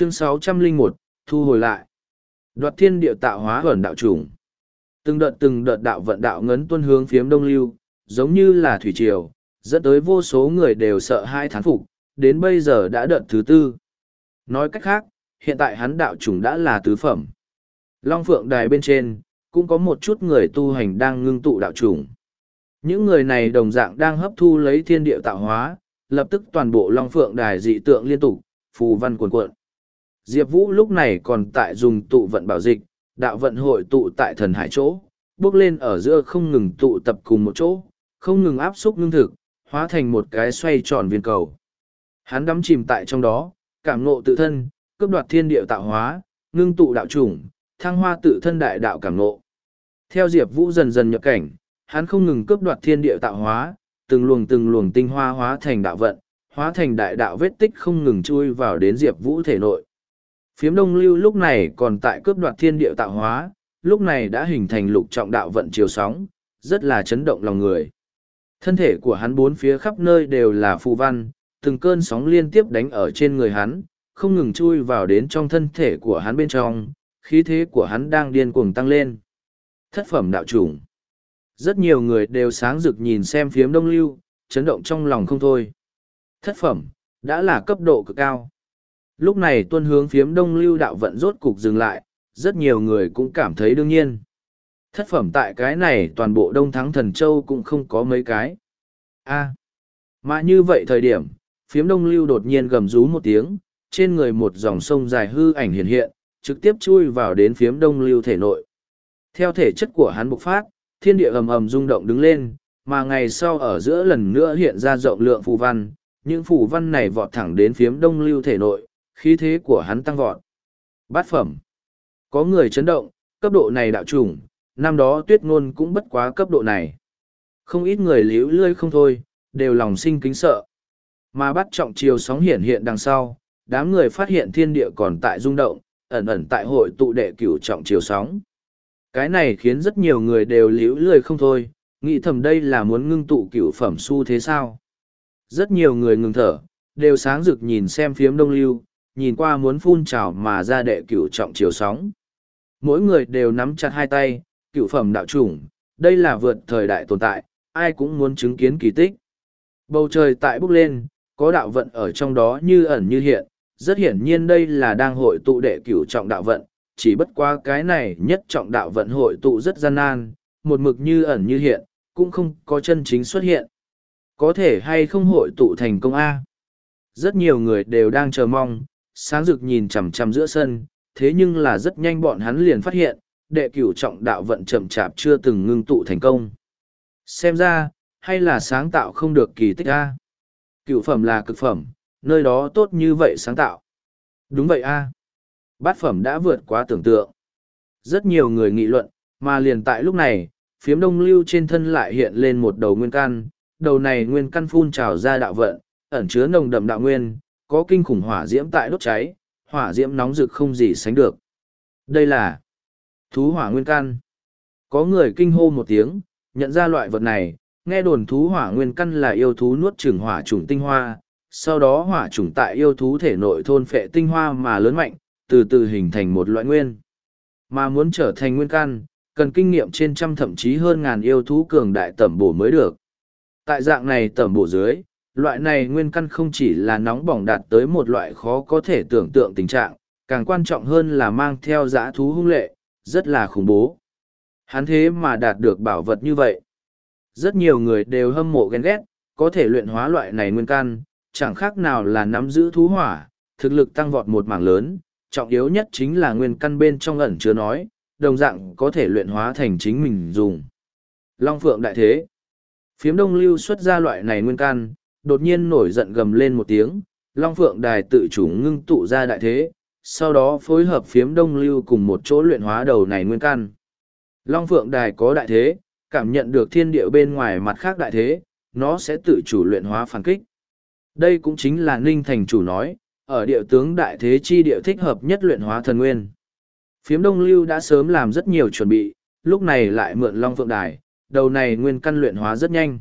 chương 601, thu hồi lại. Đoạt thiên địa tạo hóa ẩn đạo trùng Từng đợt từng đợt đạo vận đạo ngấn tuân hướng phiếm đông lưu, giống như là thủy triều, dẫn tới vô số người đều sợ hai thán phục, đến bây giờ đã đợt thứ tư. Nói cách khác, hiện tại hắn đạo trùng đã là tứ phẩm. Long Phượng Đài bên trên, cũng có một chút người tu hành đang ngưng tụ đạo trùng Những người này đồng dạng đang hấp thu lấy thiên địa tạo hóa, lập tức toàn bộ Long Phượng Đài dị tượng liên tục, phù văn cuồn cuộn. Diệp Vũ lúc này còn tại dùng tụ vận bảo dịch, đạo vận hội tụ tại thần hải chỗ, bước lên ở giữa không ngừng tụ tập cùng một chỗ, không ngừng áp xúc ngưng thực, hóa thành một cái xoay tròn viên cầu. Hắn đắm chìm tại trong đó, cảm ngộ tự thân, cướp đoạt thiên địa tạo hóa, ngưng tụ đạo chủng, thăng hoa tự thân đại đạo cảm ngộ. Theo Diệp Vũ dần dần nhập cảnh, hắn không ngừng cướp đoạt thiên địa tạo hóa, từng luồng từng luồng tinh hoa hóa thành đạo vận, hóa thành đại đạo vết tích không ngừng chui vào đến Diệp Vũ thể nội. Phiếm Đông Lưu lúc này còn tại cướp đoạt thiên địa tạo hóa, lúc này đã hình thành lục trọng đạo vận chiều sóng, rất là chấn động lòng người. Thân thể của hắn bốn phía khắp nơi đều là phù văn, từng cơn sóng liên tiếp đánh ở trên người hắn, không ngừng chui vào đến trong thân thể của hắn bên trong, khí thế của hắn đang điên cuồng tăng lên. Thất phẩm đạo chủng. Rất nhiều người đều sáng rực nhìn xem phiếm đông lưu, chấn động trong lòng không thôi. Thất phẩm, đã là cấp độ cực cao. Lúc này tuân hướng phiếm đông lưu đạo vận rốt cục dừng lại, rất nhiều người cũng cảm thấy đương nhiên. Thất phẩm tại cái này toàn bộ Đông Thắng Thần Châu cũng không có mấy cái. a mà như vậy thời điểm, phiếm đông lưu đột nhiên gầm rú một tiếng, trên người một dòng sông dài hư ảnh hiện hiện, trực tiếp chui vào đến phiếm đông lưu thể nội. Theo thể chất của hắn bộc phát, thiên địa ầm ầm rung động đứng lên, mà ngày sau ở giữa lần nữa hiện ra rộng lượng phù văn, những phù văn này vọt thẳng đến phiếm đông lưu thể nội, khí thế của hắn tăng vọt. Bát phẩm. Có người chấn động, cấp độ này đạo trùng, năm đó tuyết ngôn cũng bất quá cấp độ này. Không ít người liễu lươi không thôi, đều lòng sinh kính sợ. Mà bắt trọng chiều sóng hiển hiện đằng sau, đám người phát hiện thiên địa còn tại rung động, ẩn ẩn tại hội tụ đệ cửu trọng chiều sóng. Cái này khiến rất nhiều người đều liễu lười không thôi, nghĩ thầm đây là muốn ngưng tụ cửu phẩm su thế sao. Rất nhiều người ngừng thở, đều sáng rực nhìn xem phiếm đông lưu, nhìn qua muốn phun trào mà ra đệ cửu trọng chiều sóng. Mỗi người đều nắm chặt hai tay, cửu phẩm đạo chủng, đây là vượt thời đại tồn tại, ai cũng muốn chứng kiến kỳ tích. Bầu trời tại bốc lên, có đạo vận ở trong đó như ẩn như hiện, rất hiển nhiên đây là đang hội tụ đệ cửu trọng đạo vận, chỉ bất qua cái này nhất trọng đạo vận hội tụ rất gian nan, một mực như ẩn như hiện, cũng không có chân chính xuất hiện. Có thể hay không hội tụ thành công A. Rất nhiều người đều đang chờ mong, sáng rực nhìn chằm chằm giữa sân, thế nhưng là rất nhanh bọn hắn liền phát hiện, đệ cửu trọng đạo vận chậm chạp chưa từng ngưng tụ thành công. Xem ra, hay là sáng tạo không được kỳ tích A. Cửu phẩm là cực phẩm, nơi đó tốt như vậy sáng tạo. Đúng vậy A. Bát phẩm đã vượt quá tưởng tượng. Rất nhiều người nghị luận, mà liền tại lúc này, phiếm đông lưu trên thân lại hiện lên một đầu nguyên căn, đầu này nguyên căn phun trào ra đạo vận, ẩn chứa nồng đậm đạo nguyên, có kinh khủng hỏa diễm tại đốt cháy, hỏa diễm nóng rực không gì sánh được. Đây là thú hỏa nguyên căn. Có người kinh hô một tiếng, nhận ra loại vật này, nghe đồn thú hỏa nguyên căn là yêu thú nuốt chửng hỏa trùng tinh hoa, sau đó hỏa trùng tại yêu thú thể nội thôn phệ tinh hoa mà lớn mạnh, từ từ hình thành một loại nguyên. Mà muốn trở thành nguyên căn, cần kinh nghiệm trên trăm thậm chí hơn ngàn yêu thú cường đại tẩm bổ mới được. Tại dạng này tẩm bổ dưới, loại này nguyên căn không chỉ là nóng bỏng đạt tới một loại khó có thể tưởng tượng tình trạng, càng quan trọng hơn là mang theo dã thú hung lệ, rất là khủng bố. Hắn thế mà đạt được bảo vật như vậy. Rất nhiều người đều hâm mộ ghen ghét, có thể luyện hóa loại này nguyên căn, chẳng khác nào là nắm giữ thú hỏa, thực lực tăng vọt một mảng lớn, trọng yếu nhất chính là nguyên căn bên trong ẩn chứa nói, đồng dạng có thể luyện hóa thành chính mình dùng. Long Phượng đại thế. Phiếm đông lưu xuất ra loại này nguyên căn, đột nhiên nổi giận gầm lên một tiếng, Long Phượng đài tự chủ ngưng tụ ra đại thế, sau đó phối hợp phiếm đông lưu cùng một chỗ luyện hóa đầu này nguyên căn. Long Phượng đài có đại thế, cảm nhận được thiên địa bên ngoài mặt khác đại thế, nó sẽ tự chủ luyện hóa phản kích. Đây cũng chính là Ninh Thành chủ nói, ở địa tướng đại thế chi địa thích hợp nhất luyện hóa thần nguyên. Phiếm đông lưu đã sớm làm rất nhiều chuẩn bị, lúc này lại mượn long phượng đài, đầu này nguyên căn luyện hóa rất nhanh.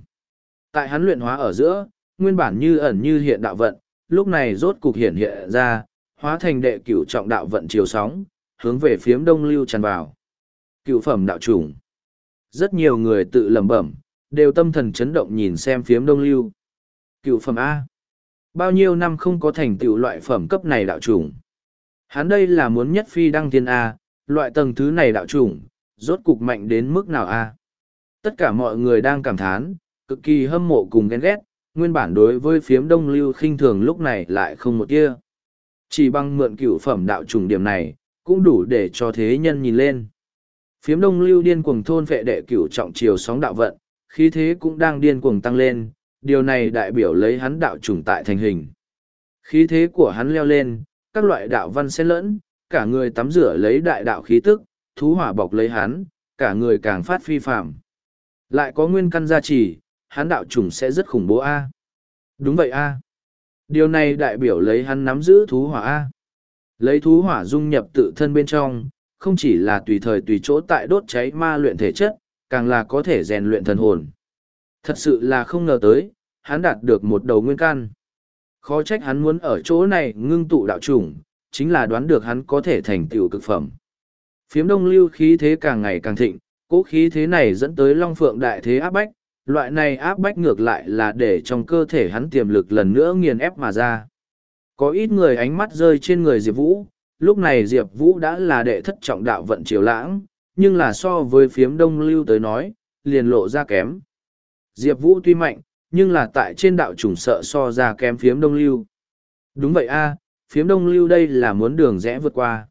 Tại hắn luyện hóa ở giữa, nguyên bản như ẩn như hiện đạo vận, lúc này rốt cục hiện hiện ra, hóa thành đệ cửu trọng đạo vận chiều sóng, hướng về phiếm đông lưu tràn vào. Cựu phẩm đạo chủng. Rất nhiều người tự lẩm bẩm, đều tâm thần chấn động nhìn xem phiếm đông lưu. Cựu phẩm A. Bao nhiêu năm không có thành tựu loại phẩm cấp này đạo chủng. Hắn đây là muốn nhất phi đăng thiên A, loại tầng thứ này đạo chủng, rốt cục mạnh đến mức nào A. Tất cả mọi người đang cảm thán, cực kỳ hâm mộ cùng ghen ghét, nguyên bản đối với phiếm đông lưu khinh thường lúc này lại không một tia. Chỉ bằng mượn cựu phẩm đạo trùng điểm này, cũng đủ để cho thế nhân nhìn lên. Phiếm đông lưu điên cuồng thôn vệ đệ cửu trọng chiều sóng đạo vận, khí thế cũng đang điên cuồng tăng lên, điều này đại biểu lấy hắn đạo trùng tại thành hình. Khí thế của hắn leo lên, các loại đạo văn xen lẫn, cả người tắm rửa lấy đại đạo khí tức, thú hỏa bọc lấy hắn, cả người càng phát phi phạm. Lại có nguyên căn gia trì, hắn đạo trùng sẽ rất khủng bố A. Đúng vậy A. Điều này đại biểu lấy hắn nắm giữ thú hỏa A. Lấy thú hỏa dung nhập tự thân bên trong, không chỉ là tùy thời tùy chỗ tại đốt cháy ma luyện thể chất, càng là có thể rèn luyện thần hồn. Thật sự là không ngờ tới, hắn đạt được một đầu nguyên căn. Khó trách hắn muốn ở chỗ này ngưng tụ đạo chủng, chính là đoán được hắn có thể thành tựu cực phẩm. Phiếm đông lưu khí thế càng ngày càng thịnh, cỗ khí thế này dẫn tới long phượng đại thế áp bách, loại này áp bách ngược lại là để trong cơ thể hắn tiềm lực lần nữa nghiền ép mà ra. Có ít người ánh mắt rơi trên người Diệp Vũ, lúc này Diệp Vũ đã là đệ thất trọng đạo vận triều lãng, nhưng là so với phiếm đông lưu tới nói, liền lộ ra kém. Diệp Vũ tuy mạnh, nhưng là tại trên đạo chủng sợ so ra kém phiếm đông lưu. Đúng vậy a phiếm đông lưu đây là muốn đường rẽ vượt qua.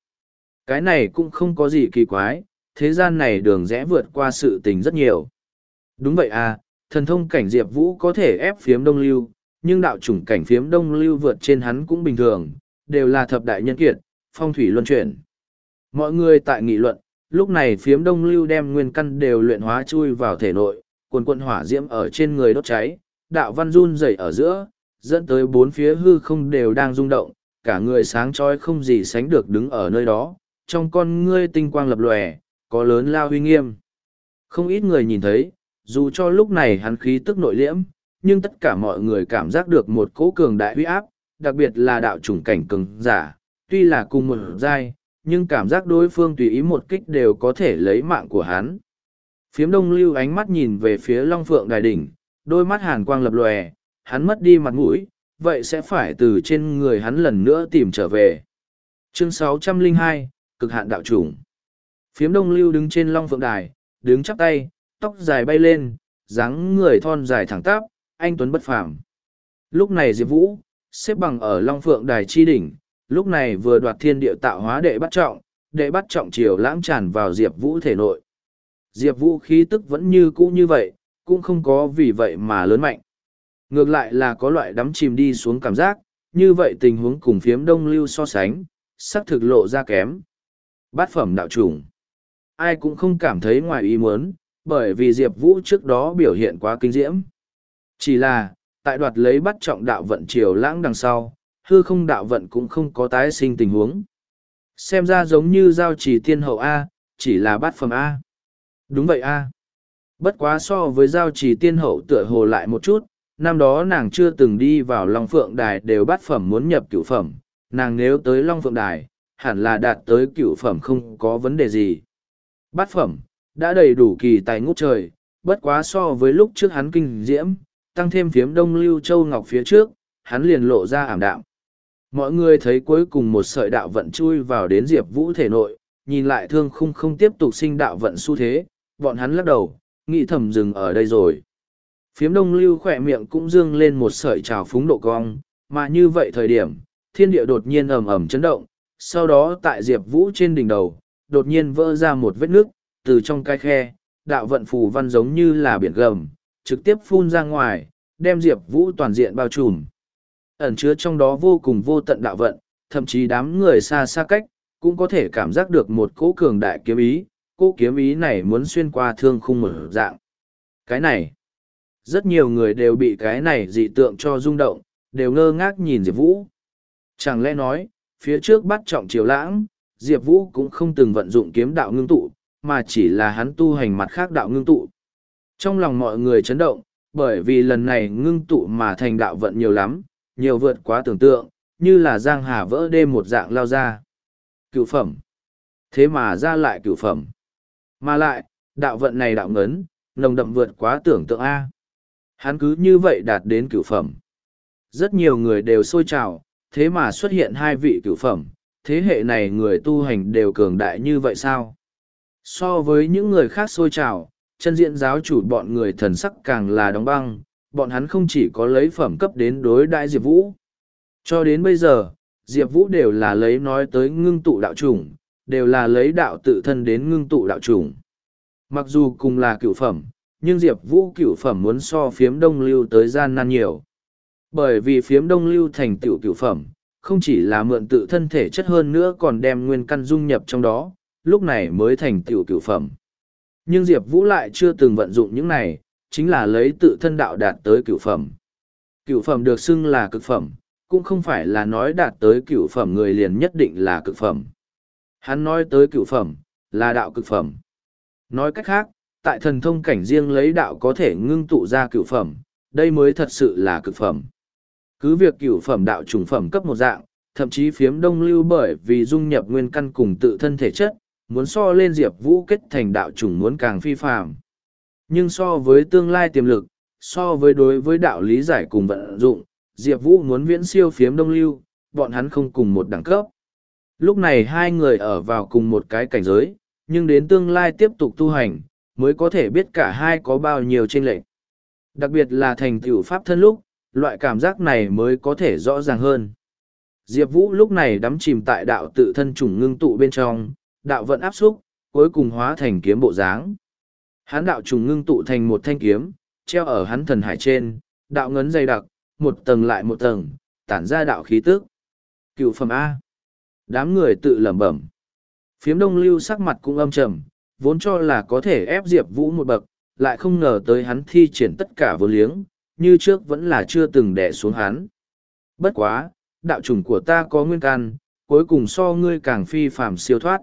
Cái này cũng không có gì kỳ quái, thế gian này đường rẽ vượt qua sự tình rất nhiều. Đúng vậy a thần thông cảnh Diệp Vũ có thể ép phiếm đông lưu, nhưng đạo chủng cảnh phiếm đông lưu vượt trên hắn cũng bình thường, đều là thập đại nhân kiệt, phong thủy luân chuyển. Mọi người tại nghị luận, lúc này phiếm đông lưu đem nguyên căn đều luyện hóa chui vào thể nội, quần quận hỏa diễm ở trên người đốt cháy, đạo văn run rẩy ở giữa, dẫn tới bốn phía hư không đều đang rung động, cả người sáng trói không gì sánh được đứng ở nơi đó, trong con ngươi tinh quang lập lòe, có lớn lao huy nghiêm. Không ít người nhìn thấy, dù cho lúc này hắn khí tức nội liễm, nhưng tất cả mọi người cảm giác được một cỗ cường đại huy áp, đặc biệt là đạo chủng cảnh cường giả, tuy là cùng một giai, nhưng cảm giác đối phương tùy ý một kích đều có thể lấy mạng của hắn. Phiếm đông lưu ánh mắt nhìn về phía Long Phượng Đài Đỉnh, đôi mắt hàn quang lập lòe, hắn mất đi mặt mũi, vậy sẽ phải từ trên người hắn lần nữa tìm trở về. Chương 602, Cực hạn đạo chủng. Phiếm đông lưu đứng trên Long Phượng Đài, đứng chắp tay, tóc dài bay lên, dáng người thon dài thẳng tắp, anh Tuấn bất phàm. Lúc này Diệp Vũ, xếp bằng ở Long Phượng Đài chi đỉnh, lúc này vừa đoạt thiên địa tạo hóa đệ bắt trọng, đệ bắt trọng chiều lãng tràn vào Diệp Vũ thể nội. Diệp Vũ khí tức vẫn như cũ như vậy, cũng không có vì vậy mà lớn mạnh. Ngược lại là có loại đắm chìm đi xuống cảm giác, như vậy tình huống cùng phiếm đông lưu so sánh, sắc thực lộ ra kém. Bát phẩm đạo chủng. Ai cũng không cảm thấy ngoài ý muốn, bởi vì Diệp Vũ trước đó biểu hiện quá kinh diễm. Chỉ là, tại đoạt lấy bắt trọng đạo vận triều lãng đằng sau, hư không đạo vận cũng không có tái sinh tình huống. Xem ra giống như giao trì tiên hậu A, chỉ là bát phẩm A. Đúng vậy A. Bất quá so với giao trì tiên hậu tựa hồ lại một chút, năm đó nàng chưa từng đi vào Long Phượng Đài đều bát phẩm muốn nhập cửu phẩm, nàng nếu tới Long Phượng Đài, hẳn là đạt tới cửu phẩm không có vấn đề gì. Bát phẩm, đã đầy đủ kỳ tài ngút trời, bất quá so với lúc trước hắn kinh diễm, tăng thêm phiếm đông lưu châu ngọc phía trước, hắn liền lộ ra ảm đạm. Mọi người thấy cuối cùng một sợi đạo vận chui vào đến Diệp Vũ thể nội, nhìn lại thương khung không tiếp tục sinh đạo vận xu thế, bọn hắn lắc đầu, nghĩ thầm dừng ở đây rồi. Phiếm đông lưu khỏe miệng cũng dương lên một sợi trào phúng độ cong, mà như vậy thời điểm, thiên địa đột nhiên ầm ầm chấn động, sau đó tại Diệp Vũ trên đỉnh đầu, đột nhiên vỡ ra một vết nước, từ trong cái khe, đạo vận phù văn giống như là biển gầm, trực tiếp phun ra ngoài, đem Diệp Vũ toàn diện bao trùm. Ẩn chứa trong đó vô cùng vô tận đạo vận, thậm chí đám người xa xa cách, cũng có thể cảm giác được một cỗ cường đại kiếm ý, cỗ kiếm ý này muốn xuyên qua thương khung mở dạng. Cái này, rất nhiều người đều bị cái này dị tượng cho rung động, đều ngơ ngác nhìn Diệp Vũ. Chẳng lẽ nói, phía trước bắt trọng triều lãng, Diệp Vũ cũng không từng vận dụng kiếm đạo ngưng tụ, mà chỉ là hắn tu hành mặt khác đạo ngưng tụ. Trong lòng mọi người chấn động, bởi vì lần này ngưng tụ mà thành đạo vận nhiều lắm, nhiều vượt quá tưởng tượng, như là giang hà vỡ đê một dạng lao ra. Cựu phẩm. Thế mà ra lại cựu phẩm. Mà lại, đạo vận này đạo ngấn, nồng đậm vượt quá tưởng tượng A. Hắn cứ như vậy đạt đến cựu phẩm. Rất nhiều người đều sôi trào, thế mà xuất hiện hai vị cựu phẩm, thế hệ này người tu hành đều cường đại như vậy sao? So với những người khác sôi trào, chân diện giáo chủ bọn người thần sắc càng là đóng băng, bọn hắn không chỉ có lấy phẩm cấp đến đối đại Diệp Vũ. Cho đến bây giờ, Diệp Vũ đều là lấy nói tới ngưng tụ đạo chủng, đều là lấy đạo tự thân đến ngưng tụ đạo chủng. Mặc dù cùng là cựu phẩm, nhưng Diệp Vũ cựu phẩm muốn so phiếm đông lưu tới gian nan nhiều. Bởi vì phiếm đông lưu thành tựu cựu phẩm, không chỉ là mượn tự thân thể chất hơn nữa còn đem nguyên căn dung nhập trong đó, lúc này mới thành tựu cửu phẩm. Nhưng Diệp Vũ lại chưa từng vận dụng những này, chính là lấy tự thân đạo đạt tới cửu phẩm. cửu phẩm được xưng là cực phẩm, cũng không phải là nói đạt tới cửu phẩm người liền nhất định là cực phẩm. Hắn nói tới cửu phẩm, là đạo cực phẩm. Nói cách khác, tại thần thông cảnh riêng lấy đạo có thể ngưng tụ ra cửu phẩm, đây mới thật sự là cực phẩm. Cứ việc cửu phẩm đạo trùng phẩm cấp một dạng, thậm chí phiếm đông lưu bởi vì dung nhập nguyên căn cùng tự thân thể chất, muốn so lên diệp vũ kết thành đạo trùng muốn càng phi phạm. Nhưng so với tương lai tiềm lực, so với đối với đạo lý giải cùng vận dụng, diệp vũ muốn viễn siêu phiếm đông lưu, bọn hắn không cùng một đẳng cấp. Lúc này hai người ở vào cùng một cái cảnh giới, nhưng đến tương lai tiếp tục tu hành, mới có thể biết cả hai có bao nhiêu tranh lệch. Đặc biệt là thành tựu pháp thân lúc, loại cảm giác này mới có thể rõ ràng hơn. Diệp Vũ lúc này đắm chìm tại đạo tự thân trùng ngưng tụ bên trong, đạo vận áp xúc, cuối cùng hóa thành kiếm bộ dáng. Hắn đạo trùng ngưng tụ thành một thanh kiếm, treo ở hắn thần hải trên, đạo ngấn dày đặc, một tầng lại một tầng, tản ra đạo khí tức. Cựu phẩm A. Đám người tự lẩm bẩm. Phiếm đông lưu sắc mặt cũng âm trầm, vốn cho là có thể ép Diệp Vũ một bậc, lại không ngờ tới hắn thi triển tất cả vô liếng, như trước vẫn là chưa từng đẻ xuống hắn. Bất quá, đạo chủng của ta có nguyên can, cuối cùng so ngươi càng phi phàm siêu thoát.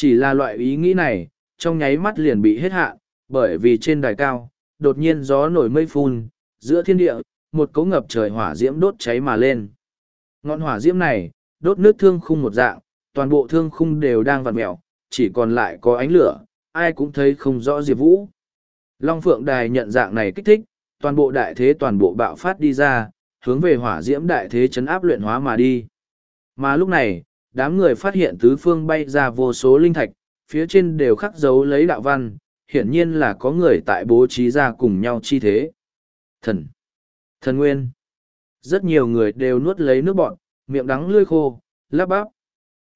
Chỉ là loại ý nghĩ này, trong nháy mắt liền bị hết hạ, bởi vì trên đài cao, đột nhiên gió nổi mây phun, giữa thiên địa, một cấu ngập trời hỏa diễm đốt cháy mà lên. Ngọn hỏa diễm này, đốt nước thương khung một dạng, toàn bộ thương khung đều đang vặn mẹo, chỉ còn lại có ánh lửa, ai cũng thấy không rõ Diệp Vũ. Long Phượng Đài nhận dạng này kích thích, toàn bộ đại thế toàn bộ bạo phát đi ra, hướng về hỏa diễm đại thế chấn áp luyện hóa mà đi. Mà lúc này, đám người phát hiện tứ phương bay ra vô số linh thạch, phía trên đều khắc dấu lấy đạo văn, hiển nhiên là có người tại bố trí ra cùng nhau chi thế. Thần! Thần Nguyên! Rất nhiều người đều nuốt lấy nước bọn, miệng đắng lươi khô, lắp bắp.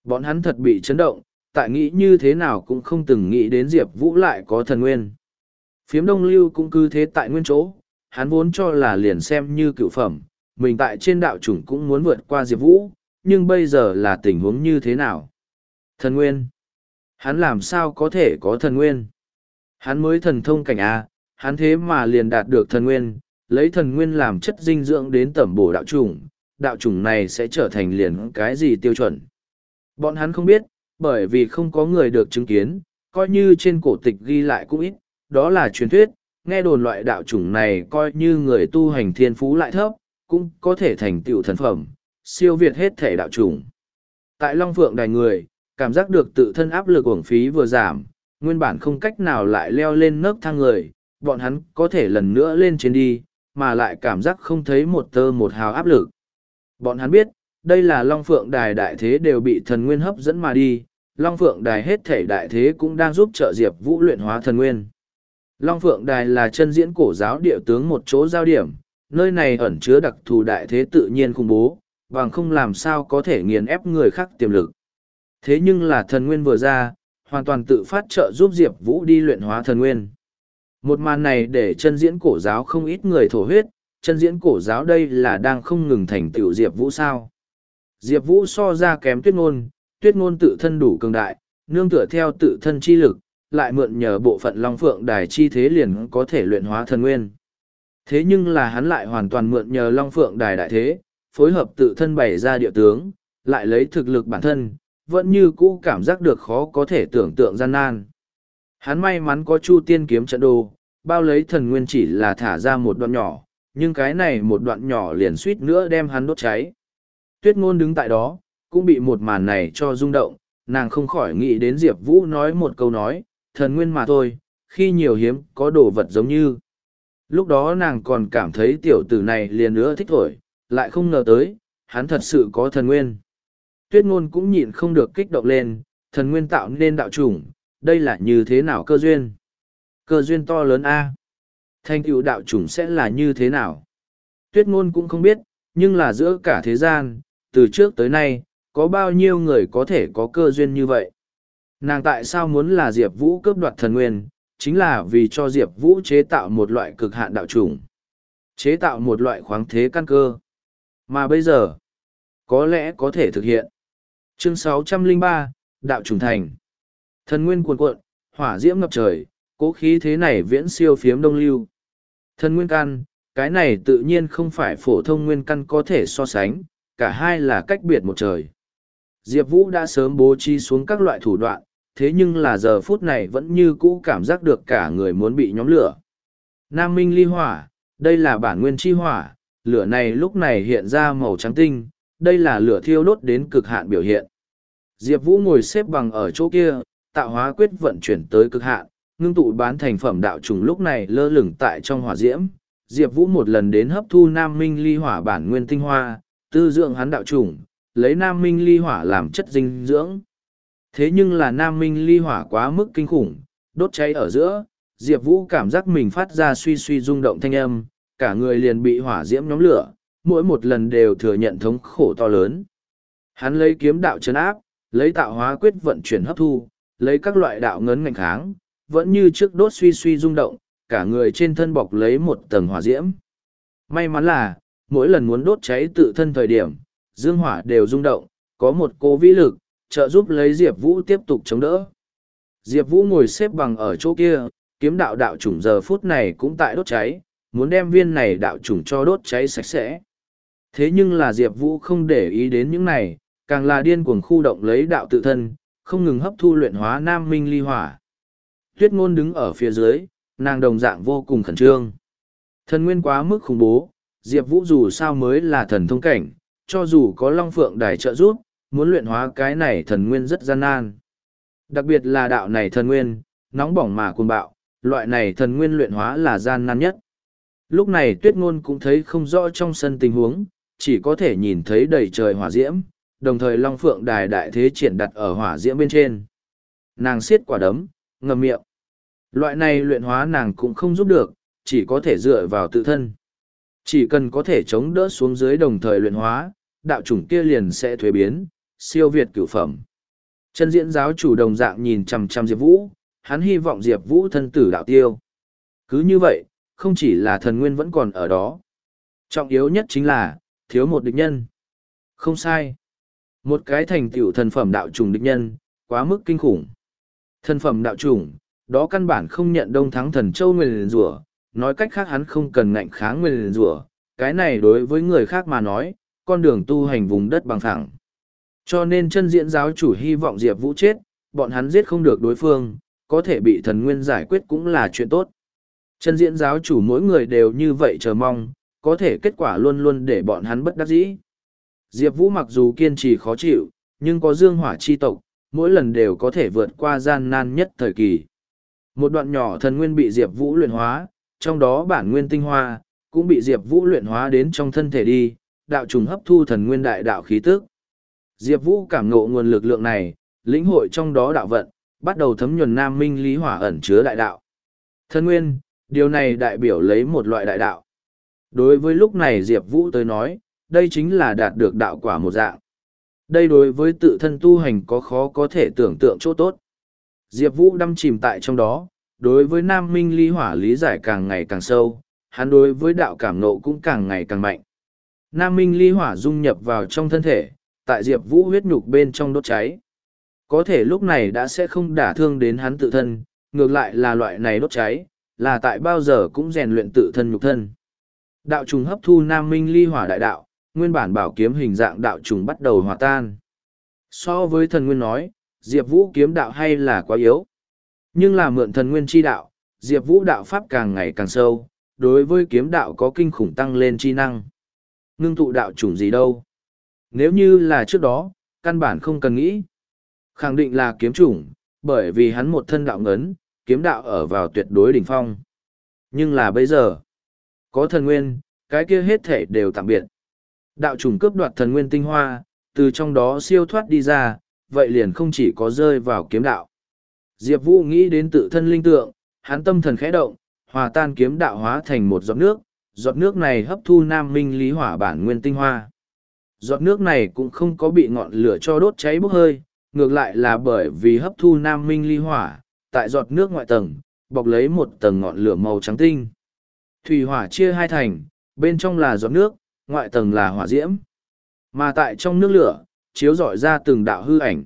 Bọn hắn thật bị chấn động, tại nghĩ như thế nào cũng không từng nghĩ đến Diệp Vũ lại có thần nguyên. Phiếm đông lưu cũng cứ thế tại nguyên chỗ, hắn vốn cho là liền xem như cựu phẩm, mình tại trên đạo chủng cũng muốn vượt qua Diệp Vũ, nhưng bây giờ là tình huống như thế nào? Thần nguyên. Hắn làm sao có thể có thần nguyên? Hắn mới thần thông cảnh A, hắn thế mà liền đạt được thần nguyên, lấy thần nguyên làm chất dinh dưỡng đến tẩm bổ đạo chủng, đạo chủng này sẽ trở thành liền cái gì tiêu chuẩn. Bọn hắn không biết, bởi vì không có người được chứng kiến, coi như trên cổ tịch ghi lại cũng ít, đó là truyền thuyết, nghe đồn loại đạo chủng này coi như người tu hành thiên phú lại thấp, cũng có thể thành tựu thần phẩm, siêu việt hết thể đạo chủng. Tại Long Phượng đài người, cảm giác được tự thân áp lực uổng phí vừa giảm, nguyên bản không cách nào lại leo lên nấc thang người, bọn hắn có thể lần nữa lên trên đi, mà lại cảm giác không thấy một tơ một hào áp lực. Bọn hắn biết, đây là Long Phượng Đài đại thế đều bị thần nguyên hấp dẫn mà đi, Long Phượng Đài hết thể đại thế cũng đang giúp trợ Diệp Vũ luyện hóa thần nguyên. Long Phượng Đài là chân diễn cổ giáo địa tướng một chỗ giao điểm, nơi này ẩn chứa đặc thù đại thế tự nhiên khủng bố, bằng không làm sao có thể nghiền ép người khác tiềm lực. Thế nhưng là thần nguyên vừa ra, hoàn toàn tự phát trợ giúp Diệp Vũ đi luyện hóa thần nguyên. Một màn này để chân diễn cổ giáo không ít người thổ huyết, chân diễn cổ giáo đây là đang không ngừng thành tựu Diệp Vũ sao. Diệp Vũ so ra kém tuyết ngôn, tuyết ngôn tự thân đủ cường đại, nương tựa theo tự thân chi lực, lại mượn nhờ bộ phận Long Phượng Đài chi thế liền có thể luyện hóa thần nguyên. Thế nhưng là hắn lại hoàn toàn mượn nhờ Long Phượng Đài đại thế, phối hợp tự thân bày ra địa tướng, lại lấy thực lực bản thân, vẫn như cũ cảm giác được khó có thể tưởng tượng gian nan. Hắn may mắn có Chu Tiên kiếm trận đồ, bao lấy thần nguyên chỉ là thả ra một đoạn nhỏ, nhưng cái này một đoạn nhỏ liền suýt nữa đem hắn đốt cháy. Tuyết ngôn đứng tại đó, cũng bị một màn này cho rung động, nàng không khỏi nghĩ đến Diệp Vũ nói một câu nói, thần nguyên mà thôi, khi nhiều hiếm có đồ vật giống như. Lúc đó nàng còn cảm thấy tiểu tử này liền nữa thích thổi, lại không ngờ tới, hắn thật sự có thần nguyên. Tuyết ngôn cũng nhịn không được kích động lên, thần nguyên tạo nên đạo chủng, đây là như thế nào cơ duyên? Cơ duyên to lớn A. Thanh tựu đạo chủng sẽ là như thế nào? Tuyết ngôn cũng không biết, nhưng là giữa cả thế gian, từ trước tới nay, có bao nhiêu người có thể có cơ duyên như vậy? Nàng tại sao muốn là Diệp Vũ cướp đoạt thần nguyên, chính là vì cho Diệp Vũ chế tạo một loại cực hạn đạo chủng. Chế tạo một loại khoáng thế căn cơ. Mà bây giờ, có lẽ có thể thực hiện. Chương 603, Đạo trùng thành. Thần nguyên cuồn cuộn, hỏa diễm ngập trời, cố khí thế này viễn siêu phiếm đông lưu. Thần nguyên căn, cái này tự nhiên không phải phổ thông nguyên căn có thể so sánh, cả hai là cách biệt một trời. Diệp Vũ đã sớm bố trí xuống các loại thủ đoạn, thế nhưng là giờ phút này vẫn như cũ cảm giác được cả người muốn bị nhóm lửa. Nam Minh ly hỏa, đây là bản nguyên chi hỏa, lửa này lúc này hiện ra màu trắng tinh, đây là lửa thiêu đốt đến cực hạn biểu hiện. Diệp Vũ ngồi xếp bằng ở chỗ kia, tạo hóa quyết vận chuyển tới cực hạn, ngưng tụ bán thành phẩm đạo trùng lúc này lơ lửng tại trong hỏa diễm. Diệp Vũ một lần đến hấp thu Nam Minh ly hỏa bản nguyên tinh hoa, tư dưỡng hắn đạo trùng, lấy Nam Minh ly hỏa làm chất dinh dưỡng. Thế nhưng là Nam Minh ly hỏa quá mức kinh khủng, đốt cháy ở giữa, Diệp Vũ cảm giác mình phát ra suy suy rung động thanh âm, cả người liền bị hỏa diễm nhóm lửa, mỗi một lần đều thừa nhận thống khổ to lớn. Hắn lấy kiếm đạo chấn áp, lấy tạo hóa quyết vận chuyển hấp thu, lấy các loại đạo ngấn ngành kháng, vẫn như trước đốt suy suy rung động, cả người trên thân bọc lấy một tầng hỏa diễm. May mắn là, mỗi lần muốn đốt cháy tự thân thời điểm, dương hỏa đều rung động, có một cố vĩ lực, trợ giúp lấy Diệp Vũ tiếp tục chống đỡ. Diệp Vũ ngồi xếp bằng ở chỗ kia, kiếm đạo đạo chủng giờ phút này cũng tại đốt cháy, muốn đem viên này đạo chủng cho đốt cháy sạch sẽ. Thế nhưng là Diệp Vũ không để ý đến những này, càng là điên cuồng khu động lấy đạo tự thân, không ngừng hấp thu luyện hóa nam minh ly hỏa. Tuyết ngôn đứng ở phía dưới, nàng đồng dạng vô cùng khẩn trương. Thần nguyên quá mức khủng bố, Diệp Vũ dù sao mới là thần thông cảnh, cho dù có Long Phượng Đài trợ giúp, muốn luyện hóa cái này thần nguyên rất gian nan. Đặc biệt là đạo này thần nguyên, nóng bỏng mà cuồng bạo, loại này thần nguyên luyện hóa là gian nan nhất. Lúc này tuyết ngôn cũng thấy không rõ trong sân tình huống, chỉ có thể nhìn thấy đầy trời hỏa diễm, đồng thời Long Phượng đài đại thế triển đặt ở hỏa diễm bên trên. Nàng siết quả đấm, ngầm miệng. Loại này luyện hóa nàng cũng không giúp được, chỉ có thể dựa vào tự thân. Chỉ cần có thể chống đỡ xuống dưới đồng thời luyện hóa, đạo chủng kia liền sẽ thuế biến, siêu việt cửu phẩm. Chân diễn giáo chủ đồng dạng nhìn chằm chằm Diệp Vũ, hắn hy vọng Diệp Vũ thân tử đạo tiêu. Cứ như vậy, không chỉ là thần nguyên vẫn còn ở đó. Trọng yếu nhất chính là, thiếu một địch nhân. Không sai. Một cái thành tựu thần phẩm đạo trùng địch nhân, quá mức kinh khủng. Thần phẩm đạo trùng, đó căn bản không nhận đông thắng thần châu nguyên rủa nói cách khác hắn không cần ngạnh kháng nguyên rủa cái này đối với người khác mà nói, con đường tu hành vùng đất bằng phẳng. Cho nên chân diễn giáo chủ hy vọng Diệp Vũ chết, bọn hắn giết không được đối phương, có thể bị thần nguyên giải quyết cũng là chuyện tốt. Chân diễn giáo chủ mỗi người đều như vậy chờ mong, có thể kết quả luôn luôn để bọn hắn bất đắc dĩ. Diệp Vũ mặc dù kiên trì khó chịu, nhưng có dương hỏa chi tộc, mỗi lần đều có thể vượt qua gian nan nhất thời kỳ. Một đoạn nhỏ thần nguyên bị Diệp Vũ luyện hóa, trong đó bản nguyên tinh hoa, cũng bị Diệp Vũ luyện hóa đến trong thân thể đi, đạo trùng hấp thu thần nguyên đại đạo khí tức. Diệp Vũ cảm ngộ nguồn lực lượng này, lĩnh hội trong đó đạo vận, bắt đầu thấm nhuần nam minh lý hỏa ẩn chứa đại đạo. Thần nguyên, điều này đại biểu lấy một loại đại đạo. Đối với lúc này Diệp Vũ tới nói, đây chính là đạt được đạo quả một dạng. Đây đối với tự thân tu hành có khó có thể tưởng tượng chỗ tốt. Diệp Vũ đâm chìm tại trong đó, đối với Nam Minh ly Hỏa lý giải càng ngày càng sâu, hắn đối với đạo cảm nộ cũng càng ngày càng mạnh. Nam Minh ly Hỏa dung nhập vào trong thân thể, tại Diệp Vũ huyết nhục bên trong đốt cháy. Có thể lúc này đã sẽ không đả thương đến hắn tự thân, ngược lại là loại này đốt cháy, là tại bao giờ cũng rèn luyện tự thân nhục thân. Đạo trùng hấp thu Nam Minh Ly Hỏa đại đạo, nguyên bản bảo kiếm hình dạng đạo trùng bắt đầu hòa tan. So với thần nguyên nói, Diệp Vũ kiếm đạo hay là quá yếu. Nhưng là mượn thần nguyên chi đạo, Diệp Vũ đạo pháp càng ngày càng sâu, đối với kiếm đạo có kinh khủng tăng lên chi năng. Ngưng tụ đạo trùng gì đâu? Nếu như là trước đó, căn bản không cần nghĩ. Khẳng định là kiếm chủng, bởi vì hắn một thân đạo ngấn, kiếm đạo ở vào tuyệt đối đỉnh phong. Nhưng là bây giờ, có thần nguyên, cái kia hết thể đều tạm biệt. Đạo trùng cướp đoạt thần nguyên tinh hoa, từ trong đó siêu thoát đi ra, vậy liền không chỉ có rơi vào kiếm đạo. Diệp Vũ nghĩ đến tự thân linh tượng, hắn tâm thần khẽ động, hòa tan kiếm đạo hóa thành một giọt nước, giọt nước này hấp thu nam minh lý hỏa bản nguyên tinh hoa. Giọt nước này cũng không có bị ngọn lửa cho đốt cháy bốc hơi, ngược lại là bởi vì hấp thu nam minh ly hỏa, tại giọt nước ngoại tầng, bọc lấy một tầng ngọn lửa màu trắng tinh. Thủy hỏa chia hai thành, bên trong là giọt nước, ngoại tầng là hỏa diễm. Mà tại trong nước lửa, chiếu rọi ra từng đạo hư ảnh.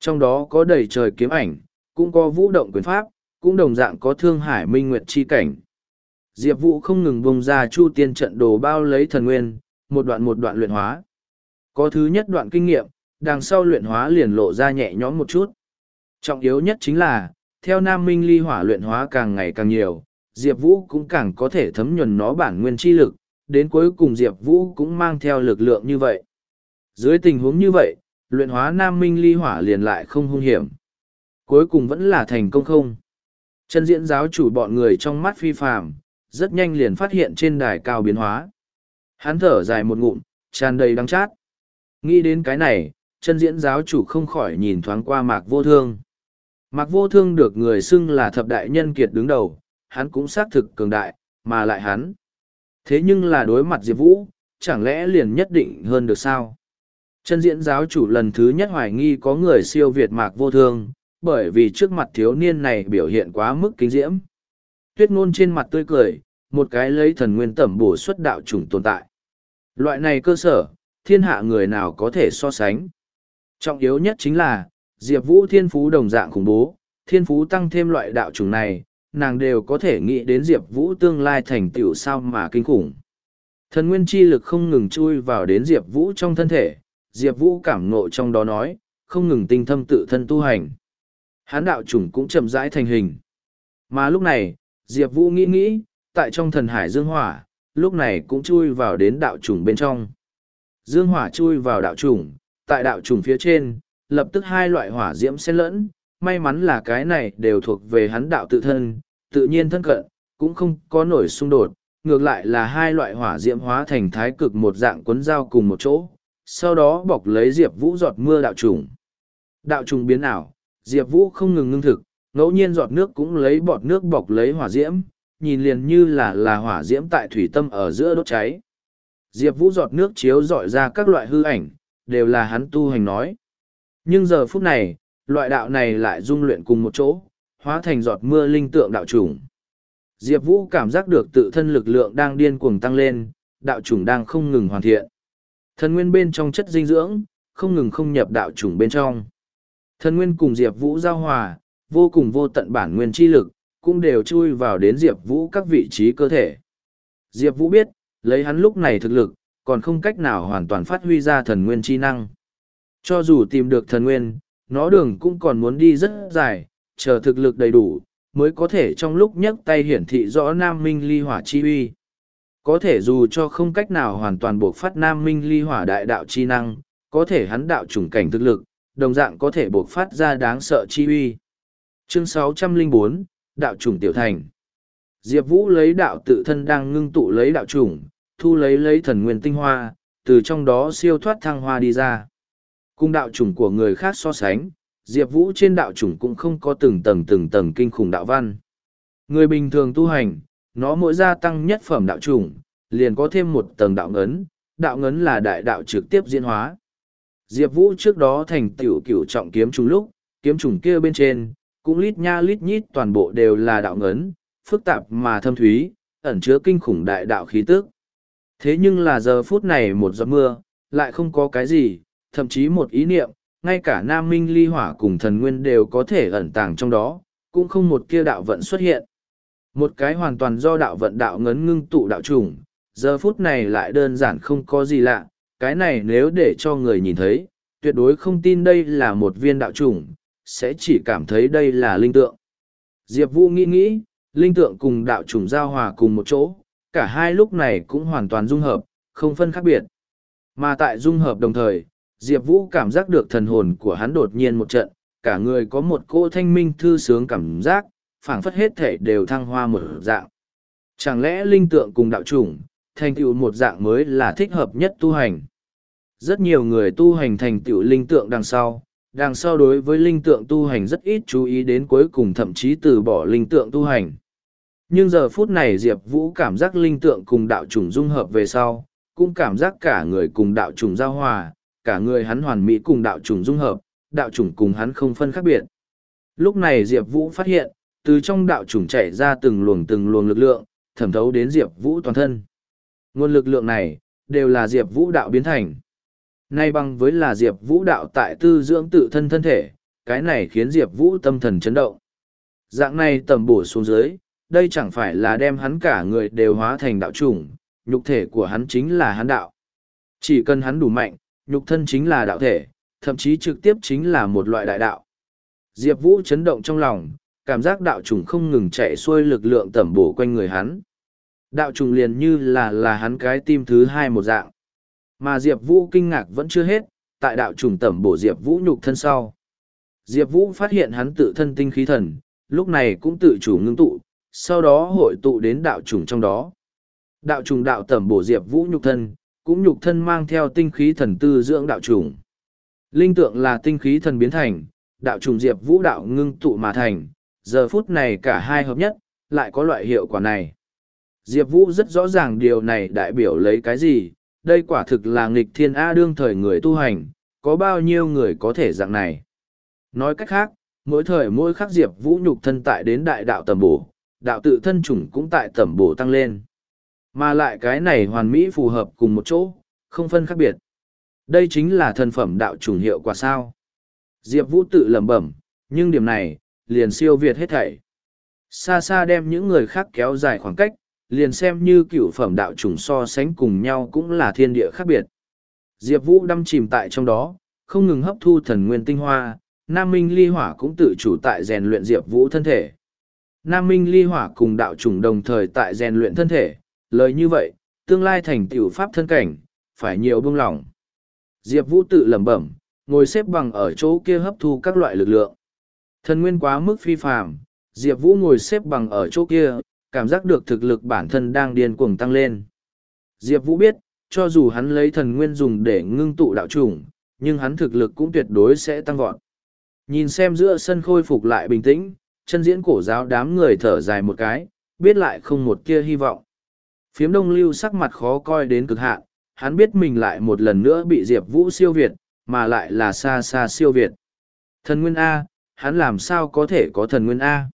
Trong đó có đầy trời kiếm ảnh, cũng có vũ động quyền pháp, cũng đồng dạng có thương hải minh nguyệt chi cảnh. Diệp Vũ không ngừng bùng ra chu tiên trận đồ bao lấy thần nguyên, một đoạn một đoạn luyện hóa. Có thứ nhất đoạn kinh nghiệm, đằng sau luyện hóa liền lộ ra nhẹ nhõm một chút. Trọng yếu nhất chính là, theo Nam Minh ly hỏa luyện hóa càng ngày càng nhiều, Diệp Vũ cũng càng có thể thấm nhuần nó bản nguyên chi lực, đến cuối cùng Diệp Vũ cũng mang theo lực lượng như vậy. Dưới tình huống như vậy, luyện hóa Nam Minh ly hỏa liền lại không hung hiểm. Cuối cùng vẫn là thành công không. Chân diễn giáo chủ bọn người trong mắt phi phàm, rất nhanh liền phát hiện trên đài cao biến hóa. Hắn thở dài một ngụm, tràn đầy đắng chát. Nghĩ đến cái này, chân diễn giáo chủ không khỏi nhìn thoáng qua mạc vô thương. Mạc vô thương được người xưng là thập đại nhân kiệt đứng đầu, hắn cũng xác thực cường đại, mà lại hắn. Thế nhưng là đối mặt Diệp Vũ, chẳng lẽ liền nhất định hơn được sao? Chân diễn giáo chủ lần thứ nhất hoài nghi có người siêu việt mạc vô thương, bởi vì trước mặt thiếu niên này biểu hiện quá mức kinh diễm. Tuyết ngôn trên mặt tươi cười, một cái lấy thần nguyên tẩm bổ xuất đạo chủng tồn tại. Loại này cơ sở, thiên hạ người nào có thể so sánh. Trọng yếu nhất chính là, Diệp Vũ thiên phú đồng dạng khủng bố, thiên phú tăng thêm loại đạo chủng này, nàng đều có thể nghĩ đến Diệp Vũ tương lai thành tựu sao mà kinh khủng. Thần nguyên chi lực không ngừng chui vào đến Diệp Vũ trong thân thể, Diệp Vũ cảm ngộ trong đó nói, không ngừng tinh thâm tự thân tu hành. Hán đạo chủng cũng chậm rãi thành hình. Mà lúc này, Diệp Vũ nghĩ nghĩ, tại trong thần hải dương hỏa, lúc này cũng chui vào đến đạo chủng bên trong. Dương hỏa chui vào đạo chủng, tại đạo trùng phía trên, lập tức hai loại hỏa diễm xen lẫn, may mắn là cái này đều thuộc về hắn đạo tự thân, tự nhiên thân cận, cũng không có nổi xung đột, ngược lại là hai loại hỏa diễm hóa thành thái cực một dạng cuốn dao cùng một chỗ, sau đó bọc lấy Diệp Vũ giọt mưa đạo trùng. Đạo trùng biến ảo, Diệp Vũ không ngừng ngưng thực, ngẫu nhiên giọt nước cũng lấy bọt nước bọc lấy hỏa diễm, nhìn liền như là là hỏa diễm tại thủy tâm ở giữa đốt cháy. Diệp Vũ giọt nước chiếu dọi ra các loại hư ảnh, đều là hắn tu hành nói. Nhưng giờ phút này, loại đạo này lại dung luyện cùng một chỗ, hóa thành giọt mưa linh tượng đạo chủng. Diệp Vũ cảm giác được tự thân lực lượng đang điên cuồng tăng lên, đạo chủng đang không ngừng hoàn thiện. Thần nguyên bên trong chất dinh dưỡng, không ngừng không nhập đạo chủng bên trong. Thần nguyên cùng Diệp Vũ giao hòa, vô cùng vô tận bản nguyên chi lực, cũng đều chui vào đến Diệp Vũ các vị trí cơ thể. Diệp Vũ biết, lấy hắn lúc này thực lực, còn không cách nào hoàn toàn phát huy ra thần nguyên chi năng. Cho dù tìm được thần nguyên, nó đường cũng còn muốn đi rất dài, chờ thực lực đầy đủ, mới có thể trong lúc nhấc tay hiển thị rõ Nam Minh ly hỏa chi uy. Có thể dù cho không cách nào hoàn toàn buộc phát Nam Minh ly hỏa đại đạo chi năng, có thể hắn đạo chủng cảnh thực lực, đồng dạng có thể buộc phát ra đáng sợ chi uy. Chương 604, Đạo chủng tiểu thành Diệp Vũ lấy đạo tự thân đang ngưng tụ lấy đạo chủng, thu lấy lấy thần nguyên tinh hoa, từ trong đó siêu thoát thăng hoa đi ra. Cung đạo chủng của người khác so sánh, Diệp Vũ trên đạo chủng cũng không có từng tầng từng tầng kinh khủng đạo văn. Người bình thường tu hành, nó mỗi gia tăng nhất phẩm đạo chủng, liền có thêm một tầng đạo ngấn, đạo ngấn là đại đạo trực tiếp diễn hóa. Diệp Vũ trước đó thành tiểu cửu trọng kiếm trùng lúc, kiếm trùng kia bên trên, cũng lít nha lít nhít toàn bộ đều là đạo ngấn, phức tạp mà thâm thúy, ẩn chứa kinh khủng đại đạo khí tức. Thế nhưng là giờ phút này một giọt mưa, lại không có cái gì, thậm chí một ý niệm, ngay cả Nam Minh ly hỏa cùng thần nguyên đều có thể ẩn tàng trong đó, cũng không một kia đạo vận xuất hiện. Một cái hoàn toàn do đạo vận đạo ngấn ngưng tụ đạo trùng, giờ phút này lại đơn giản không có gì lạ, cái này nếu để cho người nhìn thấy, tuyệt đối không tin đây là một viên đạo trùng, sẽ chỉ cảm thấy đây là linh tượng. Diệp Vũ nghĩ nghĩ, linh tượng cùng đạo trùng giao hòa cùng một chỗ, cả hai lúc này cũng hoàn toàn dung hợp, không phân khác biệt. Mà tại dung hợp đồng thời, Diệp Vũ cảm giác được thần hồn của hắn đột nhiên một trận, cả người có một cô thanh minh thư sướng cảm giác, phảng phất hết thể đều thăng hoa một dạng. Chẳng lẽ linh tượng cùng đạo chủng, thành tựu một dạng mới là thích hợp nhất tu hành. Rất nhiều người tu hành thành tựu linh tượng đằng sau, đằng sau đối với linh tượng tu hành rất ít chú ý đến cuối cùng thậm chí từ bỏ linh tượng tu hành. Nhưng giờ phút này Diệp Vũ cảm giác linh tượng cùng đạo chủng dung hợp về sau, cũng cảm giác cả người cùng đạo chủng giao hòa, cả người hắn hoàn mỹ cùng đạo chủng dung hợp, đạo chủng cùng hắn không phân khác biệt. Lúc này Diệp Vũ phát hiện, từ trong đạo chủng chảy ra từng luồng từng luồng lực lượng, thẩm thấu đến Diệp Vũ toàn thân. Nguồn lực lượng này, đều là Diệp Vũ đạo biến thành. Nay bằng với là Diệp Vũ đạo tại tư dưỡng tự thân thân thể, cái này khiến Diệp Vũ tâm thần chấn động. Dạng này tầm bổ xuống dưới, đây chẳng phải là đem hắn cả người đều hóa thành đạo chủng, nhục thể của hắn chính là hắn đạo. Chỉ cần hắn đủ mạnh, nhục thân chính là đạo thể, thậm chí trực tiếp chính là một loại đại đạo. Diệp Vũ chấn động trong lòng, cảm giác đạo trùng không ngừng chạy xuôi lực lượng tẩm bổ quanh người hắn. Đạo trùng liền như là là hắn cái tim thứ hai một dạng. Mà Diệp Vũ kinh ngạc vẫn chưa hết, tại đạo trùng tẩm bổ Diệp Vũ nhục thân sau. Diệp Vũ phát hiện hắn tự thân tinh khí thần, lúc này cũng tự chủ ngưng tụ, sau đó hội tụ đến đạo trùng trong đó. Đạo trùng đạo tẩm bổ Diệp Vũ nhục thân, cũng nhục thân mang theo tinh khí thần tư dưỡng đạo trùng. Linh tượng là tinh khí thần biến thành, đạo trùng Diệp Vũ đạo ngưng tụ mà thành, giờ phút này cả hai hợp nhất, lại có loại hiệu quả này. Diệp Vũ rất rõ ràng điều này đại biểu lấy cái gì, đây quả thực là nghịch thiên A đương thời người tu hành, có bao nhiêu người có thể dạng này. Nói cách khác, mỗi thời mỗi khắc Diệp Vũ nhục thân tại đến đại đạo tầm bổ, đạo tự thân chủng cũng tại tầm bổ tăng lên. Mà lại cái này hoàn mỹ phù hợp cùng một chỗ, không phân khác biệt. Đây chính là thần phẩm đạo chủng hiệu quả sao. Diệp Vũ tự lẩm bẩm, nhưng điểm này, liền siêu việt hết thảy. Xa xa đem những người khác kéo dài khoảng cách, liền xem như cựu phẩm đạo chủng so sánh cùng nhau cũng là thiên địa khác biệt. Diệp Vũ đâm chìm tại trong đó, không ngừng hấp thu thần nguyên tinh hoa, Nam Minh Ly Hỏa cũng tự chủ tại rèn luyện Diệp Vũ thân thể. Nam Minh Ly Hỏa cùng đạo chủng đồng thời tại rèn luyện thân thể, lời như vậy, tương lai thành tiểu pháp thân cảnh, phải nhiều buông lỏng. Diệp Vũ tự lẩm bẩm, ngồi xếp bằng ở chỗ kia hấp thu các loại lực lượng. Thần nguyên quá mức phi phàm, Diệp Vũ ngồi xếp bằng ở chỗ kia, cảm giác được thực lực bản thân đang điên cuồng tăng lên. Diệp Vũ biết, cho dù hắn lấy thần nguyên dùng để ngưng tụ đạo chủng, nhưng hắn thực lực cũng tuyệt đối sẽ tăng vọt. Nhìn xem giữa sân khôi phục lại bình tĩnh, chân diễn cổ giáo đám người thở dài một cái, biết lại không một kia hy vọng. Phiếm đông lưu sắc mặt khó coi đến cực hạn, hắn biết mình lại một lần nữa bị Diệp Vũ siêu việt, mà lại là xa xa siêu việt. Thần Nguyên A, hắn làm sao có thể có thần Nguyên A?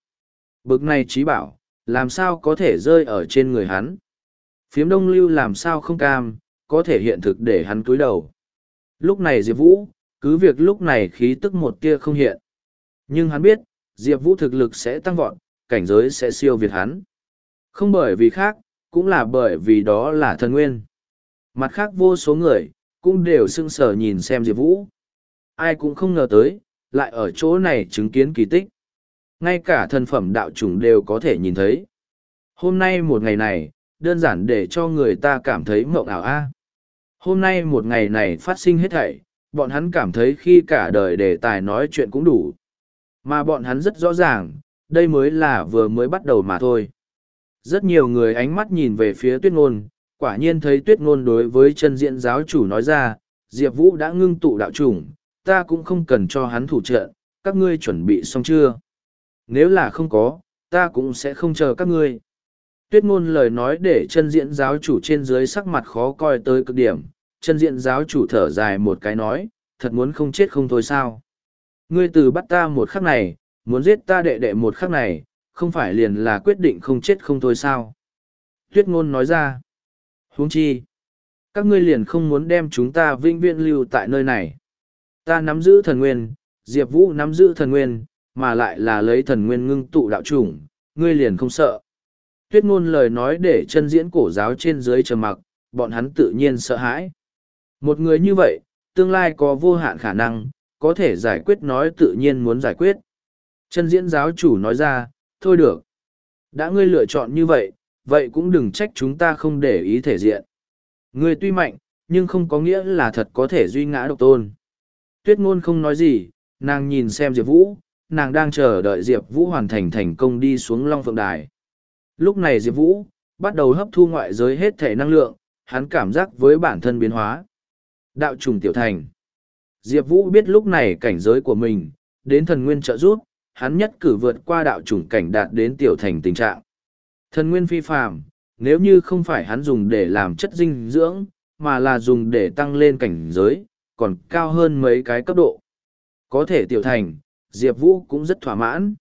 Bực này trí bảo, làm sao có thể rơi ở trên người hắn? Phiếm đông lưu làm sao không cam, có thể hiện thực để hắn cúi đầu. Lúc này Diệp Vũ, cứ việc lúc này khí tức một tia không hiện. Nhưng hắn biết, Diệp Vũ thực lực sẽ tăng vọt, cảnh giới sẽ siêu việt hắn. Không bởi vì khác, cũng là bởi vì đó là thần nguyên. Mặt khác vô số người, cũng đều sưng sờ nhìn xem Diệp Vũ. Ai cũng không ngờ tới, lại ở chỗ này chứng kiến kỳ tích. Ngay cả thần phẩm đạo chủng đều có thể nhìn thấy. Hôm nay một ngày này, đơn giản để cho người ta cảm thấy mộng ảo a. Hôm nay một ngày này phát sinh hết thảy, bọn hắn cảm thấy khi cả đời đề tài nói chuyện cũng đủ. Mà bọn hắn rất rõ ràng, đây mới là vừa mới bắt đầu mà thôi. Rất nhiều người ánh mắt nhìn về phía tuyết ngôn, quả nhiên thấy tuyết ngôn đối với chân diện giáo chủ nói ra, Diệp Vũ đã ngưng tụ đạo chủng, ta cũng không cần cho hắn thủ trợ, các ngươi chuẩn bị xong chưa? Nếu là không có, ta cũng sẽ không chờ các ngươi. Tuyết ngôn lời nói để chân diện giáo chủ trên dưới sắc mặt khó coi tới cực điểm, chân diện giáo chủ thở dài một cái nói, thật muốn không chết không thôi sao. Ngươi từ bắt ta một khắc này, muốn giết ta đệ đệ một khắc này, không phải liền là quyết định không chết không thôi sao. Tuyết ngôn nói ra, huống chi, các ngươi liền không muốn đem chúng ta vinh viễn lưu tại nơi này. Ta nắm giữ thần nguyên, Diệp Vũ nắm giữ thần nguyên, mà lại là lấy thần nguyên ngưng tụ đạo chủng, ngươi liền không sợ. Tuyết ngôn lời nói để chân diễn cổ giáo trên dưới trầm mặc, bọn hắn tự nhiên sợ hãi. Một người như vậy, tương lai có vô hạn khả năng, có thể giải quyết nói tự nhiên muốn giải quyết. Chân diễn giáo chủ nói ra, thôi được. Đã ngươi lựa chọn như vậy, vậy cũng đừng trách chúng ta không để ý thể diện. Ngươi tuy mạnh, nhưng không có nghĩa là thật có thể duy ngã độc tôn. Tuyết ngôn không nói gì, nàng nhìn xem Diệp Vũ, nàng đang chờ đợi Diệp Vũ hoàn thành thành công đi xuống Long Phượng Đài. Lúc này Diệp Vũ, bắt đầu hấp thu ngoại giới hết thể năng lượng, hắn cảm giác với bản thân biến hóa. Đạo trùng tiểu thành. Diệp Vũ biết lúc này cảnh giới của mình, đến thần nguyên trợ giúp, hắn nhất cử vượt qua đạo trùng cảnh đạt đến tiểu thành tình trạng. Thần nguyên phi phàm, nếu như không phải hắn dùng để làm chất dinh dưỡng, mà là dùng để tăng lên cảnh giới, còn cao hơn mấy cái cấp độ. Có thể tiểu thành, Diệp Vũ cũng rất thỏa mãn.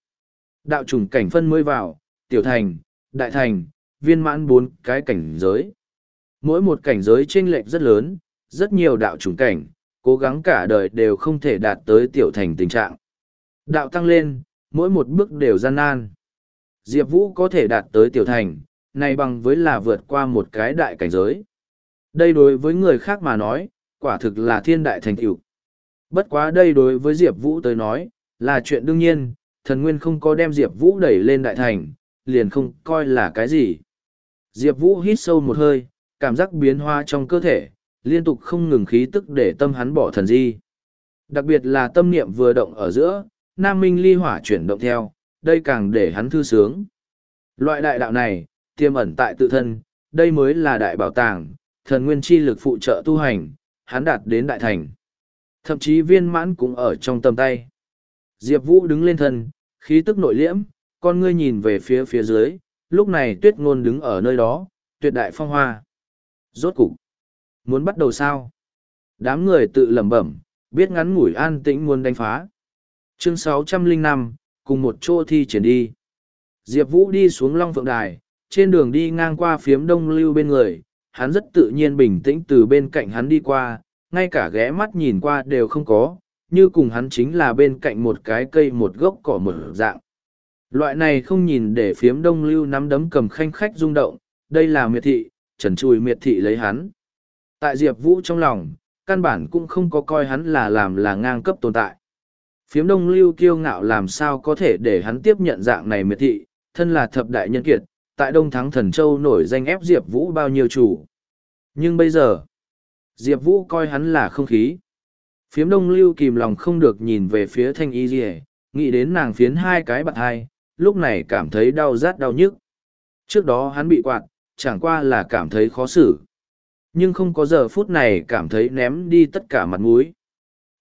Đạo trùng cảnh phân mới vào, tiểu thành, đại thành, viên mãn bốn cái cảnh giới. Mỗi một cảnh giới chênh lệch rất lớn, rất nhiều đạo trùng cảnh, cố gắng cả đời đều không thể đạt tới tiểu thành tình trạng. Đạo tăng lên, mỗi một bước đều gian nan. Diệp Vũ có thể đạt tới tiểu thành, này bằng với là vượt qua một cái đại cảnh giới. Đây đối với người khác mà nói, quả thực là thiên đại thành tựu. Bất quá đây đối với Diệp Vũ tới nói, là chuyện đương nhiên, thần nguyên không có đem Diệp Vũ đẩy lên đại thành, liền không coi là cái gì. Diệp Vũ hít sâu một hơi, cảm giác biến hóa trong cơ thể, liên tục không ngừng khí tức để tâm hắn bỏ thần di. Đặc biệt là tâm niệm vừa động ở giữa, Nam Minh ly hỏa chuyển động theo, đây càng để hắn thư sướng. Loại đại đạo này, tiềm ẩn tại tự thân, đây mới là đại bảo tàng, thần nguyên chi lực phụ trợ tu hành, hắn đạt đến đại thành. Thậm chí viên mãn cũng ở trong tầm tay. Diệp Vũ đứng lên thân, khí tức nội liễm, con ngươi nhìn về phía phía dưới, lúc này tuyết ngôn đứng ở nơi đó, tuyệt đại phong hoa. Rốt cục, muốn bắt đầu sao? Đám người tự lẩm bẩm, biết ngắn ngủi an tĩnh muốn đánh phá. Chương 605, cùng một chỗ thi triển đi. Diệp Vũ đi xuống Long Phượng Đài, trên đường đi ngang qua phiếm đông lưu bên người, hắn rất tự nhiên bình tĩnh từ bên cạnh hắn đi qua, ngay cả ghé mắt nhìn qua đều không có, như cùng hắn chính là bên cạnh một cái cây một gốc cỏ mở dạng. Loại này không nhìn để phiếm đông lưu nắm đấm cầm khanh khách rung động, đây là miệt thị, trần Trùi miệt thị lấy hắn. Tại Diệp Vũ trong lòng, căn bản cũng không có coi hắn là làm là ngang cấp tồn tại. Phiếm đông lưu kiêu ngạo làm sao có thể để hắn tiếp nhận dạng này miệt thị, thân là thập đại nhân kiệt, tại Đông Thắng Thần Châu nổi danh ép Diệp Vũ bao nhiêu chủ. Nhưng bây giờ, Diệp Vũ coi hắn là không khí. Phiếm đông lưu kìm lòng không được nhìn về phía thanh y dì nghĩ đến nàng phiến hai cái bạc hai, lúc này cảm thấy đau rát đau nhức. Trước đó hắn bị quạt, chẳng qua là cảm thấy khó xử. Nhưng không có giờ phút này cảm thấy ném đi tất cả mặt mũi.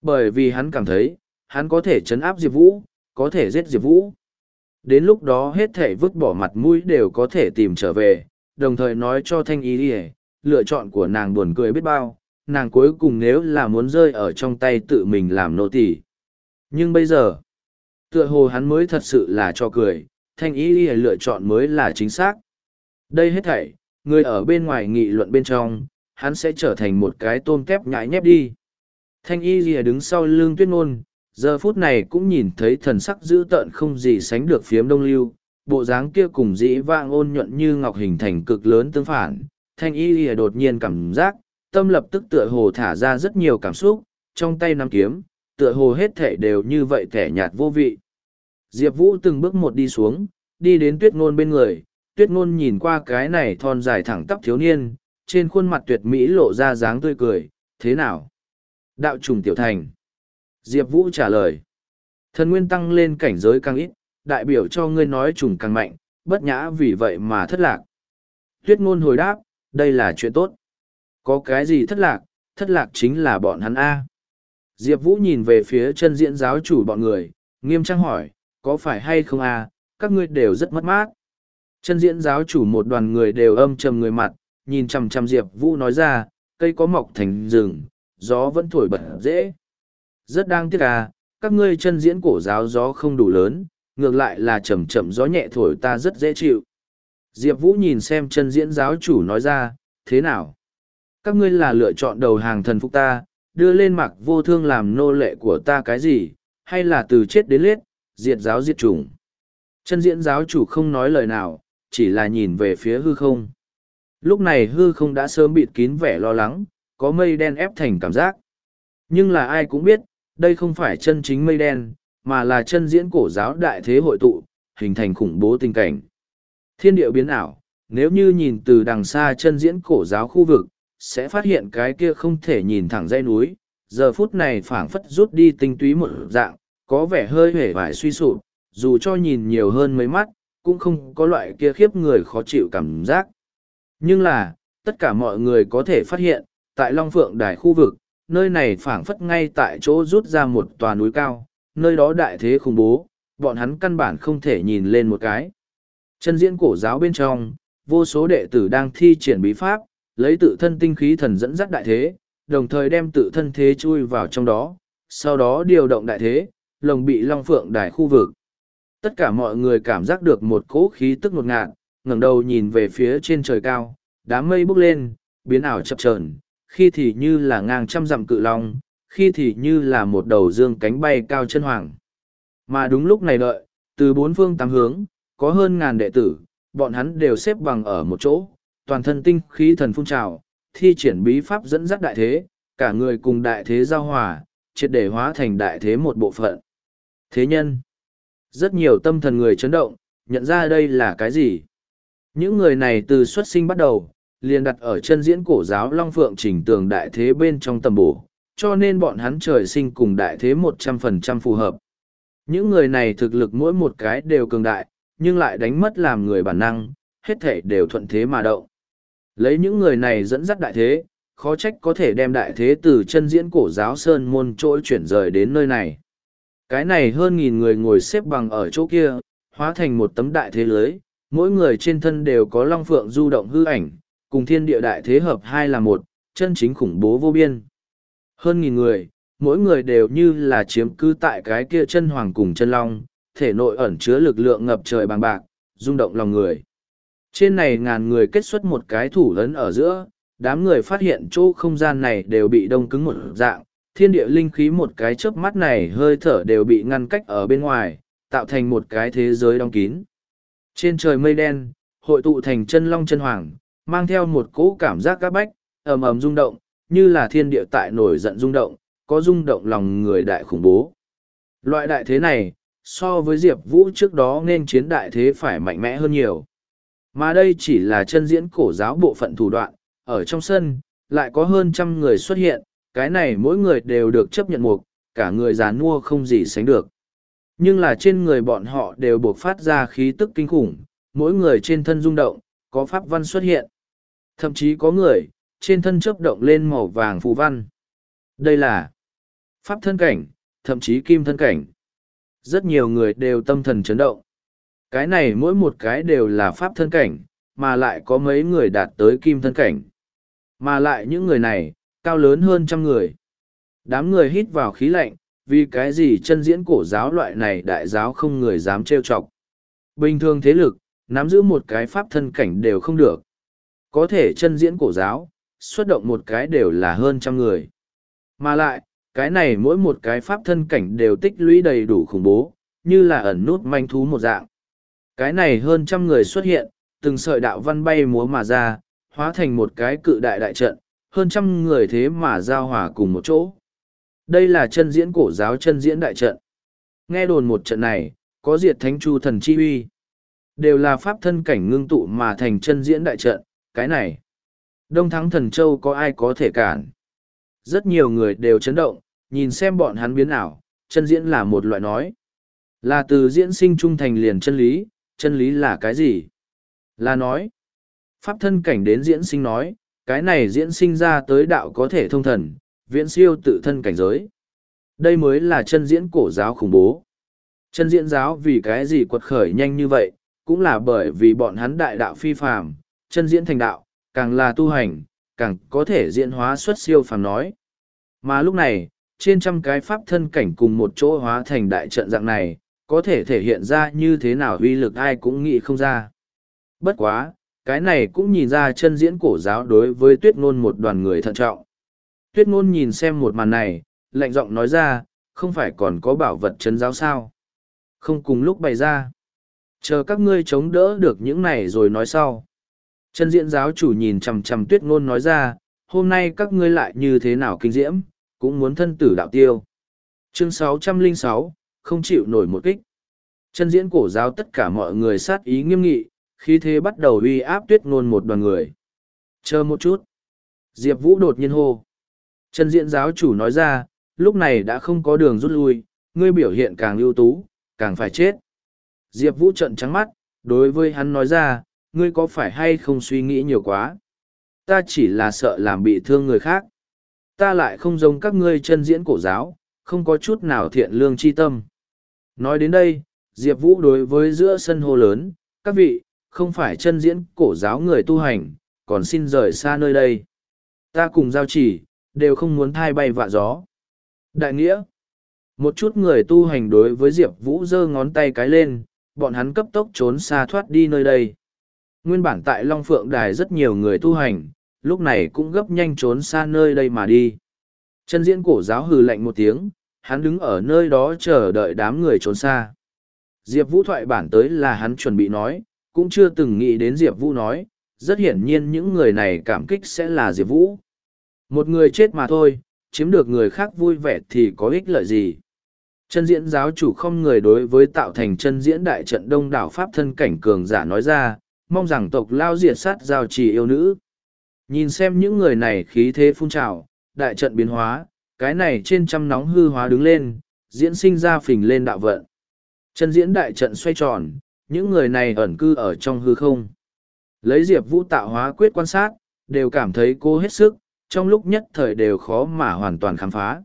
Bởi vì hắn cảm thấy, hắn có thể chấn áp Diệp Vũ, có thể giết Diệp Vũ. Đến lúc đó hết thể vứt bỏ mặt mũi đều có thể tìm trở về, đồng thời nói cho Thanh Y ỉa lựa chọn của nàng buồn cười biết bao, nàng cuối cùng nếu là muốn rơi ở trong tay tự mình làm nô tỳ. Nhưng bây giờ, tựa hồ hắn mới thật sự là cho cười, Thanh Y ỉa lựa chọn mới là chính xác. Đây hết thảy, người ở bên ngoài nghị luận bên trong, hắn sẽ trở thành một cái tôm tép nhãi nhép đi. Thanh y lìa đứng sau lưng tuyết ngôn, giờ phút này cũng nhìn thấy thần sắc dữ tợn không gì sánh được phiếm đông lưu, bộ dáng kia cùng dĩ vang ôn nhuận như ngọc hình thành cực lớn tương phản. Thanh y lìa đột nhiên cảm giác, tâm lập tức tựa hồ thả ra rất nhiều cảm xúc, trong tay nắm kiếm, tựa hồ hết thể đều như vậy thẻ nhạt vô vị. Diệp Vũ từng bước một đi xuống, đi đến tuyết ngôn bên người, tuyết ngôn nhìn qua cái này thon dài thẳng tắp thiếu niên, trên khuôn mặt tuyệt mỹ lộ ra dáng tươi cười, thế nào? Đạo trùng tiểu thành. Diệp Vũ trả lời. Thần nguyên tăng lên cảnh giới càng ít, đại biểu cho ngươi nói trùng càng mạnh, bất nhã vì vậy mà thất lạc. Tuyết ngôn hồi đáp, đây là chuyện tốt. Có cái gì thất lạc, thất lạc chính là bọn hắn A. Diệp Vũ nhìn về phía chân diễn giáo chủ bọn người, nghiêm trang hỏi, có phải hay không A, các ngươi đều rất mất mát. Chân diễn giáo chủ một đoàn người đều âm trầm người mặt, nhìn chằm chằm Diệp Vũ nói ra, cây có mọc thành rừng, gió vẫn thổi bật dễ. Rất đáng tiếc à, các ngươi chân diễn cổ giáo gió không đủ lớn, ngược lại là chậm chậm gió nhẹ thổi ta rất dễ chịu. Diệp Vũ nhìn xem chân diễn giáo chủ nói ra, thế nào? Các ngươi là lựa chọn đầu hàng thần phục ta, đưa lên mặc vô thương làm nô lệ của ta cái gì, hay là từ chết đến liết, diệt giáo diệt chủng? Chân diễn giáo chủ không nói lời nào, chỉ là nhìn về phía hư không. Lúc này hư không đã sớm bịt kín vẻ lo lắng, có mây đen ép thành cảm giác. Nhưng là ai cũng biết, đây không phải chân chính mây đen, mà là chân diễn cổ giáo đại thế hội tụ, hình thành khủng bố tình cảnh. Thiên điệu biến ảo, nếu như nhìn từ đằng xa chân diễn cổ giáo khu vực, sẽ phát hiện cái kia không thể nhìn thẳng dây núi, giờ phút này phảng phất rút đi tinh túy một dạng, có vẻ hơi hể vải suy sụp, dù cho nhìn nhiều hơn mấy mắt, cũng không có loại kia khiếp người khó chịu cảm giác. Nhưng là, tất cả mọi người có thể phát hiện, tại Long Phượng Đài khu vực, nơi này phảng phất ngay tại chỗ rút ra một tòa núi cao, nơi đó đại thế khủng bố, bọn hắn căn bản không thể nhìn lên một cái. Chân diễn cổ giáo bên trong, vô số đệ tử đang thi triển bí pháp, lấy tự thân tinh khí thần dẫn dắt đại thế, đồng thời đem tự thân thế chui vào trong đó, sau đó điều động đại thế, lồng bị long phượng đài khu vực. Tất cả mọi người cảm giác được một cỗ khí tức ngột ngạt, ngẩng đầu nhìn về phía trên trời cao, đám mây bốc lên, biến ảo chập chờn, khi thì như là ngang trăm dặm cự long, khi thì như là một đầu dương cánh bay cao chân hoàng. Mà đúng lúc này đợi, từ bốn phương tám hướng, có hơn ngàn đệ tử, bọn hắn đều xếp bằng ở một chỗ, toàn thân tinh khí thần phun trào, thi triển bí pháp dẫn dắt đại thế, cả người cùng đại thế giao hòa, triệt để hóa thành đại thế một bộ phận. Thế nhân, rất nhiều tâm thần người chấn động, nhận ra đây là cái gì. Những người này từ xuất sinh bắt đầu, liền đặt ở chân diễn cổ giáo Long Phượng chỉnh tường đại thế bên trong tầm bổ, cho nên bọn hắn trời sinh cùng đại thế một trăm phần trăm phù hợp. Những người này thực lực mỗi một cái đều cường đại, nhưng lại đánh mất làm người bản năng, hết thể đều thuận thế mà động. Lấy những người này dẫn dắt đại thế, khó trách có thể đem đại thế từ chân diễn cổ giáo Sơn Môn trỗi chuyển rời đến nơi này. Cái này hơn nghìn người ngồi xếp bằng ở chỗ kia, hóa thành một tấm đại thế lưới, mỗi người trên thân đều có long phượng du động hư ảnh, cùng thiên địa đại thế hợp hai là một, chân chính khủng bố vô biên. Hơn nghìn người, mỗi người đều như là chiếm cứ tại cái kia chân hoàng cùng chân long, thể nội ẩn chứa lực lượng ngập trời bằng bạc, rung động lòng người. Trên này ngàn người kết xuất một cái thủ lớn ở giữa, đám người phát hiện chỗ không gian này đều bị đông cứng một dạng, thiên địa linh khí một cái chớp mắt này hơi thở đều bị ngăn cách ở bên ngoài, tạo thành một cái thế giới đóng kín. Trên trời mây đen, hội tụ thành chân long chân hoàng, mang theo một cỗ cảm giác các bách, ầm ầm rung động, như là thiên địa tại nổi giận rung động, có rung động lòng người đại khủng bố. Loại đại thế này, so với Diệp Vũ trước đó nên chiến đại thế phải mạnh mẽ hơn nhiều. Mà đây chỉ là chân diễn cổ giáo bộ phận thủ đoạn, ở trong sân, lại có hơn trăm người xuất hiện, cái này mỗi người đều được chấp nhận mục, cả người già nua không gì sánh được. Nhưng là trên người bọn họ đều buộc phát ra khí tức kinh khủng, mỗi người trên thân rung động, có pháp văn xuất hiện. Thậm chí có người, trên thân chớp động lên màu vàng phù văn. Đây là pháp thân cảnh, thậm chí kim thân cảnh. Rất nhiều người đều tâm thần chấn động. Cái này mỗi một cái đều là pháp thân cảnh, mà lại có mấy người đạt tới kim thân cảnh. Mà lại những người này, cao lớn hơn trăm người. Đám người hít vào khí lạnh, vì cái gì chân diễn cổ giáo loại này đại giáo không người dám trêu chọc. Bình thường thế lực, nắm giữ một cái pháp thân cảnh đều không được. Có thể chân diễn cổ giáo, xuất động một cái đều là hơn trăm người. Mà lại, cái này mỗi một cái pháp thân cảnh đều tích lũy đầy đủ khủng bố, như là ẩn nút manh thú một dạng. Cái này hơn trăm người xuất hiện, từng sợi đạo văn bay múa mà ra, hóa thành một cái cự đại đại trận, hơn trăm người thế mà giao hòa cùng một chỗ. Đây là chân diễn cổ giáo chân diễn đại trận. Nghe đồn một trận này, có diệt thánh chu thần chi uy. Đều là pháp thân cảnh ngưng tụ mà thành chân diễn đại trận, cái này. Đông thắng thần châu có ai có thể cản. Rất nhiều người đều chấn động, nhìn xem bọn hắn biến ảo, chân diễn là một loại nói. Là từ diễn sinh trung thành liền chân lý, chân lý là cái gì? Là nói. Pháp thân cảnh đến diễn sinh nói, cái này diễn sinh ra tới đạo có thể thông thần, viễn siêu tự thân cảnh giới. Đây mới là chân diễn cổ giáo khủng bố. Chân diễn giáo vì cái gì quật khởi nhanh như vậy, cũng là bởi vì bọn hắn đại đạo phi phàm, chân diễn thành đạo, càng là tu hành, càng có thể diễn hóa xuất siêu phàm nói. Mà lúc này, trên trăm cái pháp thân cảnh cùng một chỗ hóa thành đại trận dạng này, có thể thể hiện ra như thế nào uy lực ai cũng nghĩ không ra. Bất quá, cái này cũng nhìn ra chân diễn cổ giáo đối với tuyết ngôn một đoàn người thận trọng. Tuyết ngôn nhìn xem một màn này, lạnh giọng nói ra, không phải còn có bảo vật chân giáo sao. Không cùng lúc bày ra. Chờ các ngươi chống đỡ được những này rồi nói sau. Chân diễn giáo chủ nhìn chằm chằm tuyết ngôn nói ra, hôm nay các ngươi lại như thế nào kinh diễm, cũng muốn thân tử đạo tiêu. Chương 606, không chịu nổi một kích. Chân diễn cổ giáo tất cả mọi người sát ý nghiêm nghị, khi thế bắt đầu uy áp tuyết ngôn một đoàn người. Chờ một chút. Diệp Vũ đột nhiên hô. Chân diễn giáo chủ nói ra, lúc này đã không có đường rút lui, ngươi biểu hiện càng ưu tú, càng phải chết. Diệp Vũ trận trắng mắt, đối với hắn nói ra, ngươi có phải hay không suy nghĩ nhiều quá? Ta chỉ là sợ làm bị thương người khác. Ta lại không giống các ngươi chân diễn cổ giáo, không có chút nào thiện lương chi tâm. Nói đến đây, Diệp Vũ đối với giữa sân hô lớn, các vị, không phải chân diễn cổ giáo người tu hành, còn xin rời xa nơi đây. Ta cùng giao chỉ, đều không muốn thai bay vạ gió. Đại nghĩa, một chút người tu hành đối với Diệp Vũ giơ ngón tay cái lên, bọn hắn cấp tốc trốn xa thoát đi nơi đây. Nguyên bản tại Long Phượng Đài rất nhiều người tu hành, lúc này cũng gấp nhanh trốn xa nơi đây mà đi. Chân diễn cổ giáo hừ lạnh một tiếng, hắn đứng ở nơi đó chờ đợi đám người trốn xa. Diệp Vũ thoại bản tới là hắn chuẩn bị nói, cũng chưa từng nghĩ đến Diệp Vũ nói, rất hiển nhiên những người này cảm kích sẽ là Diệp Vũ. Một người chết mà thôi, chiếm được người khác vui vẻ thì có ích lợi gì. Chân diễn giáo chủ không người đối với tạo thành chân diễn đại trận đông đảo Pháp thân cảnh cường giả nói ra, mong rằng tộc lao diệt sát giao trì yêu nữ. Nhìn xem những người này khí thế phun trào, đại trận biến hóa, cái này trên trăm nóng hư hóa đứng lên, diễn sinh ra phình lên đạo vận. Chân diễn đại trận xoay tròn, những người này ẩn cư ở trong hư không. Lấy diệp vũ tạo hóa quyết quan sát, đều cảm thấy cô hết sức, trong lúc nhất thời đều khó mà hoàn toàn khám phá.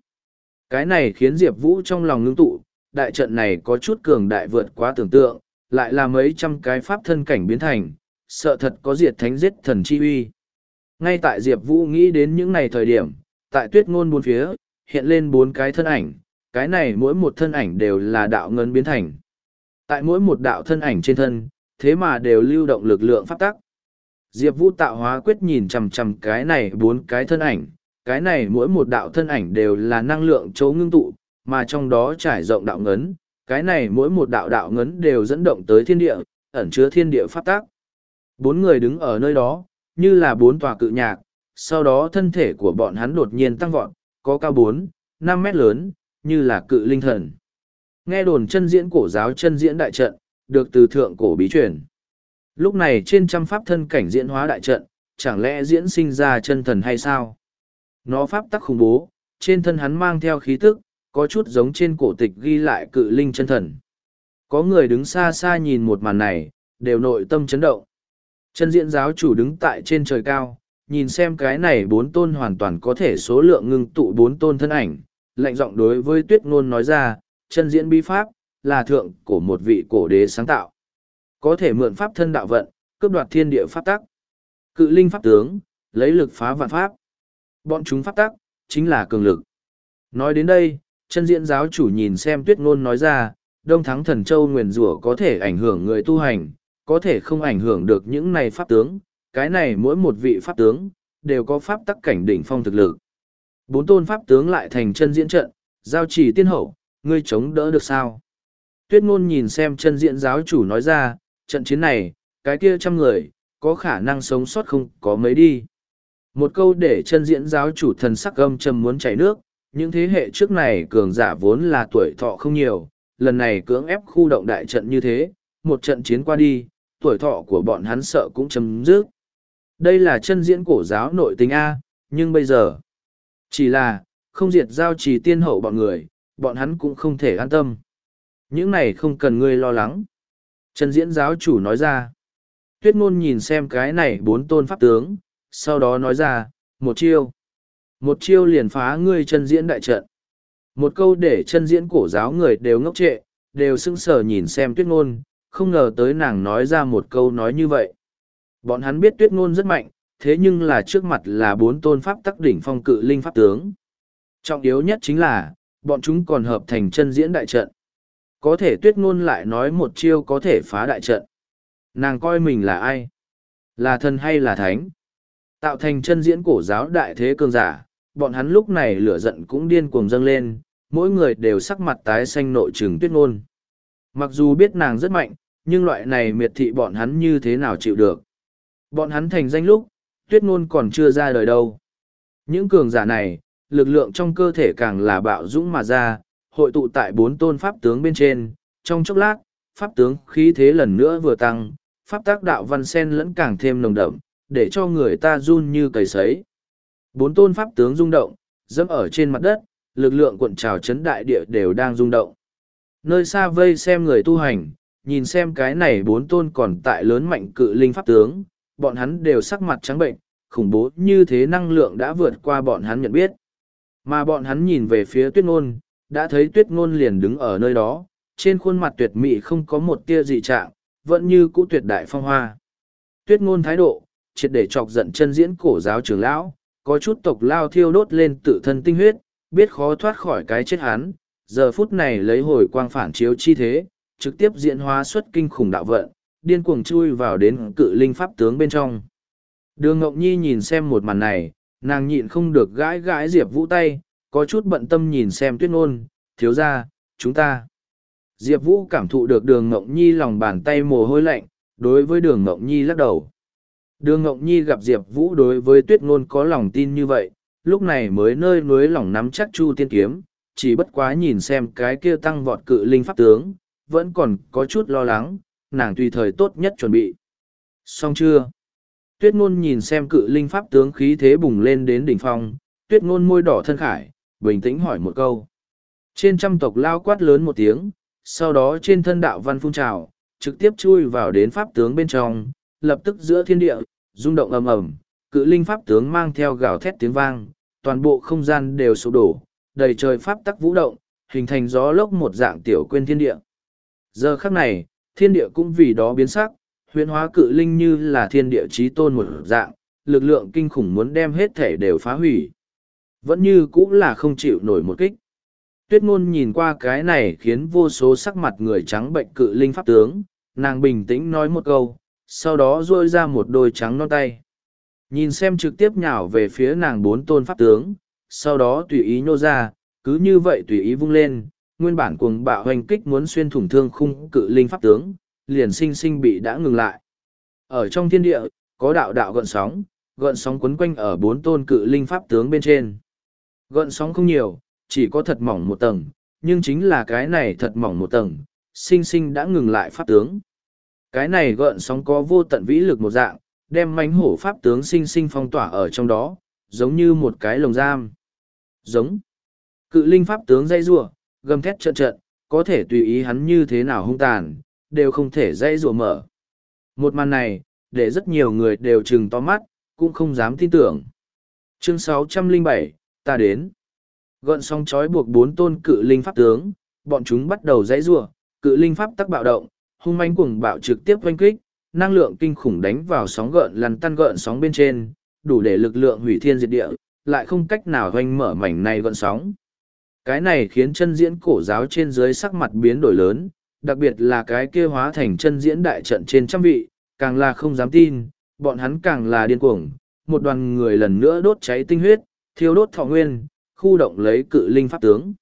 Cái này khiến diệp vũ trong lòng ngưng tụ, đại trận này có chút cường đại vượt quá tưởng tượng, lại là mấy trăm cái pháp thân cảnh biến thành, sợ thật có diệt thánh giết thần chi uy. Ngay tại Diệp Vũ nghĩ đến những ngày thời điểm, tại tuyết ngôn bốn phía, hiện lên bốn cái thân ảnh, cái này mỗi một thân ảnh đều là đạo ngân biến thành. Tại mỗi một đạo thân ảnh trên thân, thế mà đều lưu động lực lượng pháp tắc. Diệp Vũ tạo hóa quyết nhìn chằm chằm cái này bốn cái thân ảnh, cái này mỗi một đạo thân ảnh đều là năng lượng chấu ngưng tụ, mà trong đó trải rộng đạo ngấn, cái này mỗi một đạo đạo ngấn đều dẫn động tới thiên địa, ẩn chứa thiên địa pháp tác. Bốn người đứng ở nơi đó, như là bốn tòa cự nhạc, sau đó thân thể của bọn hắn đột nhiên tăng vọt, có cao bốn, năm mét lớn, như là cự linh thần. Nghe đồn chân diễn cổ giáo chân diễn đại trận, được từ thượng cổ bí truyền. Lúc này trên trăm pháp thân cảnh diễn hóa đại trận, chẳng lẽ diễn sinh ra chân thần hay sao? Nó pháp tắc khủng bố, trên thân hắn mang theo khí tức, có chút giống trên cổ tịch ghi lại cự linh chân thần. Có người đứng xa xa nhìn một màn này, đều nội tâm chấn động. Chân diễn giáo chủ đứng tại trên trời cao, nhìn xem cái này bốn tôn hoàn toàn có thể số lượng ngưng tụ bốn tôn thân ảnh, lạnh giọng đối với tuyết ngôn nói ra, chân diễn bi pháp, là thượng của một vị cổ đế sáng tạo. Có thể mượn pháp thân đạo vận, cướp đoạt thiên địa pháp tắc. Cự linh pháp tướng, lấy lực phá vạn pháp. Bọn chúng pháp tắc, chính là cường lực. Nói đến đây, chân diễn giáo chủ nhìn xem tuyết ngôn nói ra, đông thắng thần châu nguyền rủa có thể ảnh hưởng người tu hành, có thể không ảnh hưởng được những này pháp tướng, cái này mỗi một vị pháp tướng, đều có pháp tắc cảnh đỉnh phong thực lực. Bốn tôn pháp tướng lại thành chân diễn trận, giao chỉ tiên hậu, ngươi chống đỡ được sao? Tuyết ngôn nhìn xem chân diễn giáo chủ nói ra, trận chiến này, cái kia trăm người, có khả năng sống sót không có mấy đi. Một câu để chân diễn giáo chủ thần sắc âm trầm muốn chảy nước, những thế hệ trước này cường giả vốn là tuổi thọ không nhiều, lần này cưỡng ép khu động đại trận như thế, một trận chiến qua đi, tuổi thọ của bọn hắn sợ cũng chấm dứt. Đây là chân diễn cổ giáo nội tình A, nhưng bây giờ, chỉ là, không diệt giao trì tiên hậu bọn người, bọn hắn cũng không thể an tâm. Những này không cần ngươi lo lắng. Chân diễn giáo chủ nói ra. Tuyết ngôn nhìn xem cái này bốn tôn pháp tướng, sau đó nói ra, một chiêu. Một chiêu liền phá ngươi chân diễn đại trận. Một câu để chân diễn cổ giáo người đều ngốc trệ, đều sững sờ nhìn xem tuyết ngôn, không ngờ tới nàng nói ra một câu nói như vậy. Bọn hắn biết tuyết ngôn rất mạnh, thế nhưng là trước mặt là bốn tôn pháp tắc đỉnh phong cự linh pháp tướng. Trọng yếu nhất chính là, bọn chúng còn hợp thành chân diễn đại trận. Có thể tuyết ngôn lại nói một chiêu có thể phá đại trận. Nàng coi mình là ai? Là thần hay là thánh? Tạo thành chân diễn cổ giáo đại thế cường giả, bọn hắn lúc này lửa giận cũng điên cuồng dâng lên, mỗi người đều sắc mặt tái xanh nội trừng tuyết ngôn. Mặc dù biết nàng rất mạnh, nhưng loại này miệt thị bọn hắn như thế nào chịu được. Bọn hắn thành danh lúc, tuyết ngôn còn chưa ra đời đâu. Những cường giả này, lực lượng trong cơ thể càng là bạo dũng mà ra, hội tụ tại bốn tôn pháp tướng bên trên, trong chốc lát, pháp tướng khí thế lần nữa vừa tăng, pháp tác đạo văn sen lẫn càng thêm nồng đậm, để cho người ta run như cầy sấy. Bốn tôn pháp tướng rung động, dẫm ở trên mặt đất, lực lượng cuộn trào chấn đại địa đều đang rung động. Nơi xa vây xem người tu hành, nhìn xem cái này bốn tôn còn tại lớn mạnh cự linh pháp tướng, bọn hắn đều sắc mặt trắng bệnh, khủng bố như thế năng lượng đã vượt qua bọn hắn nhận biết. Mà bọn hắn nhìn về phía tuyết ngôn, đã thấy tuyết ngôn liền đứng ở nơi đó, trên khuôn mặt tuyệt mị không có một tia dị trạng, vẫn như cũ tuyệt đại phong hoa. Tuyết ngôn thái độ, triệt để chọc giận chân diễn cổ giáo trưởng lão, có chút tộc lao thiêu đốt lên tự thân tinh huyết, biết khó thoát khỏi cái chết hắn, giờ phút này lấy hồi quang phản chiếu chi thế, trực tiếp diễn hóa xuất kinh khủng đạo vận, điên cuồng chui vào đến cự linh pháp tướng bên trong. Đường Ngọc Nhi nhìn xem một màn này, nàng nhịn không được gãi gãi Diệp Vũ tay, có chút bận tâm nhìn xem tuyết ngôn, thiếu ra, chúng ta. Diệp Vũ cảm thụ được đường Ngọc Nhi lòng bàn tay mồ hôi lạnh, đối với đường Ngọc Nhi lắc đầu. Đường Ngọc Nhi gặp Diệp Vũ đối với tuyết ngôn có lòng tin như vậy, lúc này mới nơi núi lòng nắm chắc chu tiên kiếm, chỉ bất quá nhìn xem cái kia tăng vọt cự linh pháp tướng, vẫn còn có chút lo lắng, nàng tùy thời tốt nhất chuẩn bị. Xong chưa? Tuyết ngôn nhìn xem cự linh pháp tướng khí thế bùng lên đến đỉnh phong, tuyết ngôn môi đỏ thân khải, bình tĩnh hỏi một câu. Trên trăm tộc lao quát lớn một tiếng, sau đó trên thân đạo văn phun trào, trực tiếp chui vào đến pháp tướng bên trong, lập tức giữa thiên địa, rung động ầm ầm, cự linh pháp tướng mang theo gào thét tiếng vang, toàn bộ không gian đều sụp đổ, đầy trời pháp tắc vũ động, hình thành gió lốc một dạng tiểu quên thiên địa. Giờ khắc này, thiên địa cũng vì đó biến sắc, huyễn hóa cự linh như là thiên địa chí tôn một dạng, lực lượng kinh khủng muốn đem hết thể đều phá hủy. Vẫn như cũng là không chịu nổi một kích. Tuyết ngôn nhìn qua cái này khiến vô số sắc mặt người trắng bệnh cự linh pháp tướng, nàng bình tĩnh nói một câu, sau đó duỗi ra một đôi trắng non tay. Nhìn xem trực tiếp nhào về phía nàng bốn tôn pháp tướng, sau đó tùy ý nhô ra, cứ như vậy tùy ý vung lên, nguyên bản cuồng bạo hoành kích muốn xuyên thủng thương khung cự linh pháp tướng, liền sinh sinh bị đã ngừng lại. Ở trong thiên địa, có đạo đạo gợn sóng, gợn sóng quấn quanh ở bốn tôn cự linh pháp tướng bên trên. Gợn sóng không nhiều, chỉ có thật mỏng một tầng, nhưng chính là cái này thật mỏng một tầng, sinh sinh đã ngừng lại pháp tướng. Cái này gợn sóng có vô tận vĩ lực một dạng, đem mánh hổ pháp tướng sinh sinh phong tỏa ở trong đó, giống như một cái lồng giam. Giống. Cự linh pháp tướng dây rủa gầm thét trận trận, có thể tùy ý hắn như thế nào hung tàn, đều không thể dây rủa mở. Một màn này, để rất nhiều người đều trừng to mắt, cũng không dám tin tưởng. Chương 607, ta đến. Gọn sóng chói buộc bốn tôn cự linh pháp tướng, bọn chúng bắt đầu dãy rủa, cự linh pháp tắc bạo động, hung manh cuồng bạo trực tiếp oanh kích, năng lượng kinh khủng đánh vào sóng gợn lăn tăn gợn sóng bên trên, đủ để lực lượng hủy thiên diệt địa, lại không cách nào hoanh mở mảnh này gợn sóng. Cái này khiến chân diễn cổ giáo trên dưới sắc mặt biến đổi lớn, đặc biệt là cái kia hóa thành chân diễn đại trận trên trăm vị, càng là không dám tin, bọn hắn càng là điên cuồng, một đoàn người lần nữa đốt cháy tinh huyết, thiêu đốt thọ nguyên, khu động lấy cự linh pháp tướng.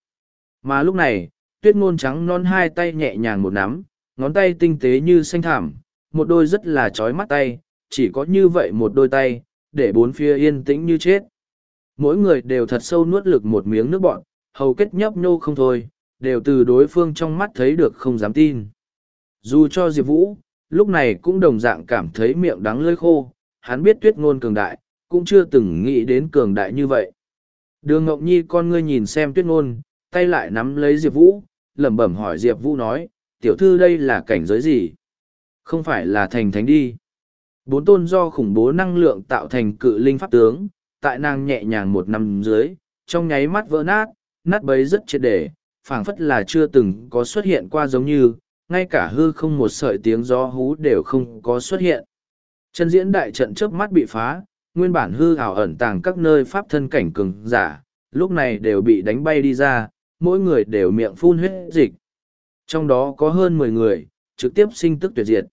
Mà lúc này, tuyết ngôn trắng non hai tay nhẹ nhàng một nắm, ngón tay tinh tế như xanh thảm, một đôi rất là trói mắt tay, chỉ có như vậy một đôi tay, để bốn phía yên tĩnh như chết. Mỗi người đều thật sâu nuốt lực một miếng nước bọn, hầu kết nhấp nhô không thôi, đều từ đối phương trong mắt thấy được không dám tin. Dù cho Diệp Vũ, lúc này cũng đồng dạng cảm thấy miệng đắng lơi khô, hắn biết tuyết ngôn cường đại, cũng chưa từng nghĩ đến cường đại như vậy. Đường Ngọc Nhi con ngươi nhìn xem tuyết ngôn, tay lại nắm lấy Diệp Vũ, lẩm bẩm hỏi Diệp Vũ nói, tiểu thư đây là cảnh giới gì? Không phải là thành thánh đi. Bốn tôn do khủng bố năng lượng tạo thành cự linh pháp tướng, tại nàng nhẹ nhàng một năm dưới, trong nháy mắt vỡ nát, nát bấy rất triệt để, phảng phất là chưa từng có xuất hiện qua giống như, ngay cả hư không một sợi tiếng gió hú đều không có xuất hiện. Chân diễn đại trận trước mắt bị phá, nguyên bản hư ảo ẩn tàng các nơi pháp thân cảnh cường giả, lúc này đều bị đánh bay đi ra, mỗi người đều miệng phun huyết dịch. Trong đó có hơn mười người, trực tiếp sinh tức tuyệt diệt.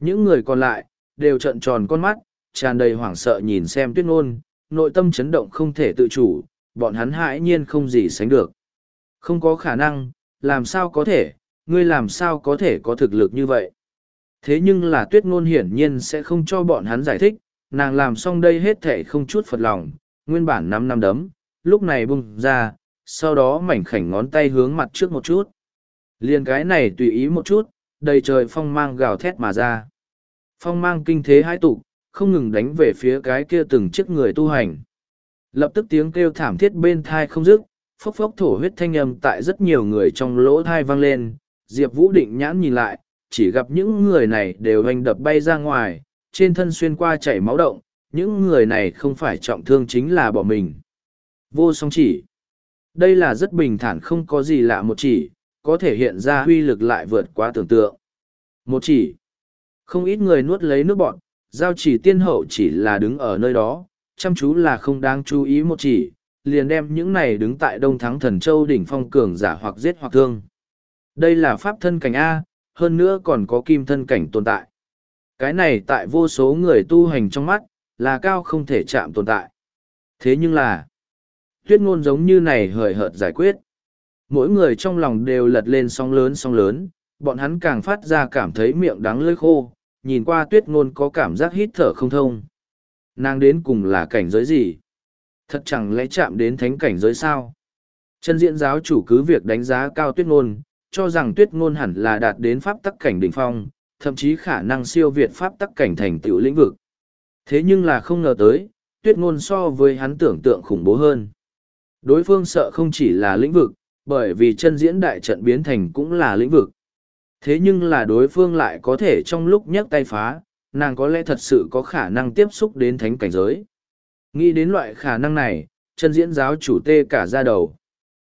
Những người còn lại, đều trợn tròn con mắt, tràn đầy hoảng sợ nhìn xem tuyết ngôn, nội tâm chấn động không thể tự chủ, bọn hắn hãi nhiên không gì sánh được. Không có khả năng, làm sao có thể, ngươi làm sao có thể có thực lực như vậy. Thế nhưng là tuyết ngôn hiển nhiên sẽ không cho bọn hắn giải thích, nàng làm xong đây hết thể không chút phật lòng, nguyên bản năm năm đấm, lúc này bung ra, sau đó mảnh khảnh ngón tay hướng mặt trước một chút. Liên cái này tùy ý một chút, đầy trời phong mang gào thét mà ra. Phong mang kinh thế hai tục, không ngừng đánh về phía cái kia từng chiếc người tu hành. Lập tức tiếng kêu thảm thiết bên thai không dứt, phốc phốc thổ huyết thanh âm tại rất nhiều người trong lỗ thai vang lên. Diệp Vũ định nhãn nhìn lại, chỉ gặp những người này đều hành đập bay ra ngoài, trên thân xuyên qua chảy máu động, những người này không phải trọng thương chính là bỏ mình. Vô song chỉ. Đây là rất bình thản không có gì lạ một chỉ, có thể hiện ra huy lực lại vượt quá tưởng tượng. Một chỉ. Không ít người nuốt lấy nước bọn, giao chỉ tiên hậu chỉ là đứng ở nơi đó, chăm chú là không đáng chú ý một chỉ, liền đem những này đứng tại Đông Thắng Thần Châu đỉnh phong cường giả hoặc giết hoặc thương. Đây là pháp thân cảnh A, hơn nữa còn có kim thân cảnh tồn tại. Cái này tại vô số người tu hành trong mắt, là cao không thể chạm tồn tại. Thế nhưng là, tuyết ngôn giống như này hời hợt giải quyết. Mỗi người trong lòng đều lật lên sóng lớn sóng lớn, bọn hắn càng phát ra cảm thấy miệng đắng lưỡi khô, nhìn qua tuyết ngôn có cảm giác hít thở không thông. Nàng đến cùng là cảnh giới gì? Thật chẳng lẽ chạm đến thánh cảnh giới sao? Chân diễn giáo chủ cứ việc đánh giá cao tuyết ngôn, cho rằng tuyết ngôn hẳn là đạt đến pháp tắc cảnh đỉnh phong, thậm chí khả năng siêu việt pháp tắc cảnh thành tựu lĩnh vực. Thế nhưng là không ngờ tới, tuyết ngôn so với hắn tưởng tượng khủng bố hơn. Đối phương sợ không chỉ là lĩnh vực, bởi vì chân diễn đại trận biến thành cũng là lĩnh vực. Thế nhưng là đối phương lại có thể trong lúc nhấc tay phá, nàng có lẽ thật sự có khả năng tiếp xúc đến thánh cảnh giới. Nghĩ đến loại khả năng này, chân diễn giáo chủ tê cả ra đầu.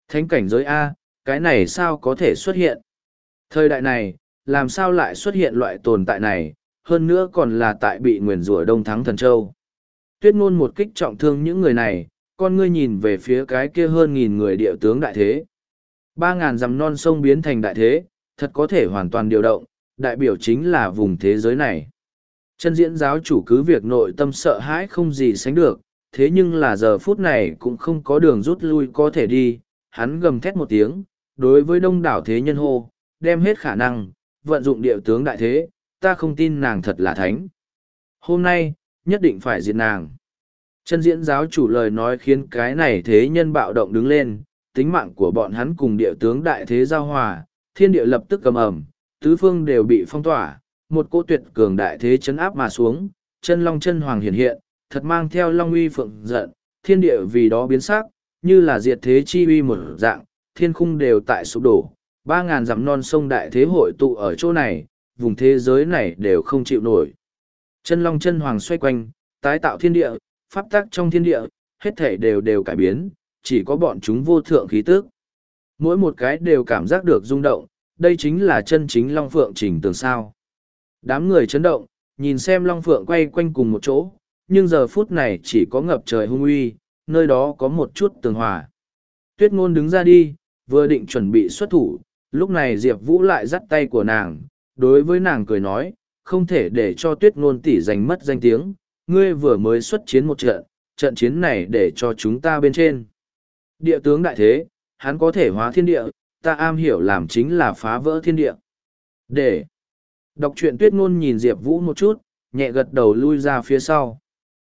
Thánh cảnh giới A, cái này sao có thể xuất hiện? Thời đại này, làm sao lại xuất hiện loại tồn tại này, hơn nữa còn là tại bị nguyền rủa đông thắng thần châu. Tuyết ngôn một kích trọng thương những người này, con ngươi nhìn về phía cái kia hơn nghìn người địa tướng đại thế. Ba ngàn dặm non sông biến thành đại thế, thật có thể hoàn toàn điều động, đại biểu chính là vùng thế giới này. Chân diễn giáo chủ cứ việc nội tâm sợ hãi không gì sánh được, thế nhưng là giờ phút này cũng không có đường rút lui có thể đi, hắn gầm thét một tiếng, đối với đông đảo thế nhân hô, đem hết khả năng, vận dụng địa tướng đại thế, ta không tin nàng thật là thánh. Hôm nay, nhất định phải diệt nàng. Chân diễn giáo chủ lời nói khiến cái này thế nhân bạo động đứng lên, tính mạng của bọn hắn cùng địa tướng đại thế giao hòa, thiên địa lập tức cầm ẩm, tứ phương đều bị phong tỏa, một cỗ tuyệt cường đại thế chấn áp mà xuống, chân long chân hoàng hiện hiện, thật mang theo long uy phượng giận, thiên địa vì đó biến sắc, như là diệt thế chi uy một dạng, thiên khung đều tại sụp đổ, ba ngàn dặm non sông đại thế hội tụ ở chỗ này, vùng thế giới này đều không chịu nổi. Chân long chân hoàng xoay quanh, tái tạo thiên địa, pháp tắc trong thiên địa, hết thể đều đều cải biến, chỉ có bọn chúng vô thượng khí tức. Mỗi một cái đều cảm giác được rung động, đây chính là chân chính long phượng trình tường sao. Đám người chấn động, nhìn xem long phượng quay quanh cùng một chỗ, nhưng giờ phút này chỉ có ngập trời hung uy, nơi đó có một chút tường hòa. Tuyết ngôn đứng ra đi, vừa định chuẩn bị xuất thủ, lúc này Diệp Vũ lại dắt tay của nàng, đối với nàng cười nói, không thể để cho tuyết ngôn tỷ giành mất danh tiếng, ngươi vừa mới xuất chiến một trận, trận chiến này để cho chúng ta bên trên. Địa tướng đại thế, hắn có thể hóa thiên địa, ta am hiểu làm chính là phá vỡ thiên địa. Để đọc truyện tuyết ngôn nhìn Diệp Vũ một chút, nhẹ gật đầu lui ra phía sau.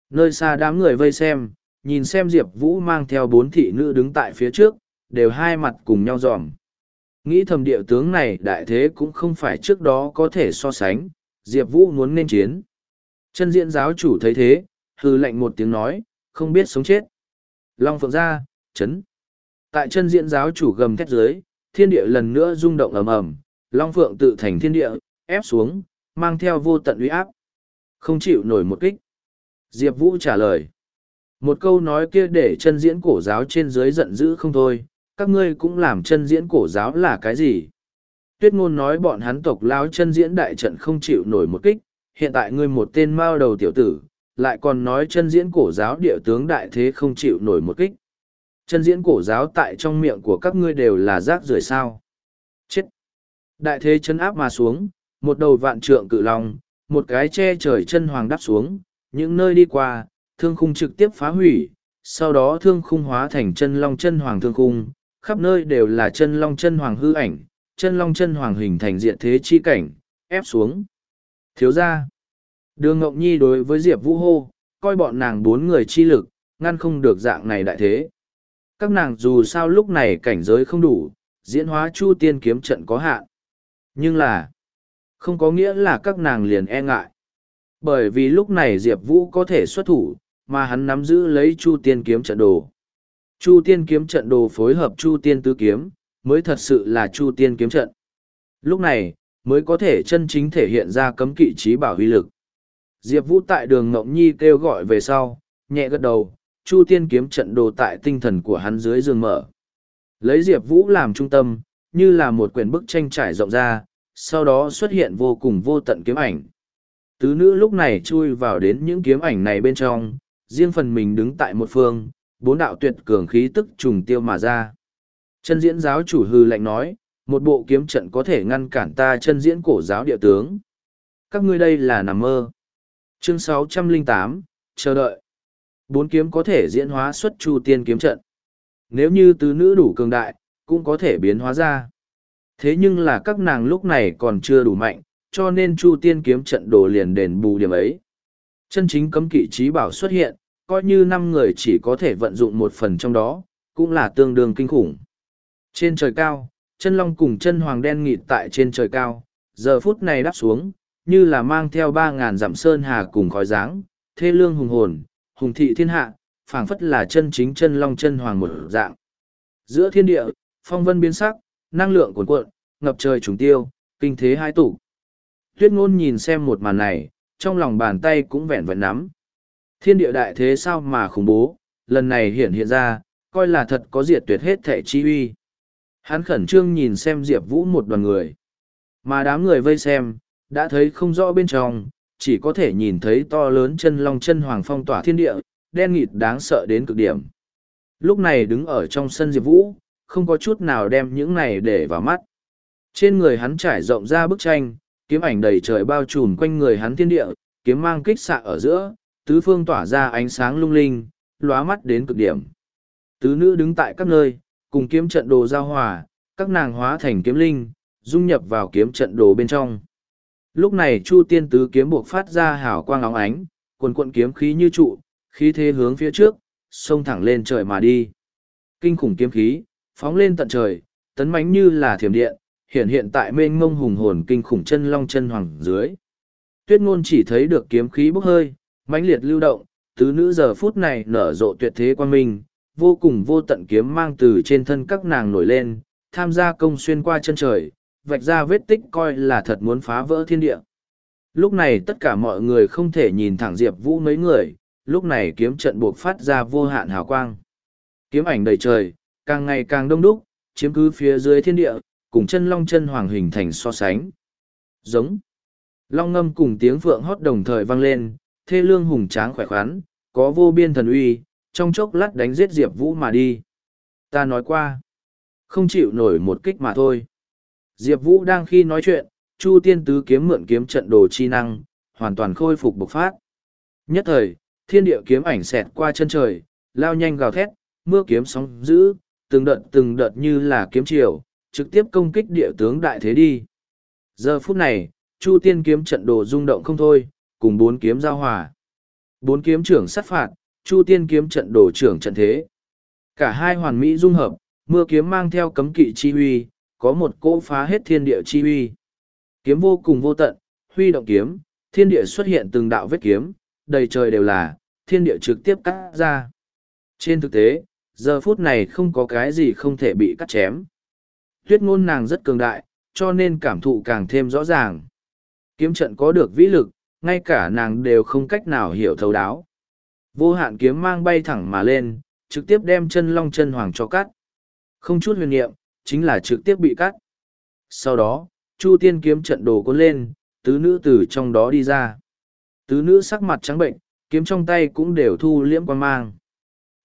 Nơi xa đám người vây xem, nhìn xem Diệp Vũ mang theo bốn thị nữ đứng tại phía trước, đều hai mặt cùng nhau dòm. Nghĩ thầm địa tướng này đại thế cũng không phải trước đó có thể so sánh, Diệp Vũ muốn nên chiến. Chân diện giáo chủ thấy thế, hư lệnh một tiếng nói, không biết sống chết. Long Phượng ra, chấn. Tại chân diễn giáo chủ gầm thét dưới, thiên địa lần nữa rung động ầm ầm, Long Phượng tự thành thiên địa, ép xuống, mang theo vô tận uy áp. Không chịu nổi một kích. Diệp Vũ trả lời. Một câu nói kia để chân diễn cổ giáo trên dưới giận dữ không thôi, các ngươi cũng làm chân diễn cổ giáo là cái gì? Tuyết ngôn nói bọn hắn tộc lao chân diễn đại trận không chịu nổi một kích, hiện tại ngươi một tên mao đầu tiểu tử, lại còn nói chân diễn cổ giáo địa tướng đại thế không chịu nổi một kích. Chân diễn cổ giáo tại trong miệng của các ngươi đều là rác rưởi sao. Chết! Đại thế chân áp mà xuống, một đầu vạn trượng cự long, một cái che trời chân hoàng đắp xuống, những nơi đi qua, thương khung trực tiếp phá hủy, sau đó thương khung hóa thành chân long chân hoàng thương khung, khắp nơi đều là chân long chân hoàng hư ảnh, chân long chân hoàng hình thành diện thế chi cảnh, ép xuống. Thiếu ra, đường Ngọc Nhi đối với Diệp Vũ hô, coi bọn nàng bốn người chi lực, ngăn không được dạng này đại thế. Các nàng dù sao lúc này cảnh giới không đủ, diễn hóa chu tiên kiếm trận có hạn. Nhưng là, không có nghĩa là các nàng liền e ngại. Bởi vì lúc này Diệp Vũ có thể xuất thủ, mà hắn nắm giữ lấy Chu Tiên kiếm trận đồ. Chu Tiên kiếm trận đồ phối hợp Chu Tiên tứ kiếm, mới thật sự là Chu Tiên kiếm trận. Lúc này, mới có thể chân chính thể hiện ra cấm kỵ trí bảo huy lực. Diệp Vũ tại đường Ngộng Nhi kêu gọi về sau, nhẹ gật đầu, Chu Tiên kiếm trận đồ tại tinh thần của hắn dưới giường mở. Lấy Diệp Vũ làm trung tâm, như là một quyển bức tranh trải rộng ra, sau đó xuất hiện vô cùng vô tận kiếm ảnh. Tứ nữ lúc này chui vào đến những kiếm ảnh này bên trong, riêng phần mình đứng tại một phương, bốn đạo tuyệt cường khí tức trùng tiêu mà ra. Chân diễn giáo chủ hư lạnh nói, một bộ kiếm trận có thể ngăn cản ta chân diễn cổ giáo địa tướng. Các ngươi đây là nằm mơ. Chương 608, chờ đợi. Bốn kiếm có thể diễn hóa xuất chu tiên kiếm trận. Nếu như tứ nữ đủ cường đại, cũng có thể biến hóa ra. Thế nhưng là các nàng lúc này còn chưa đủ mạnh, cho nên chu tiên kiếm trận đồ liền đền bù điểm ấy. Chân chính cấm kỵ trí bảo xuất hiện, coi như năm người chỉ có thể vận dụng một phần trong đó, cũng là tương đương kinh khủng. Trên trời cao, chân long cùng chân hoàng đen nghịt tại trên trời cao, giờ phút này đáp xuống, như là mang theo ba ngàn dặm sơn hà cùng khói dáng, thê lương hùng hồn, hùng thị thiên hạ, phảng phất là chân chính chân long chân hoàng một dạng. Giữa thiên địa, phong vân biến sắc, năng lượng cuồn cuộn, ngập trời trùng tiêu, kinh thế hai tủ. Tuyết ngôn nhìn xem một màn này, trong lòng bàn tay cũng vẹn vẹn nắm. Thiên địa đại thế sao mà khủng bố, lần này hiện hiện ra, coi là thật có diệt tuyệt hết thể chi uy. Hắn khẩn trương nhìn xem Diệp Vũ một đoàn người. Mà đám người vây xem, đã thấy không rõ bên trong, chỉ có thể nhìn thấy to lớn chân long chân hoàng phong tỏa thiên địa, đen nghịt đáng sợ đến cực điểm. Lúc này đứng ở trong sân Diệp Vũ, không có chút nào đem những này để vào mắt. Trên người hắn trải rộng ra bức tranh, kiếm ảnh đầy trời bao trùm quanh người hắn thiên địa, kiếm mang kích xạ ở giữa, tứ phương tỏa ra ánh sáng lung linh, lóa mắt đến cực điểm. Tứ nữ đứng tại các nơi, cùng kiếm trận đồ giao hòa, các nàng hóa thành kiếm linh, dung nhập vào kiếm trận đồ bên trong. Lúc này Chu Tiên tứ kiếm buộc phát ra hào quang óng ánh, quần quận kiếm khí như trụ, khí thế hướng phía trước, xông thẳng lên trời mà đi. Kinh khủng kiếm khí, phóng lên tận trời, tấn mãnh như là thiểm điện, hiện hiện tại mênh mông hùng hồn kinh khủng chân long chân hoàng dưới. Tuyết ngôn chỉ thấy được kiếm khí bốc hơi, mãnh liệt lưu động, tứ nữ giờ phút này nở rộ tuyệt thế quan minh, vô cùng vô tận kiếm mang từ trên thân các nàng nổi lên, tham gia công xuyên qua chân trời, vạch ra vết tích coi là thật muốn phá vỡ thiên địa. Lúc này tất cả mọi người không thể nhìn thẳng Diệp Vũ mấy người, lúc này kiếm trận buộc phát ra vô hạn hào quang. Kiếm ảnh đầy trời, càng ngày càng đông đúc, chiếm cứ phía dưới thiên địa, cùng chân long chân hoàng hình thành so sánh. Giống. Long ngâm cùng tiếng phượng hót đồng thời vang lên, thê lương hùng tráng khỏe khoắn, có vô biên thần uy, trong chốc lát đánh giết Diệp Vũ mà đi. Ta nói qua, không chịu nổi một kích mà thôi. Diệp Vũ đang khi nói chuyện, Chu Tiên Tứ kiếm mượn kiếm trận đồ chi năng, hoàn toàn khôi phục bộc phát. Nhất thời, thiên địa kiếm ảnh xẹt qua chân trời, lao nhanh gào thét, mưa kiếm sóng dữ, từng đợt từng đợt như là kiếm chiều, trực tiếp công kích địa tướng đại thế đi. Giờ phút này, Chu Tiên kiếm trận đồ rung động không thôi, cùng bốn kiếm giao hòa. Bốn kiếm trưởng sát phạt, Chu Tiên kiếm trận đồ trưởng trận thế. Cả hai hoàn mỹ dung hợp, mưa kiếm mang theo cấm kỵ chi huy, có một cỗ phá hết thiên địa chi uy. Kiếm vô cùng vô tận, huy động kiếm, thiên địa xuất hiện từng đạo vết kiếm, đầy trời đều là, thiên địa trực tiếp cắt ra. Trên thực tế, giờ phút này không có cái gì không thể bị cắt chém. Tuyết ngôn nàng rất cường đại, cho nên cảm thụ càng thêm rõ ràng. Kiếm trận có được vĩ lực, ngay cả nàng đều không cách nào hiểu thấu đáo. Vô hạn kiếm mang bay thẳng mà lên, trực tiếp đem chân long chân hoàng cho cắt. Không chút huyền niệm, chính là trực tiếp bị cắt. Sau đó, Chu Tiên kiếm trận đồ cuốn lên, tứ nữ từ trong đó đi ra. Tứ nữ sắc mặt trắng bệnh, kiếm trong tay cũng đều thu liễm quan mang.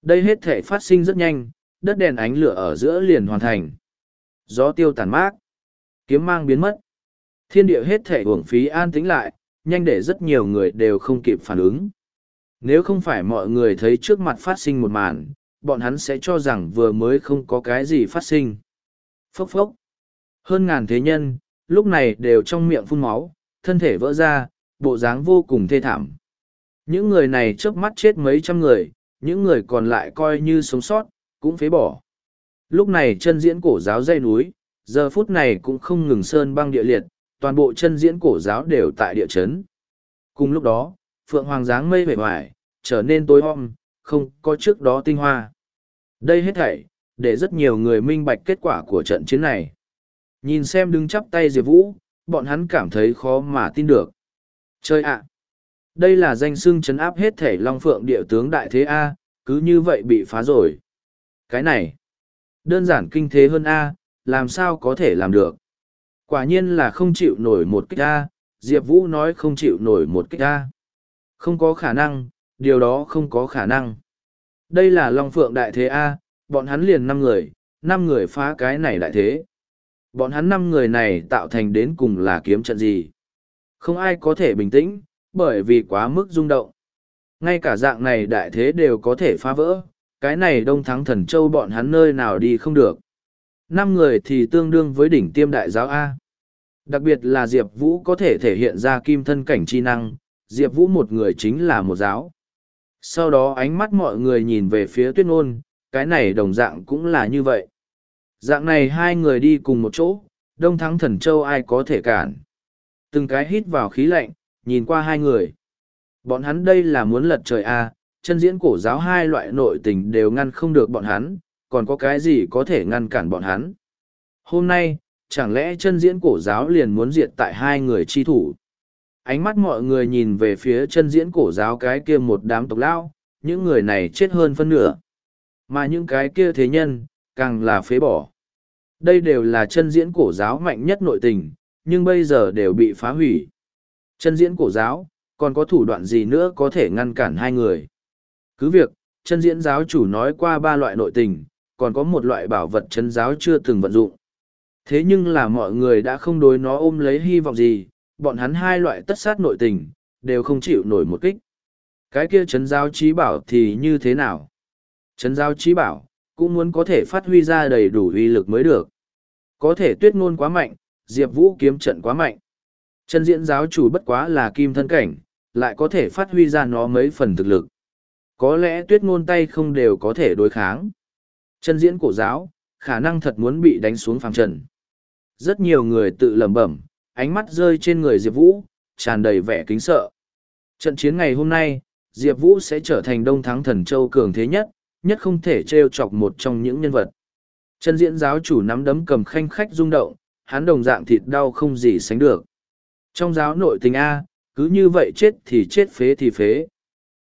Đây hết thể phát sinh rất nhanh, đất đèn ánh lửa ở giữa liền hoàn thành. Gió tiêu tàn mát, kiếm mang biến mất. Thiên địa hết thể uổng phí an tĩnh lại, nhanh để rất nhiều người đều không kịp phản ứng. Nếu không phải mọi người thấy trước mặt phát sinh một màn, bọn hắn sẽ cho rằng vừa mới không có cái gì phát sinh. Phốc phốc. Hơn ngàn thế nhân, lúc này đều trong miệng phun máu, thân thể vỡ ra, bộ dáng vô cùng thê thảm. Những người này chớp mắt chết mấy trăm người, những người còn lại coi như sống sót, cũng phế bỏ. Lúc này chân diễn cổ giáo dây núi, giờ phút này cũng không ngừng sơn băng địa liệt, toàn bộ chân diễn cổ giáo đều tại địa chấn. Cùng lúc đó, Phượng Hoàng dáng mây vẻ vải, trở nên tối om, không có trước đó tinh hoa. Đây hết thảy, để rất nhiều người minh bạch kết quả của trận chiến này. Nhìn xem đứng chắp tay Diệp Vũ, bọn hắn cảm thấy khó mà tin được. Chơi ạ! Đây là danh xưng chấn áp hết thể Long Phượng địa tướng đại thế A, cứ như vậy bị phá rồi. Cái này, đơn giản kinh thế hơn A, làm sao có thể làm được. Quả nhiên là không chịu nổi một kích A, Diệp Vũ nói không chịu nổi một kích A. Không có khả năng, điều đó không có khả năng. Đây là Long Phượng đại thế A, bọn hắn liền năm người, năm người phá cái này lại thế. Bọn hắn năm người này tạo thành đến cùng là kiếm trận gì? Không ai có thể bình tĩnh, bởi vì quá mức rung động. Ngay cả dạng này đại thế đều có thể phá vỡ, cái này đông thắng thần châu bọn hắn nơi nào đi không được. Năm người thì tương đương với đỉnh tiêm đại giáo A. Đặc biệt là Diệp Vũ có thể thể hiện ra kim thân cảnh chi năng, Diệp Vũ một người chính là một giáo. Sau đó ánh mắt mọi người nhìn về phía tuyết ngôn, cái này đồng dạng cũng là như vậy. Dạng này hai người đi cùng một chỗ, đông thắng thần châu ai có thể cản. Từng cái hít vào khí lạnh, nhìn qua hai người. Bọn hắn đây là muốn lật trời a à, chân diễn cổ giáo hai loại nội tình đều ngăn không được bọn hắn, còn có cái gì có thể ngăn cản bọn hắn. Hôm nay, chẳng lẽ chân diễn cổ giáo liền muốn diệt tại hai người chi thủ. Ánh mắt mọi người nhìn về phía chân diễn cổ giáo cái kia một đám tộc lao, những người này chết hơn phân nửa. Mà những cái kia thế nhân, càng là phế bỏ. Đây đều là chân diễn cổ giáo mạnh nhất nội tình, nhưng bây giờ đều bị phá hủy. Chân diễn cổ giáo, còn có thủ đoạn gì nữa có thể ngăn cản hai người. Cứ việc, chân diễn giáo chủ nói qua ba loại nội tình, còn có một loại bảo vật chân giáo chưa từng vận dụng. Thế nhưng là mọi người đã không đối nó ôm lấy hy vọng gì, bọn hắn hai loại tất sát nội tình, đều không chịu nổi một kích. Cái kia chấn giáo trí bảo thì như thế nào? Trấn giáo trí bảo, cũng muốn có thể phát huy ra đầy đủ uy lực mới được. Có thể tuyết ngôn quá mạnh, Diệp Vũ kiếm trận quá mạnh. Chân diễn giáo chủ bất quá là kim thân cảnh, lại có thể phát huy ra nó mấy phần thực lực. Có lẽ tuyết ngôn tay không đều có thể đối kháng. Chân diễn cổ giáo, khả năng thật muốn bị đánh xuống phàng trần. Rất nhiều người tự lẩm bẩm, ánh mắt rơi trên người Diệp Vũ, tràn đầy vẻ kính sợ. Trận chiến ngày hôm nay, Diệp Vũ sẽ trở thành đông thắng thần châu cường thế nhất, nhất không thể trêu chọc một trong những nhân vật. Chân diễn giáo chủ nắm đấm cầm khanh khách rung động, hắn đồng dạng thịt đau không gì sánh được. Trong giáo nội tình A, cứ như vậy chết thì chết phế thì phế.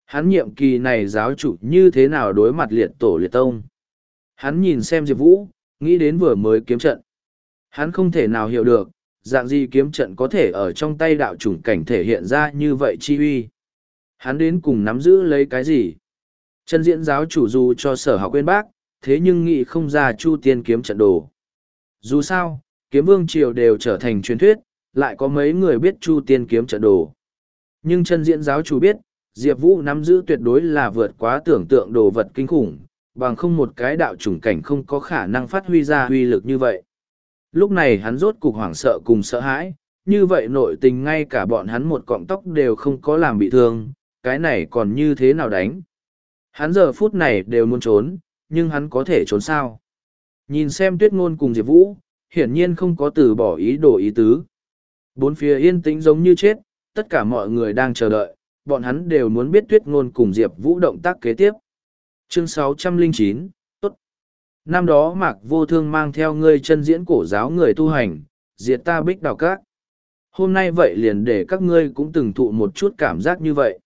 Hắn nhiệm kỳ này giáo chủ như thế nào đối mặt liệt tổ liệt tông. Hắn nhìn xem Diệp Vũ, nghĩ đến vừa mới kiếm trận. Hắn không thể nào hiểu được, dạng gì kiếm trận có thể ở trong tay đạo chủng cảnh thể hiện ra như vậy chi uy. Hắn đến cùng nắm giữ lấy cái gì? Chân diễn giáo chủ dù cho sở học quên bác, thế nhưng nghĩ không ra chu tiên kiếm trận đồ. Dù sao, kiếm vương triều đều trở thành truyền thuyết, lại có mấy người biết chu tiên kiếm trận đồ. Nhưng chân diễn giáo chủ biết, Diệp Vũ nắm giữ tuyệt đối là vượt quá tưởng tượng đồ vật kinh khủng, bằng không một cái đạo chủng cảnh không có khả năng phát huy ra huy lực như vậy. Lúc này hắn rốt cục hoảng sợ cùng sợ hãi, như vậy nội tình ngay cả bọn hắn một cọng tóc đều không có làm bị thương, cái này còn như thế nào đánh. Hắn giờ phút này đều muốn trốn, nhưng hắn có thể trốn sao. Nhìn xem tuyết ngôn cùng Diệp Vũ, hiển nhiên không có từ bỏ ý đồ ý tứ. Bốn phía yên tĩnh giống như chết, tất cả mọi người đang chờ đợi, bọn hắn đều muốn biết tuyết ngôn cùng Diệp Vũ động tác kế tiếp. Chương 609, Tốt. Năm đó Mạc Vô Thương mang theo ngươi chân diễn cổ giáo người tu hành, diệt ta bích đào các. Hôm nay vậy liền để các ngươi cũng từng thụ một chút cảm giác như vậy.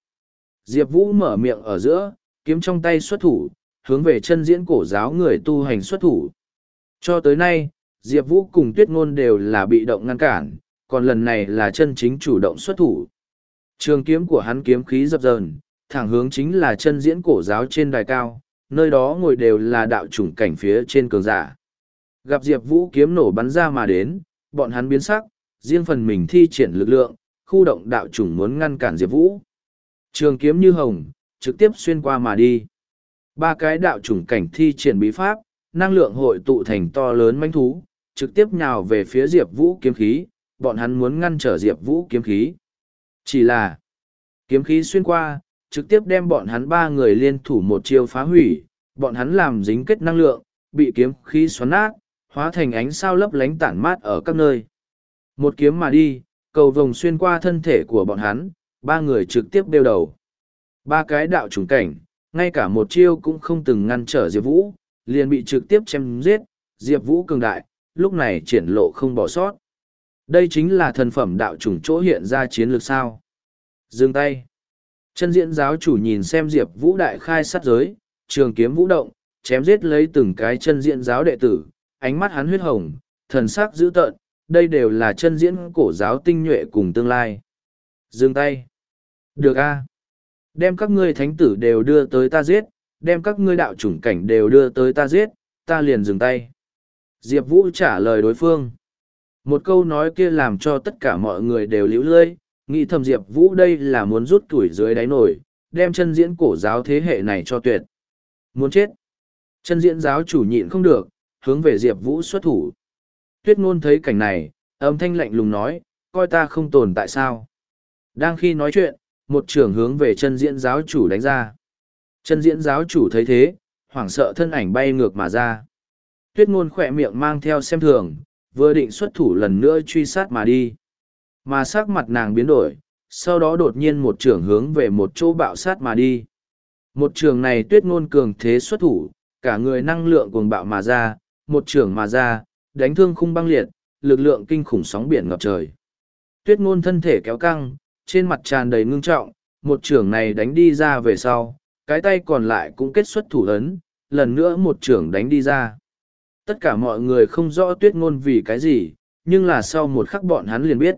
Diệp Vũ mở miệng ở giữa, kiếm trong tay xuất thủ, hướng về chân diễn cổ giáo người tu hành xuất thủ. Cho tới nay, Diệp Vũ cùng Tuyết Ngôn đều là bị động ngăn cản, còn lần này là chân chính chủ động xuất thủ. Trường kiếm của hắn kiếm khí dập dờn, thẳng hướng chính là chân diễn cổ giáo trên đài cao, nơi đó ngồi đều là đạo chủng cảnh phía trên cường giả. Gặp Diệp Vũ kiếm nổ bắn ra mà đến, bọn hắn biến sắc, riêng phần mình thi triển lực lượng, khu động đạo chủng muốn ngăn cản Diệp Vũ. Trường kiếm như hồng, trực tiếp xuyên qua mà đi. Ba cái đạo chủng cảnh thi triển bí pháp, năng lượng hội tụ thành to lớn manh thú, trực tiếp nhào về phía Diệp Vũ kiếm khí, bọn hắn muốn ngăn trở Diệp Vũ kiếm khí. Chỉ là, kiếm khí xuyên qua, trực tiếp đem bọn hắn ba người liên thủ một chiêu phá hủy, bọn hắn làm dính kết năng lượng, bị kiếm khí xoắn nát, hóa thành ánh sao lấp lánh tản mát ở các nơi. Một kiếm mà đi, cầu vồng xuyên qua thân thể của bọn hắn, ba người trực tiếp đeo đầu. Ba cái đạo trùng cảnh, ngay cả một chiêu cũng không từng ngăn trở Diệp Vũ, liền bị trực tiếp chém giết, Diệp Vũ cường đại, lúc này triển lộ không bỏ sót. Đây chính là thần phẩm đạo trùng chỗ hiện ra chiến lược sao. Dừng tay. Chân diễn giáo chủ nhìn xem Diệp Vũ đại khai sát giới, trường kiếm vũ động, chém giết lấy từng cái chân diễn giáo đệ tử, ánh mắt hắn huyết hồng, thần sắc dữ tợn, đây đều là chân diễn cổ giáo tinh nhuệ cùng tương lai. Dừng tay. Được a Đem các ngươi thánh tử đều đưa tới ta giết, đem các ngươi đạo chủng cảnh đều đưa tới ta giết, ta liền dừng tay. Diệp Vũ trả lời đối phương. Một câu nói kia làm cho tất cả mọi người đều liễu lơi, nghĩ thầm Diệp Vũ đây là muốn rút tuổi dưới đáy nổi, đem chân diễn cổ giáo thế hệ này cho tuyệt. Muốn chết. Chân diễn giáo chủ nhịn không được, hướng về Diệp Vũ xuất thủ. Tuyết ngôn thấy cảnh này, âm thanh lạnh lùng nói, coi ta không tồn tại sao. Đang khi nói chuyện, một trường hướng về chân diễn giáo chủ đánh ra. Chân diễn giáo chủ thấy thế, hoảng sợ thân ảnh bay ngược mà ra. Tuyết ngôn khỏe miệng mang theo xem thường, vừa định xuất thủ lần nữa truy sát mà đi. Mà sắc mặt nàng biến đổi, sau đó đột nhiên một trường hướng về một chỗ bạo sát mà đi. Một trường này tuyết ngôn cường thế xuất thủ, cả người năng lượng cuồng bạo mà ra, một trường mà ra, đánh thương khung băng liệt, lực lượng kinh khủng sóng biển ngập trời. Tuyết ngôn thân thể kéo căng, trên mặt tràn đầy ngưng trọng, một trưởng này đánh đi ra về sau, cái tay còn lại cũng kết xuất thủ ấn, lần nữa một trưởng đánh đi ra. Tất cả mọi người không rõ tuyết ngôn vì cái gì, nhưng là sau một khắc bọn hắn liền biết.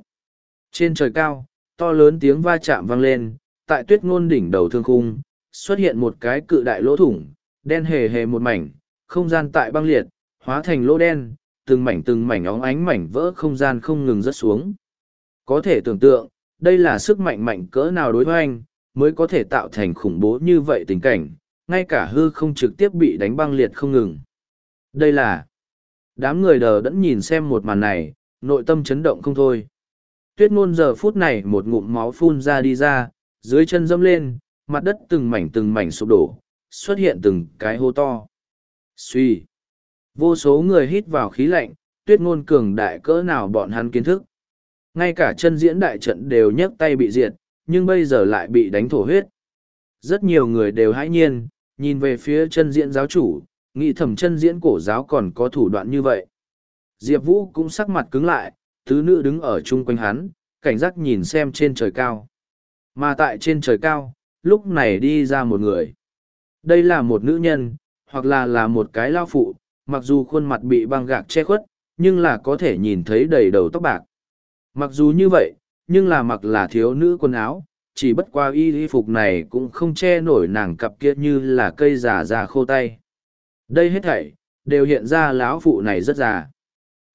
Trên trời cao, to lớn tiếng va chạm vang lên, tại tuyết ngôn đỉnh đầu thương khung, xuất hiện một cái cự đại lỗ thủng, đen hề hề một mảnh, không gian tại băng liệt, hóa thành lỗ đen, từng mảnh từng mảnh óng ánh mảnh vỡ không gian không ngừng rớt xuống. Có thể tưởng tượng, đây là sức mạnh mạnh cỡ nào đối với anh, mới có thể tạo thành khủng bố như vậy tình cảnh, ngay cả hư không trực tiếp bị đánh băng liệt không ngừng. Đây là... Đám người đờ đẫn nhìn xem một màn này, nội tâm chấn động không thôi. Tuyết ngôn giờ phút này một ngụm máu phun ra đi ra, dưới chân dâm lên, mặt đất từng mảnh từng mảnh sụp đổ, xuất hiện từng cái hô to. Suy! Vô số người hít vào khí lạnh, tuyết ngôn cường đại cỡ nào bọn hắn kiến thức. Ngay cả chân diễn đại trận đều nhấc tay bị diệt, nhưng bây giờ lại bị đánh thổ huyết. Rất nhiều người đều hãi nhiên, nhìn về phía chân diễn giáo chủ, nghĩ thầm chân diễn cổ giáo còn có thủ đoạn như vậy. Diệp Vũ cũng sắc mặt cứng lại, tứ nữ đứng ở chung quanh hắn, cảnh giác nhìn xem trên trời cao. Mà tại trên trời cao, lúc này đi ra một người. Đây là một nữ nhân, hoặc là là một cái lao phụ, mặc dù khuôn mặt bị băng gạc che khuất, nhưng là có thể nhìn thấy đầy đầu tóc bạc. Mặc dù như vậy, nhưng là mặc là thiếu nữ quần áo, chỉ bất qua y y phục này cũng không che nổi nàng cặp kia như là cây già già khô tay. Đây hết thảy, đều hiện ra lão phụ này rất già.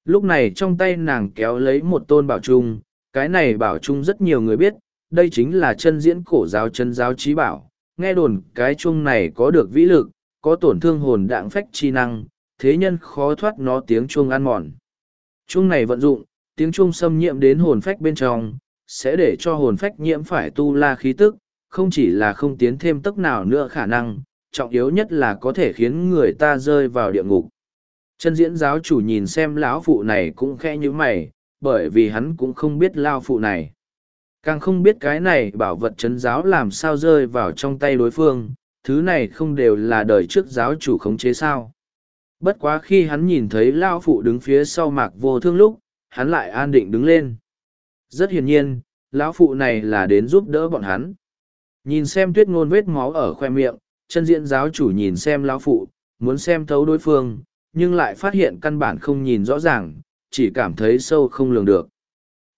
Lúc này trong tay nàng kéo lấy một tôn bảo trung, cái này bảo trung rất nhiều người biết, đây chính là chân diễn cổ giáo chân giáo trí bảo. Nghe đồn cái chuông này có được vĩ lực, có tổn thương hồn đạng phách chi năng, thế nhân khó thoát nó tiếng chuông ăn mòn. Chuông này vận dụng, tiếng chuông xâm nhiễm đến hồn phách bên trong, sẽ để cho hồn phách nhiễm phải tu la khí tức, không chỉ là không tiến thêm tức nào nữa khả năng, trọng yếu nhất là có thể khiến người ta rơi vào địa ngục. Chân diễn giáo chủ nhìn xem lão phụ này cũng khẽ như mày, bởi vì hắn cũng không biết lao phụ này. Càng không biết cái này bảo vật chân giáo làm sao rơi vào trong tay đối phương, thứ này không đều là đời trước giáo chủ khống chế sao. Bất quá khi hắn nhìn thấy lao phụ đứng phía sau mạc vô thương lúc, hắn lại an định đứng lên. Rất hiển nhiên, lão phụ này là đến giúp đỡ bọn hắn. Nhìn xem tuyết ngôn vết máu ở khoe miệng, chân diện giáo chủ nhìn xem lão phụ, muốn xem thấu đối phương, nhưng lại phát hiện căn bản không nhìn rõ ràng, chỉ cảm thấy sâu không lường được.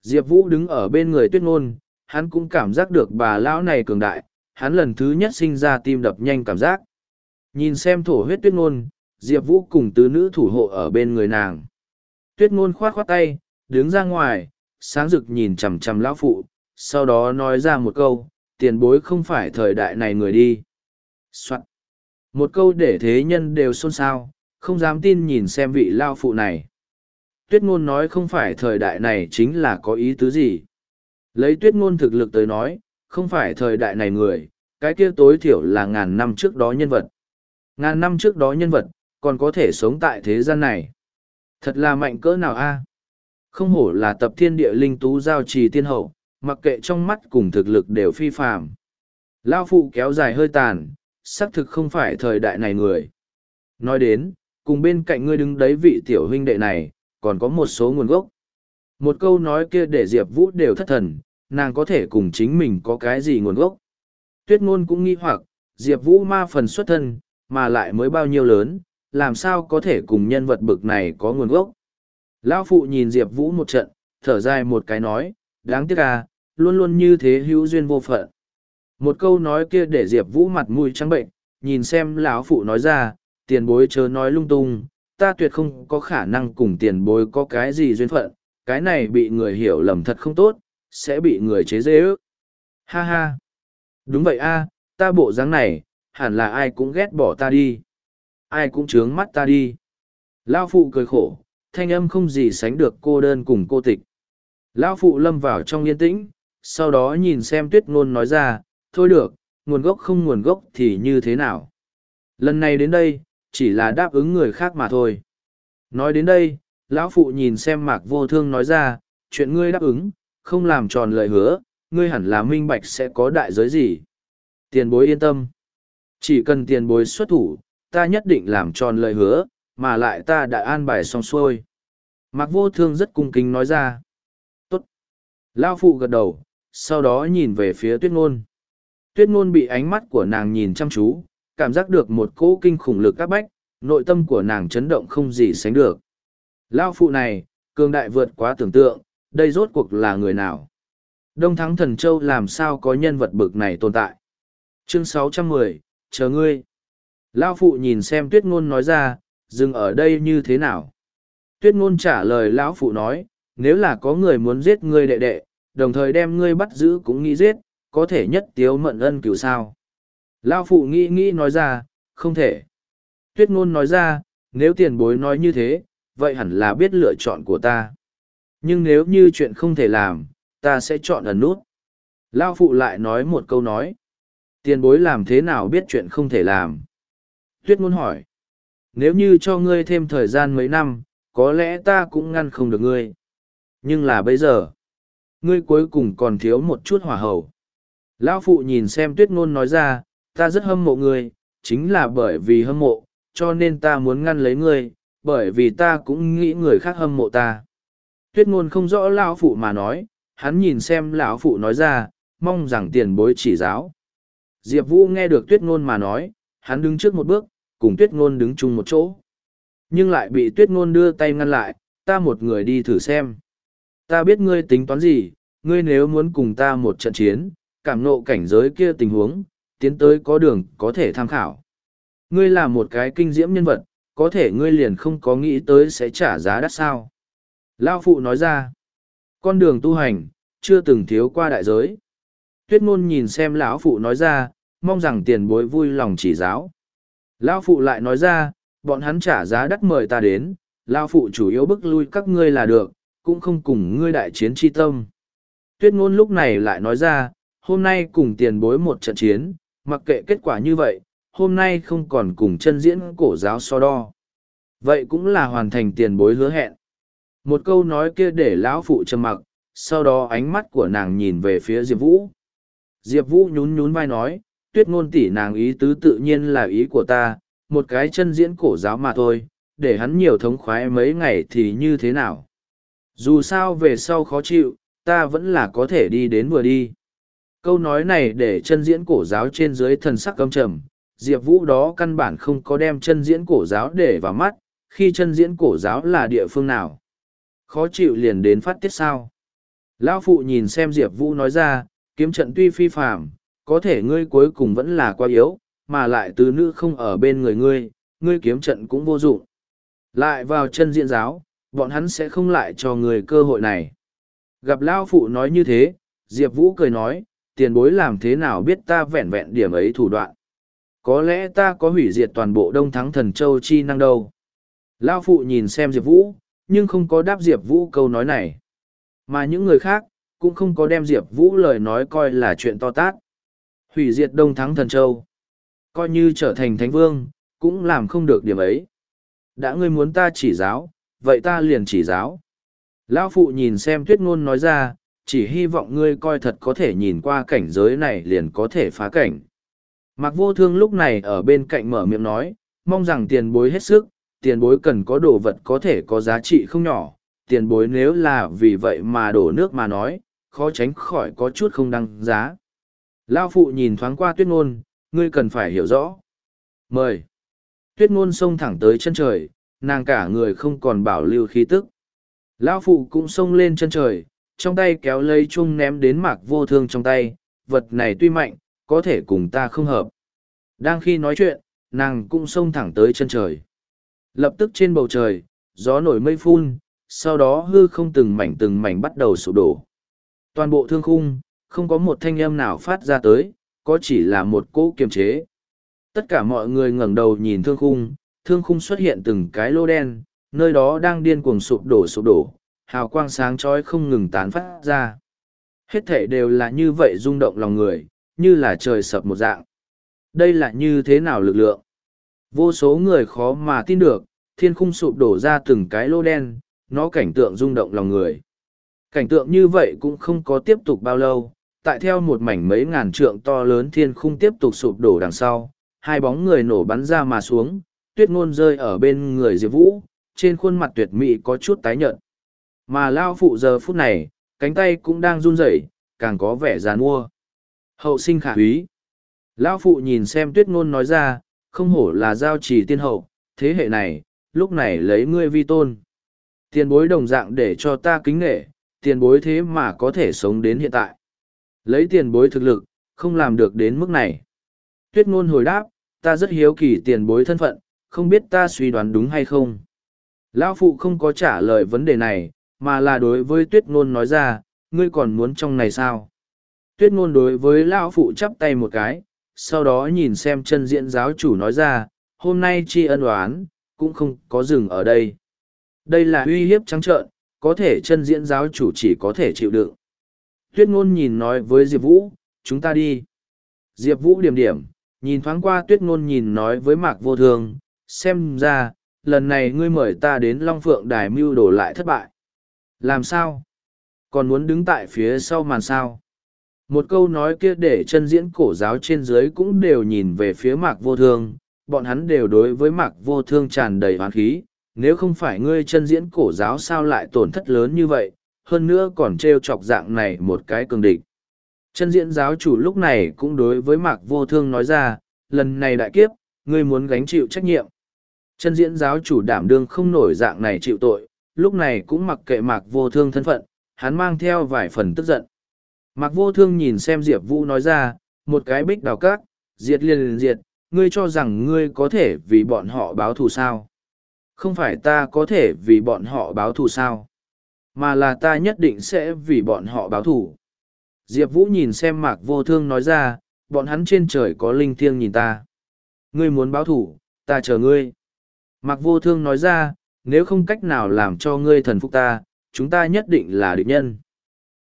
Diệp Vũ đứng ở bên người tuyết ngôn, hắn cũng cảm giác được bà lão này cường đại, hắn lần thứ nhất sinh ra tim đập nhanh cảm giác. Nhìn xem thổ huyết tuyết ngôn, Diệp Vũ cùng tứ nữ thủ hộ ở bên người nàng. Tuyết ngôn khoát khoát tay, đứng ra ngoài, sáng rực nhìn chằm chằm lão phụ, sau đó nói ra một câu, tiền bối không phải thời đại này người đi. Soạn. Một câu để thế nhân đều xôn xao, không dám tin nhìn xem vị lao phụ này. Tuyết ngôn nói không phải thời đại này chính là có ý tứ gì. Lấy tuyết ngôn thực lực tới nói, không phải thời đại này người, cái kia tối thiểu là ngàn năm trước đó nhân vật. Ngàn năm trước đó nhân vật, còn có thể sống tại thế gian này. Thật là mạnh cỡ nào a không hổ là tập thiên địa linh tú giao trì tiên hậu, mặc kệ trong mắt cùng thực lực đều phi phàm. Lao phụ kéo dài hơi tàn, xác thực không phải thời đại này người. Nói đến, cùng bên cạnh ngươi đứng đấy vị tiểu huynh đệ này, còn có một số nguồn gốc. Một câu nói kia để Diệp Vũ đều thất thần, nàng có thể cùng chính mình có cái gì nguồn gốc. Tuyết ngôn cũng nghi hoặc, Diệp Vũ ma phần xuất thân, mà lại mới bao nhiêu lớn, làm sao có thể cùng nhân vật bực này có nguồn gốc. Lão phụ nhìn Diệp Vũ một trận, thở dài một cái nói, đáng tiếc à, luôn luôn như thế hữu duyên vô phận. Một câu nói kia để Diệp Vũ mặt mũi trắng bệnh, nhìn xem lão phụ nói ra, tiền bối chớ nói lung tung, ta tuyệt không có khả năng cùng tiền bối có cái gì duyên phận, cái này bị người hiểu lầm thật không tốt, sẽ bị người chế dễ ước. Ha ha! Đúng vậy a ta bộ dáng này, hẳn là ai cũng ghét bỏ ta đi. Ai cũng trướng mắt ta đi. Lao phụ cười khổ, thanh âm không gì sánh được cô đơn cùng cô tịch. Lão phụ lâm vào trong yên tĩnh, sau đó nhìn xem tuyết ngôn nói ra, thôi được, nguồn gốc không nguồn gốc thì như thế nào. Lần này đến đây, chỉ là đáp ứng người khác mà thôi. Nói đến đây, lão phụ nhìn xem mạc vô thương nói ra, chuyện ngươi đáp ứng, không làm tròn lời hứa, ngươi hẳn là minh bạch sẽ có đại giới gì. Tiền bối yên tâm. Chỉ cần tiền bối xuất thủ, ta nhất định làm tròn lời hứa, mà lại ta đã an bài xong xuôi. Mạc vô thương rất cung kính nói ra. Tốt. Lao phụ gật đầu, sau đó nhìn về phía tuyết ngôn. Tuyết ngôn bị ánh mắt của nàng nhìn chăm chú, cảm giác được một cỗ kinh khủng lực các bách, nội tâm của nàng chấn động không gì sánh được. Lao phụ này, cường đại vượt quá tưởng tượng, đây rốt cuộc là người nào? Đông Thắng Thần Châu làm sao có nhân vật bực này tồn tại? Chương 610, chờ ngươi. Lao phụ nhìn xem tuyết ngôn nói ra, dừng ở đây như thế nào? Tuyết ngôn trả lời lão phụ nói, nếu là có người muốn giết ngươi đệ đệ, đồng thời đem ngươi bắt giữ cũng nghĩ giết, có thể nhất tiếu mận ân cửu sao. Lão phụ nghĩ nghĩ nói ra, không thể. Tuyết ngôn nói ra, nếu tiền bối nói như thế, vậy hẳn là biết lựa chọn của ta. Nhưng nếu như chuyện không thể làm, ta sẽ chọn ẩn nút. Lão phụ lại nói một câu nói. Tiền bối làm thế nào biết chuyện không thể làm? Tuyết ngôn hỏi. Nếu như cho ngươi thêm thời gian mấy năm, có lẽ ta cũng ngăn không được ngươi. Nhưng là bây giờ, ngươi cuối cùng còn thiếu một chút hỏa hầu. Lão phụ nhìn xem tuyết ngôn nói ra, ta rất hâm mộ ngươi, chính là bởi vì hâm mộ, cho nên ta muốn ngăn lấy ngươi, bởi vì ta cũng nghĩ người khác hâm mộ ta. Tuyết ngôn không rõ lão phụ mà nói, hắn nhìn xem lão phụ nói ra, mong rằng tiền bối chỉ giáo. Diệp Vũ nghe được tuyết ngôn mà nói, hắn đứng trước một bước, cùng tuyết ngôn đứng chung một chỗ. Nhưng lại bị tuyết ngôn đưa tay ngăn lại, ta một người đi thử xem. Ta biết ngươi tính toán gì, ngươi nếu muốn cùng ta một trận chiến, cảm nộ cảnh giới kia tình huống, tiến tới có đường có thể tham khảo. Ngươi là một cái kinh diễm nhân vật, có thể ngươi liền không có nghĩ tới sẽ trả giá đắt sao. Lao phụ nói ra, con đường tu hành, chưa từng thiếu qua đại giới. Tuyết ngôn nhìn xem lão phụ nói ra, mong rằng tiền bối vui lòng chỉ giáo. Lão phụ lại nói ra, bọn hắn trả giá đắt mời ta đến, Lão phụ chủ yếu bức lui các ngươi là được, cũng không cùng ngươi đại chiến chi tâm. Tuyết ngôn lúc này lại nói ra, hôm nay cùng tiền bối một trận chiến, mặc kệ kết quả như vậy, hôm nay không còn cùng chân diễn cổ giáo so đo. Vậy cũng là hoàn thành tiền bối hứa hẹn. Một câu nói kia để lão phụ trầm mặc, sau đó ánh mắt của nàng nhìn về phía Diệp Vũ. Diệp Vũ nhún nhún vai nói, tuyết ngôn tỷ nàng ý tứ tự nhiên là ý của ta, một cái chân diễn cổ giáo mà thôi, để hắn nhiều thống khoái mấy ngày thì như thế nào. Dù sao về sau khó chịu, ta vẫn là có thể đi đến vừa đi. Câu nói này để chân diễn cổ giáo trên dưới thần sắc căm trầm, Diệp Vũ đó căn bản không có đem chân diễn cổ giáo để vào mắt, khi chân diễn cổ giáo là địa phương nào. Khó chịu liền đến phát tiết sao. Lão phụ nhìn xem Diệp Vũ nói ra, kiếm trận tuy phi phạm, có thể ngươi cuối cùng vẫn là quá yếu, mà lại tứ nữ không ở bên người ngươi, ngươi kiếm trận cũng vô dụng. Lại vào chân diện giáo, bọn hắn sẽ không lại cho người cơ hội này. Gặp Lao Phụ nói như thế, Diệp Vũ cười nói, tiền bối làm thế nào biết ta vẹn vẹn điểm ấy thủ đoạn. Có lẽ ta có hủy diệt toàn bộ Đông Thắng Thần Châu chi năng đâu. Lao Phụ nhìn xem Diệp Vũ, nhưng không có đáp Diệp Vũ câu nói này. Mà những người khác, cũng không có đem Diệp Vũ lời nói coi là chuyện to tát. Hủy diệt Đông Thắng Thần Châu. Coi như trở thành Thánh Vương, cũng làm không được điểm ấy. Đã ngươi muốn ta chỉ giáo, vậy ta liền chỉ giáo. Lão Phụ nhìn xem tuyết ngôn nói ra, chỉ hy vọng ngươi coi thật có thể nhìn qua cảnh giới này liền có thể phá cảnh. mặc vô thương lúc này ở bên cạnh mở miệng nói, mong rằng tiền bối hết sức, tiền bối cần có đồ vật có thể có giá trị không nhỏ, tiền bối nếu là vì vậy mà đổ nước mà nói, khó tránh khỏi có chút không đăng giá. Lao phụ nhìn thoáng qua tuyết ngôn, ngươi cần phải hiểu rõ. Mời. Tuyết ngôn xông thẳng tới chân trời, nàng cả người không còn bảo lưu khí tức. Lao phụ cũng xông lên chân trời, trong tay kéo lấy chung ném đến mạc vô thương trong tay, vật này tuy mạnh, có thể cùng ta không hợp. Đang khi nói chuyện, nàng cũng xông thẳng tới chân trời. Lập tức trên bầu trời, gió nổi mây phun, sau đó hư không từng mảnh từng mảnh bắt đầu sụp đổ. Toàn bộ thương khung, không có một thanh âm nào phát ra tới, có chỉ là một cỗ kiềm chế. Tất cả mọi người ngẩng đầu nhìn thương khung, thương khung xuất hiện từng cái lô đen, nơi đó đang điên cuồng sụp đổ sụp đổ, hào quang sáng chói không ngừng tán phát ra. Hết thể đều là như vậy rung động lòng người, như là trời sập một dạng. Đây là như thế nào lực lượng? Vô số người khó mà tin được, thiên khung sụp đổ ra từng cái lô đen, nó cảnh tượng rung động lòng người. Cảnh tượng như vậy cũng không có tiếp tục bao lâu, tại theo một mảnh mấy ngàn trượng to lớn thiên khung tiếp tục sụp đổ đằng sau, hai bóng người nổ bắn ra mà xuống, tuyết ngôn rơi ở bên người Diệp Vũ, trên khuôn mặt tuyệt mỹ có chút tái nhợt. Mà Lao Phụ giờ phút này, cánh tay cũng đang run rẩy, càng có vẻ giàn mua. Hậu sinh khả úy. Lao Phụ nhìn xem tuyết ngôn nói ra, không hổ là giao trì tiên hậu, thế hệ này, lúc này lấy ngươi vi tôn. Tiền bối đồng dạng để cho ta kính nghệ, tiền bối thế mà có thể sống đến hiện tại. Lấy tiền bối thực lực, không làm được đến mức này. Tuyết ngôn hồi đáp, ta rất hiếu kỳ tiền bối thân phận, không biết ta suy đoán đúng hay không. Lão phụ không có trả lời vấn đề này, mà là đối với tuyết ngôn nói ra, ngươi còn muốn trong này sao? Tuyết ngôn đối với Lão phụ chắp tay một cái, sau đó nhìn xem chân diễn giáo chủ nói ra, hôm nay chi ân oán, cũng không có dừng ở đây. Đây là uy hiếp trắng trợn, có thể chân diễn giáo chủ chỉ có thể chịu đựng. Tuyết ngôn nhìn nói với Diệp Vũ, chúng ta đi. Diệp Vũ điểm điểm, nhìn thoáng qua tuyết ngôn nhìn nói với mạc vô thường, xem ra, lần này ngươi mời ta đến Long Phượng Đài mưu đổ lại thất bại. Làm sao? Còn muốn đứng tại phía sau màn sao? Một câu nói kia để chân diễn cổ giáo trên dưới cũng đều nhìn về phía mạc vô thương, bọn hắn đều đối với mạc vô thương tràn đầy hoán khí, nếu không phải ngươi chân diễn cổ giáo sao lại tổn thất lớn như vậy, hơn nữa còn trêu chọc dạng này một cái cường địch. Chân diễn giáo chủ lúc này cũng đối với mạc vô thương nói ra, lần này đại kiếp, ngươi muốn gánh chịu trách nhiệm. Chân diễn giáo chủ đảm đương không nổi dạng này chịu tội, lúc này cũng mặc kệ mạc vô thương thân phận, hắn mang theo vài phần tức giận. Mạc vô thương nhìn xem Diệp Vũ nói ra, một cái bích đào cát, diệt liền liền diệt, ngươi cho rằng ngươi có thể vì bọn họ báo thù sao. Không phải ta có thể vì bọn họ báo thù sao, mà là ta nhất định sẽ vì bọn họ báo thù. Diệp Vũ nhìn xem mạc vô thương nói ra, bọn hắn trên trời có linh thiêng nhìn ta. Ngươi muốn báo thù, ta chờ ngươi. Mạc vô thương nói ra, nếu không cách nào làm cho ngươi thần phục ta, chúng ta nhất định là địch nhân.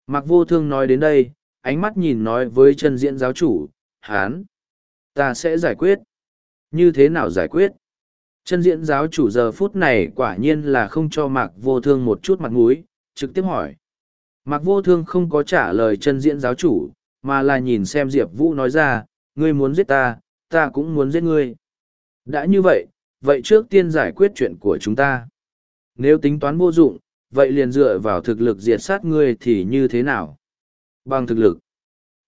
Mạc vô thương nói đến đây, ánh mắt nhìn nói với chân diễn giáo chủ, hán, ta sẽ giải quyết. Như thế nào giải quyết? Chân diễn giáo chủ giờ phút này quả nhiên là không cho Mạc vô thương một chút mặt mũi, trực tiếp hỏi. Mạc vô thương không có trả lời chân diễn giáo chủ, mà là nhìn xem Diệp Vũ nói ra, ngươi muốn giết ta, ta cũng muốn giết ngươi. Đã như vậy, vậy trước tiên giải quyết chuyện của chúng ta. Nếu tính toán vô dụng, vậy liền dựa vào thực lực diệt sát ngươi thì như thế nào? Bằng thực lực.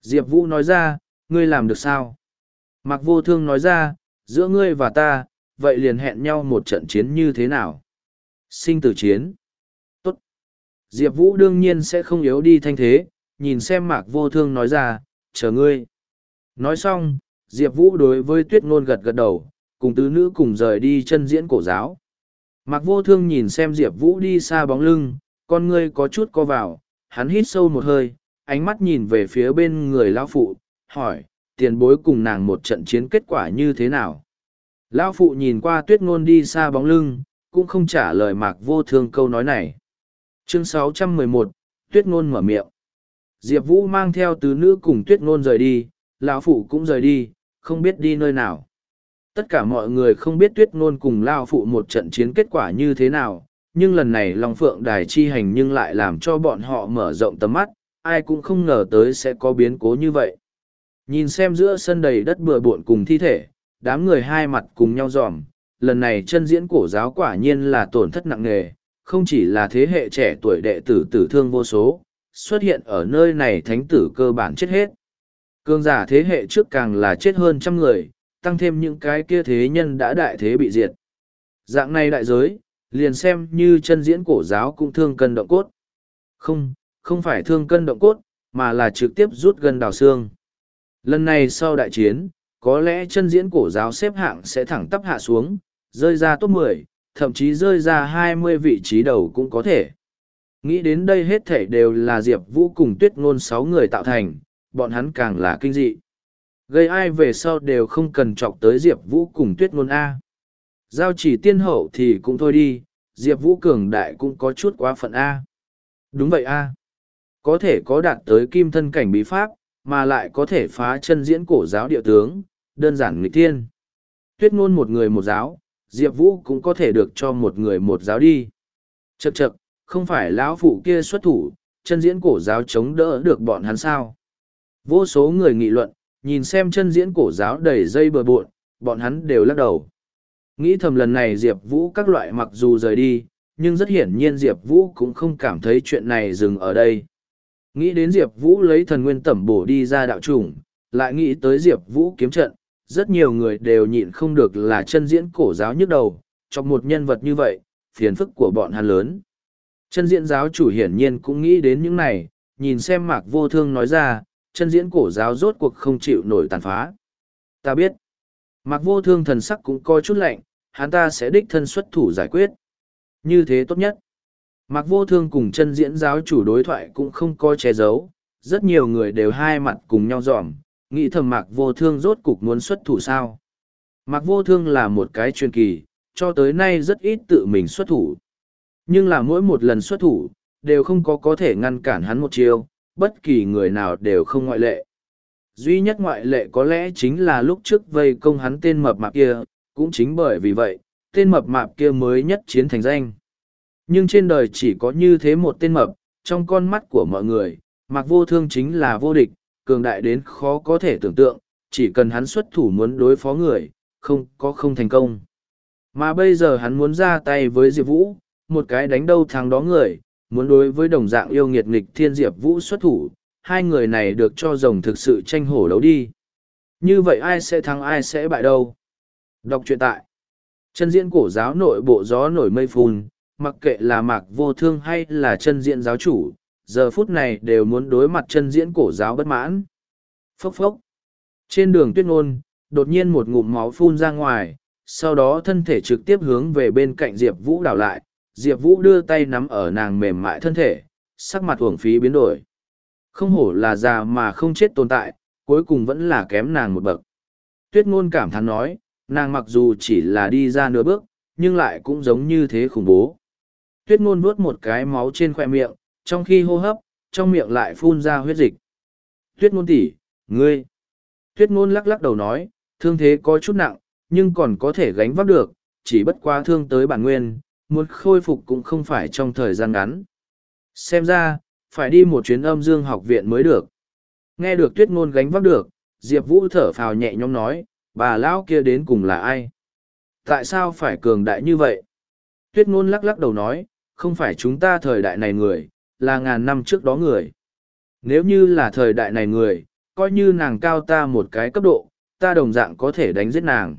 Diệp Vũ nói ra, ngươi làm được sao? Mạc vô thương nói ra, giữa ngươi và ta, vậy liền hẹn nhau một trận chiến như thế nào? Sinh tử chiến. Diệp Vũ đương nhiên sẽ không yếu đi thanh thế, nhìn xem mạc vô thương nói ra, chờ ngươi. Nói xong, Diệp Vũ đối với tuyết ngôn gật gật đầu, cùng tứ nữ cùng rời đi chân diễn cổ giáo. Mạc vô thương nhìn xem Diệp Vũ đi xa bóng lưng, con ngươi có chút co vào, hắn hít sâu một hơi, ánh mắt nhìn về phía bên người lão phụ, hỏi, tiền bối cùng nàng một trận chiến kết quả như thế nào? Lão phụ nhìn qua tuyết ngôn đi xa bóng lưng, cũng không trả lời mạc vô thương câu nói này. Chương 611, tuyết ngôn mở miệng. Diệp Vũ mang theo tứ nữ cùng tuyết ngôn rời đi, lão phụ cũng rời đi, không biết đi nơi nào. Tất cả mọi người không biết tuyết ngôn cùng lao phụ một trận chiến kết quả như thế nào, nhưng lần này Long Phượng Đài chi hành nhưng lại làm cho bọn họ mở rộng tầm mắt, ai cũng không ngờ tới sẽ có biến cố như vậy. Nhìn xem giữa sân đầy đất bừa bộn cùng thi thể, đám người hai mặt cùng nhau dòm, lần này chân diễn cổ giáo quả nhiên là tổn thất nặng nề, không chỉ là thế hệ trẻ tuổi đệ tử tử thương vô số, xuất hiện ở nơi này thánh tử cơ bản chết hết. Cương giả thế hệ trước càng là chết hơn trăm người, tăng thêm những cái kia thế nhân đã đại thế bị diệt. Dạng này đại giới, liền xem như chân diễn cổ giáo cũng thương cân động cốt. Không, không phải thương cân động cốt, mà là trực tiếp rút gần đào xương. Lần này sau đại chiến, có lẽ chân diễn cổ giáo xếp hạng sẽ thẳng tắp hạ xuống, rơi ra top 10, thậm chí rơi ra 20 vị trí đầu cũng có thể. Nghĩ đến đây hết thể đều là Diệp Vũ cùng tuyết ngôn sáu người tạo thành, bọn hắn càng là kinh dị. Gây ai về sau đều không cần chọc tới Diệp Vũ cùng tuyết ngôn A. Giao chỉ tiên hậu thì cũng thôi đi, Diệp Vũ cường đại cũng có chút quá phận A. Đúng vậy A. Có thể có đạt tới kim thân cảnh bí pháp, mà lại có thể phá chân diễn cổ giáo địa tướng, đơn giản nghịch thiên. Tuyết ngôn một người một giáo, Diệp Vũ cũng có thể được cho một người một giáo đi. Chậc chậc, không phải lão phụ kia xuất thủ, chân diễn cổ giáo chống đỡ được bọn hắn sao. Vô số người nghị luận, nhìn xem chân diễn cổ giáo đầy dây bờ bộn, bọn hắn đều lắc đầu. Nghĩ thầm lần này Diệp Vũ các loại mặc dù rời đi, nhưng rất hiển nhiên Diệp Vũ cũng không cảm thấy chuyện này dừng ở đây. Nghĩ đến Diệp Vũ lấy thần nguyên tẩm bổ đi ra đạo chủng, lại nghĩ tới Diệp Vũ kiếm trận, rất nhiều người đều nhịn không được là chân diễn cổ giáo nhức đầu, trong một nhân vật như vậy, phiền phức của bọn hắn lớn. Chân diễn giáo chủ hiển nhiên cũng nghĩ đến những này, nhìn xem mạc vô thương nói ra, chân diễn cổ giáo rốt cuộc không chịu nổi tàn phá. Ta biết, mạc vô thương thần sắc cũng coi chút lạnh, hắn ta sẽ đích thân xuất thủ giải quyết. Như thế tốt nhất. Mạc vô thương cùng chân diễn giáo chủ đối thoại cũng không coi che giấu, rất nhiều người đều hai mặt cùng nhau dòm, nghĩ thầm mạc vô thương rốt cục muốn xuất thủ sao. Mạc vô thương là một cái truyền kỳ, cho tới nay rất ít tự mình xuất thủ. Nhưng là mỗi một lần xuất thủ, đều không có có thể ngăn cản hắn một chiêu, bất kỳ người nào đều không ngoại lệ. Duy nhất ngoại lệ có lẽ chính là lúc trước vây công hắn tên mập mạp kia, cũng chính bởi vì vậy, tên mập mạp kia mới nhất chiến thành danh. Nhưng trên đời chỉ có như thế một tên mập, trong con mắt của mọi người, mạc vô thương chính là vô địch, cường đại đến khó có thể tưởng tượng, chỉ cần hắn xuất thủ muốn đối phó người, không có không thành công. Mà bây giờ hắn muốn ra tay với Diệp Vũ, một cái đánh đâu thắng đó người, muốn đối với đồng dạng yêu nghiệt nghịch thiên Diệp Vũ xuất thủ, hai người này được cho rồng thực sự tranh hổ đấu đi. Như vậy ai sẽ thắng ai sẽ bại đâu? Đọc truyện tại. Chân diễn cổ giáo nội bộ gió nổi mây phun, mặc kệ là mạc vô thương hay là chân diễn giáo chủ, giờ phút này đều muốn đối mặt chân diễn cổ giáo bất mãn. Phốc phốc. Trên đường tuyết ngôn, đột nhiên một ngụm máu phun ra ngoài, sau đó thân thể trực tiếp hướng về bên cạnh Diệp Vũ đảo lại, Diệp Vũ đưa tay nắm ở nàng mềm mại thân thể, sắc mặt uổng phí biến đổi. Không hổ là già mà không chết tồn tại, cuối cùng vẫn là kém nàng một bậc. Tuyết ngôn cảm thán nói, nàng mặc dù chỉ là đi ra nửa bước, nhưng lại cũng giống như thế khủng bố. Tuyết ngôn vuốt một cái máu trên khoe miệng, trong khi hô hấp, trong miệng lại phun ra huyết dịch. Tuyết ngôn tỷ, ngươi. Tuyết ngôn lắc lắc đầu nói, thương thế có chút nặng, nhưng còn có thể gánh vác được, chỉ bất quá thương tới bản nguyên, muốn khôi phục cũng không phải trong thời gian ngắn. Xem ra, phải đi một chuyến âm dương học viện mới được. Nghe được tuyết ngôn gánh vác được, Diệp Vũ thở phào nhẹ nhõm nói, bà lão kia đến cùng là ai? Tại sao phải cường đại như vậy? Tuyết ngôn lắc lắc đầu nói, không phải chúng ta thời đại này người, là ngàn năm trước đó người. Nếu như là thời đại này người, coi như nàng cao ta một cái cấp độ, ta đồng dạng có thể đánh giết nàng.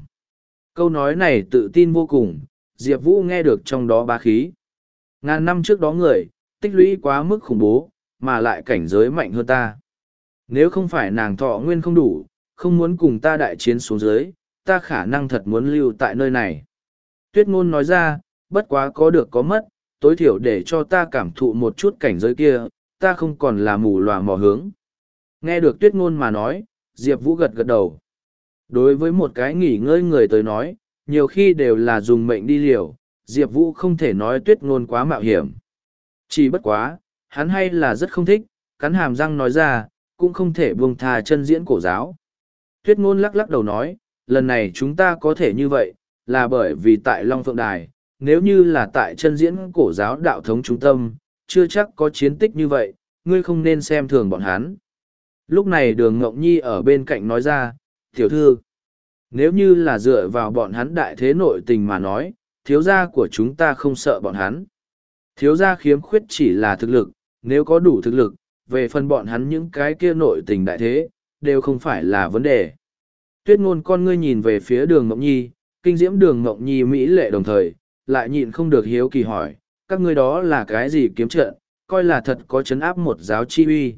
Câu nói này tự tin vô cùng, Diệp Vũ nghe được trong đó bá khí. Ngàn năm trước đó người, tích lũy quá mức khủng bố, mà lại cảnh giới mạnh hơn ta. Nếu không phải nàng thọ nguyên không đủ, không muốn cùng ta đại chiến xuống dưới, ta khả năng thật muốn lưu tại nơi này. Tuyết ngôn nói ra, bất quá có được có mất, tối thiểu để cho ta cảm thụ một chút cảnh giới kia, ta không còn là mù lòa mò hướng. Nghe được tuyết ngôn mà nói, Diệp Vũ gật gật đầu. Đối với một cái nghỉ ngơi người tới nói, nhiều khi đều là dùng mệnh đi liều, Diệp Vũ không thể nói tuyết ngôn quá mạo hiểm. Chỉ bất quá, hắn hay là rất không thích, cắn hàm răng nói ra, cũng không thể buông thà chân diễn cổ giáo. Tuyết ngôn lắc lắc đầu nói, lần này chúng ta có thể như vậy, là bởi vì tại Long Phượng Đài, nếu như là tại chân diễn cổ giáo đạo thống trung tâm, chưa chắc có chiến tích như vậy, ngươi không nên xem thường bọn hắn. Lúc này đường Ngộng Nhi ở bên cạnh nói ra, tiểu thư, nếu như là dựa vào bọn hắn đại thế nội tình mà nói, thiếu gia của chúng ta không sợ bọn hắn. Thiếu gia khiếm khuyết chỉ là thực lực, nếu có đủ thực lực, về phần bọn hắn những cái kia nội tình đại thế, đều không phải là vấn đề. Tuyết ngôn con ngươi nhìn về phía đường Ngọc Nhi, kinh diễm đường Ngọc Nhi Mỹ lệ đồng thời, lại nhịn không được hiếu kỳ hỏi, các ngươi đó là cái gì kiếm trận, coi là thật có chấn áp một giáo chi uy.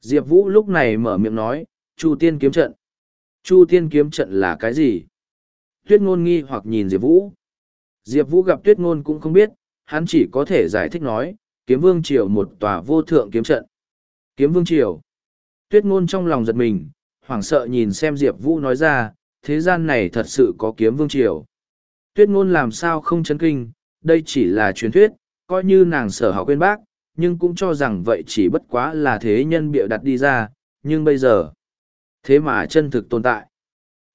Diệp Vũ lúc này mở miệng nói, Chu tiên kiếm trận. Chu tiên kiếm trận là cái gì? Tuyết ngôn nghi hoặc nhìn Diệp Vũ. Diệp Vũ gặp tuyết ngôn cũng không biết, hắn chỉ có thể giải thích nói, kiếm vương triều một tòa vô thượng kiếm trận. Kiếm vương triều. Tuyết ngôn trong lòng giật mình, hoảng sợ nhìn xem Diệp Vũ nói ra, thế gian này thật sự có kiếm vương triều. Tuyết ngôn làm sao không chấn kinh, đây chỉ là truyền thuyết, coi như nàng sở học quên bác, nhưng cũng cho rằng vậy chỉ bất quá là thế nhân bịa đặt đi ra, nhưng bây giờ, thế mà chân thực tồn tại.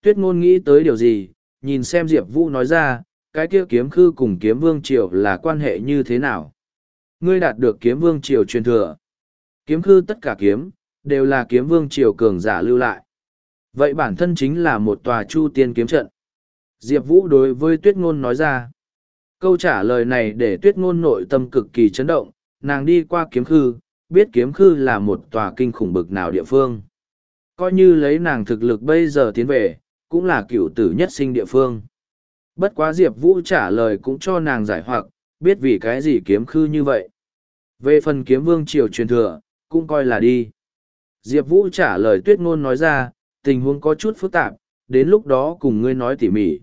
Tuyết ngôn nghĩ tới điều gì, nhìn xem Diệp Vũ nói ra, cái kia kiếm khư cùng kiếm vương triều là quan hệ như thế nào? Ngươi đạt được kiếm vương triều truyền thừa. Kiếm khư tất cả kiếm, đều là kiếm vương triều cường giả lưu lại. Vậy bản thân chính là một tòa chu tiên kiếm trận. Diệp Vũ đối với tuyết ngôn nói ra. Câu trả lời này để tuyết ngôn nội tâm cực kỳ chấn động, nàng đi qua kiếm khư, biết kiếm khư là một tòa kinh khủng bực nào địa phương. Coi như lấy nàng thực lực bây giờ tiến về, cũng là cựu tử nhất sinh địa phương. Bất quá Diệp Vũ trả lời cũng cho nàng giải hoặc, biết vì cái gì kiếm khư như vậy. Về phần kiếm vương triều truyền thừa, cũng coi là đi. Diệp Vũ trả lời tuyết ngôn nói ra, tình huống có chút phức tạp, đến lúc đó cùng ngươi nói tỉ mỉ.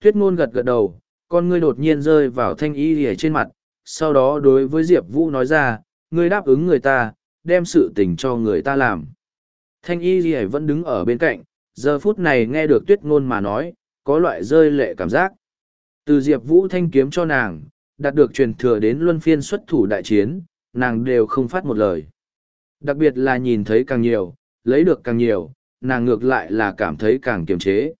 Tuyết ngôn gật gật đầu, con ngươi đột nhiên rơi vào thanh y hề trên mặt, sau đó đối với Diệp Vũ nói ra, ngươi đáp ứng người ta, đem sự tình cho người ta làm. Thanh y hề vẫn đứng ở bên cạnh, giờ phút này nghe được tuyết ngôn mà nói, có loại rơi lệ cảm giác. Từ Diệp Vũ thanh kiếm cho nàng, đạt được truyền thừa đến luân phiên xuất thủ đại chiến, nàng đều không phát một lời. Đặc biệt là nhìn thấy càng nhiều, lấy được càng nhiều, nàng ngược lại là cảm thấy càng kiềm chế.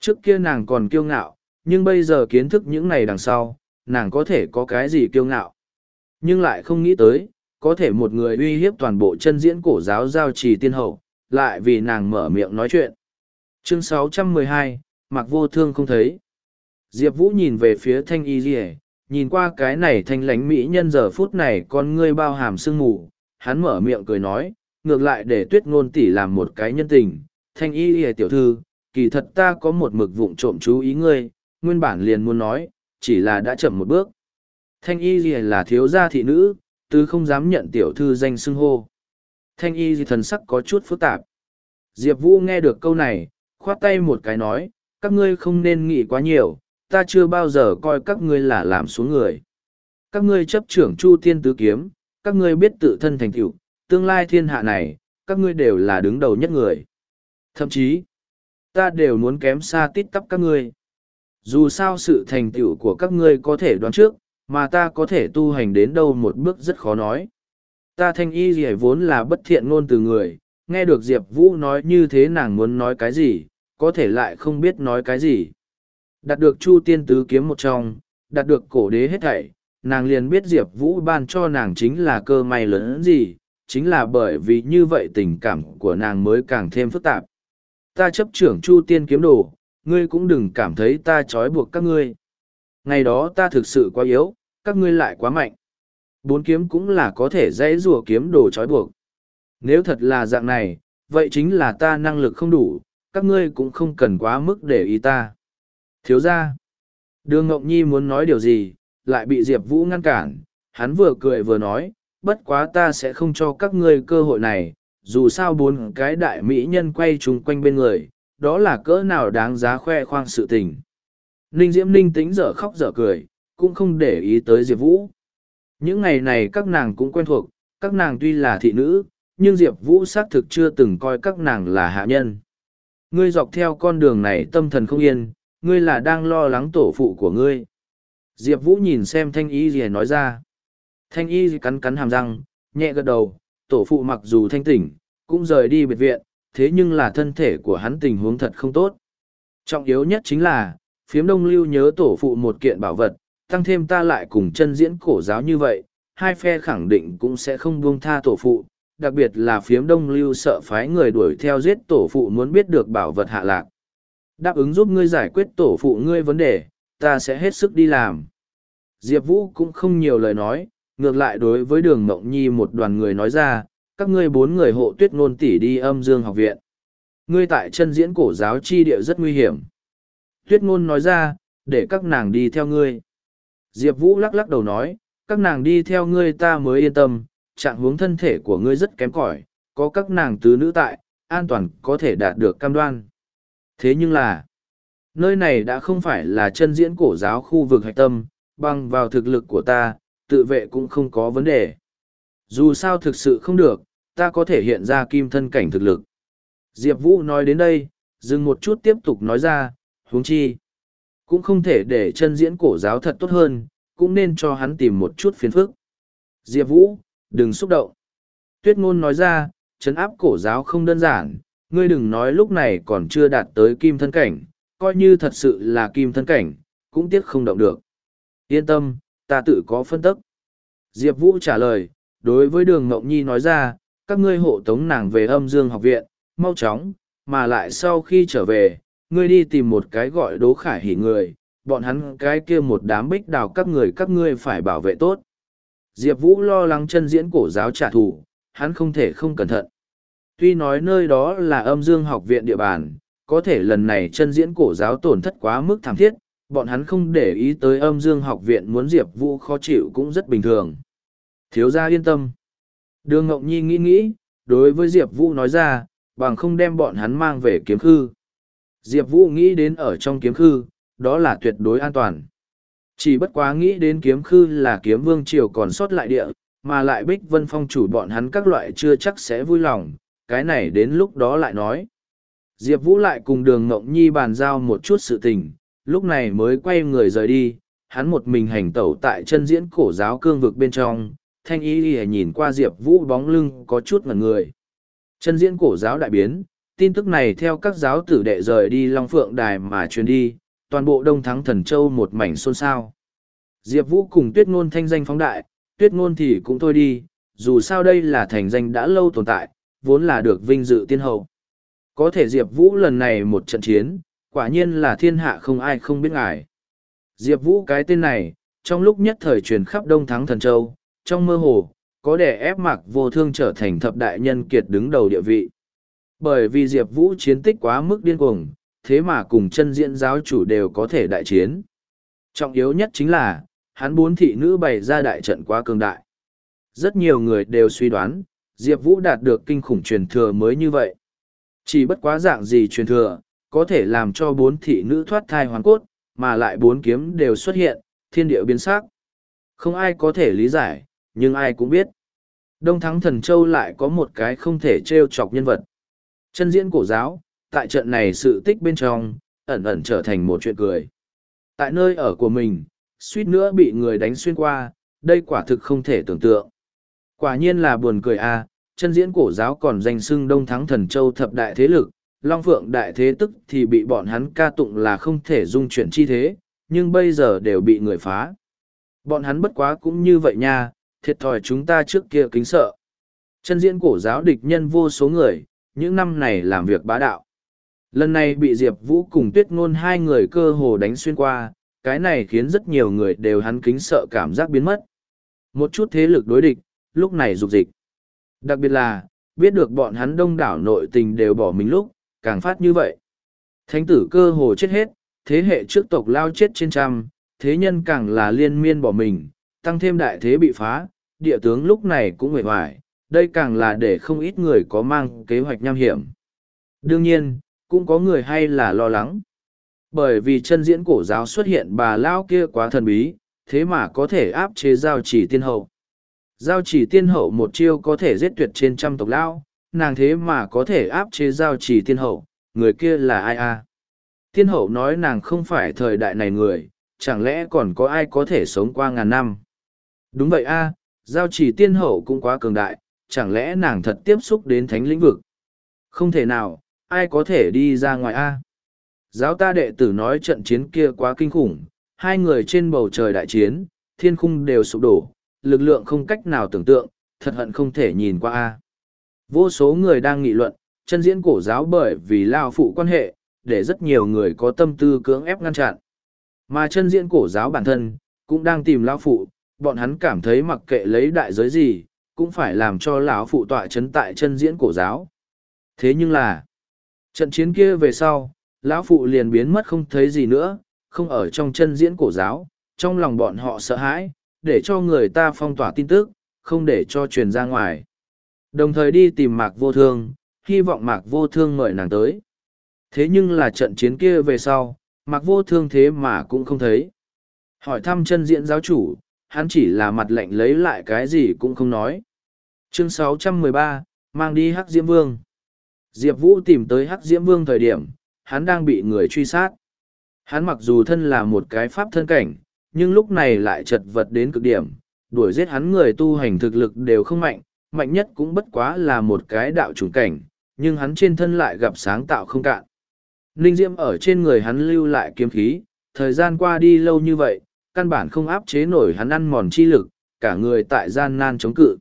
Trước kia nàng còn kiêu ngạo, nhưng bây giờ kiến thức những này đằng sau, nàng có thể có cái gì kiêu ngạo. Nhưng lại không nghĩ tới, có thể một người uy hiếp toàn bộ chân diễn cổ giáo giao trì tiên hậu, lại vì nàng mở miệng nói chuyện. Chương 612, mặc vô thương không thấy. Diệp Vũ nhìn về phía thanh y Diệp, nhìn qua cái này thanh lánh mỹ nhân giờ phút này con ngươi bao hàm sương mù, hắn mở miệng cười nói, ngược lại để tuyết ngôn tỷ làm một cái nhân tình, thanh y Diệp tiểu thư, kỳ thật ta có một mực vụng trộm chú ý ngươi, nguyên bản liền muốn nói, chỉ là đã chậm một bước. Thanh y gì là thiếu gia thị nữ, tứ không dám nhận tiểu thư danh xưng hô. Thanh y gì thần sắc có chút phức tạp. Diệp Vũ nghe được câu này, khoát tay một cái nói, các ngươi không nên nghĩ quá nhiều, ta chưa bao giờ coi các ngươi là làm xuống người. Các ngươi chấp trưởng chu tiên tứ kiếm, các ngươi biết tự thân thành tựu, tương lai thiên hạ này, các ngươi đều là đứng đầu nhất người. Thậm chí, ta đều muốn kém xa tít tắp các ngươi. Dù sao sự thành tựu của các ngươi có thể đoán trước, mà ta có thể tu hành đến đâu một bước rất khó nói. Ta thanh y gì vốn là bất thiện ngôn từ người, nghe được Diệp Vũ nói như thế nàng muốn nói cái gì, có thể lại không biết nói cái gì. Đạt được Chu Tiên Tứ kiếm một trong, đạt được cổ đế hết thảy, nàng liền biết Diệp Vũ ban cho nàng chính là cơ may lớn gì, chính là bởi vì như vậy tình cảm của nàng mới càng thêm phức tạp. Ta chấp trưởng Chu Tiên kiếm đồ, ngươi cũng đừng cảm thấy ta trói buộc các ngươi. Ngày đó ta thực sự quá yếu, các ngươi lại quá mạnh. Bốn kiếm cũng là có thể dãy rùa kiếm đồ trói buộc. Nếu thật là dạng này, vậy chính là ta năng lực không đủ, các ngươi cũng không cần quá mức để ý ta. Thiếu ra, đường Ngọc Nhi muốn nói điều gì, lại bị Diệp Vũ ngăn cản, hắn vừa cười vừa nói, bất quá ta sẽ không cho các ngươi cơ hội này, dù sao bốn cái đại mỹ nhân quay chung quanh bên người, đó là cỡ nào đáng giá khoe khoang sự tình. Ninh Diễm Ninh tính dở khóc dở cười, cũng không để ý tới Diệp Vũ. Những ngày này các nàng cũng quen thuộc, các nàng tuy là thị nữ, nhưng Diệp Vũ xác thực chưa từng coi các nàng là hạ nhân. Ngươi dọc theo con đường này tâm thần không yên, ngươi là đang lo lắng tổ phụ của ngươi. Diệp Vũ nhìn xem thanh y gì nói ra. Thanh y cắn cắn hàm răng, nhẹ gật đầu, tổ phụ mặc dù thanh tỉnh, cũng rời đi biệt viện, thế nhưng là thân thể của hắn tình huống thật không tốt. Trọng yếu nhất chính là, phiếm đông lưu nhớ tổ phụ một kiện bảo vật, tăng thêm ta lại cùng chân diễn cổ giáo như vậy, hai phe khẳng định cũng sẽ không buông tha tổ phụ, đặc biệt là phiếm đông lưu sợ phái người đuổi theo giết tổ phụ muốn biết được bảo vật hạ lạc. Đáp ứng giúp ngươi giải quyết tổ phụ ngươi vấn đề, ta sẽ hết sức đi làm. Diệp Vũ cũng không nhiều lời nói, ngược lại đối với đường Mộng Nhi một đoàn người nói ra, các ngươi bốn người hộ tuyết ngôn tỷ đi âm dương học viện. Ngươi tại chân diễn cổ giáo chi địa rất nguy hiểm. Tuyết ngôn nói ra, để các nàng đi theo ngươi. Diệp Vũ lắc lắc đầu nói, các nàng đi theo ngươi ta mới yên tâm, trạng hướng thân thể của ngươi rất kém cỏi có các nàng tứ nữ tại, an toàn có thể đạt được cam đoan. Thế nhưng là, nơi này đã không phải là chân diễn cổ giáo khu vực hạch tâm, bằng vào thực lực của ta, tự vệ cũng không có vấn đề. Dù sao thực sự không được, ta có thể hiện ra kim thân cảnh thực lực. Diệp Vũ nói đến đây, dừng một chút tiếp tục nói ra, huống chi. Cũng không thể để chân diễn cổ giáo thật tốt hơn, cũng nên cho hắn tìm một chút phiền phức. Diệp Vũ, đừng xúc động. Tuyết ngôn nói ra, chấn áp cổ giáo không đơn giản, ngươi đừng nói lúc này còn chưa đạt tới kim thân cảnh, coi như thật sự là kim thân cảnh, cũng tiếc không động được. Yên tâm, ta tự có phân tức. Diệp Vũ trả lời, đối với đường Ngọc Nhi nói ra, các ngươi hộ tống nàng về âm dương học viện, mau chóng, mà lại sau khi trở về, ngươi đi tìm một cái gọi đố khải hỉ người, bọn hắn cái kia một đám bích đào các người các ngươi phải bảo vệ tốt. Diệp Vũ lo lắng chân diễn cổ giáo trả thù, hắn không thể không cẩn thận. Tuy nói nơi đó là âm dương học viện địa bàn, có thể lần này chân diễn cổ giáo tổn thất quá mức thảm thiết, bọn hắn không để ý tới âm dương học viện muốn Diệp Vũ khó chịu cũng rất bình thường. Thiếu gia yên tâm. Đường Ngọc Nhi nghĩ nghĩ, đối với Diệp Vũ nói ra, bằng không đem bọn hắn mang về kiếm khư. Diệp Vũ nghĩ đến ở trong kiếm khư, đó là tuyệt đối an toàn. Chỉ bất quá nghĩ đến kiếm khư là kiếm vương triều còn sót lại địa, mà lại bích vân phong chủ bọn hắn các loại chưa chắc sẽ vui lòng, cái này đến lúc đó lại nói. Diệp Vũ lại cùng đường Ngộng Nhi bàn giao một chút sự tình, lúc này mới quay người rời đi, hắn một mình hành tẩu tại chân diễn cổ giáo cương vực bên trong, thanh y đi nhìn qua Diệp Vũ bóng lưng có chút ngần người. Chân diễn cổ giáo đại biến, tin tức này theo các giáo tử đệ rời đi Long Phượng Đài mà truyền đi, toàn bộ Đông Thắng Thần Châu một mảnh xôn xao. Diệp Vũ cùng Tuyết Ngôn thanh danh phóng đại, Tuyết Ngôn thì cũng thôi đi, dù sao đây là thành danh đã lâu tồn tại, vốn là được vinh dự tiên hậu. Có thể Diệp Vũ lần này một trận chiến, quả nhiên là thiên hạ không ai không biết ngài. Diệp Vũ cái tên này, trong lúc nhất thời truyền khắp Đông Thắng Thần Châu, trong mơ hồ, có đẻ ép mặc vô thương trở thành thập đại nhân kiệt đứng đầu địa vị. Bởi vì Diệp Vũ chiến tích quá mức điên cuồng, thế mà cùng chân diễn giáo chủ đều có thể đại chiến. Trọng yếu nhất chính là, hắn bốn thị nữ bày ra đại trận quá cường đại. Rất nhiều người đều suy đoán, Diệp Vũ đạt được kinh khủng truyền thừa mới như vậy. Chỉ bất quá dạng gì truyền thừa, có thể làm cho bốn thị nữ thoát thai hoàn cốt, mà lại bốn kiếm đều xuất hiện, thiên địa biến sắc. Không ai có thể lý giải, nhưng ai cũng biết. Đông Thắng Thần Châu lại có một cái không thể trêu chọc nhân vật. Chân diễn cổ giáo, tại trận này sự tích bên trong, ẩn ẩn trở thành một chuyện cười. Tại nơi ở của mình, suýt nữa bị người đánh xuyên qua, đây quả thực không thể tưởng tượng. Quả nhiên là buồn cười à, chân diễn cổ giáo còn danh xưng Đông Thắng Thần Châu thập đại thế lực, Long Phượng đại thế tức thì bị bọn hắn ca tụng là không thể dung chuyển chi thế, nhưng bây giờ đều bị người phá. Bọn hắn bất quá cũng như vậy nha, thiệt thòi chúng ta trước kia kính sợ. Chân diễn cổ giáo địch nhân vô số người, những năm này làm việc bá đạo. Lần này bị Diệp Vũ cùng Tuyết Ngôn hai người cơ hồ đánh xuyên qua, cái này khiến rất nhiều người đều hắn kính sợ cảm giác biến mất. Một chút thế lực đối địch, lúc này dục dịch. Đặc biệt là, biết được bọn hắn đông đảo nội tình đều bỏ mình lúc, càng phát như vậy. Thánh tử cơ hồ chết hết, thế hệ trước tộc lao chết trên trăm, thế nhân càng là liên miên bỏ mình, tăng thêm đại thế bị phá, địa tướng lúc này cũng mệt hoài, đây càng là để không ít người có mang kế hoạch nham hiểm. Đương nhiên, cũng có người hay là lo lắng. Bởi vì chân diễn cổ giáo xuất hiện bà lao kia quá thần bí, thế mà có thể áp chế giao chỉ tiên hậu. Giao chỉ tiên hậu một chiêu có thể giết tuyệt trên trăm tộc lao, nàng thế mà có thể áp chế giao chỉ tiên hậu, người kia là ai a? Tiên hậu nói nàng không phải thời đại này người, chẳng lẽ còn có ai có thể sống qua ngàn năm? Đúng vậy a, giao chỉ tiên hậu cũng quá cường đại, chẳng lẽ nàng thật tiếp xúc đến thánh lĩnh vực? Không thể nào, ai có thể đi ra ngoài a? Giáo ta đệ tử nói trận chiến kia quá kinh khủng, hai người trên bầu trời đại chiến, thiên khung đều sụp đổ, lực lượng không cách nào tưởng tượng, thật hận không thể nhìn qua a. Vô số người đang nghị luận, chân diễn cổ giáo bởi vì lao phụ quan hệ, để rất nhiều người có tâm tư cưỡng ép ngăn chặn. Mà chân diễn cổ giáo bản thân, cũng đang tìm lao phụ, bọn hắn cảm thấy mặc kệ lấy đại giới gì, cũng phải làm cho lão phụ tọa chấn tại chân diễn cổ giáo. Thế nhưng là, trận chiến kia về sau, lão phụ liền biến mất không thấy gì nữa, không ở trong chân diễn cổ giáo, trong lòng bọn họ sợ hãi, để cho người ta phong tỏa tin tức, không để cho truyền ra ngoài. Đồng thời đi tìm mạc vô thương, hy vọng mạc vô thương mời nàng tới. Thế nhưng là trận chiến kia về sau, mạc vô thương thế mà cũng không thấy. Hỏi thăm chân diễn giáo chủ, hắn chỉ là mặt lệnh lấy lại cái gì cũng không nói. Chương 613, mang đi Hắc Diễm Vương. Diệp Vũ tìm tới Hắc Diễm Vương thời điểm, hắn đang bị người truy sát. Hắn mặc dù thân là một cái pháp thân cảnh, nhưng lúc này lại chật vật đến cực điểm, đuổi giết hắn người tu hành thực lực đều không mạnh, mạnh nhất cũng bất quá là một cái đạo trùng cảnh, nhưng hắn trên thân lại gặp sáng tạo không cạn. Ninh Diễm ở trên người hắn lưu lại kiếm khí, thời gian qua đi lâu như vậy, căn bản không áp chế nổi hắn ăn mòn chi lực, cả người tại gian nan chống cự.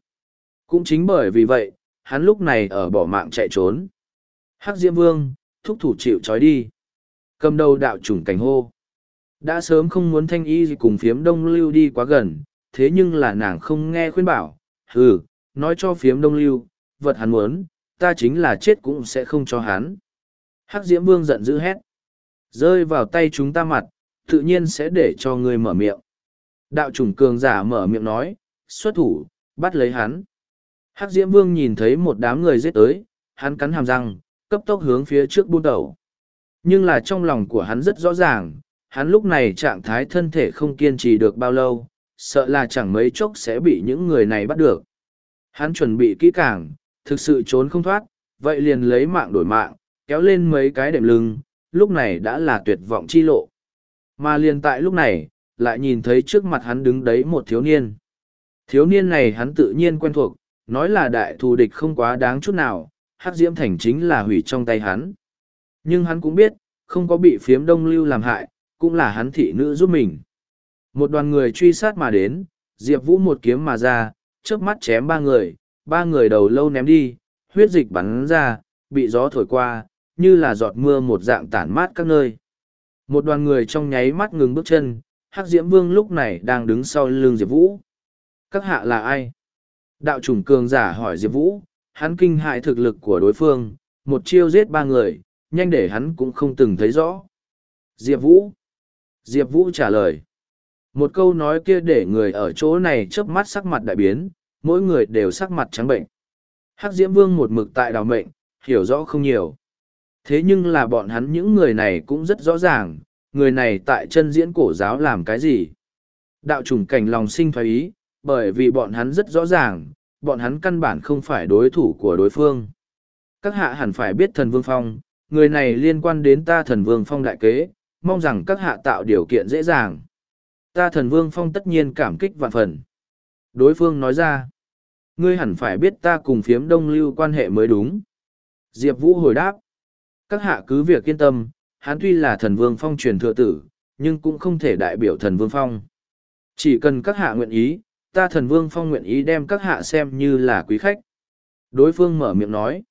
Cũng chính bởi vì vậy, hắn lúc này ở bỏ mạng chạy trốn. Hắc Diễm Vương, thúc thủ chịu trói đi. Cầm đầu đạo trùng cảnh hô. Đã sớm không muốn thanh y gì cùng phiếm đông lưu đi quá gần, thế nhưng là nàng không nghe khuyên bảo. Hừ, nói cho phiếm đông lưu, vật hắn muốn, ta chính là chết cũng sẽ không cho hắn. Hắc Diễm Vương giận dữ hét. Rơi vào tay chúng ta mặt, tự nhiên sẽ để cho ngươi mở miệng. Đạo chủng cường giả mở miệng nói, xuất thủ, bắt lấy hắn. Hắc Diễm Vương nhìn thấy một đám người giết tới, hắn cắn hàm răng, cấp tốc hướng phía trước buôn đầu. Nhưng là trong lòng của hắn rất rõ ràng, hắn lúc này trạng thái thân thể không kiên trì được bao lâu, sợ là chẳng mấy chốc sẽ bị những người này bắt được. Hắn chuẩn bị kỹ càng, thực sự trốn không thoát, vậy liền lấy mạng đổi mạng, kéo lên mấy cái đệm lưng, lúc này đã là tuyệt vọng chi lộ. Mà liền tại lúc này, lại nhìn thấy trước mặt hắn đứng đấy một thiếu niên. Thiếu niên này hắn tự nhiên quen thuộc, nói là đại thù địch không quá đáng chút nào, hắc diễm thành chính là hủy trong tay hắn. Nhưng hắn cũng biết, không có bị phiếm đông lưu làm hại, cũng là hắn thị nữ giúp mình. Một đoàn người truy sát mà đến, Diệp Vũ một kiếm mà ra, trước mắt chém ba người, ba người đầu lâu ném đi, huyết dịch bắn ra, bị gió thổi qua, như là giọt mưa một dạng tản mát các nơi. Một đoàn người trong nháy mắt ngừng bước chân, Hắc Diễm Vương lúc này đang đứng sau lưng Diệp Vũ. Các hạ là ai? Đạo chủng cường giả hỏi Diệp Vũ, hắn kinh hại thực lực của đối phương, một chiêu giết ba người, nhanh để hắn cũng không từng thấy rõ. Diệp Vũ. Diệp Vũ trả lời. Một câu nói kia để người ở chỗ này chớp mắt sắc mặt đại biến, mỗi người đều sắc mặt trắng bệnh. Hắc Diễm Vương một mực tại đào mệnh, hiểu rõ không nhiều. Thế nhưng là bọn hắn những người này cũng rất rõ ràng, người này tại chân diễn cổ giáo làm cái gì. Đạo chủng cảnh lòng sinh thoái ý, bởi vì bọn hắn rất rõ ràng, bọn hắn căn bản không phải đối thủ của đối phương. Các hạ hẳn phải biết thần vương phong, người này liên quan đến ta thần vương phong đại kế, mong rằng các hạ tạo điều kiện dễ dàng. Ta thần vương phong tất nhiên cảm kích vạn phần. Đối phương nói ra, ngươi hẳn phải biết ta cùng phiếm đông lưu quan hệ mới đúng. Diệp Vũ hồi đáp, các hạ cứ việc yên tâm, hắn tuy là thần vương phong truyền thừa tử, nhưng cũng không thể đại biểu thần vương phong. Chỉ cần các hạ nguyện ý, ta thần vương phong nguyện ý đem các hạ xem như là quý khách. Đối phương mở miệng nói,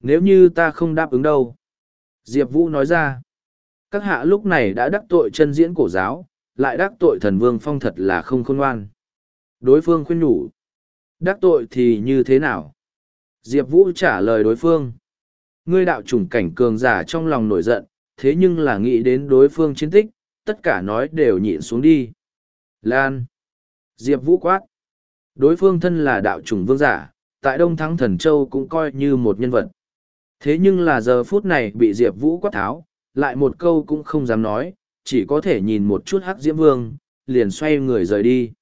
nếu như ta không đáp ứng đâu. Diệp Vũ nói ra, các hạ lúc này đã đắc tội chân diễn cổ giáo, lại đắc tội thần vương phong thật là không khôn ngoan. Đối phương khuyên nhủ, đắc tội thì như thế nào? Diệp Vũ trả lời đối phương. Ngươi đạo chủng cảnh cường giả trong lòng nổi giận, thế nhưng là nghĩ đến đối phương chiến tích, tất cả nói đều nhịn xuống đi. Lan. Diệp Vũ quát. Đối phương thân là đạo chủng vương giả, tại Đông Thắng Thần Châu cũng coi như một nhân vật. Thế nhưng là giờ phút này bị Diệp Vũ quát tháo, lại một câu cũng không dám nói, chỉ có thể nhìn một chút hắc diễm vương, liền xoay người rời đi.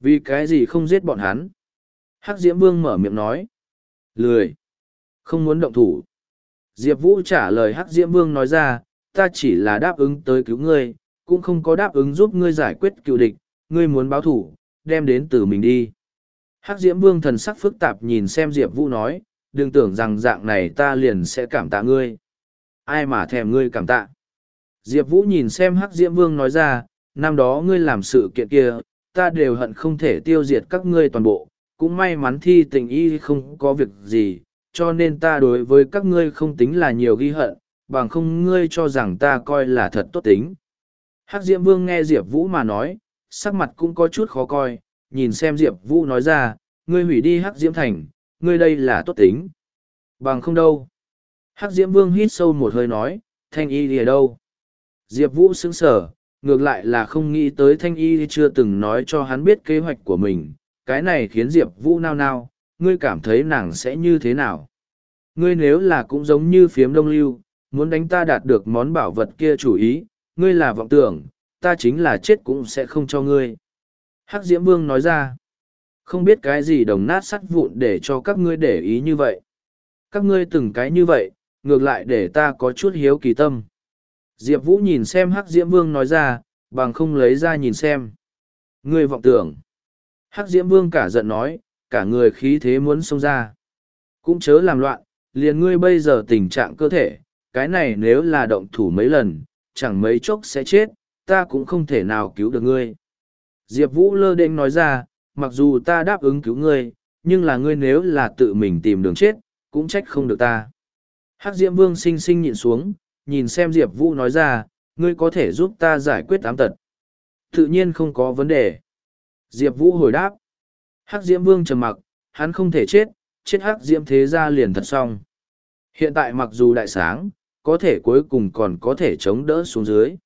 Vì cái gì không giết bọn hắn? Hắc diễm vương mở miệng nói. Lười. Không muốn động thủ. Diệp Vũ trả lời Hắc Diễm Vương nói ra, ta chỉ là đáp ứng tới cứu ngươi, cũng không có đáp ứng giúp ngươi giải quyết cựu địch, ngươi muốn báo thủ, đem đến từ mình đi. Hắc Diễm Vương thần sắc phức tạp nhìn xem Diệp Vũ nói, đừng tưởng rằng dạng này ta liền sẽ cảm tạ ngươi. Ai mà thèm ngươi cảm tạ. Diệp Vũ nhìn xem Hắc Diễm Vương nói ra, năm đó ngươi làm sự kiện kia, ta đều hận không thể tiêu diệt các ngươi toàn bộ, cũng may mắn thi tình y không có việc gì, cho nên ta đối với các ngươi không tính là nhiều ghi hận, bằng không ngươi cho rằng ta coi là thật tốt tính. Hắc Diễm Vương nghe Diệp Vũ mà nói, sắc mặt cũng có chút khó coi, nhìn xem Diệp Vũ nói ra, ngươi hủy đi Hắc Diễm Thành, ngươi đây là tốt tính. Bằng không đâu. Hắc Diễm Vương hít sâu một hơi nói, thanh y lìa đâu? Diệp Vũ sững sở, ngược lại là không nghĩ tới thanh y chưa từng nói cho hắn biết kế hoạch của mình. Cái này khiến Diệp Vũ nao nao, ngươi cảm thấy nàng sẽ như thế nào? Ngươi nếu là cũng giống như phiếm đông lưu, muốn đánh ta đạt được món bảo vật kia chủ ý, ngươi là vọng tưởng, ta chính là chết cũng sẽ không cho ngươi. Hắc Diễm Vương nói ra, không biết cái gì đồng nát sắt vụn để cho các ngươi để ý như vậy. Các ngươi từng cái như vậy, ngược lại để ta có chút hiếu kỳ tâm. Diệp Vũ nhìn xem Hắc Diễm Vương nói ra, bằng không lấy ra nhìn xem. Ngươi vọng tưởng. Hắc Diễm Vương cả giận nói, cả người khí thế muốn xông ra. Cũng chớ làm loạn, liền ngươi bây giờ tình trạng cơ thể, cái này nếu là động thủ mấy lần, chẳng mấy chốc sẽ chết, ta cũng không thể nào cứu được ngươi. Diệp Vũ lơ đênh nói ra, mặc dù ta đáp ứng cứu ngươi, nhưng là ngươi nếu là tự mình tìm đường chết, cũng trách không được ta. Hắc Diễm Vương sinh sinh nhịn xuống, nhìn xem Diệp Vũ nói ra, ngươi có thể giúp ta giải quyết ám tật. Tự nhiên không có vấn đề. Diệp Vũ hồi đáp. Hắc Diễm Vương trầm mặc, hắn không thể chết, chết Hắc Diễm thế ra liền thật xong. Hiện tại mặc dù đại sáng, có thể cuối cùng còn có thể chống đỡ xuống dưới.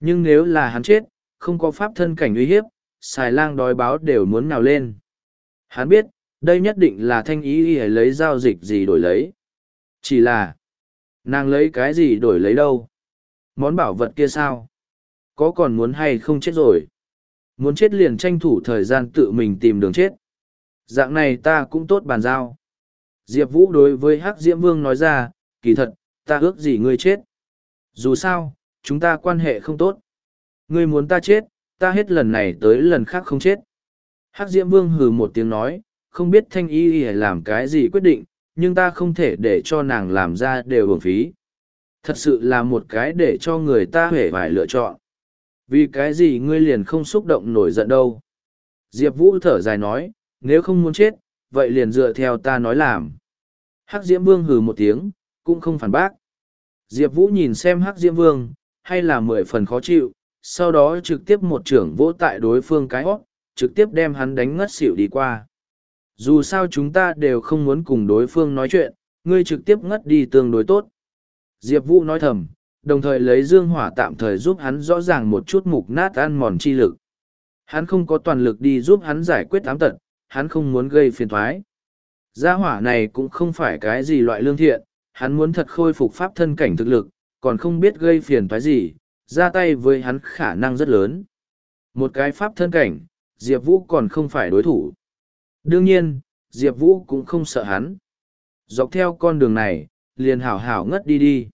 Nhưng nếu là hắn chết, không có pháp thân cảnh uy hiếp, xài lang đói báo đều muốn nào lên. Hắn biết, đây nhất định là thanh ý y lấy giao dịch gì đổi lấy. Chỉ là, nàng lấy cái gì đổi lấy đâu? Món bảo vật kia sao? Có còn muốn hay không chết rồi? Muốn chết liền tranh thủ thời gian tự mình tìm đường chết. Dạng này ta cũng tốt bàn giao. Diệp Vũ đối với Hắc Diễm Vương nói ra, kỳ thật, ta ước gì ngươi chết. Dù sao, chúng ta quan hệ không tốt. Ngươi muốn ta chết, ta hết lần này tới lần khác không chết. Hắc Diễm Vương hừ một tiếng nói, không biết thanh y y làm cái gì quyết định, nhưng ta không thể để cho nàng làm ra đều hưởng phí. Thật sự là một cái để cho người ta hề phải lựa chọn. Vì cái gì ngươi liền không xúc động nổi giận đâu. Diệp Vũ thở dài nói, nếu không muốn chết, vậy liền dựa theo ta nói làm. Hắc Diễm Vương hừ một tiếng, cũng không phản bác. Diệp Vũ nhìn xem Hắc Diễm Vương, hay là mười phần khó chịu, sau đó trực tiếp một trưởng vỗ tại đối phương cái hót, trực tiếp đem hắn đánh ngất xỉu đi qua. Dù sao chúng ta đều không muốn cùng đối phương nói chuyện, ngươi trực tiếp ngất đi tương đối tốt. Diệp Vũ nói thầm, đồng thời lấy dương hỏa tạm thời giúp hắn rõ ràng một chút mục nát ăn mòn chi lực. Hắn không có toàn lực đi giúp hắn giải quyết ám tật, hắn không muốn gây phiền thoái. Gia hỏa này cũng không phải cái gì loại lương thiện, hắn muốn thật khôi phục pháp thân cảnh thực lực, còn không biết gây phiền thoái gì, ra tay với hắn khả năng rất lớn. Một cái pháp thân cảnh, Diệp Vũ còn không phải đối thủ. Đương nhiên, Diệp Vũ cũng không sợ hắn. Dọc theo con đường này, liền hảo hảo ngất đi đi.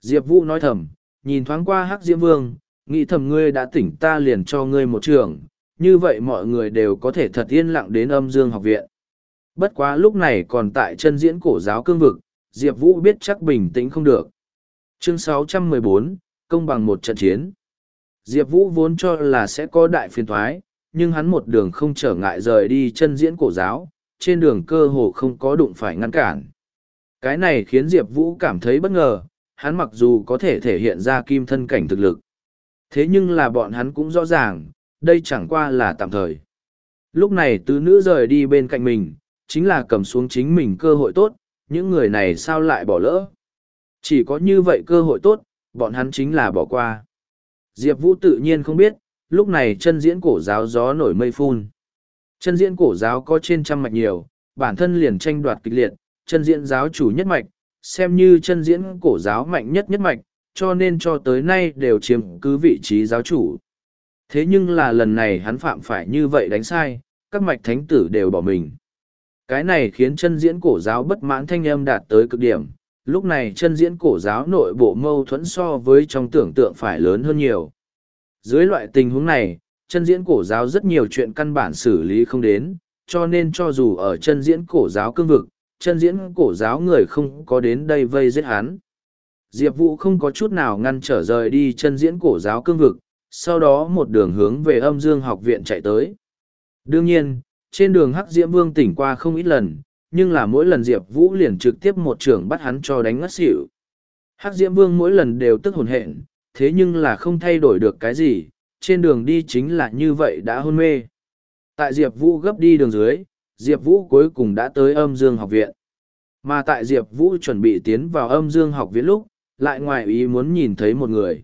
Diệp Vũ nói thầm, nhìn thoáng qua Hắc Diễm Vương, nghĩ thầm ngươi đã tỉnh ta liền cho ngươi một trường, như vậy mọi người đều có thể thật yên lặng đến âm dương học viện. Bất quá lúc này còn tại chân diễn cổ giáo cương vực, Diệp Vũ biết chắc bình tĩnh không được. Chương 614, công bằng một trận chiến. Diệp Vũ vốn cho là sẽ có đại phiền thoái, nhưng hắn một đường không trở ngại rời đi chân diễn cổ giáo, trên đường cơ hồ không có đụng phải ngăn cản. Cái này khiến Diệp Vũ cảm thấy bất ngờ, hắn mặc dù có thể thể hiện ra kim thân cảnh thực lực. Thế nhưng là bọn hắn cũng rõ ràng, đây chẳng qua là tạm thời. Lúc này tứ nữ rời đi bên cạnh mình, chính là cầm xuống chính mình cơ hội tốt, những người này sao lại bỏ lỡ. Chỉ có như vậy cơ hội tốt, bọn hắn chính là bỏ qua. Diệp Vũ tự nhiên không biết, lúc này chân diễn cổ giáo gió nổi mây phun. Chân diễn cổ giáo có trên trăm mạch nhiều, bản thân liền tranh đoạt kịch liệt, chân diễn giáo chủ nhất mạch, xem như chân diễn cổ giáo mạnh nhất nhất mạch, cho nên cho tới nay đều chiếm cứ vị trí giáo chủ. Thế nhưng là lần này hắn phạm phải như vậy đánh sai, các mạch thánh tử đều bỏ mình. Cái này khiến chân diễn cổ giáo bất mãn thanh âm đạt tới cực điểm, lúc này chân diễn cổ giáo nội bộ mâu thuẫn so với trong tưởng tượng phải lớn hơn nhiều. Dưới loại tình huống này, chân diễn cổ giáo rất nhiều chuyện căn bản xử lý không đến, cho nên cho dù ở chân diễn cổ giáo cương vực, chân diễn cổ giáo người không có đến đây vây giết hắn. Diệp Vũ không có chút nào ngăn trở rời đi chân diễn cổ giáo cương vực, sau đó một đường hướng về âm dương học viện chạy tới. Đương nhiên, trên đường Hắc Diễm Vương tỉnh qua không ít lần, nhưng là mỗi lần Diệp Vũ liền trực tiếp một trường bắt hắn cho đánh ngất xỉu. Hắc Diễm Vương mỗi lần đều tức hồn hện, thế nhưng là không thay đổi được cái gì, trên đường đi chính là như vậy đã hôn mê. Tại Diệp Vũ gấp đi đường dưới, Diệp Vũ cuối cùng đã tới âm dương học viện. Mà tại Diệp Vũ chuẩn bị tiến vào âm dương học viện lúc, lại ngoài ý muốn nhìn thấy một người.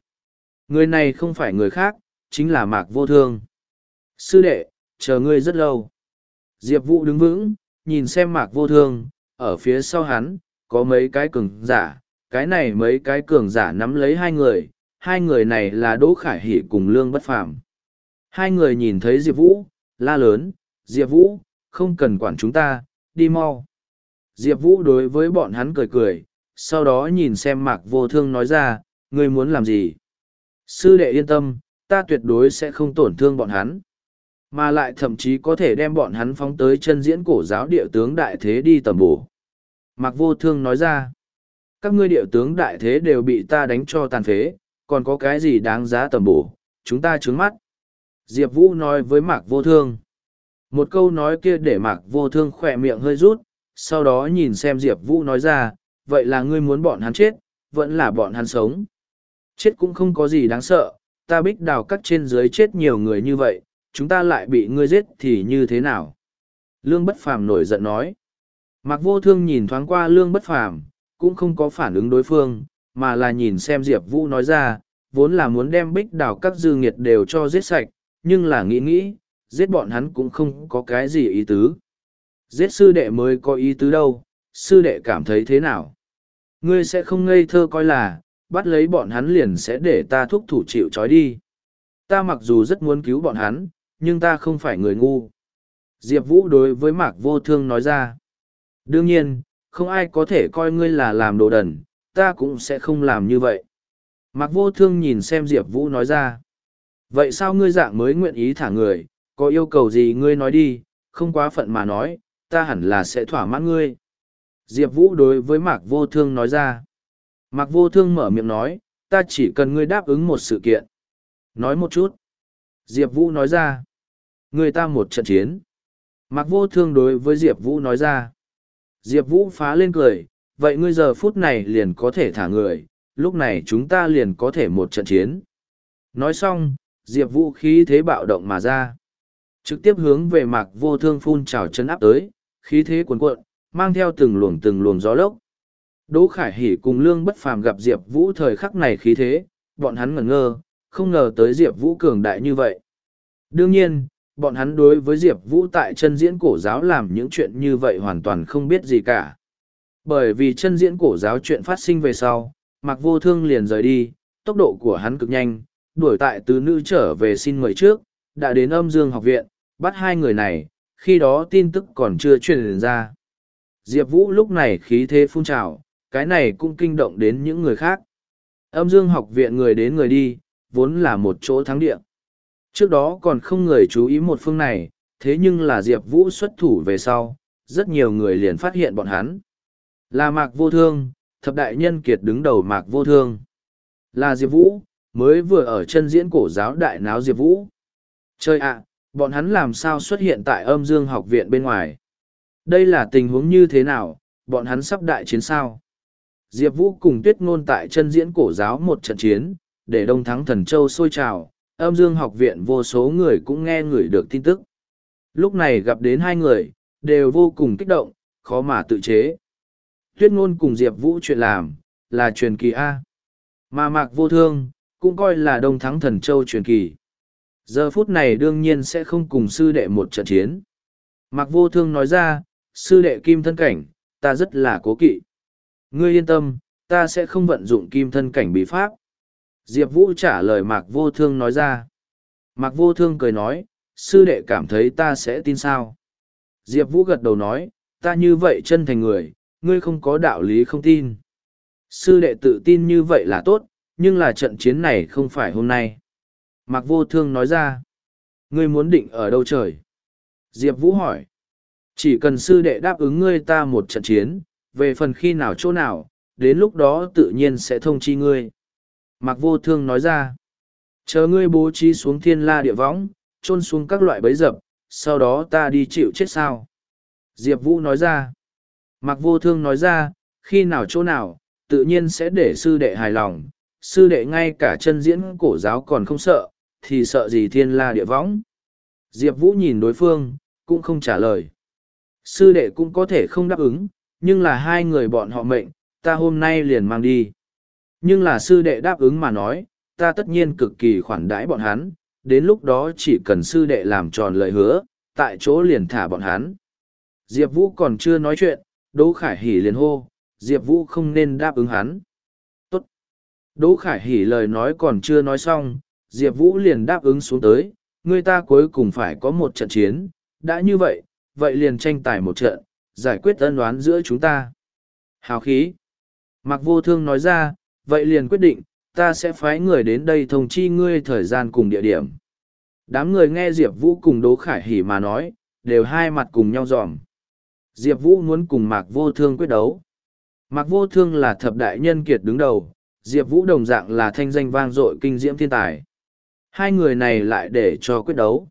Người này không phải người khác, chính là Mạc Vô Thương. Sư đệ, chờ ngươi rất lâu. Diệp Vũ đứng vững, nhìn xem Mạc Vô Thương, ở phía sau hắn, có mấy cái cường giả, cái này mấy cái cường giả nắm lấy hai người, hai người này là Đỗ Khải Hỷ cùng Lương Bất Phàm. Hai người nhìn thấy Diệp Vũ, la lớn, Diệp Vũ, không cần quản chúng ta, đi mau. Diệp Vũ đối với bọn hắn cười cười, sau đó nhìn xem Mạc Vô Thương nói ra, ngươi muốn làm gì? Sư đệ yên tâm, ta tuyệt đối sẽ không tổn thương bọn hắn. Mà lại thậm chí có thể đem bọn hắn phóng tới chân diễn cổ giáo địa tướng đại thế đi tầm bổ. Mạc Vô Thương nói ra, các ngươi địa tướng đại thế đều bị ta đánh cho tàn phế, còn có cái gì đáng giá tầm bổ, chúng ta trướng mắt. Diệp Vũ nói với Mạc Vô Thương. Một câu nói kia để Mạc Vô Thương khỏe miệng hơi rút, sau đó nhìn xem Diệp Vũ nói ra, vậy là ngươi muốn bọn hắn chết, vẫn là bọn hắn sống. Chết cũng không có gì đáng sợ, ta bích đào cắt trên dưới chết nhiều người như vậy, chúng ta lại bị ngươi giết thì như thế nào? Lương Bất Phàm nổi giận nói. Mạc Vô Thương nhìn thoáng qua Lương Bất Phàm, cũng không có phản ứng đối phương, mà là nhìn xem Diệp Vũ nói ra, vốn là muốn đem bích đào các dư nghiệt đều cho giết sạch, nhưng là nghĩ nghĩ, giết bọn hắn cũng không có cái gì ý tứ. Giết sư đệ mới có ý tứ đâu, sư đệ cảm thấy thế nào? Ngươi sẽ không ngây thơ coi là, bắt lấy bọn hắn liền sẽ để ta thúc thủ chịu trói đi. Ta mặc dù rất muốn cứu bọn hắn, nhưng ta không phải người ngu. Diệp Vũ đối với Mạc Vô Thương nói ra. Đương nhiên, không ai có thể coi ngươi là làm đồ đần, ta cũng sẽ không làm như vậy. Mạc Vô Thương nhìn xem Diệp Vũ nói ra. Vậy sao ngươi dạng mới nguyện ý thả người, có yêu cầu gì ngươi nói đi, không quá phận mà nói, ta hẳn là sẽ thỏa mãn ngươi. Diệp Vũ đối với Mạc Vô Thương nói ra. Mạc Vô Thương mở miệng nói, ta chỉ cần ngươi đáp ứng một sự kiện. Nói một chút. Diệp Vũ nói ra. Người ta một trận chiến. Mạc Vô Thương đối với Diệp Vũ nói ra. Diệp Vũ phá lên cười, vậy ngươi giờ phút này liền có thể thả người, lúc này chúng ta liền có thể một trận chiến. Nói xong, Diệp Vũ khí thế bạo động mà ra. Trực tiếp hướng về Mạc Vô Thương phun trào chân áp tới, khí thế cuồn cuộn, mang theo từng luồng từng luồng gió lốc. Đỗ Khải Hỷ cùng Lương Bất Phàm gặp Diệp Vũ thời khắc này khí thế, bọn hắn ngẩn ngơ, không ngờ tới Diệp Vũ cường đại như vậy. Đương nhiên, bọn hắn đối với Diệp Vũ tại chân diễn cổ giáo làm những chuyện như vậy hoàn toàn không biết gì cả. Bởi vì chân diễn cổ giáo chuyện phát sinh về sau, Mạc Vô Thương liền rời đi, tốc độ của hắn cực nhanh, đuổi tại tứ nữ trở về xin mời trước, đã đến âm dương học viện, bắt hai người này, khi đó tin tức còn chưa truyền ra. Diệp Vũ lúc này khí thế phun trào, cái này cũng kinh động đến những người khác. Âm dương học viện người đến người đi, vốn là một chỗ thắng địa. Trước đó còn không người chú ý một phương này, thế nhưng là Diệp Vũ xuất thủ về sau, rất nhiều người liền phát hiện bọn hắn. Là Mạc Vô Thương, thập đại nhân kiệt đứng đầu Mạc Vô Thương. Là Diệp Vũ, mới vừa ở chân diễn cổ giáo đại náo Diệp Vũ. Chơi ạ, bọn hắn làm sao xuất hiện tại âm dương học viện bên ngoài? Đây là tình huống như thế nào, bọn hắn sắp đại chiến sao? Diệp Vũ cùng tuyết ngôn tại chân diễn cổ giáo một trận chiến, để đông thắng thần châu sôi trào, âm dương học viện vô số người cũng nghe người được tin tức. Lúc này gặp đến hai người, đều vô cùng kích động, khó mà tự chế. Tuyết ngôn cùng Diệp Vũ chuyện làm, là truyền kỳ A. Mà mạc vô thương, cũng coi là đông thắng thần châu truyền kỳ. Giờ phút này đương nhiên sẽ không cùng sư đệ một trận chiến. Mạc vô thương nói ra, sư đệ kim thân cảnh, ta rất là cố kỵ. Ngươi yên tâm, ta sẽ không vận dụng kim thân cảnh bí pháp. Diệp Vũ trả lời Mạc Vô Thương nói ra. Mạc Vô Thương cười nói, sư đệ cảm thấy ta sẽ tin sao. Diệp Vũ gật đầu nói, ta như vậy chân thành người, ngươi không có đạo lý không tin. Sư đệ tự tin như vậy là tốt, nhưng là trận chiến này không phải hôm nay. Mạc Vô Thương nói ra, ngươi muốn định ở đâu trời? Diệp Vũ hỏi, chỉ cần sư đệ đáp ứng ngươi ta một trận chiến, về phần khi nào chỗ nào, đến lúc đó tự nhiên sẽ thông chi ngươi. Mạc Vô Thương nói ra, Chờ ngươi bố trí xuống thiên la địa võng, trôn xuống các loại bấy dập, sau đó ta đi chịu chết sao. Diệp Vũ nói ra. Mặc vô thương nói ra, khi nào chỗ nào, tự nhiên sẽ để sư đệ hài lòng. Sư đệ ngay cả chân diễn cổ giáo còn không sợ, thì sợ gì thiên la địa võng. Diệp Vũ nhìn đối phương, cũng không trả lời. Sư đệ cũng có thể không đáp ứng, nhưng là hai người bọn họ mệnh, ta hôm nay liền mang đi. Nhưng là sư đệ đáp ứng mà nói, ta tất nhiên cực kỳ khoản đãi bọn hắn, đến lúc đó chỉ cần sư đệ làm tròn lời hứa, tại chỗ liền thả bọn hắn. Diệp Vũ còn chưa nói chuyện, Đỗ Khải Hỷ liền hô, Diệp Vũ không nên đáp ứng hắn. Tốt. Đỗ Khải Hỷ lời nói còn chưa nói xong, Diệp Vũ liền đáp ứng xuống tới, người ta cuối cùng phải có một trận chiến, đã như vậy, vậy liền tranh tài một trận, giải quyết ân đoán giữa chúng ta. Hào khí. Mạc Vô Thương nói ra, vậy liền quyết định, ta sẽ phái người đến đây thông chi ngươi thời gian cùng địa điểm. Đám người nghe Diệp Vũ cùng Đỗ Khải Hỷ mà nói, đều hai mặt cùng nhau dòm. Diệp Vũ muốn cùng Mạc Vô Thương quyết đấu. Mạc Vô Thương là thập đại nhân kiệt đứng đầu, Diệp Vũ đồng dạng là thanh danh vang dội kinh diễm thiên tài. Hai người này lại để cho quyết đấu.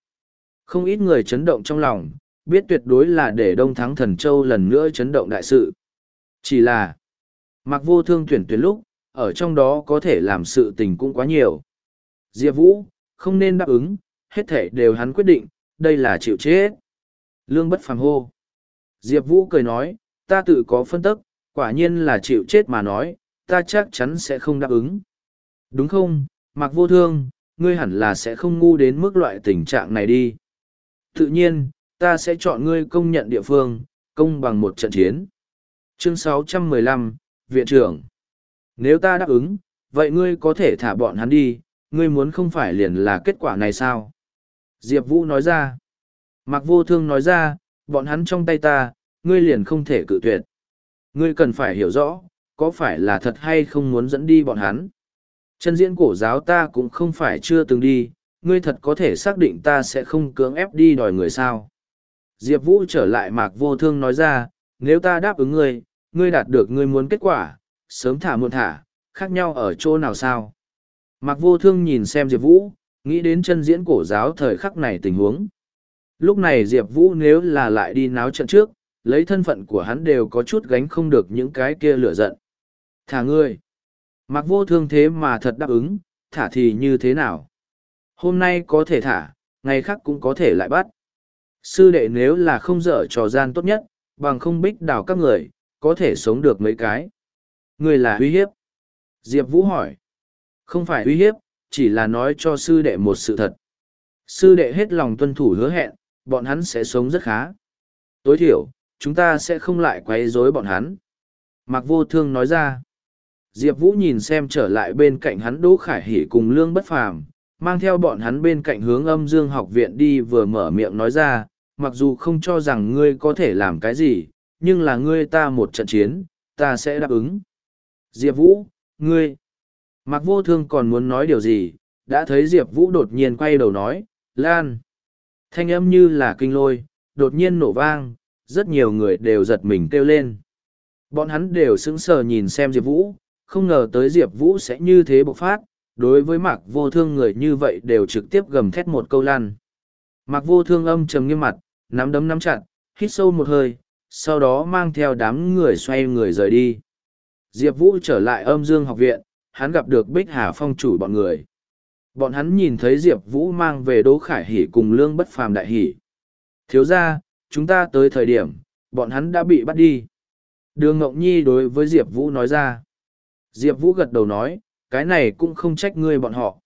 Không ít người chấn động trong lòng, biết tuyệt đối là để Đông Thắng Thần Châu lần nữa chấn động đại sự. Chỉ là, Mạc Vô Thương tuyển tuyển lúc, ở trong đó có thể làm sự tình cũng quá nhiều. Diệp Vũ, không nên đáp ứng, hết thể đều hắn quyết định, đây là chịu chết. Lương bất phàm hô. Diệp Vũ cười nói, ta tự có phân tức, quả nhiên là chịu chết mà nói, ta chắc chắn sẽ không đáp ứng. Đúng không, mặc vô thương, ngươi hẳn là sẽ không ngu đến mức loại tình trạng này đi. Tự nhiên, ta sẽ chọn ngươi công nhận địa phương, công bằng một trận chiến. Chương 615, Viện trưởng Nếu ta đáp ứng, vậy ngươi có thể thả bọn hắn đi, ngươi muốn không phải liền là kết quả này sao? Diệp Vũ nói ra. Mạc Vô Thương nói ra, bọn hắn trong tay ta, ngươi liền không thể cự tuyệt. Ngươi cần phải hiểu rõ, có phải là thật hay không muốn dẫn đi bọn hắn. Chân diễn cổ giáo ta cũng không phải chưa từng đi, ngươi thật có thể xác định ta sẽ không cưỡng ép đi đòi người sao. Diệp Vũ trở lại mạc vô thương nói ra, nếu ta đáp ứng ngươi, ngươi đạt được ngươi muốn kết quả, sớm thả muộn thả, khác nhau ở chỗ nào sao. Mạc vô thương nhìn xem Diệp Vũ, nghĩ đến chân diễn cổ giáo thời khắc này tình huống. Lúc này Diệp Vũ nếu là lại đi náo trận trước, lấy thân phận của hắn đều có chút gánh không được những cái kia lửa giận. Thả ngươi. Mặc vô thương thế mà thật đáp ứng, thả thì như thế nào? Hôm nay có thể thả, ngày khác cũng có thể lại bắt. Sư đệ nếu là không dở trò gian tốt nhất, bằng không bích đào các người, có thể sống được mấy cái. Người là uy hiếp. Diệp Vũ hỏi. Không phải uy hiếp, chỉ là nói cho sư đệ một sự thật. Sư đệ hết lòng tuân thủ hứa hẹn, bọn hắn sẽ sống rất khá. Tối thiểu, chúng ta sẽ không lại quấy rối bọn hắn. Mạc Vô Thương nói ra. Diệp Vũ nhìn xem trở lại bên cạnh hắn Đỗ Khải Hỷ cùng Lương Bất Phàm, mang theo bọn hắn bên cạnh hướng âm dương học viện đi vừa mở miệng nói ra, mặc dù không cho rằng ngươi có thể làm cái gì, nhưng là ngươi ta một trận chiến, ta sẽ đáp ứng. Diệp Vũ, ngươi, Mạc Vô Thương còn muốn nói điều gì, đã thấy Diệp Vũ đột nhiên quay đầu nói, Lan. Thanh âm như là kinh lôi, đột nhiên nổ vang, rất nhiều người đều giật mình kêu lên. Bọn hắn đều sững sờ nhìn xem Diệp Vũ, không ngờ tới Diệp Vũ sẽ như thế bộc phát, đối với Mạc Vô Thương người như vậy đều trực tiếp gầm thét một câu lan. Mạc Vô Thương âm trầm nghiêm mặt, nắm đấm nắm chặt, hít sâu một hơi, sau đó mang theo đám người xoay người rời đi. Diệp Vũ trở lại âm dương học viện, hắn gặp được Bích Hà Phong chủ bọn người. Bọn hắn nhìn thấy Diệp Vũ mang về Đỗ Khải Hỷ cùng Lương Bất Phàm đại hỷ. Thiếu ra, chúng ta tới thời điểm, bọn hắn đã bị bắt đi. Đường Ngọc Nhi đối với Diệp Vũ nói ra. Diệp Vũ gật đầu nói, cái này cũng không trách ngươi bọn họ.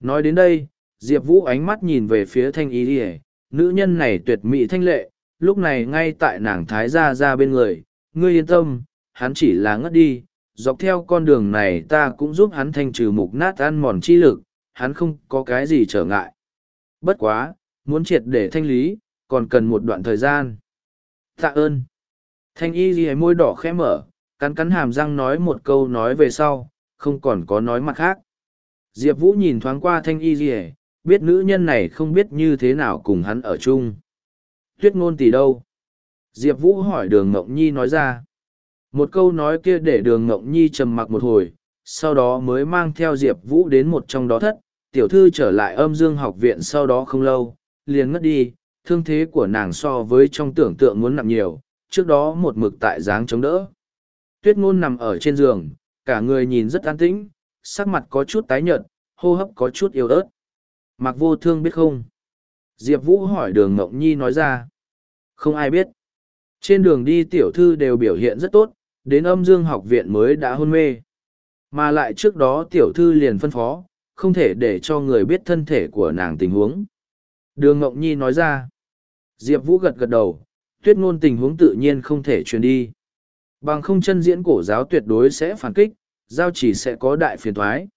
Nói đến đây, Diệp Vũ ánh mắt nhìn về phía thanh ý đi nữ nhân này tuyệt mỹ thanh lệ, lúc này ngay tại nàng thái gia ra bên người, ngươi yên tâm, hắn chỉ là ngất đi, dọc theo con đường này ta cũng giúp hắn thanh trừ mục nát ăn mòn chi lực, hắn không có cái gì trở ngại. Bất quá, muốn triệt để thanh lý, còn cần một đoạn thời gian. Tạ ơn. Thanh y ghi môi đỏ khẽ mở, cắn cắn hàm răng nói một câu nói về sau, không còn có nói mặt khác. Diệp Vũ nhìn thoáng qua thanh y ghi biết nữ nhân này không biết như thế nào cùng hắn ở chung. Tuyết ngôn tỷ đâu? Diệp Vũ hỏi đường Ngọc Nhi nói ra. Một câu nói kia để đường Ngọc Nhi trầm mặc một hồi, sau đó mới mang theo Diệp Vũ đến một trong đó thất, tiểu thư trở lại âm dương học viện sau đó không lâu, liền ngất đi, thương thế của nàng so với trong tưởng tượng muốn nặng nhiều, trước đó một mực tại dáng chống đỡ. Tuyết ngôn nằm ở trên giường, cả người nhìn rất an tĩnh, sắc mặt có chút tái nhợt, hô hấp có chút yếu ớt. Mặc vô thương biết không? Diệp Vũ hỏi đường Ngọc Nhi nói ra. Không ai biết. Trên đường đi tiểu thư đều biểu hiện rất tốt, đến âm dương học viện mới đã hôn mê. Mà lại trước đó tiểu thư liền phân phó, không thể để cho người biết thân thể của nàng tình huống. Đường Ngọc Nhi nói ra. Diệp Vũ gật gật đầu, tuyết ngôn tình huống tự nhiên không thể truyền đi. Bằng không chân diễn cổ giáo tuyệt đối sẽ phản kích, giao chỉ sẽ có đại phiền thoái.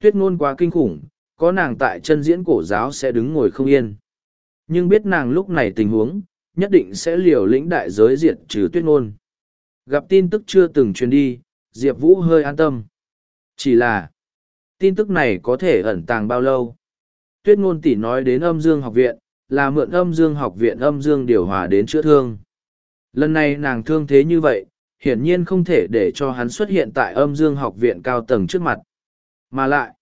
Tuyết ngôn quá kinh khủng, có nàng tại chân diễn cổ giáo sẽ đứng ngồi không yên. Nhưng biết nàng lúc này tình huống, nhất định sẽ liều lĩnh đại giới diệt trừ tuyết ngôn. Gặp tin tức chưa từng truyền đi, Diệp Vũ hơi an tâm. Chỉ là, tin tức này có thể ẩn tàng bao lâu? Tuyết ngôn tỷ nói đến âm dương học viện, là mượn âm dương học viện âm dương điều hòa đến chữa thương. Lần này nàng thương thế như vậy, hiển nhiên không thể để cho hắn xuất hiện tại âm dương học viện cao tầng trước mặt. Mà lại,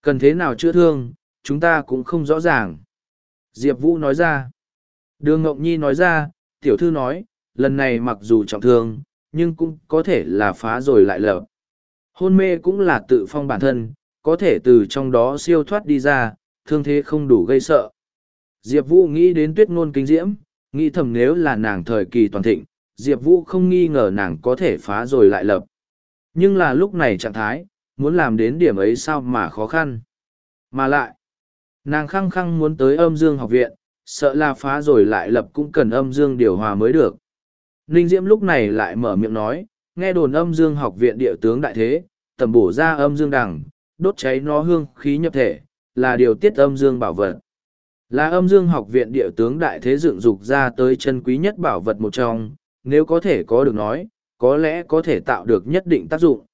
cần thế nào chữa thương, chúng ta cũng không rõ ràng. Diệp Vũ nói ra. Đường Ngọc Nhi nói ra, tiểu thư nói, lần này mặc dù trọng thương, nhưng cũng có thể là phá rồi lại lở. Hôn mê cũng là tự phong bản thân, có thể từ trong đó siêu thoát đi ra, thương thế không đủ gây sợ. Diệp Vũ nghĩ đến tuyết ngôn kinh diễm, nghĩ thầm nếu là nàng thời kỳ toàn thịnh, Diệp Vũ không nghi ngờ nàng có thể phá rồi lại lập. Nhưng là lúc này trạng thái, muốn làm đến điểm ấy sao mà khó khăn. Mà lại, nàng khăng khăng muốn tới âm dương học viện, sợ là phá rồi lại lập cũng cần âm dương điều hòa mới được. Ninh Diễm lúc này lại mở miệng nói, nghe đồn âm dương học viện địa tướng đại thế, tầm bổ ra âm dương đằng, đốt cháy nó hương khí nhập thể, là điều tiết âm dương bảo vật. Là âm dương học viện địa tướng đại thế dựng dục ra tới chân quý nhất bảo vật một trong, nếu có thể có được nói, có lẽ có thể tạo được nhất định tác dụng.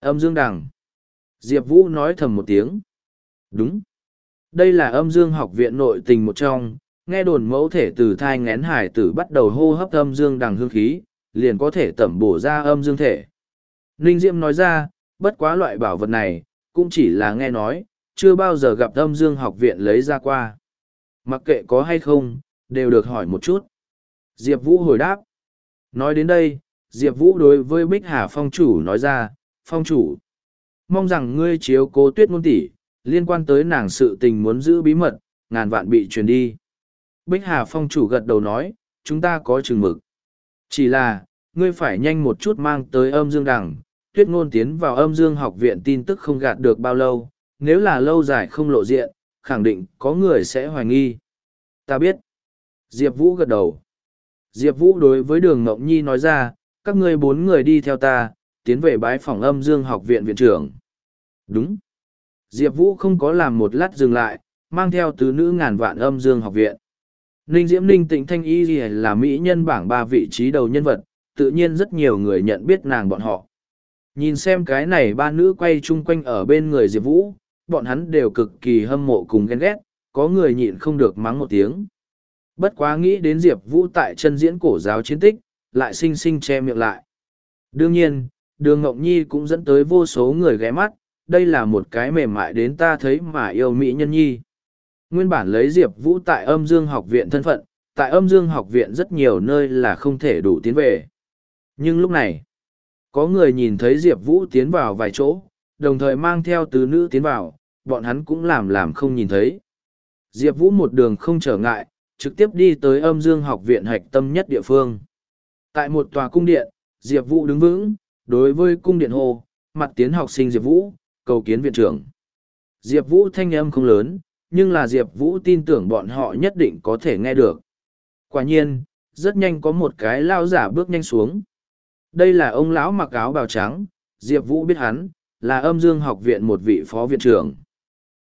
Âm dương đằng. Diệp Vũ nói thầm một tiếng. Đúng. Đây là âm dương học viện nội tình một trong, nghe đồn mẫu thể từ thai ngén hải tử bắt đầu hô hấp âm dương đằng hương khí, liền có thể tẩm bổ ra âm dương thể. Ninh Diệm nói ra, bất quá loại bảo vật này, cũng chỉ là nghe nói, chưa bao giờ gặp âm dương học viện lấy ra qua. Mặc kệ có hay không, đều được hỏi một chút. Diệp Vũ hồi đáp. Nói đến đây, Diệp Vũ đối với Bích Hà Phong chủ nói ra, Phong chủ, mong rằng ngươi chiếu cố tuyết ngôn tỷ liên quan tới nàng sự tình muốn giữ bí mật, ngàn vạn bị truyền đi. Bích Hà Phong chủ gật đầu nói, chúng ta có chừng mực. Chỉ là, ngươi phải nhanh một chút mang tới âm dương đẳng, tuyết ngôn tiến vào âm dương học viện tin tức không gạt được bao lâu, nếu là lâu dài không lộ diện, khẳng định có người sẽ hoài nghi. Ta biết. Diệp Vũ gật đầu. Diệp Vũ đối với đường Ngọc Nhi nói ra, các ngươi bốn người đi theo ta, tiến về bái phòng âm dương học viện viện trưởng. Đúng. Diệp Vũ không có làm một lát dừng lại, mang theo tứ nữ ngàn vạn âm dương học viện. Ninh Diễm Ninh Tịnh Thanh Y là mỹ nhân bảng ba vị trí đầu nhân vật, tự nhiên rất nhiều người nhận biết nàng bọn họ. Nhìn xem cái này ba nữ quay chung quanh ở bên người Diệp Vũ, bọn hắn đều cực kỳ hâm mộ cùng ghen ghét, có người nhịn không được mắng một tiếng. Bất quá nghĩ đến Diệp Vũ tại chân diễn cổ giáo chiến tích, lại xinh xinh che miệng lại. Đương nhiên, đường Ngọc Nhi cũng dẫn tới vô số người ghé mắt, đây là một cái mềm mại đến ta thấy mà yêu Mỹ nhân nhi. Nguyên bản lấy Diệp Vũ tại âm dương học viện thân phận, tại âm dương học viện rất nhiều nơi là không thể đủ tiến về. Nhưng lúc này, có người nhìn thấy Diệp Vũ tiến vào vài chỗ, đồng thời mang theo tứ nữ tiến vào, bọn hắn cũng làm làm không nhìn thấy. Diệp Vũ một đường không trở ngại, trực tiếp đi tới âm dương học viện hạch tâm nhất địa phương. Tại một tòa cung điện, Diệp Vũ đứng vững, đối với cung điện hồ, mặt tiến học sinh Diệp Vũ, cầu kiến viện trưởng. Diệp Vũ thanh âm không lớn, nhưng là Diệp Vũ tin tưởng bọn họ nhất định có thể nghe được. Quả nhiên, rất nhanh có một cái lao giả bước nhanh xuống. Đây là ông lão mặc áo bào trắng, Diệp Vũ biết hắn, là âm dương học viện một vị phó viện trưởng.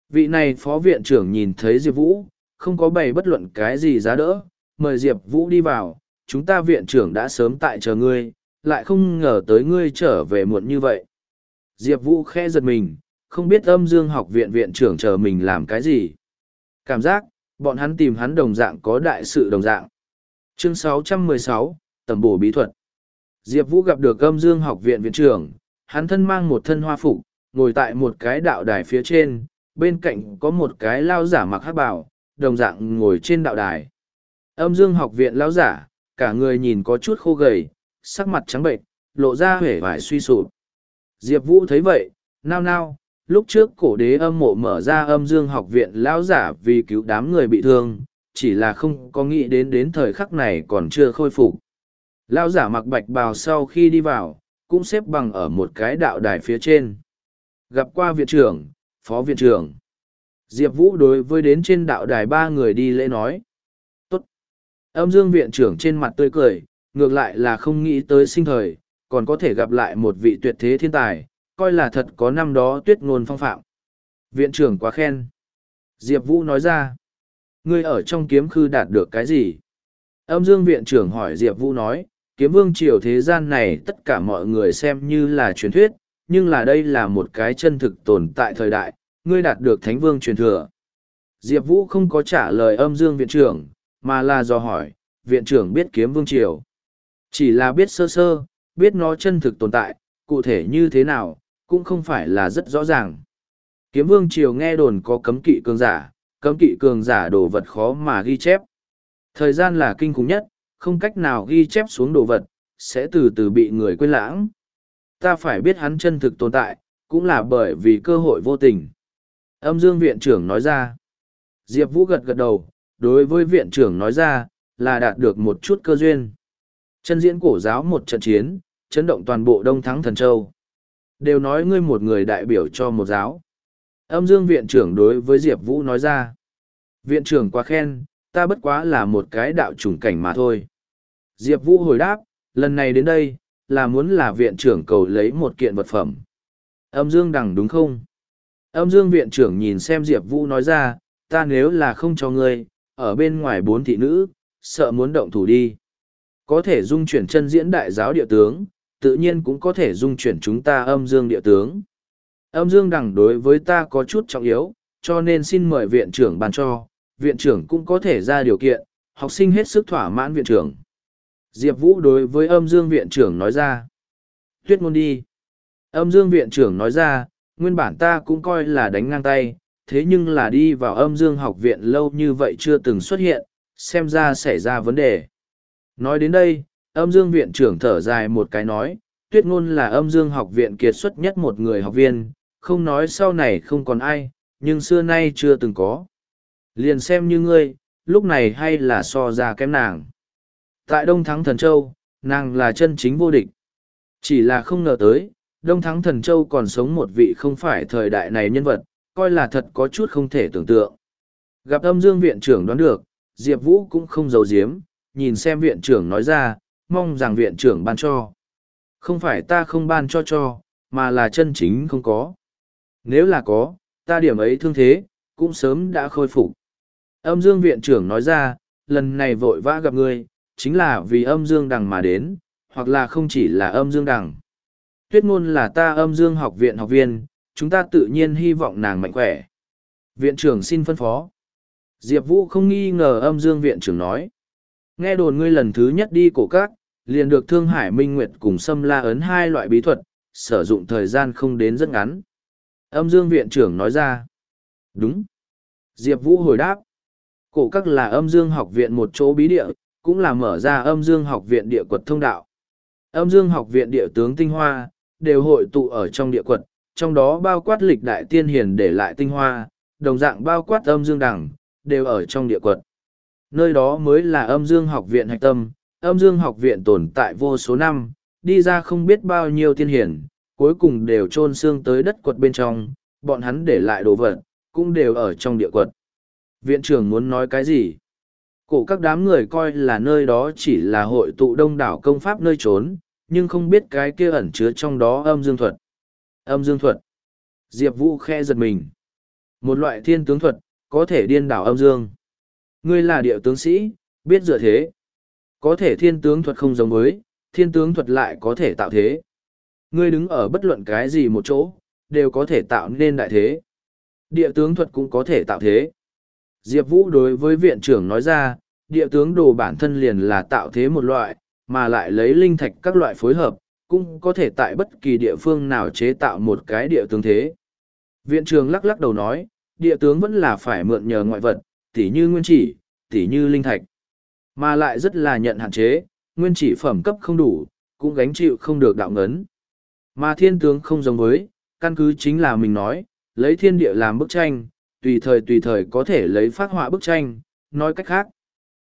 Vị này phó viện trưởng nhìn thấy Diệp Vũ, không có bày bất luận cái gì giá đỡ, mời Diệp Vũ đi vào, chúng ta viện trưởng đã sớm tại chờ ngươi, lại không ngờ tới ngươi trở về muộn như vậy. Diệp Vũ khe giật mình, không biết âm dương học viện viện trưởng chờ mình làm cái gì. Cảm giác, bọn hắn tìm hắn đồng dạng có đại sự đồng dạng. Chương 616, Tầm bổ bí thuật. Diệp Vũ gặp được âm dương học viện viện trưởng, hắn thân mang một thân hoa phục, ngồi tại một cái đạo đài phía trên, bên cạnh có một cái lao giả mặc hát bảo, đồng dạng ngồi trên đạo đài. Âm dương học viện lao giả, cả người nhìn có chút khô gầy, sắc mặt trắng bệnh, lộ ra hể vải suy sụp. Diệp Vũ thấy vậy, nao nao, lúc trước cổ đế âm mộ mở ra âm dương học viện lão giả vì cứu đám người bị thương, chỉ là không có nghĩ đến đến thời khắc này còn chưa khôi phục. Lão giả mặc bạch bào sau khi đi vào, cũng xếp bằng ở một cái đạo đài phía trên. Gặp qua viện trưởng, phó viện trưởng. Diệp Vũ đối với đến trên đạo đài ba người đi lễ nói. Tốt. Âm dương viện trưởng trên mặt tươi cười, ngược lại là không nghĩ tới sinh thời, còn có thể gặp lại một vị tuyệt thế thiên tài, coi là thật có năm đó tuyết ngôn phong phạm. Viện trưởng quá khen. Diệp Vũ nói ra. Ngươi ở trong kiếm khư đạt được cái gì? Âm dương viện trưởng hỏi Diệp Vũ nói, kiếm vương triều thế gian này tất cả mọi người xem như là truyền thuyết, nhưng là đây là một cái chân thực tồn tại thời đại, ngươi đạt được thánh vương truyền thừa. Diệp Vũ không có trả lời âm dương viện trưởng, mà là do hỏi, viện trưởng biết kiếm vương triều. Chỉ là biết sơ sơ, biết nó chân thực tồn tại, cụ thể như thế nào, cũng không phải là rất rõ ràng. Kiếm vương triều nghe đồn có cấm kỵ cường giả, cấm kỵ cường giả đồ vật khó mà ghi chép. Thời gian là kinh khủng nhất, không cách nào ghi chép xuống đồ vật, sẽ từ từ bị người quên lãng. Ta phải biết hắn chân thực tồn tại, cũng là bởi vì cơ hội vô tình. Âm dương viện trưởng nói ra. Diệp Vũ gật gật đầu, đối với viện trưởng nói ra, là đạt được một chút cơ duyên. Chân diễn cổ giáo một trận chiến, chấn động toàn bộ Đông Thắng Thần Châu. Đều nói ngươi một người đại biểu cho một giáo. Âm dương viện trưởng đối với Diệp Vũ nói ra. Viện trưởng quá khen, ta bất quá là một cái đạo trùng cảnh mà thôi. Diệp Vũ hồi đáp, lần này đến đây, là muốn là viện trưởng cầu lấy một kiện vật phẩm. Âm dương đằng đúng không? Âm dương viện trưởng nhìn xem Diệp Vũ nói ra, ta nếu là không cho ngươi, ở bên ngoài bốn thị nữ, sợ muốn động thủ đi. Có thể dung chuyển chân diễn đại giáo địa tướng, tự nhiên cũng có thể dung chuyển chúng ta âm dương địa tướng. Âm dương đẳng đối với ta có chút trọng yếu, cho nên xin mời viện trưởng bàn cho, viện trưởng cũng có thể ra điều kiện, học sinh hết sức thỏa mãn viện trưởng. Diệp Vũ đối với âm dương viện trưởng nói ra. Tuyết môn đi. Âm dương viện trưởng nói ra, nguyên bản ta cũng coi là đánh ngang tay, thế nhưng là đi vào âm dương học viện lâu như vậy chưa từng xuất hiện, xem ra xảy ra vấn đề. Nói đến đây, âm dương viện trưởng thở dài một cái nói, tuyết ngôn là âm dương học viện kiệt xuất nhất một người học viên, không nói sau này không còn ai, nhưng xưa nay chưa từng có. Liền xem như ngươi, lúc này hay là so ra kém nàng. Tại Đông Thắng Thần Châu, nàng là chân chính vô địch. Chỉ là không ngờ tới, Đông Thắng Thần Châu còn sống một vị không phải thời đại này nhân vật, coi là thật có chút không thể tưởng tượng. Gặp âm dương viện trưởng đoán được, Diệp Vũ cũng không giấu giếm, nhìn xem viện trưởng nói ra, mong rằng viện trưởng ban cho. Không phải ta không ban cho cho, mà là chân chính không có. Nếu là có, ta điểm ấy thương thế, cũng sớm đã khôi phục. Âm dương viện trưởng nói ra, lần này vội vã gặp ngươi, chính là vì âm dương đằng mà đến, hoặc là không chỉ là âm dương đằng. Tuyết ngôn là ta âm dương học viện học viên, chúng ta tự nhiên hy vọng nàng mạnh khỏe. Viện trưởng xin phân phó. Diệp Vũ không nghi ngờ âm dương viện trưởng nói. Nghe đồn ngươi lần thứ nhất đi cổ các, liền được Thương Hải Minh Nguyệt cùng Sâm La ấn hai loại bí thuật, sử dụng thời gian không đến rất ngắn. Âm dương viện trưởng nói ra. Đúng. Diệp Vũ hồi đáp. Cổ các là âm dương học viện một chỗ bí địa, cũng là mở ra âm dương học viện địa quật thông đạo. Âm dương học viện địa tướng tinh hoa, đều hội tụ ở trong địa quật, trong đó bao quát lịch đại tiên hiền để lại tinh hoa, đồng dạng bao quát âm dương đẳng, đều ở trong địa quật. Nơi đó mới là âm dương học viện hạch tâm, âm dương học viện tồn tại vô số năm, đi ra không biết bao nhiêu tiên hiển, cuối cùng đều chôn xương tới đất quật bên trong, bọn hắn để lại đồ vật, cũng đều ở trong địa quật. Viện trưởng muốn nói cái gì? Cổ các đám người coi là nơi đó chỉ là hội tụ đông đảo công pháp nơi trốn, nhưng không biết cái kia ẩn chứa trong đó âm dương thuật. Âm dương thuật. Diệp Vũ khe giật mình. Một loại thiên tướng thuật, có thể điên đảo âm dương. Ngươi là địa tướng sĩ, biết dựa thế. Có thể thiên tướng thuật không giống với, thiên tướng thuật lại có thể tạo thế. Ngươi đứng ở bất luận cái gì một chỗ, đều có thể tạo nên đại thế. Địa tướng thuật cũng có thể tạo thế. Diệp Vũ đối với viện trưởng nói ra, địa tướng đồ bản thân liền là tạo thế một loại, mà lại lấy linh thạch các loại phối hợp, cũng có thể tại bất kỳ địa phương nào chế tạo một cái địa tướng thế. Viện trưởng lắc lắc đầu nói, địa tướng vẫn là phải mượn nhờ ngoại vật, tỉ như nguyên chỉ, tỉ như linh thạch. Mà lại rất là nhận hạn chế, nguyên chỉ phẩm cấp không đủ, cũng gánh chịu không được đạo ngấn. Mà thiên tướng không giống với, căn cứ chính là mình nói, lấy thiên địa làm bức tranh, tùy thời tùy thời có thể lấy phát họa bức tranh, nói cách khác.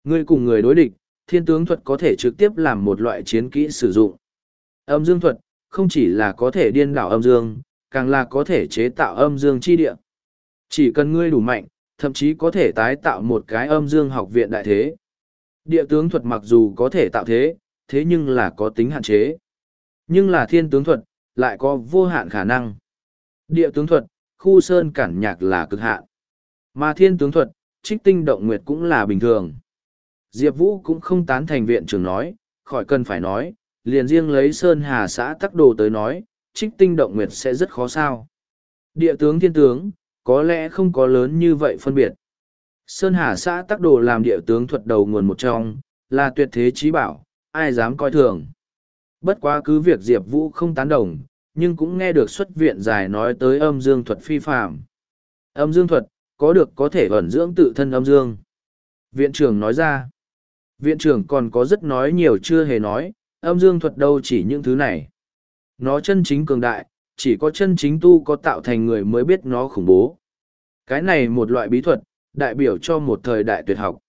Người cùng người đối địch, thiên tướng thuật có thể trực tiếp làm một loại chiến kỹ sử dụng. Âm dương thuật, không chỉ là có thể điên đảo âm dương, càng là có thể chế tạo âm dương chi địa. Chỉ cần ngươi đủ mạnh, thậm chí có thể tái tạo một cái âm dương học viện đại thế. Địa tướng thuật mặc dù có thể tạo thế, thế nhưng là có tính hạn chế. Nhưng là thiên tướng thuật, lại có vô hạn khả năng. Địa tướng thuật, khu sơn cản nhạc là cực hạn. Mà thiên tướng thuật, trích tinh động nguyệt cũng là bình thường. Diệp Vũ cũng không tán thành viện trưởng nói, khỏi cần phải nói, liền riêng lấy Sơn Hà xã tắc đồ tới nói, trích tinh động nguyệt sẽ rất khó sao. Địa tướng thiên tướng, có lẽ không có lớn như vậy phân biệt. Sơn Hà xã tắc đồ làm địa tướng thuật đầu nguồn một trong, là tuyệt thế trí bảo, ai dám coi thường. Bất quá cứ việc Diệp Vũ không tán đồng, nhưng cũng nghe được xuất viện dài nói tới âm dương thuật phi phạm. Âm dương thuật, có được có thể ẩn dưỡng tự thân âm dương. Viện trưởng nói ra, viện trưởng còn có rất nói nhiều chưa hề nói, âm dương thuật đâu chỉ những thứ này. Nó chân chính cường đại, chỉ có chân chính tu có tạo thành người mới biết nó khủng bố. Cái này một loại bí thuật, đại biểu cho một thời đại tuyệt học.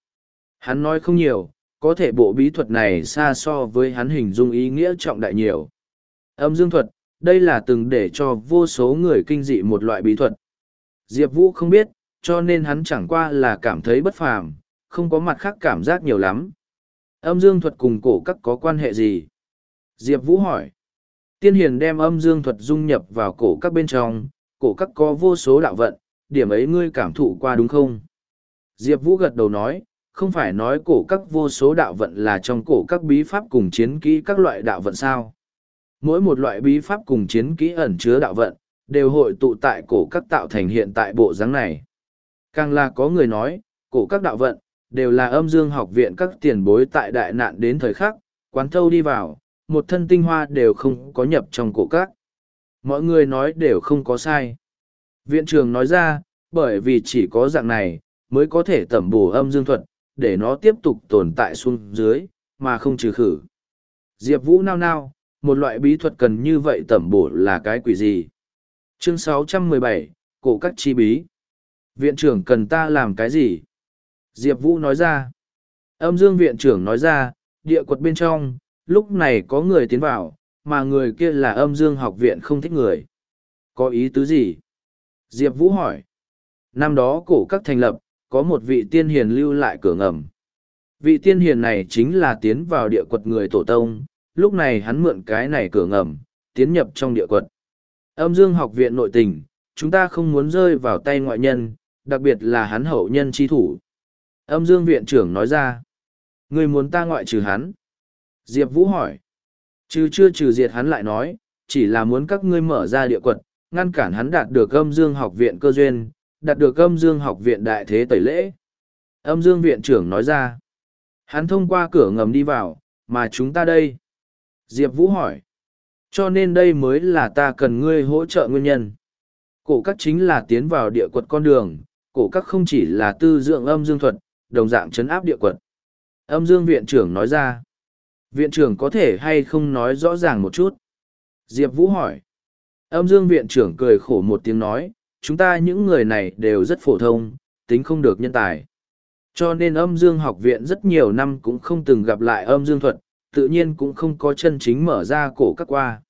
Hắn nói không nhiều, có thể bộ bí thuật này xa so với hắn hình dung ý nghĩa trọng đại nhiều. Âm dương thuật, đây là từng để cho vô số người kinh dị một loại bí thuật. Diệp Vũ không biết, cho nên hắn chẳng qua là cảm thấy bất phàm, không có mặt khác cảm giác nhiều lắm. Âm dương thuật cùng cổ các có quan hệ gì? Diệp Vũ hỏi. Tiên hiền đem âm dương thuật dung nhập vào cổ các bên trong, cổ các có vô số đạo vận, điểm ấy ngươi cảm thụ qua đúng không? Diệp Vũ gật đầu nói, không phải nói cổ các vô số đạo vận là trong cổ các bí pháp cùng chiến kỹ các loại đạo vận sao. Mỗi một loại bí pháp cùng chiến kỹ ẩn chứa đạo vận, đều hội tụ tại cổ các tạo thành hiện tại bộ dáng này. Càng là có người nói, cổ các đạo vận, đều là âm dương học viện các tiền bối tại đại nạn đến thời khắc, quán thâu đi vào, một thân tinh hoa đều không có nhập trong cổ các. Mọi người nói đều không có sai. Viện trường nói ra, bởi vì chỉ có dạng này, mới có thể tẩm bổ âm dương thuật, để nó tiếp tục tồn tại xuống dưới, mà không trừ khử. Diệp Vũ nao nao, một loại bí thuật cần như vậy tẩm bổ là cái quỷ gì? Chương 617, Cổ các chi bí. Viện trưởng cần ta làm cái gì? Diệp Vũ nói ra. Âm dương viện trưởng nói ra, địa quật bên trong, lúc này có người tiến vào, mà người kia là âm dương học viện không thích người. Có ý tứ gì? Diệp Vũ hỏi. Năm đó cổ các thành lập, có một vị tiên hiền lưu lại cửa ngầm. Vị tiên hiền này chính là tiến vào địa quật người tổ tông, lúc này hắn mượn cái này cửa ngầm, tiến nhập trong địa quật. Âm dương học viện nội tình, chúng ta không muốn rơi vào tay ngoại nhân, đặc biệt là hắn hậu nhân chi thủ. Âm dương viện trưởng nói ra, người muốn ta ngoại trừ hắn. Diệp Vũ hỏi, trừ chưa trừ diệt hắn lại nói, chỉ là muốn các ngươi mở ra địa quật, ngăn cản hắn đạt được âm dương học viện cơ duyên, đạt được âm dương học viện đại thế tẩy lễ. Âm dương viện trưởng nói ra, hắn thông qua cửa ngầm đi vào, mà chúng ta đây. Diệp Vũ hỏi, cho nên đây mới là ta cần ngươi hỗ trợ nguyên nhân. Cổ các chính là tiến vào địa quật con đường, cổ các không chỉ là tư dưỡng âm dương thuật, đồng dạng chấn áp địa quật. Âm dương viện trưởng nói ra, viện trưởng có thể hay không nói rõ ràng một chút. Diệp Vũ hỏi, âm dương viện trưởng cười khổ một tiếng nói, chúng ta những người này đều rất phổ thông, tính không được nhân tài. Cho nên âm dương học viện rất nhiều năm cũng không từng gặp lại âm dương thuật, tự nhiên cũng không có chân chính mở ra cổ các qua.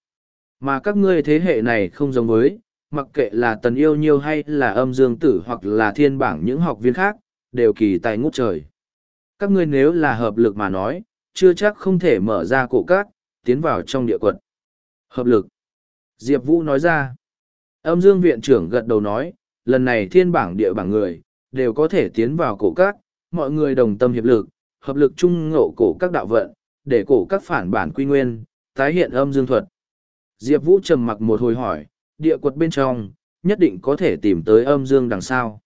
Mà các ngươi thế hệ này không giống với, mặc kệ là tần yêu nhiêu hay là âm dương tử hoặc là thiên bảng những học viên khác, đều kỳ tài ngút trời. Các ngươi nếu là hợp lực mà nói, chưa chắc không thể mở ra cổ các, tiến vào trong địa quật. Hợp lực. Diệp Vũ nói ra. Âm dương viện trưởng gật đầu nói, lần này thiên bảng địa bảng người, đều có thể tiến vào cổ các, mọi người đồng tâm hiệp lực, hợp lực chung ngộ cổ các đạo vận, để cổ các phản bản quy nguyên, tái hiện âm dương thuật. Diệp Vũ trầm mặc một hồi hỏi, địa quật bên trong, nhất định có thể tìm tới âm dương đằng sau.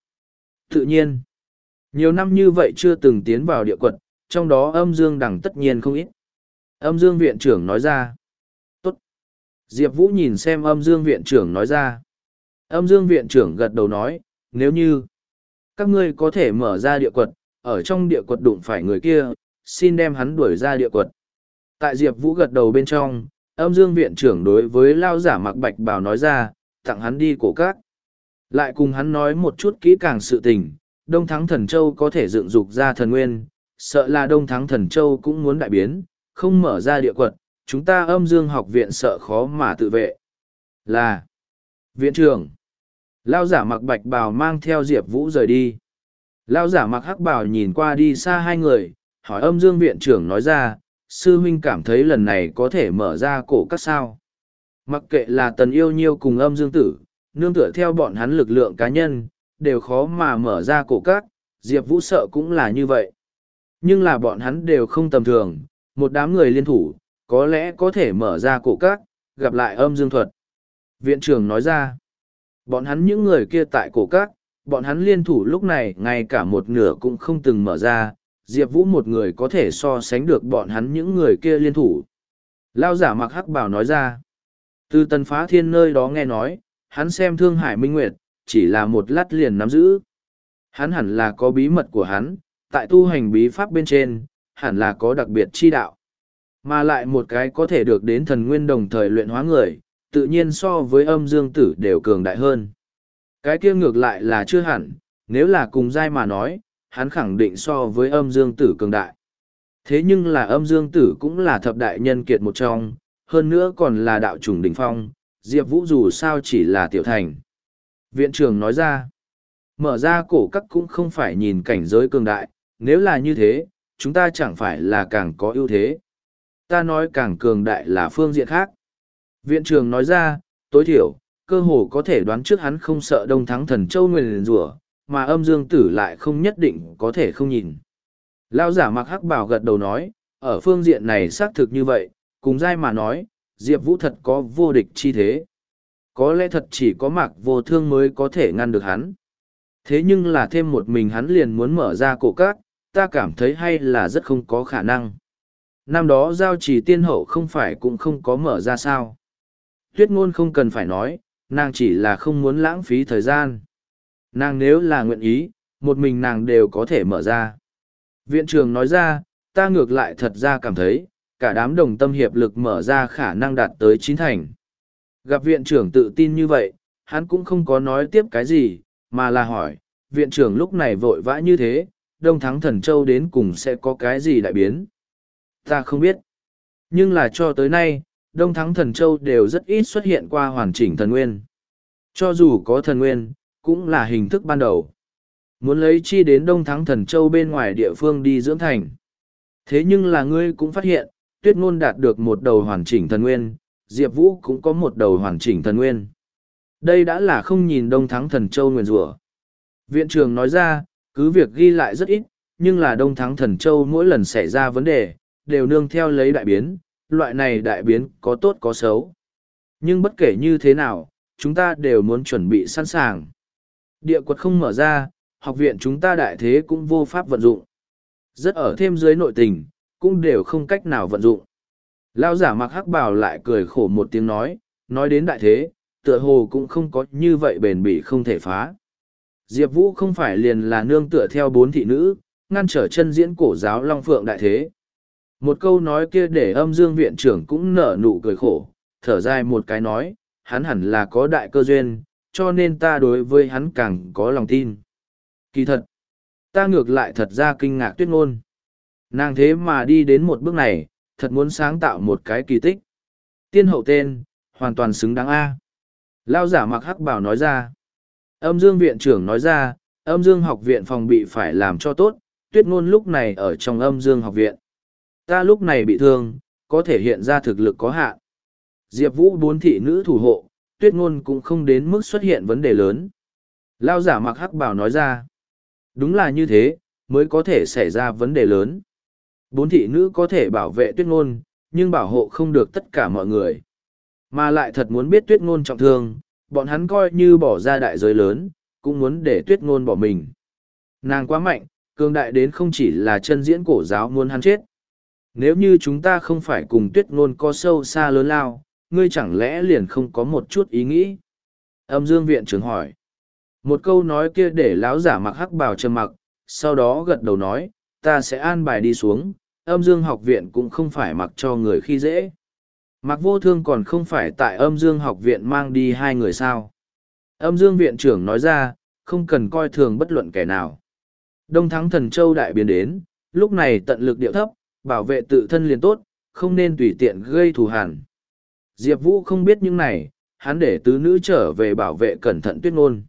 Tự nhiên, nhiều năm như vậy chưa từng tiến vào địa quật, trong đó âm dương đằng tất nhiên không ít. Âm dương viện trưởng nói ra. Tốt. Diệp Vũ nhìn xem âm dương viện trưởng nói ra. Âm dương viện trưởng gật đầu nói, nếu như các ngươi có thể mở ra địa quật, ở trong địa quật đụng phải người kia, xin đem hắn đuổi ra địa quật. Tại Diệp Vũ gật đầu bên trong, âm dương viện trưởng đối với lao giả mặc bạch bào nói ra, tặng hắn đi cổ cát. Lại cùng hắn nói một chút kỹ càng sự tình, Đông Thắng Thần Châu có thể dựng dục ra thần nguyên, sợ là Đông Thắng Thần Châu cũng muốn đại biến, không mở ra địa quật, chúng ta âm dương học viện sợ khó mà tự vệ. Là Viện trưởng Lao giả mặc bạch bào mang theo Diệp Vũ rời đi. Lao giả mặc hắc bào nhìn qua đi xa hai người, hỏi âm dương viện trưởng nói ra, sư huynh cảm thấy lần này có thể mở ra cổ các sao. Mặc kệ là tần yêu nhiêu cùng âm dương tử, nương tựa theo bọn hắn lực lượng cá nhân, đều khó mà mở ra cổ các, Diệp Vũ sợ cũng là như vậy. Nhưng là bọn hắn đều không tầm thường, một đám người liên thủ, có lẽ có thể mở ra cổ các, gặp lại âm dương thuật. Viện trưởng nói ra, bọn hắn những người kia tại cổ các, bọn hắn liên thủ lúc này ngay cả một nửa cũng không từng mở ra, Diệp Vũ một người có thể so sánh được bọn hắn những người kia liên thủ. Lao giả mặc hắc bảo nói ra, từ tần phá thiên nơi đó nghe nói, hắn xem Thương Hải Minh Nguyệt, chỉ là một lát liền nắm giữ. Hắn hẳn là có bí mật của hắn, tại tu hành bí pháp bên trên, hẳn là có đặc biệt chi đạo. Mà lại một cái có thể được đến thần nguyên đồng thời luyện hóa người, tự nhiên so với âm dương tử đều cường đại hơn. Cái kia ngược lại là chưa hẳn, nếu là cùng giai mà nói, hắn khẳng định so với âm dương tử cường đại. Thế nhưng là âm dương tử cũng là thập đại nhân kiệt một trong, hơn nữa còn là đạo chủng đỉnh phong, Diệp Vũ dù sao chỉ là tiểu thành. Viện trưởng nói ra, mở ra cổ các cũng không phải nhìn cảnh giới cường đại, nếu là như thế, chúng ta chẳng phải là càng có ưu thế. Ta nói càng cường đại là phương diện khác. Viện trưởng nói ra, tối thiểu, cơ hồ có thể đoán trước hắn không sợ đông thắng thần châu nguyền rủa mà âm dương tử lại không nhất định có thể không nhìn. Lao giả mặc hắc bảo gật đầu nói, ở phương diện này xác thực như vậy, cùng dai mà nói, Diệp Vũ thật có vô địch chi thế. Có lẽ thật chỉ có mạc vô thương mới có thể ngăn được hắn. Thế nhưng là thêm một mình hắn liền muốn mở ra cổ cát, ta cảm thấy hay là rất không có khả năng. Năm đó giao trì tiên hậu không phải cũng không có mở ra sao. Tuyết ngôn không cần phải nói, nàng chỉ là không muốn lãng phí thời gian. Nàng nếu là nguyện ý, một mình nàng đều có thể mở ra. Viện trưởng nói ra, ta ngược lại thật ra cảm thấy, cả đám đồng tâm hiệp lực mở ra khả năng đạt tới chín thành. Gặp viện trưởng tự tin như vậy, hắn cũng không có nói tiếp cái gì, mà là hỏi, viện trưởng lúc này vội vã như thế, Đông Thắng Thần Châu đến cùng sẽ có cái gì đại biến? Ta không biết. Nhưng là cho tới nay, Đông Thắng Thần Châu đều rất ít xuất hiện qua hoàn chỉnh thần nguyên. Cho dù có thần nguyên, cũng là hình thức ban đầu. Muốn lấy chi đến Đông Thắng Thần Châu bên ngoài địa phương đi dưỡng thành. Thế nhưng là ngươi cũng phát hiện, tuyết ngôn đạt được một đầu hoàn chỉnh thần nguyên, Diệp Vũ cũng có một đầu hoàn chỉnh thần nguyên. Đây đã là không nhìn Đông Thắng Thần Châu nguyền rủa Viện trường nói ra, cứ việc ghi lại rất ít, nhưng là Đông Thắng Thần Châu mỗi lần xảy ra vấn đề, đều nương theo lấy đại biến, loại này đại biến có tốt có xấu. Nhưng bất kể như thế nào, chúng ta đều muốn chuẩn bị sẵn sàng. Địa quật không mở ra, học viện chúng ta đại thế cũng vô pháp vận dụng. Rất ở thêm dưới nội tình, cũng đều không cách nào vận dụng. Lao giả mặc hắc bào lại cười khổ một tiếng nói, nói đến đại thế, tựa hồ cũng không có như vậy bền bỉ không thể phá. Diệp Vũ không phải liền là nương tựa theo bốn thị nữ, ngăn trở chân diễn cổ giáo Long Phượng đại thế. Một câu nói kia để âm dương viện trưởng cũng nở nụ cười khổ, thở dài một cái nói, hắn hẳn là có đại cơ duyên, cho nên ta đối với hắn càng có lòng tin. Kỳ thật, ta ngược lại thật ra kinh ngạc tuyết ngôn. Nàng thế mà đi đến một bước này, thật muốn sáng tạo một cái kỳ tích. Tiên hậu tên, hoàn toàn xứng đáng A. Lao giả mặc hắc bảo nói ra. Âm dương viện trưởng nói ra, âm dương học viện phòng bị phải làm cho tốt, tuyết ngôn lúc này ở trong âm dương học viện. Ta lúc này bị thương, có thể hiện ra thực lực có hạn. Diệp Vũ bốn thị nữ thủ hộ, tuyết ngôn cũng không đến mức xuất hiện vấn đề lớn. Lao giả mặc hắc bảo nói ra. Đúng là như thế, mới có thể xảy ra vấn đề lớn. Bốn thị nữ có thể bảo vệ tuyết ngôn, nhưng bảo hộ không được tất cả mọi người. Mà lại thật muốn biết tuyết ngôn trọng thương, bọn hắn coi như bỏ ra đại giới lớn, cũng muốn để tuyết ngôn bỏ mình. Nàng quá mạnh, cường đại đến không chỉ là chân diễn cổ giáo muốn hắn chết. Nếu như chúng ta không phải cùng tuyết ngôn có sâu xa lớn lao, ngươi chẳng lẽ liền không có một chút ý nghĩ? Âm dương viện trưởng hỏi. một câu nói kia để lão giả mặc hắc bào trầm mặc, sau đó gật đầu nói, ta sẽ an bài đi xuống, âm dương học viện cũng không phải mặc cho người khi dễ mặc vô thương còn không phải tại âm dương học viện mang đi hai người sao âm dương viện trưởng nói ra, không cần coi thường bất luận kẻ nào đông thắng thần châu đại biến đến, lúc này tận lực điệu thấp, bảo vệ tự thân liền tốt, không nên tùy tiện gây thù hẳn diệp vũ không biết những này hắn để tứ nữ trở về bảo vệ cẩn thận tuyết ngôn.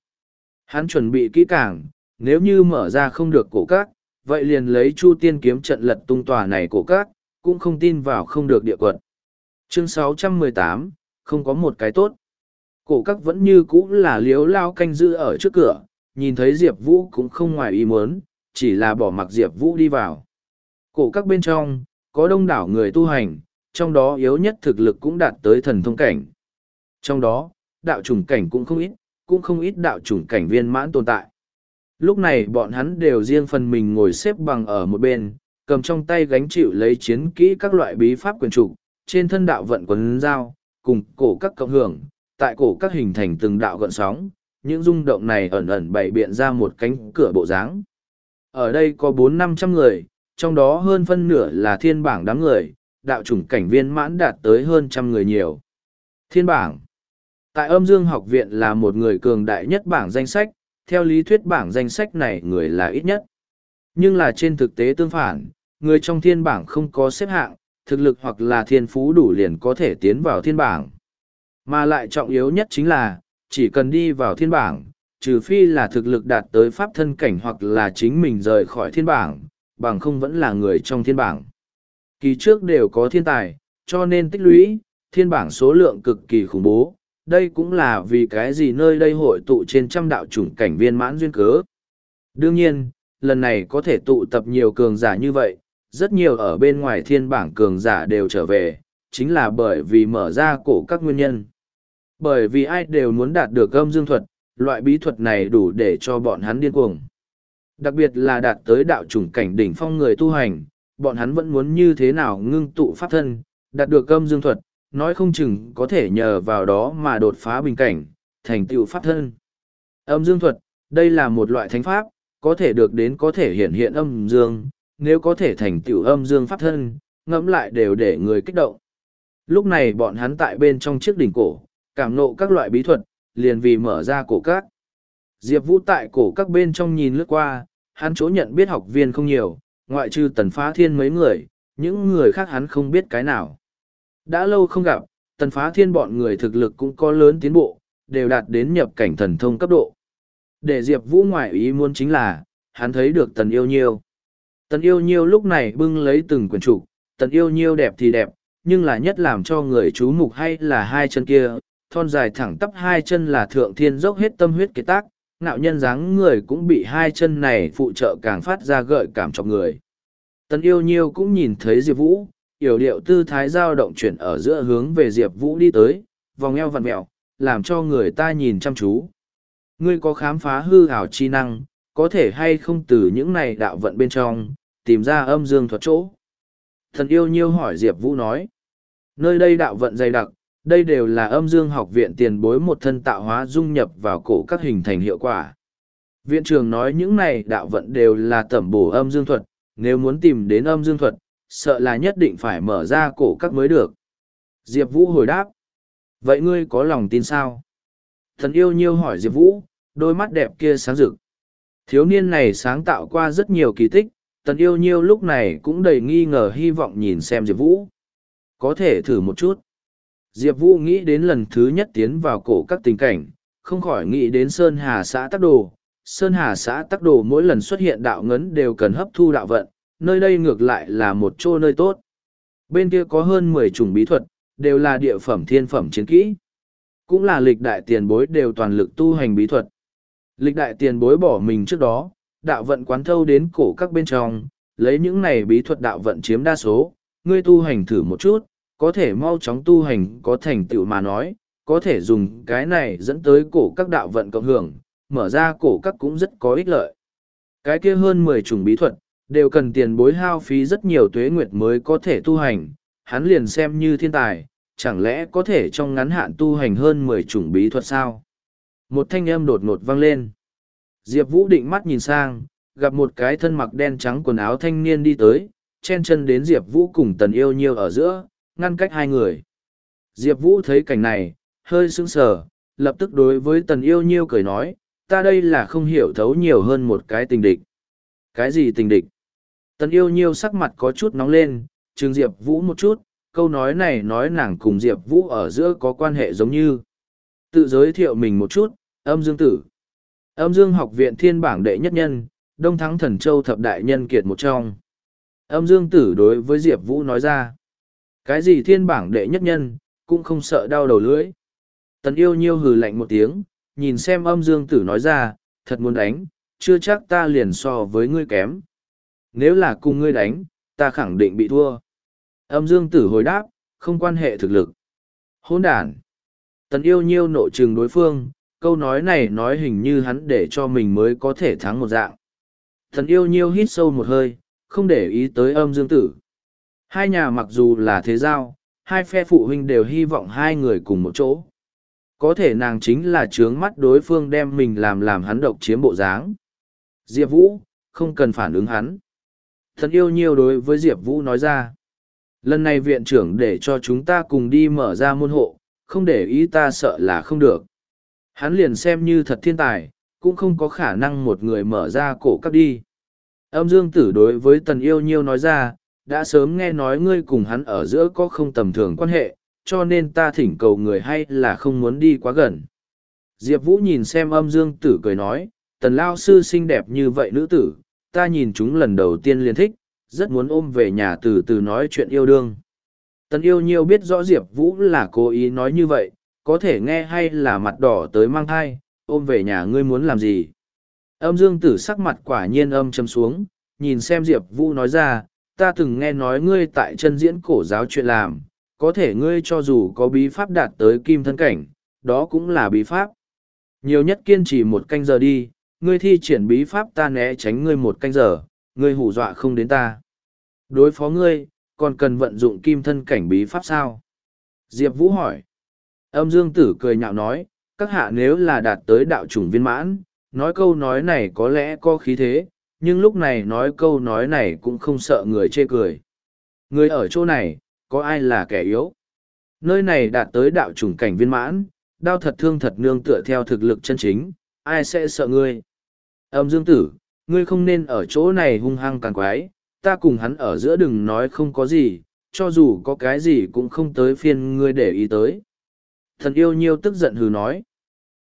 Hắn chuẩn bị kỹ càng nếu như mở ra không được cổ các vậy liền lấy chu tiên kiếm trận lật tung tòa này cổ các cũng không tin vào không được địa quật. Chương 618, không có một cái tốt. Cổ các vẫn như cũ là liếu lao canh giữ ở trước cửa nhìn thấy diệp vũ cũng không ngoài ý muốn chỉ là bỏ mặc diệp vũ đi vào. Cổ các bên trong có đông đảo người tu hành trong đó yếu nhất thực lực cũng đạt tới thần thông cảnh. Trong đó, đạo chủng cảnh cũng không ít, cũng không ít đạo chủng cảnh viên mãn tồn tại. Lúc này bọn hắn đều riêng phần mình ngồi xếp bằng ở một bên, cầm trong tay gánh chịu lấy chiến kỹ các loại bí pháp quyền trục, trên thân đạo vận quấn dao, cùng cổ các cộng hưởng, tại cổ các hình thành từng đạo gợn sóng, những rung động này ẩn ẩn bày biện ra một cánh cửa bộ dáng. Ở đây có bốn năm trăm người, trong đó hơn phân nửa là thiên bảng đám người đạo chủng cảnh viên mãn đạt tới hơn trăm người nhiều. Thiên bảng. Tại âm dương học viện là một người cường đại nhất bảng danh sách, theo lý thuyết bảng danh sách này người là ít nhất. Nhưng là trên thực tế tương phản, người trong thiên bảng không có xếp hạng, thực lực hoặc là thiên phú đủ liền có thể tiến vào thiên bảng. Mà lại trọng yếu nhất chính là, chỉ cần đi vào thiên bảng, trừ phi là thực lực đạt tới pháp thân cảnh hoặc là chính mình rời khỏi thiên bảng, bằng không vẫn là người trong thiên bảng kỳ trước đều có thiên tài cho nên tích lũy thiên bảng số lượng cực kỳ khủng bố đây cũng là vì cái gì nơi đây hội tụ trên trăm đạo chủng cảnh viên mãn duyên cớ. Đương nhiên, lần này có thể tụ tập nhiều cường giả như vậy, rất nhiều ở bên ngoài thiên bảng cường giả đều trở về, chính là bởi vì mở ra cổ các nguyên nhân. Bởi vì ai đều muốn đạt được âm dương thuật, loại bí thuật này đủ để cho bọn hắn điên cuồng. Đặc biệt là đạt tới đạo chủng cảnh đỉnh phong người tu hành, bọn hắn vẫn muốn như thế nào ngưng tụ pháp thân, đạt được âm dương thuật, nói không chừng có thể nhờ vào đó mà đột phá bình cảnh, thành tựu pháp thân. Âm dương thuật, đây là một loại thánh pháp, có thể được đến có thể hiện hiện âm dương, nếu có thể thành tựu âm dương pháp thân, ngẫm lại đều để người kích động. Lúc này bọn hắn tại bên trong chiếc đỉnh cổ, cảm nộ các loại bí thuật, liền vì mở ra cổ các. Diệp Vũ tại cổ các bên trong nhìn lướt qua, hắn chỗ nhận biết học viên không nhiều, ngoại trừ tần phá thiên mấy người, những người khác hắn không biết cái nào. Đã lâu không gặp, tần phá thiên bọn người thực lực cũng có lớn tiến bộ, đều đạt đến nhập cảnh thần thông cấp độ. Để Diệp Vũ ngoại ý muốn chính là, hắn thấy được tần yêu nhiêu. Tần yêu nhiêu lúc này bưng lấy từng quyển trục, tần yêu nhiêu đẹp thì đẹp, nhưng là nhất làm cho người chú mục hay là hai chân kia, thon dài thẳng tắp hai chân là thượng thiên dốc hết tâm huyết kế tác, ngạo nhân dáng người cũng bị hai chân này phụ trợ càng phát ra gợi cảm cho người. Tần yêu nhiêu cũng nhìn thấy Diệp Vũ, yểu điệu tư thái dao động chuyển ở giữa hướng về diệp vũ đi tới vòng eo vặn mẹo làm cho người ta nhìn chăm chú. Ngươi có khám phá hư hảo chi năng có thể hay không từ những này đạo vận bên trong tìm ra âm dương thuật chỗ? Thần yêu nhiêu hỏi diệp vũ nói. Nơi đây đạo vận dày đặc đây đều là âm dương học viện tiền bối một thân tạo hóa dung nhập vào cổ các hình thành hiệu quả viện trường nói những này đạo vận đều là tẩm bổ âm dương thuật nếu muốn tìm đến âm dương thuật sợ là nhất định phải mở ra cổ các mới được. Diệp Vũ hồi đáp. Vậy ngươi có lòng tin sao? Thần yêu nhiêu hỏi Diệp Vũ, đôi mắt đẹp kia sáng rực. Thiếu niên này sáng tạo qua rất nhiều kỳ tích, tần yêu nhiêu lúc này cũng đầy nghi ngờ hy vọng nhìn xem Diệp Vũ. Có thể thử một chút. Diệp Vũ nghĩ đến lần thứ nhất tiến vào cổ các tình cảnh, không khỏi nghĩ đến Sơn Hà xã Tắc Đồ. Sơn Hà xã Tắc Đồ mỗi lần xuất hiện đạo ngấn đều cần hấp thu đạo vận, nơi đây ngược lại là một chỗ nơi tốt. Bên kia có hơn mười chủng bí thuật, đều là địa phẩm thiên phẩm chiến kỹ. Cũng là lịch đại tiền bối đều toàn lực tu hành bí thuật. Lịch đại tiền bối bỏ mình trước đó, đạo vận quán thâu đến cổ các bên trong, lấy những này bí thuật đạo vận chiếm đa số, ngươi tu hành thử một chút, có thể mau chóng tu hành có thành tựu mà nói, có thể dùng cái này dẫn tới cổ các đạo vận cộng hưởng, mở ra cổ các cũng rất có ích lợi. Cái kia hơn mười chủng bí thuật, đều cần tiền bối hao phí rất nhiều tuế nguyệt mới có thể tu hành, hắn liền xem như thiên tài, chẳng lẽ có thể trong ngắn hạn tu hành hơn mười chủng bí thuật sao? Một thanh âm đột ngột vang lên. Diệp Vũ định mắt nhìn sang, gặp một cái thân mặc đen trắng quần áo thanh niên đi tới, chen chân đến Diệp Vũ cùng tần yêu nhiêu ở giữa, ngăn cách hai người. Diệp Vũ thấy cảnh này, hơi sững sờ, lập tức đối với tần yêu nhiêu cười nói, ta đây là không hiểu thấu nhiều hơn một cái tình địch. Cái gì tình địch? Tần yêu nhiêu sắc mặt có chút nóng lên, trừng Diệp Vũ một chút, câu nói này nói nàng cùng Diệp Vũ ở giữa có quan hệ giống như. Tự giới thiệu mình một chút, âm dương tử. Âm dương học viện thiên bảng đệ nhất nhân, đông thắng thần châu thập đại nhân kiệt một trong. Âm dương tử đối với Diệp Vũ nói ra. Cái gì thiên bảng đệ nhất nhân, cũng không sợ đau đầu lưỡi. Tần yêu nhiêu hừ lạnh một tiếng, nhìn xem âm dương tử nói ra, thật muốn đánh, chưa chắc ta liền so với ngươi kém. Nếu là cùng ngươi đánh, ta khẳng định bị thua. Âm dương tử hồi đáp, không quan hệ thực lực. Hôn đàn. Tần yêu nhiêu nộ trừng đối phương, câu nói này nói hình như hắn để cho mình mới có thể thắng một dạng. Tần yêu nhiêu hít sâu một hơi, không để ý tới âm dương tử. Hai nhà mặc dù là thế giao, hai phe phụ huynh đều hy vọng hai người cùng một chỗ. Có thể nàng chính là trướng mắt đối phương đem mình làm làm hắn độc chiếm bộ dáng. Diệp Vũ, không cần phản ứng hắn. Thần yêu nhiều đối với Diệp Vũ nói ra. Lần này viện trưởng để cho chúng ta cùng đi mở ra môn hộ, không để ý ta sợ là không được. Hắn liền xem như thật thiên tài, cũng không có khả năng một người mở ra cổ cắp đi. Âm dương tử đối với tần yêu nhiêu nói ra, đã sớm nghe nói ngươi cùng hắn ở giữa có không tầm thường quan hệ, cho nên ta thỉnh cầu người hay là không muốn đi quá gần. Diệp Vũ nhìn xem âm dương tử cười nói, tần lao sư xinh đẹp như vậy nữ tử, ta nhìn chúng lần đầu tiên liền thích, rất muốn ôm về nhà từ từ nói chuyện yêu đương. Tần yêu nhiêu biết rõ Diệp Vũ là cố ý nói như vậy, có thể nghe hay là mặt đỏ tới mang thai, ôm về nhà ngươi muốn làm gì. Âm dương tử sắc mặt quả nhiên âm châm xuống, nhìn xem Diệp Vũ nói ra, ta từng nghe nói ngươi tại chân diễn cổ giáo chuyện làm, có thể ngươi cho dù có bí pháp đạt tới kim thân cảnh, đó cũng là bí pháp. Nhiều nhất kiên trì một canh giờ đi, ngươi thi triển bí pháp ta né tránh ngươi một canh giờ, ngươi hù dọa không đến ta. Đối phó ngươi, còn cần vận dụng kim thân cảnh bí pháp sao? Diệp Vũ hỏi. Âm Dương Tử cười nhạo nói, các hạ nếu là đạt tới đạo chủng viên mãn, nói câu nói này có lẽ có khí thế, nhưng lúc này nói câu nói này cũng không sợ người chê cười. Người ở chỗ này, có ai là kẻ yếu? Nơi này đạt tới đạo chủng cảnh viên mãn, đao thật thương thật nương tựa theo thực lực chân chính, ai sẽ sợ ngươi? Âm dương tử, ngươi không nên ở chỗ này hung hăng càng quái, ta cùng hắn ở giữa đừng nói không có gì, cho dù có cái gì cũng không tới phiên ngươi để ý tới. Thần yêu nhiêu tức giận hừ nói.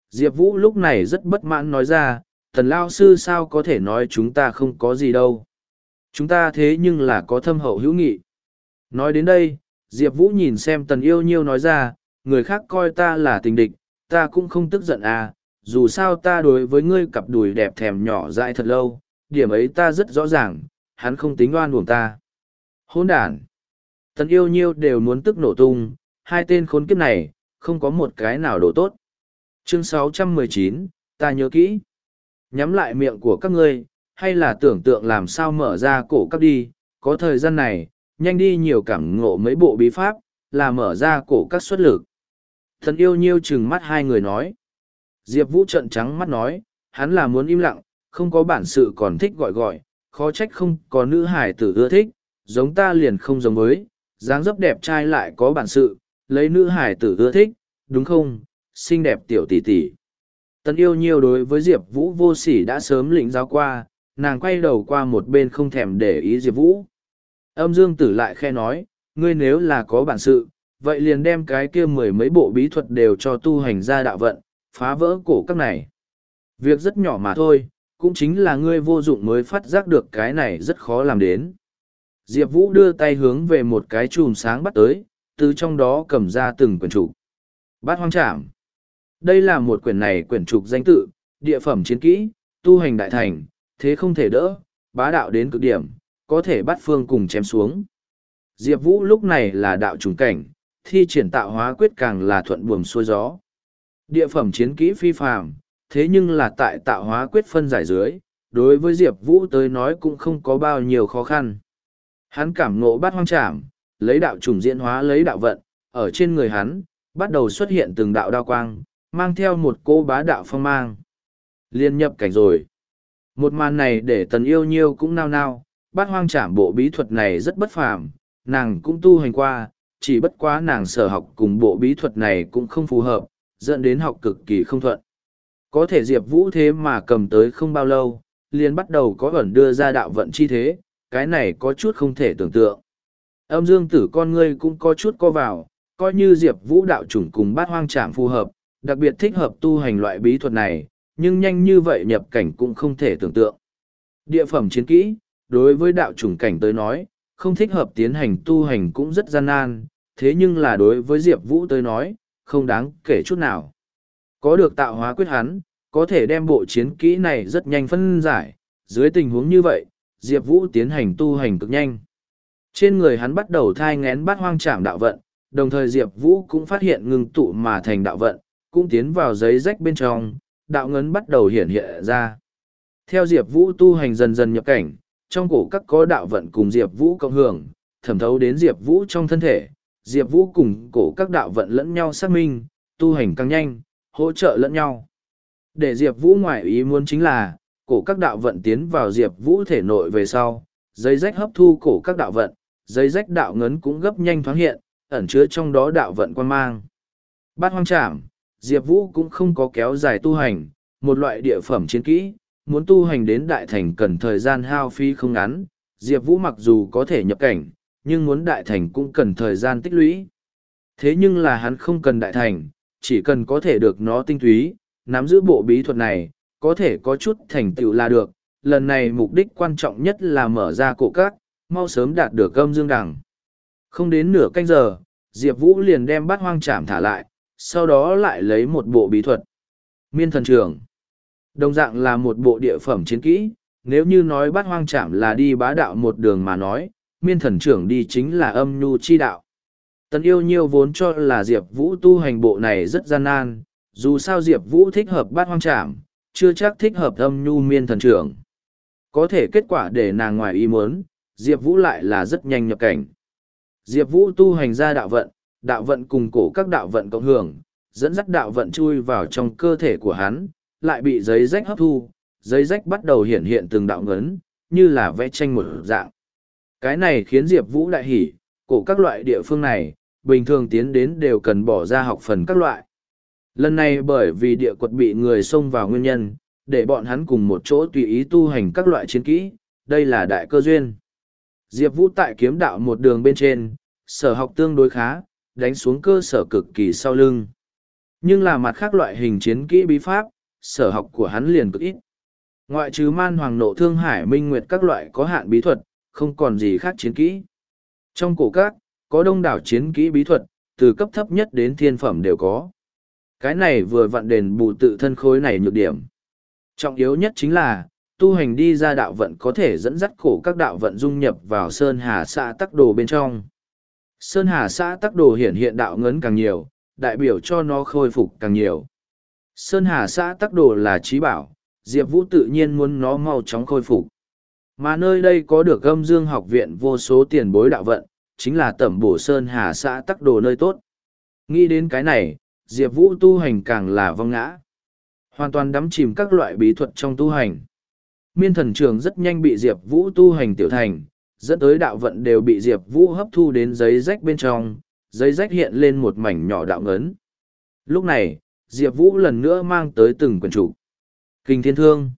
Diệp Vũ lúc này rất bất mãn nói ra, thần lao sư sao có thể nói chúng ta không có gì đâu. Chúng ta thế nhưng là có thâm hậu hữu nghị. Nói đến đây, Diệp Vũ nhìn xem tần yêu nhiêu nói ra, người khác coi ta là tình địch, ta cũng không tức giận à, dù sao ta đối với ngươi cặp đùi đẹp thèm nhỏ dại thật lâu, điểm ấy ta rất rõ ràng, hắn không tính oan uổng ta. Hôn đàn! Tần yêu nhiêu đều muốn tức nổ tung, hai tên khốn kiếp này, không có một cái nào đổ tốt. Chương 619, ta nhớ kỹ. Nhắm lại miệng của các ngươi, hay là tưởng tượng làm sao mở ra cổ cấp đi, có thời gian này, nhanh đi nhiều cảm ngộ mấy bộ bí pháp, là mở ra cổ các xuất lực. Thần yêu nhiêu chừng mắt hai người nói. Diệp Vũ trận trắng mắt nói, hắn là muốn im lặng, không có bản sự còn thích gọi gọi, khó trách không có nữ hải tử ưa thích, giống ta liền không giống với, dáng dấp đẹp trai lại có bản sự, lấy nữ hải tử ưa thích, đúng không, xinh đẹp tiểu tỷ tỷ. Tần yêu nhiều đối với Diệp Vũ vô sỉ đã sớm lĩnh giáo qua, nàng quay đầu qua một bên không thèm để ý Diệp Vũ. Âm dương tử lại khe nói, ngươi nếu là có bản sự, vậy liền đem cái kia mười mấy bộ bí thuật đều cho tu hành ra đạo vận, phá vỡ cổ các này. Việc rất nhỏ mà thôi, cũng chính là ngươi vô dụng mới phát giác được cái này rất khó làm đến. Diệp Vũ đưa tay hướng về một cái chùm sáng bắt tới, từ trong đó cầm ra từng quần chủ Bát hoang trảm. Đây là một quyển này quyển trục danh tự, địa phẩm chiến kỹ, tu hành đại thành, thế không thể đỡ, bá đạo đến cực điểm, có thể bắt phương cùng chém xuống. Diệp Vũ lúc này là đạo trùng cảnh, thi triển tạo hóa quyết càng là thuận buồm xuôi gió. Địa phẩm chiến kỹ phi phàm, thế nhưng là tại tạo hóa quyết phân giải dưới, đối với Diệp Vũ tới nói cũng không có bao nhiêu khó khăn. Hắn cảm ngộ bắt hoang trảm, lấy đạo trùng diễn hóa lấy đạo vận, ở trên người hắn, bắt đầu xuất hiện từng đạo đao quang, mang theo một cô bá đạo phong mang. Liên nhập cảnh rồi, Một màn này để tần yêu nhiêu cũng nao nao, bát hoang trảm bộ bí thuật này rất bất phàm, nàng cũng tu hành qua, chỉ bất quá nàng sở học cùng bộ bí thuật này cũng không phù hợp, dẫn đến học cực kỳ không thuận. Có thể Diệp Vũ thế mà cầm tới không bao lâu, liền bắt đầu có ẩn đưa ra đạo vận chi thế, cái này có chút không thể tưởng tượng. Âm dương tử con ngươi cũng có chút co vào, coi như Diệp Vũ đạo chủng cùng bát hoang trảm phù hợp, đặc biệt thích hợp tu hành loại bí thuật này, nhưng nhanh như vậy nhập cảnh cũng không thể tưởng tượng. Địa phẩm chiến kỹ, đối với đạo chủng cảnh tới nói, không thích hợp tiến hành tu hành cũng rất gian nan, thế nhưng là đối với Diệp Vũ tới nói, không đáng kể chút nào. Có được tạo hóa quyết hắn, có thể đem bộ chiến kỹ này rất nhanh phân giải, dưới tình huống như vậy, Diệp Vũ tiến hành tu hành cực nhanh. Trên người hắn bắt đầu thai ngén bát hoang trảm đạo vận, đồng thời Diệp Vũ cũng phát hiện ngừng tụ mà thành đạo vận, cũng tiến vào giấy rách bên trong, đạo ngấn bắt đầu hiện hiện ra. Theo Diệp Vũ tu hành dần dần nhập cảnh, trong cổ các có đạo vận cùng Diệp Vũ cộng hưởng, thẩm thấu đến Diệp Vũ trong thân thể, Diệp Vũ cùng cổ các đạo vận lẫn nhau xác minh, tu hành càng nhanh, hỗ trợ lẫn nhau. Để Diệp Vũ ngoại ý muốn chính là, cổ các đạo vận tiến vào Diệp Vũ thể nội về sau, giấy rách hấp thu cổ các đạo vận, giấy rách đạo ngấn cũng gấp nhanh thoáng hiện, ẩn chứa trong đó đạo vận quan mang. Bát hoang trảm, Diệp Vũ cũng không có kéo dài tu hành, một loại địa phẩm chiến kỹ, muốn tu hành đến đại thành cần thời gian hao phí không ngắn, Diệp Vũ mặc dù có thể nhập cảnh, nhưng muốn đại thành cũng cần thời gian tích lũy. Thế nhưng là hắn không cần đại thành, chỉ cần có thể được nó tinh túy, nắm giữ bộ bí thuật này, có thể có chút thành tựu là được. Lần này mục đích quan trọng nhất là mở ra cổ các, mau sớm đạt được âm dương đẳng. Không đến nửa canh giờ, Diệp Vũ liền đem bát hoang trảm thả lại, sau đó lại lấy một bộ bí thuật. Miên thần trường. Đồng dạng là một bộ địa phẩm chiến kỹ, nếu như nói bát hoang trảm là đi bá đạo một đường mà nói, miên thần trưởng đi chính là âm nhu chi đạo. Tần yêu nhiêu vốn cho là Diệp Vũ tu hành bộ này rất gian nan, dù sao Diệp Vũ thích hợp bát hoang trảm, chưa chắc thích hợp âm nhu miên thần trưởng. Có thể kết quả để nàng ngoài ý muốn, Diệp Vũ lại là rất nhanh nhập cảnh. Diệp Vũ tu hành ra đạo vận, đạo vận cùng cổ các đạo vận cộng hưởng, dẫn dắt đạo vận chui vào trong cơ thể của hắn, lại bị giấy rách hấp thu, giấy rách bắt đầu hiện hiện từng đạo ngấn, như là vẽ tranh một dạng. Cái này khiến Diệp Vũ đại hỉ, cổ các loại địa phương này, bình thường tiến đến đều cần bỏ ra học phần các loại. Lần này bởi vì địa quật bị người xông vào nguyên nhân, để bọn hắn cùng một chỗ tùy ý tu hành các loại chiến kỹ, đây là đại cơ duyên. Diệp Vũ tại kiếm đạo một đường bên trên, sở học tương đối khá, đánh xuống cơ sở cực kỳ sau lưng. Nhưng là mặt khác loại hình chiến kỹ bí pháp, sở học của hắn liền cực ít. Ngoại trừ man hoàng nộ thương hải minh nguyệt các loại có hạn bí thuật, không còn gì khác chiến kỹ. Trong cổ các, có đông đảo chiến kỹ bí thuật, từ cấp thấp nhất đến thiên phẩm đều có. Cái này vừa vặn đền bù tự thân khối này nhược điểm. Trọng yếu nhất chính là, tu hành đi ra đạo vận có thể dẫn dắt cổ các đạo vận dung nhập vào Sơn Hà xã tắc đồ bên trong. Sơn Hà xã tắc đồ hiện hiện đạo ngấn càng nhiều, đại biểu cho nó khôi phục càng nhiều. Sơn Hà xã tắc đồ là trí bảo, Diệp Vũ tự nhiên muốn nó mau chóng khôi phục. Mà nơi đây có được âm dương học viện vô số tiền bối đạo vận, chính là tẩm bổ Sơn Hà xã tắc đồ nơi tốt. Nghĩ đến cái này, Diệp Vũ tu hành càng là vong ngã. Hoàn toàn đắm chìm các loại bí thuật trong tu hành. Miên thần trường rất nhanh bị Diệp Vũ tu hành tiểu thành, dẫn tới đạo vận đều bị Diệp Vũ hấp thu đến giấy rách bên trong, giấy rách hiện lên một mảnh nhỏ đạo ngấn. Lúc này, Diệp Vũ lần nữa mang tới từng quần chủ. Kinh thiên thương.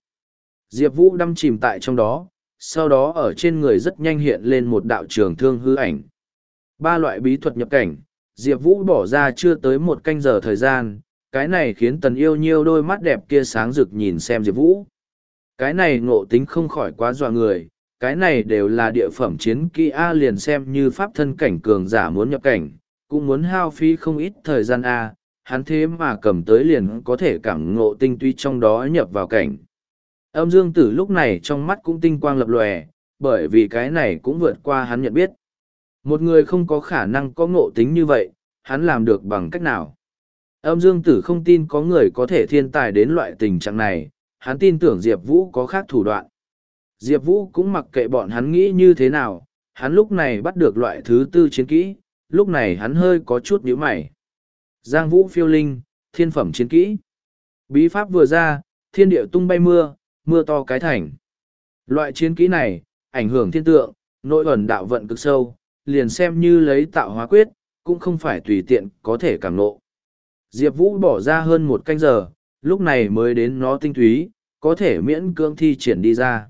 Diệp Vũ đâm chìm tại trong đó, sau đó ở trên người rất nhanh hiện lên một đạo trường thương hư ảnh. Ba loại bí thuật nhập cảnh, Diệp Vũ bỏ ra chưa tới một canh giờ thời gian, cái này khiến tần yêu nhiêu đôi mắt đẹp kia sáng rực nhìn xem Diệp Vũ. Cái này ngộ tính không khỏi quá dọa người, cái này đều là địa phẩm chiến kỹ A liền xem như pháp thân cảnh cường giả muốn nhập cảnh, cũng muốn hao phí không ít thời gian A, hắn thế mà cầm tới liền có thể cảm ngộ tinh tuy trong đó nhập vào cảnh. Âm dương tử lúc này trong mắt cũng tinh quang lập lòe, bởi vì cái này cũng vượt qua hắn nhận biết. Một người không có khả năng có ngộ tính như vậy, hắn làm được bằng cách nào? Âm dương tử không tin có người có thể thiên tài đến loại tình trạng này, hắn tin tưởng Diệp Vũ có khác thủ đoạn. Diệp Vũ cũng mặc kệ bọn hắn nghĩ như thế nào, hắn lúc này bắt được loại thứ tư chiến kỹ, lúc này hắn hơi có chút nhíu mày. Giang Vũ phiêu linh, thiên phẩm chiến kỹ. Bí pháp vừa ra, thiên địa tung bay mưa, mưa to cái thành. Loại chiến kỹ này, ảnh hưởng thiên tượng, nội ẩn đạo vận cực sâu, liền xem như lấy tạo hóa quyết, cũng không phải tùy tiện có thể cảm nộ. Diệp Vũ bỏ ra hơn một canh giờ, lúc này mới đến nó tinh túy, có thể miễn cưỡng thi triển đi ra.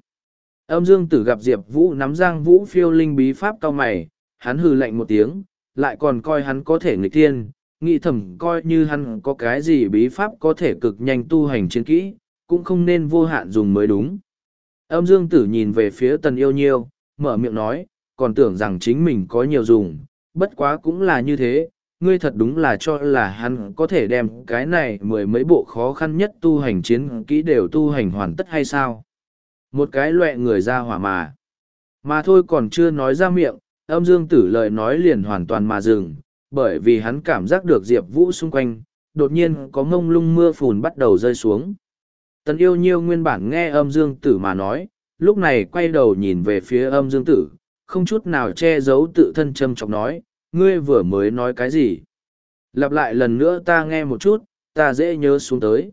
Âm Dương Tử gặp Diệp Vũ nắm giang Vũ phiêu linh bí pháp cao mày, hắn hừ lạnh một tiếng, lại còn coi hắn có thể nghịch tiên, nghĩ thầm coi như hắn có cái gì bí pháp có thể cực nhanh tu hành chiến kỹ, cũng không nên vô hạn dùng mới đúng. Âm Dương Tử nhìn về phía Tần Yêu Nhiêu, mở miệng nói, còn tưởng rằng chính mình có nhiều dùng, bất quá cũng là như thế, ngươi thật đúng là cho là hắn có thể đem cái này mười mấy bộ khó khăn nhất tu hành chiến kỹ đều tu hành hoàn tất hay sao? Một cái loẹ người ra hỏa mà. Mà thôi còn chưa nói ra miệng, âm dương tử lời nói liền hoàn toàn mà dừng, bởi vì hắn cảm giác được Diệp Vũ xung quanh, đột nhiên có ngông lung mưa phùn bắt đầu rơi xuống. Tần yêu nhiêu nguyên bản nghe âm dương tử mà nói, lúc này quay đầu nhìn về phía âm dương tử, không chút nào che giấu tự thân châm chọc nói, ngươi vừa mới nói cái gì? Lặp lại lần nữa ta nghe một chút, ta dễ nhớ xuống tới.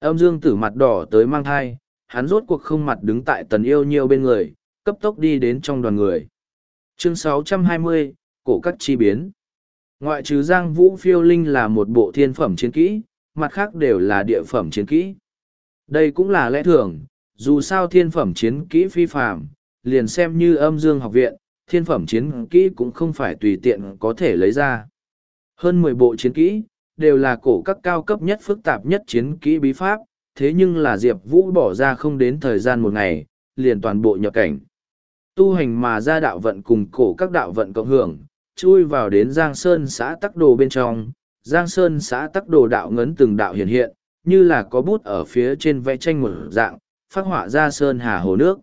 Âm dương tử mặt đỏ tới mang thai, hắn rốt cuộc không mặt đứng tại tần yêu nhiều bên người, cấp tốc đi đến trong đoàn người. Chương 620, Cổ các chi biến. Ngoại trừ Giang Vũ Phiêu Linh là một bộ thiên phẩm chiến kỹ, mặt khác đều là địa phẩm chiến kỹ. Đây cũng là lẽ thường, dù sao thiên phẩm chiến kỹ phi phạm, liền xem như âm dương học viện, thiên phẩm chiến kỹ cũng không phải tùy tiện có thể lấy ra. Hơn mười bộ chiến kỹ, đều là cổ các cao cấp nhất phức tạp nhất chiến kỹ bí pháp, thế nhưng là Diệp Vũ bỏ ra không đến thời gian một ngày, liền toàn bộ nhập cảnh. Tu hành mà ra đạo vận cùng cổ các đạo vận cộng hưởng, chui vào đến Giang Sơn xã Tắc Đồ bên trong, Giang Sơn xã Tắc Đồ đạo ngấn từng đạo hiện hiện, như là có bút ở phía trên vẽ tranh một dạng, phát họa ra Sơn Hà Hồ Nước.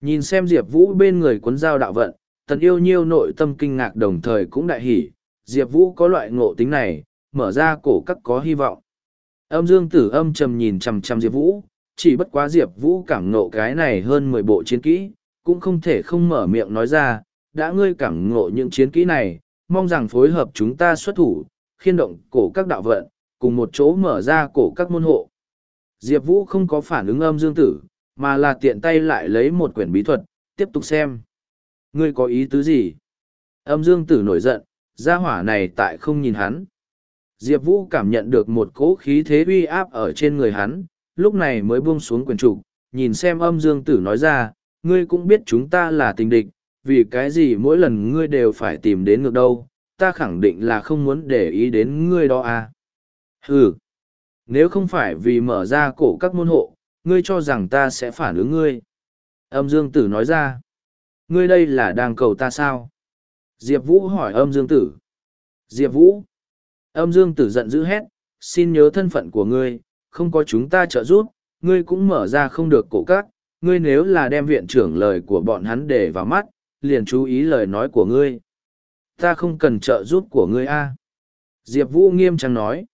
Nhìn xem Diệp Vũ bên người cuốn giao đạo vận, tần yêu nhiêu nội tâm kinh ngạc đồng thời cũng đại hỉ, Diệp Vũ có loại ngộ tính này, mở ra cổ các có hy vọng. Âm dương tử âm trầm nhìn chằm chằm Diệp Vũ, chỉ bất quá Diệp Vũ cảm ngộ cái này hơn mười bộ chiến kỹ, cũng không thể không mở miệng nói ra, đã ngươi cảm ngộ những chiến kỹ này, mong rằng phối hợp chúng ta xuất thủ, khiên động cổ các đạo vận, cùng một chỗ mở ra cổ các môn hộ. Diệp Vũ không có phản ứng âm dương tử, mà là tiện tay lại lấy một quyển bí thuật, tiếp tục xem. Ngươi có ý tứ gì? Âm dương tử nổi giận, gia hỏa này tại không nhìn hắn. Diệp Vũ cảm nhận được một cỗ khí thế uy áp ở trên người hắn, lúc này mới buông xuống quyền trục, nhìn xem âm dương tử nói ra, ngươi cũng biết chúng ta là tình địch, vì cái gì mỗi lần ngươi đều phải tìm đến ngược đâu, ta khẳng định là không muốn để ý đến ngươi đó à. Ừ, nếu không phải vì mở ra cổ các môn hộ, ngươi cho rằng ta sẽ phản ứng ngươi. Âm dương tử nói ra, ngươi đây là đang cầu ta sao? Diệp Vũ hỏi âm dương tử. Diệp Vũ. Âm dương tử giận dữ hét, xin nhớ thân phận của ngươi, không có chúng ta trợ giúp, ngươi cũng mở ra không được cổ các, ngươi nếu là đem viện trưởng lời của bọn hắn để vào mắt, liền chú ý lời nói của ngươi. Ta không cần trợ giúp của ngươi a Diệp Vũ nghiêm trang nói.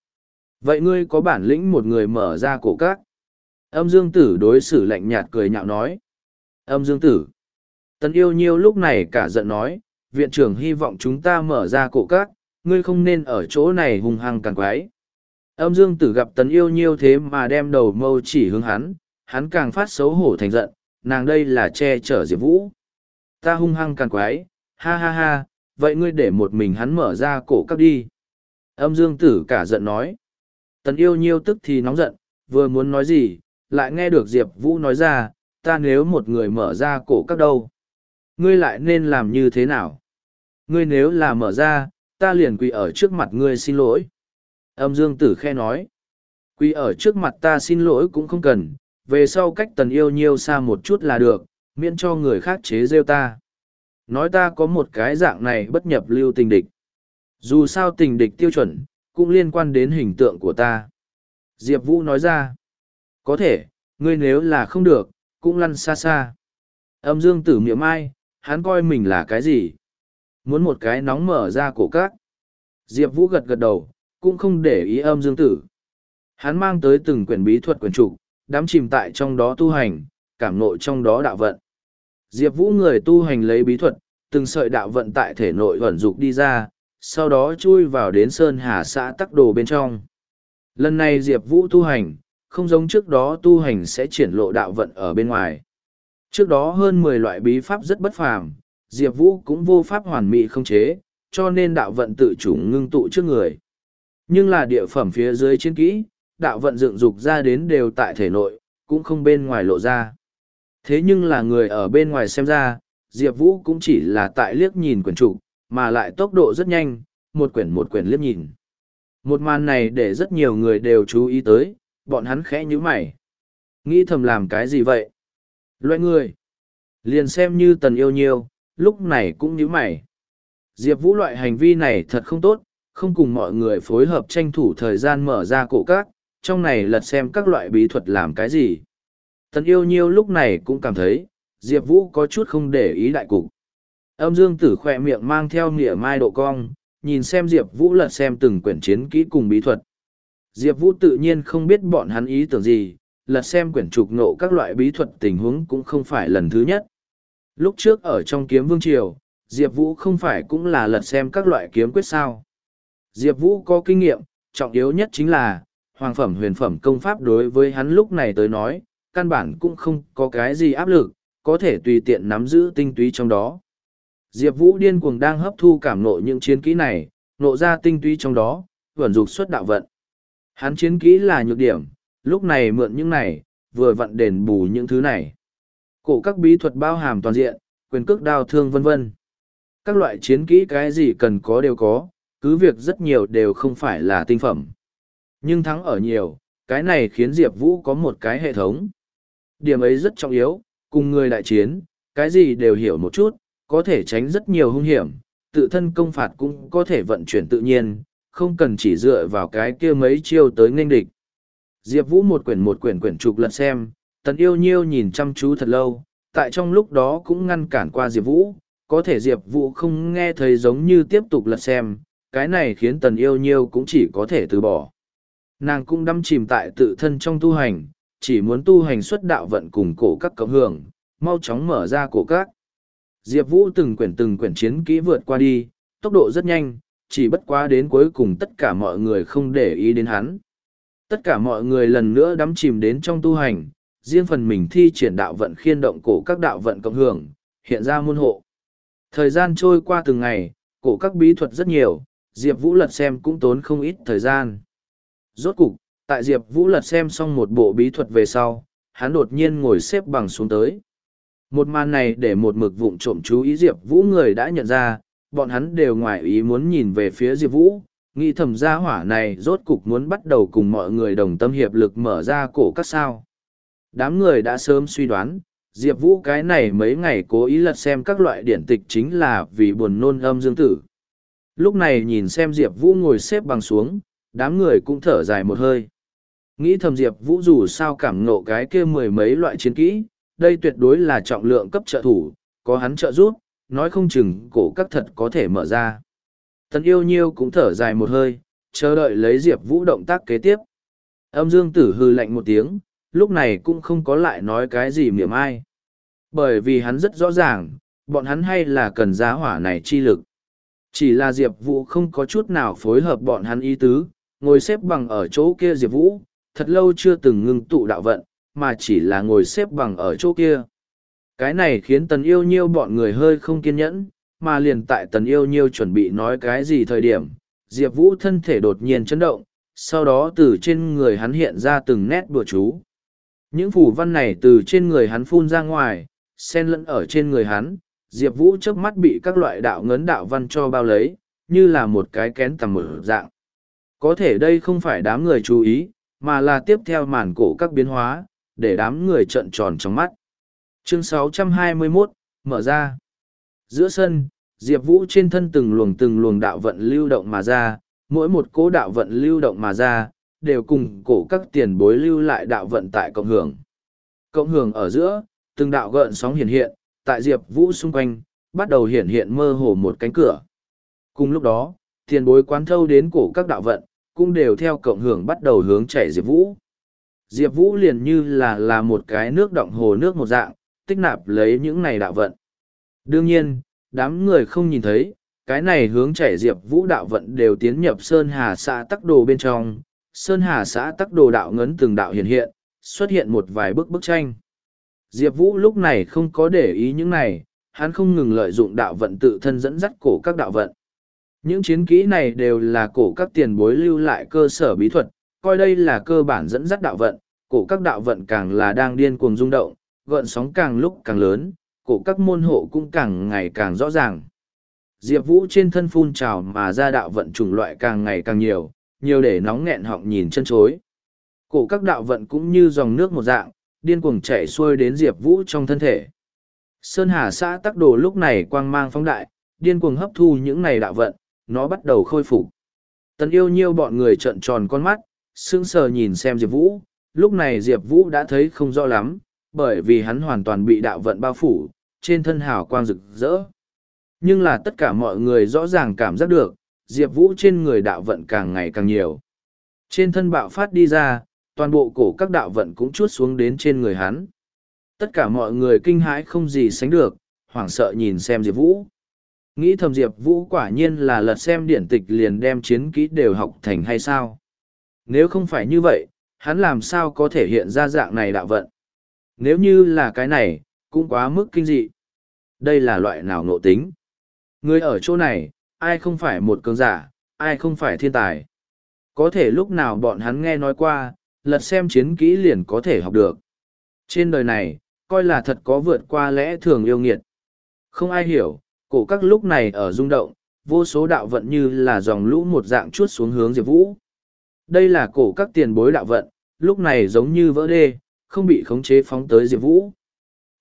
Vậy ngươi có bản lĩnh một người mở ra cổ các? Âm dương tử đối xử lạnh nhạt cười nhạo nói. Âm dương tử. Tần yêu nhiêu lúc này cả giận nói, viện trưởng hy vọng chúng ta mở ra cổ các, ngươi không nên ở chỗ này hung hăng càng quái. Âm dương tử gặp Tấn yêu nhiêu thế mà đem đầu mâu chỉ hướng hắn, hắn càng phát xấu hổ thành giận, nàng đây là che chở Diệp Vũ. Ta hung hăng càng quái, ha ha ha, vậy ngươi để một mình hắn mở ra cổ các đi. Âm dương tử cả giận nói. Tấn yêu nhiêu tức thì nóng giận, vừa muốn nói gì, lại nghe được Diệp Vũ nói ra, ta nếu một người mở ra cổ các đâu. Ngươi lại nên làm như thế nào? Ngươi nếu là mở ra, ta liền quỳ ở trước mặt ngươi xin lỗi. Âm dương tử khe nói. Quỳ ở trước mặt ta xin lỗi cũng không cần, về sau cách tần yêu nhiêu xa một chút là được, miễn cho người khác chế rêu ta. Nói ta có một cái dạng này bất nhập lưu tình địch. Dù sao tình địch tiêu chuẩn, cũng liên quan đến hình tượng của ta. Diệp Vũ nói ra. Có thể, ngươi nếu là không được, cũng lăn xa xa. Âm dương tử miệng ai, hắn coi mình là cái gì? Muốn một cái nóng mở ra cổ các. Diệp Vũ gật gật đầu, cũng không để ý âm dương tử. Hắn mang tới từng quyển bí thuật quyển trục, đám chìm tại trong đó tu hành, cảm nội trong đó đạo vận. Diệp Vũ người tu hành lấy bí thuật, từng sợi đạo vận tại thể nội vận dục đi ra, sau đó chui vào đến Sơn Hà xã tắc đồ bên trong. Lần này Diệp Vũ tu hành, không giống trước đó tu hành sẽ triển lộ đạo vận ở bên ngoài. Trước đó hơn mười loại bí pháp rất bất phàm, Diệp Vũ cũng vô pháp hoàn mỹ không chế, cho nên đạo vận tự chủ ngưng tụ trước người. Nhưng là địa phẩm phía dưới chiến kỹ, đạo vận dựng dục ra đến đều tại thể nội, cũng không bên ngoài lộ ra. Thế nhưng là người ở bên ngoài xem ra, Diệp Vũ cũng chỉ là tại liếc nhìn quyển trục, mà lại tốc độ rất nhanh, một quyển một quyển liếc nhìn. Một màn này để rất nhiều người đều chú ý tới, bọn hắn khẽ như mày. Nghĩ thầm làm cái gì vậy? Loại người. Liền xem như tần yêu nhiêu, lúc này cũng như mày. Diệp Vũ loại hành vi này thật không tốt, không cùng mọi người phối hợp tranh thủ thời gian mở ra cổ các, trong này lật xem các loại bí thuật làm cái gì. Tần yêu nhiêu lúc này cũng cảm thấy, Diệp Vũ có chút không để ý đại cục. Âm dương tử khỏe miệng mang theo nịa mai độ cong, nhìn xem Diệp Vũ lật xem từng quyển chiến kỹ cùng bí thuật. Diệp Vũ tự nhiên không biết bọn hắn ý tưởng gì, lật xem quyển trục nộ các loại bí thuật tình huống cũng không phải lần thứ nhất. Lúc trước ở trong kiếm vương triều, Diệp Vũ không phải cũng là lật xem các loại kiếm quyết sao. Diệp Vũ có kinh nghiệm, trọng yếu nhất chính là, hoàng phẩm huyền phẩm công pháp đối với hắn lúc này tới nói, căn bản cũng không có cái gì áp lực, có thể tùy tiện nắm giữ tinh túy trong đó. Diệp Vũ điên cuồng đang hấp thu cảm nộ những chiến kỹ này, nộ ra tinh túy trong đó, vẩn dục xuất đạo vận. Hắn chiến kỹ là nhược điểm, lúc này mượn những này, vừa vận đền bù những thứ này. Cổ các bí thuật bao hàm toàn diện, quyền cước đao thương vân vân. Các loại chiến kỹ cái gì cần có đều có, cứ việc rất nhiều đều không phải là tinh phẩm. Nhưng thắng ở nhiều, cái này khiến Diệp Vũ có một cái hệ thống. Điểm ấy rất trọng yếu, cùng người đại chiến, cái gì đều hiểu một chút, có thể tránh rất nhiều hung hiểm, tự thân công phạt cũng có thể vận chuyển tự nhiên, không cần chỉ dựa vào cái kia mấy chiêu tới nghênh địch. Diệp Vũ một quyển một quyển quyển trục lật xem, tần yêu nhiêu nhìn chăm chú thật lâu, tại trong lúc đó cũng ngăn cản qua Diệp Vũ, có thể Diệp Vũ không nghe thấy giống như tiếp tục lật xem, cái này khiến tần yêu nhiêu cũng chỉ có thể từ bỏ. Nàng cũng đâm chìm tại tự thân trong tu hành, chỉ muốn tu hành xuất đạo vận cùng cổ các cộng hưởng, mau chóng mở ra cổ các. Diệp Vũ từng quyển từng quyển chiến kỹ vượt qua đi, tốc độ rất nhanh, chỉ bất quá đến cuối cùng tất cả mọi người không để ý đến hắn. Tất cả mọi người lần nữa đắm chìm đến trong tu hành, riêng phần mình thi triển đạo vận khiên động cổ các đạo vận cộng hưởng, hiện ra môn hộ. Thời gian trôi qua từng ngày, cổ các bí thuật rất nhiều, Diệp Vũ lật xem cũng tốn không ít thời gian. Rốt cục, tại Diệp Vũ lật xem xong một bộ bí thuật về sau, hắn đột nhiên ngồi xếp bằng xuống tới. Một màn này để một mực vụng trộm chú ý Diệp Vũ người đã nhận ra, bọn hắn đều ngoài ý muốn nhìn về phía Diệp Vũ, nghĩ thầm gia hỏa này rốt cục muốn bắt đầu cùng mọi người đồng tâm hiệp lực mở ra cổ các sao. Đám người đã sớm suy đoán, Diệp Vũ cái này mấy ngày cố ý lật xem các loại điển tịch chính là vì buồn nôn âm dương tử. Lúc này nhìn xem Diệp Vũ ngồi xếp bằng xuống, đám người cũng thở dài một hơi. Nghĩ thầm Diệp Vũ dù sao cảm ngộ cái kia mười mấy loại chiến kỹ, đây tuyệt đối là trọng lượng cấp trợ thủ, có hắn trợ giúp, nói không chừng cổ các thật có thể mở ra. Tần yêu nhiêu cũng thở dài một hơi, chờ đợi lấy Diệp Vũ động tác kế tiếp. Âm dương tử hư lạnh một tiếng, lúc này cũng không có lại nói cái gì miệng ai. Bởi vì hắn rất rõ ràng, bọn hắn hay là cần giá hỏa này chi lực. Chỉ là Diệp Vũ không có chút nào phối hợp bọn hắn ý tứ, ngồi xếp bằng ở chỗ kia Diệp Vũ, thật lâu chưa từng ngưng tụ đạo vận, mà chỉ là ngồi xếp bằng ở chỗ kia. Cái này khiến tần yêu nhiêu bọn người hơi không kiên nhẫn, mà liền tại tần yêu nhiêu chuẩn bị nói cái gì thời điểm, Diệp Vũ thân thể đột nhiên chấn động, sau đó từ trên người hắn hiện ra từng nét bùa chú. Những phủ văn này từ trên người hắn phun ra ngoài, xen lẫn ở trên người hắn, Diệp Vũ trước mắt bị các loại đạo ngấn đạo văn cho bao lấy, như là một cái kén tầm mở dạng. Có thể đây không phải đám người chú ý, mà là tiếp theo màn cổ các biến hóa, để đám người trợn tròn trong mắt. Chương 621, mở ra. Giữa sân, Diệp Vũ trên thân từng luồng từng luồng đạo vận lưu động mà ra, mỗi một cố đạo vận lưu động mà ra, đều cùng cổ các tiền bối lưu lại đạo vận tại cộng hưởng. Cộng hưởng ở giữa, từng đạo gợn sóng hiện hiện, tại Diệp Vũ xung quanh, bắt đầu hiện hiện mơ hồ một cánh cửa. Cùng lúc đó, tiền bối quán thâu đến cổ các đạo vận, cũng đều theo cộng hưởng bắt đầu hướng chảy Diệp Vũ. Diệp Vũ liền như là là một cái nước động hồ nước một dạng, tích nạp lấy những này đạo vận. Đương nhiên, đám người không nhìn thấy, cái này hướng chảy Diệp Vũ đạo vận đều tiến nhập Sơn Hà xã tắc đồ bên trong, Sơn Hà xã tắc đồ đạo ngấn từng đạo hiện hiện, xuất hiện một vài bức bức tranh. Diệp Vũ lúc này không có để ý những này, hắn không ngừng lợi dụng đạo vận tự thân dẫn dắt cổ các đạo vận. Những chiến kỹ này đều là cổ các tiền bối lưu lại cơ sở bí thuật, coi đây là cơ bản dẫn dắt đạo vận, cổ các đạo vận càng là đang điên cuồng rung động, gợn sóng càng lúc càng lớn, cổ các môn hộ cũng càng ngày càng rõ ràng. Diệp Vũ trên thân phun trào mà ra đạo vận chủng loại càng ngày càng nhiều, nhiều để nóng nghẹn họng nhìn chân chối. Cổ các đạo vận cũng như dòng nước một dạng, điên cuồng chảy xuôi đến Diệp Vũ trong thân thể. Sơn Hà xã tắc đồ lúc này quang mang phóng đại, điên cuồng hấp thu những này đạo vận, nó bắt đầu khôi phục. Tần yêu nhiêu bọn người trợn tròn con mắt, sững sờ nhìn xem Diệp Vũ, lúc này Diệp Vũ đã thấy không rõ lắm, bởi vì hắn hoàn toàn bị đạo vận bao phủ, trên thân hào quang rực rỡ. Nhưng là tất cả mọi người rõ ràng cảm giác được, Diệp Vũ trên người đạo vận càng ngày càng nhiều. Trên thân bạo phát đi ra, toàn bộ cổ các đạo vận cũng chuốt xuống đến trên người hắn. Tất cả mọi người kinh hãi không gì sánh được, hoảng sợ nhìn xem Diệp Vũ. Nghĩ thầm Diệp Vũ quả nhiên là lật xem điển tịch liền đem chiến kỹ đều học thành hay sao? Nếu không phải như vậy, hắn làm sao có thể hiện ra dạng này đạo vận? Nếu như là cái này, cũng quá mức kinh dị. Đây là loại nào ngộ tính? Người ở chỗ này, ai không phải một cường giả, ai không phải thiên tài. Có thể lúc nào bọn hắn nghe nói qua, lật xem chiến kỹ liền có thể học được. Trên đời này, coi là thật có vượt qua lẽ thường yêu nghiệt. Không ai hiểu, cổ các lúc này ở rung động, vô số đạo vận như là dòng lũ một dạng chuốt xuống hướng Diệp Vũ. Đây là cổ các tiền bối đạo vận, lúc này giống như vỡ đê, không bị khống chế phóng tới Diệp Vũ.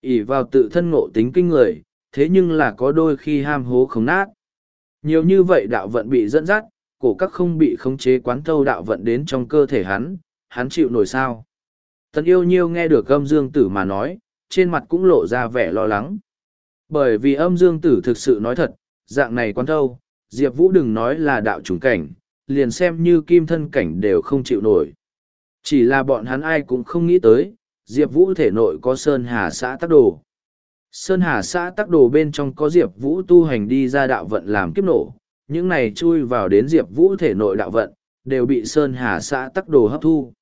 ỉ vào tự thân ngộ tính kinh người, thế nhưng là có đôi khi ham hố không nát. Nhiều như vậy đạo vận bị dẫn dắt, cổ các không bị khống chế quán thâu đạo vận đến trong cơ thể hắn, hắn chịu nổi sao. Tần yêu nhiêu nghe được âm dương tử mà nói, trên mặt cũng lộ ra vẻ lo lắng. Bởi vì âm dương tử thực sự nói thật, dạng này quán thâu, Diệp Vũ đừng nói là đạo trùng cảnh, liền xem như kim thân cảnh đều không chịu nổi. Chỉ là bọn hắn ai cũng không nghĩ tới, Diệp Vũ thể nội có Sơn Hà xã tắc đồ. Sơn Hà xã tắc đồ bên trong có Diệp Vũ tu hành đi ra đạo vận làm kiếp nổ, những này chui vào đến Diệp Vũ thể nội đạo vận, đều bị Sơn Hà xã tắc đồ hấp thu.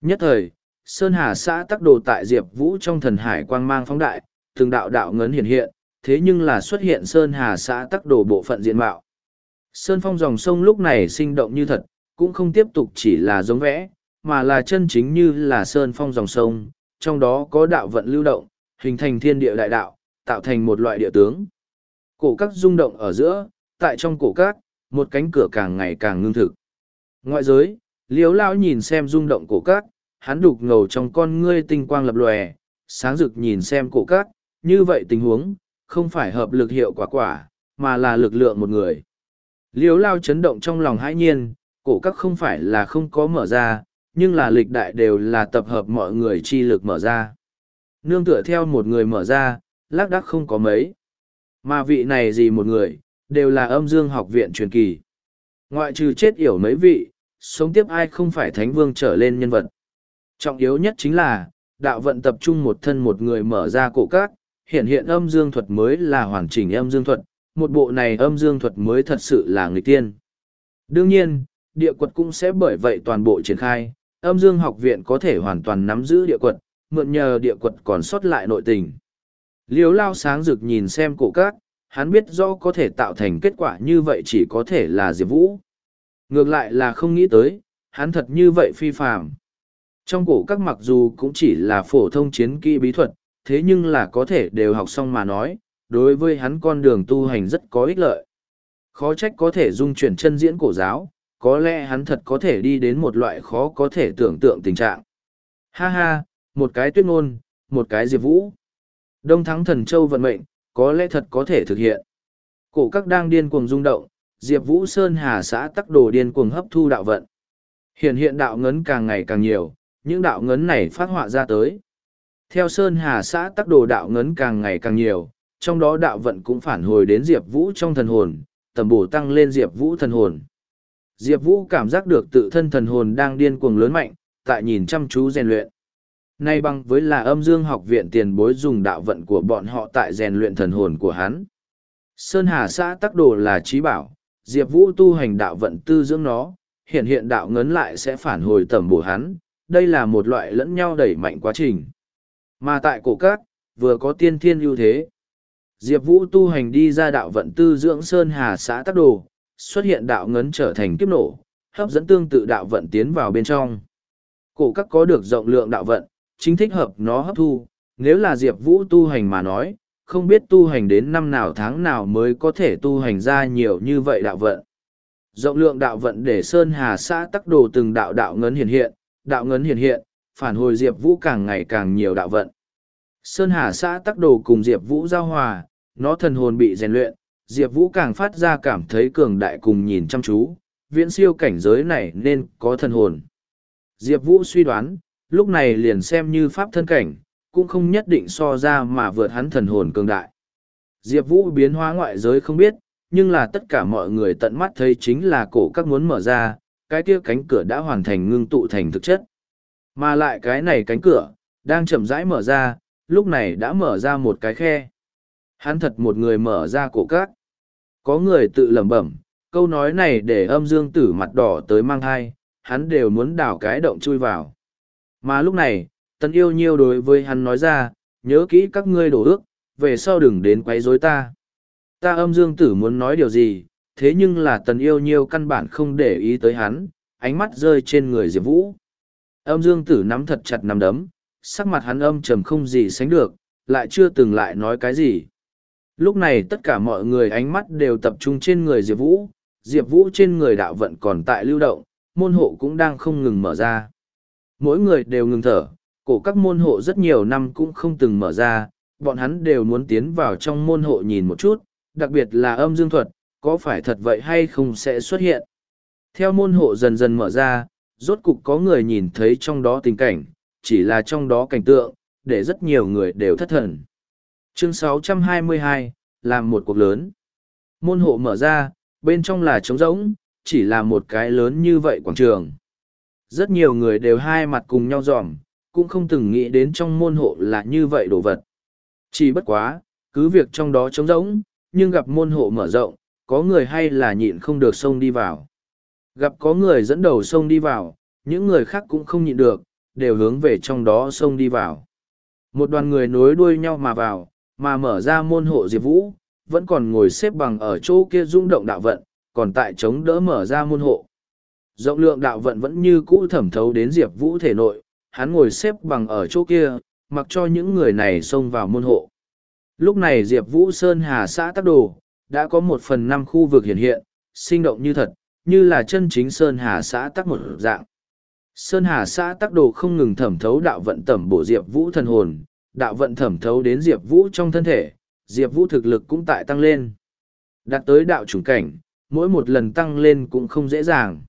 Nhất thời, Sơn Hà xã tắc đồ tại Diệp Vũ trong thần hải quang mang phóng đại, từng đạo đạo ngấn hiện hiện, thế nhưng là xuất hiện Sơn Hà xã tắc đồ bộ phận diện mạo. Sơn phong dòng sông lúc này sinh động như thật, cũng không tiếp tục chỉ là giống vẽ, mà là chân chính như là Sơn phong dòng sông, trong đó có đạo vận lưu động, hình thành thiên địa đại đạo, tạo thành một loại địa tướng. Cổ các rung động ở giữa, tại trong cổ các, một cánh cửa càng ngày càng ngưng thực. Ngoại giới, liếu lao nhìn xem rung động cổ các, hắn đục ngầu trong con ngươi tinh quang lập lòe, sáng rực nhìn xem cổ các, như vậy tình huống, không phải hợp lực hiệu quả quả, mà là lực lượng một người. Liếu lao chấn động trong lòng hãi nhiên, cổ các không phải là không có mở ra, nhưng là lịch đại đều là tập hợp mọi người chi lực mở ra. Nương tựa theo một người mở ra, lác đắc không có mấy. Mà vị này gì một người, đều là âm dương học viện truyền kỳ. Ngoại trừ chết yểu mấy vị, sống tiếp ai không phải thánh vương trở lên nhân vật. Trọng yếu nhất chính là, đạo vận tập trung một thân một người mở ra cổ các, hiện hiện âm dương thuật mới là hoàn chỉnh âm dương thuật, một bộ này âm dương thuật mới thật sự là người tiên. Đương nhiên, địa quật cũng sẽ bởi vậy toàn bộ triển khai, âm dương học viện có thể hoàn toàn nắm giữ địa quật, mượn nhờ địa quật còn sót lại nội tình. Liếu lao sáng rực nhìn xem cổ các, hắn biết do có thể tạo thành kết quả như vậy chỉ có thể là Diệp Vũ. Ngược lại là không nghĩ tới, hắn thật như vậy phi phàm. Trong cổ các mặc dù cũng chỉ là phổ thông chiến kỹ bí thuật, thế nhưng là có thể đều học xong mà nói, đối với hắn con đường tu hành rất có ích lợi. Khó trách có thể dung chuyển chân diễn cổ giáo, có lẽ hắn thật có thể đi đến một loại khó có thể tưởng tượng tình trạng. Ha ha, một cái tuyết ngôn, một cái diệp vũ. Đông thắng thần châu vận mệnh, có lẽ thật có thể thực hiện. Cổ các đang điên cuồng rung động, diệp vũ sơn hà xã tắc đồ điên cuồng hấp thu đạo vận. Hiện hiện đạo ngấn càng ngày càng nhiều, những đạo ngấn này phát họa ra tới. Theo sơn hà xã tắc đồ đạo ngấn càng ngày càng nhiều, trong đó đạo vận cũng phản hồi đến diệp vũ trong thần hồn, tầm bổ tăng lên diệp vũ thần hồn. Diệp Vũ cảm giác được tự thân thần hồn đang điên cuồng lớn mạnh, tại nhìn chăm chú rèn luyện. Nay bằng với là âm dương học viện tiền bối dùng đạo vận của bọn họ tại rèn luyện thần hồn của hắn. Sơn Hà xã tắc đồ là trí bảo, Diệp Vũ tu hành đạo vận tư dưỡng nó, hiện hiện đạo ngấn lại sẽ phản hồi tầm bổ hắn, đây là một loại lẫn nhau đẩy mạnh quá trình. Mà tại cổ các, vừa có tiên thiên ưu thế. Diệp Vũ tu hành đi ra đạo vận tư dưỡng Sơn Hà xã Tắc Đồ, xuất hiện đạo ngấn trở thành kiếp nổ, hấp dẫn tương tự đạo vận tiến vào bên trong. Cổ các có được rộng lượng đạo vận, chính thích hợp nó hấp thu, nếu là Diệp Vũ tu hành mà nói, không biết tu hành đến năm nào tháng nào mới có thể tu hành ra nhiều như vậy đạo vận. Rộng lượng đạo vận để Sơn Hà xã Tắc Đồ từng đạo đạo ngấn hiện hiện, đạo ngấn hiện hiện, phản hồi Diệp Vũ càng ngày càng nhiều đạo vận. Sơn Hà xã Tắc Đồ cùng Diệp Vũ giao hòa, nó thần hồn bị rèn luyện, Diệp Vũ càng phát ra cảm thấy cường đại cùng nhìn chăm chú, viễn siêu cảnh giới này nên có thần hồn. Diệp Vũ suy đoán, lúc này liền xem như pháp thân cảnh, cũng không nhất định so ra mà vượt hắn thần hồn cường đại. Diệp Vũ biến hóa ngoại giới không biết, nhưng là tất cả mọi người tận mắt thấy chính là cổ các muốn mở ra, cái kia cánh cửa đã hoàn thành ngưng tụ thành thực chất. Mà lại cái này cánh cửa, đang chậm rãi mở ra, lúc này đã mở ra một cái khe. Hắn thật một người mở ra cổ các. Có người tự lẩm bẩm, câu nói này để âm dương tử mặt đỏ tới mang hai, hắn đều muốn đào cái động chui vào. Mà lúc này, tần yêu nhiêu đối với hắn nói ra, nhớ kỹ các ngươi đổ ước, về sau đừng đến quấy rối ta. Ta âm dương tử muốn nói điều gì, thế nhưng là tần yêu nhiêu căn bản không để ý tới hắn, ánh mắt rơi trên người Diệp Vũ. Âm dương tử nắm thật chặt nắm đấm, sắc mặt hắn âm trầm không gì sánh được, lại chưa từng lại nói cái gì. Lúc này tất cả mọi người ánh mắt đều tập trung trên người Diệp Vũ, Diệp Vũ trên người đạo vận còn tại lưu động, môn hộ cũng đang không ngừng mở ra. Mỗi người đều ngừng thở, cổ các môn hộ rất nhiều năm cũng không từng mở ra, bọn hắn đều muốn tiến vào trong môn hộ nhìn một chút, đặc biệt là âm dương thuật, có phải thật vậy hay không sẽ xuất hiện. Theo môn hộ dần dần mở ra, rốt cục có người nhìn thấy trong đó tình cảnh, chỉ là trong đó cảnh tượng, để rất nhiều người đều thất thần. Chương 622, làm một cuộc lớn. Môn hộ mở ra, bên trong là trống rỗng, chỉ là một cái lớn như vậy quảng trường. Rất nhiều người đều hai mặt cùng nhau dòm, cũng không từng nghĩ đến trong môn hộ là như vậy đồ vật. Chỉ bất quá, cứ việc trong đó trống rỗng, nhưng gặp môn hộ mở rộng, có người hay là nhịn không được xông đi vào. Gặp có người dẫn đầu xông đi vào, những người khác cũng không nhịn được, đều hướng về trong đó xông đi vào. Một đoàn người nối đuôi nhau mà vào, mà mở ra môn hộ Diệp Vũ, vẫn còn ngồi xếp bằng ở chỗ kia rung động đạo vận, còn tại chống đỡ mở ra môn hộ. Rộng lượng đạo vận vẫn như cũ thẩm thấu đến Diệp Vũ thể nội, hắn ngồi xếp bằng ở chỗ kia, mặc cho những người này xông vào môn hộ. Lúc này Diệp Vũ Sơn Hà xã Tắc Đồ, đã có một phần năm khu vực hiện hiện, sinh động như thật, như là chân chính Sơn Hà xã Tắc một dạng. Sơn Hà xã Tắc Đồ không ngừng thẩm thấu đạo vận tẩm bổ Diệp Vũ thần hồn, đạo vận thẩm thấu đến Diệp Vũ trong thân thể, Diệp Vũ thực lực cũng tại tăng lên. Đạt tới đạo chủng cảnh, mỗi một lần tăng lên cũng không dễ dàng.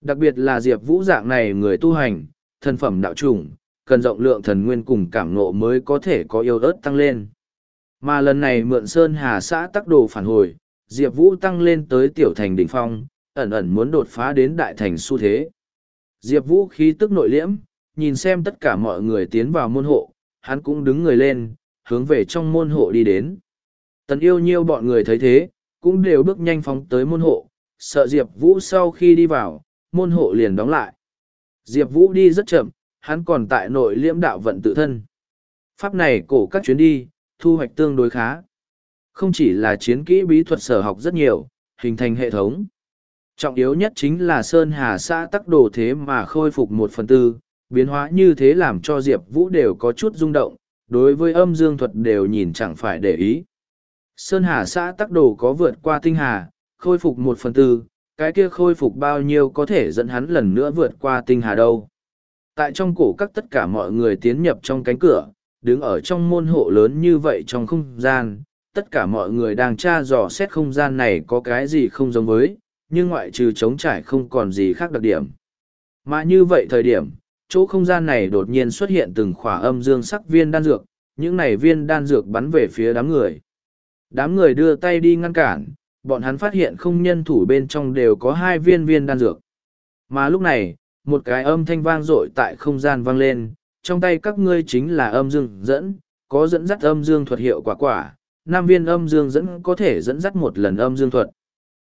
Đặc biệt là Diệp Vũ dạng này người tu hành, thân phẩm đạo chủng, cần rộng lượng thần nguyên cùng cảm ngộ mới có thể có yêu ớt tăng lên. Mà lần này mượn Sơn Hà xã tắc đồ phản hồi, Diệp Vũ tăng lên tới tiểu thành đỉnh phong, ẩn ẩn muốn đột phá đến đại thành xu thế. Diệp Vũ khí tức nội liễm, nhìn xem tất cả mọi người tiến vào môn hộ, hắn cũng đứng người lên, hướng về trong môn hộ đi đến. Tần yêu nhiêu bọn người thấy thế, cũng đều bước nhanh phóng tới môn hộ, sợ Diệp Vũ sau khi đi vào, môn hộ liền đóng lại. Diệp Vũ đi rất chậm, hắn còn tại nội liễm đạo vận tự thân. Pháp này cổ các chuyến đi, thu hoạch tương đối khá. Không chỉ là chiến kỹ bí thuật sở học rất nhiều, hình thành hệ thống. Trọng yếu nhất chính là Sơn Hà xã tắc đồ thế mà khôi phục một phần tư, biến hóa như thế làm cho Diệp Vũ đều có chút rung động, đối với âm dương thuật đều nhìn chẳng phải để ý. Sơn Hà xã tắc đồ có vượt qua tinh hà, khôi phục một phần tư, cái kia khôi phục bao nhiêu có thể dẫn hắn lần nữa vượt qua tinh hà đâu. Tại trong cổ các tất cả mọi người tiến nhập trong cánh cửa, đứng ở trong môn hộ lớn như vậy trong không gian, tất cả mọi người đang tra dò xét không gian này có cái gì không giống với, nhưng ngoại trừ trống trải không còn gì khác đặc điểm. Mà như vậy thời điểm, chỗ không gian này đột nhiên xuất hiện từng khỏa âm dương sắc viên đan dược, những này viên đan dược bắn về phía đám người. Đám người đưa tay đi ngăn cản, bọn hắn phát hiện không nhân thủ bên trong đều có hai viên viên đan dược. Mà lúc này, một cái âm thanh vang dội tại không gian vang lên, trong tay các ngươi chính là âm dương dẫn, có dẫn dắt âm dương thuật hiệu quả quả, nam viên âm dương dẫn có thể dẫn dắt một lần âm dương thuật.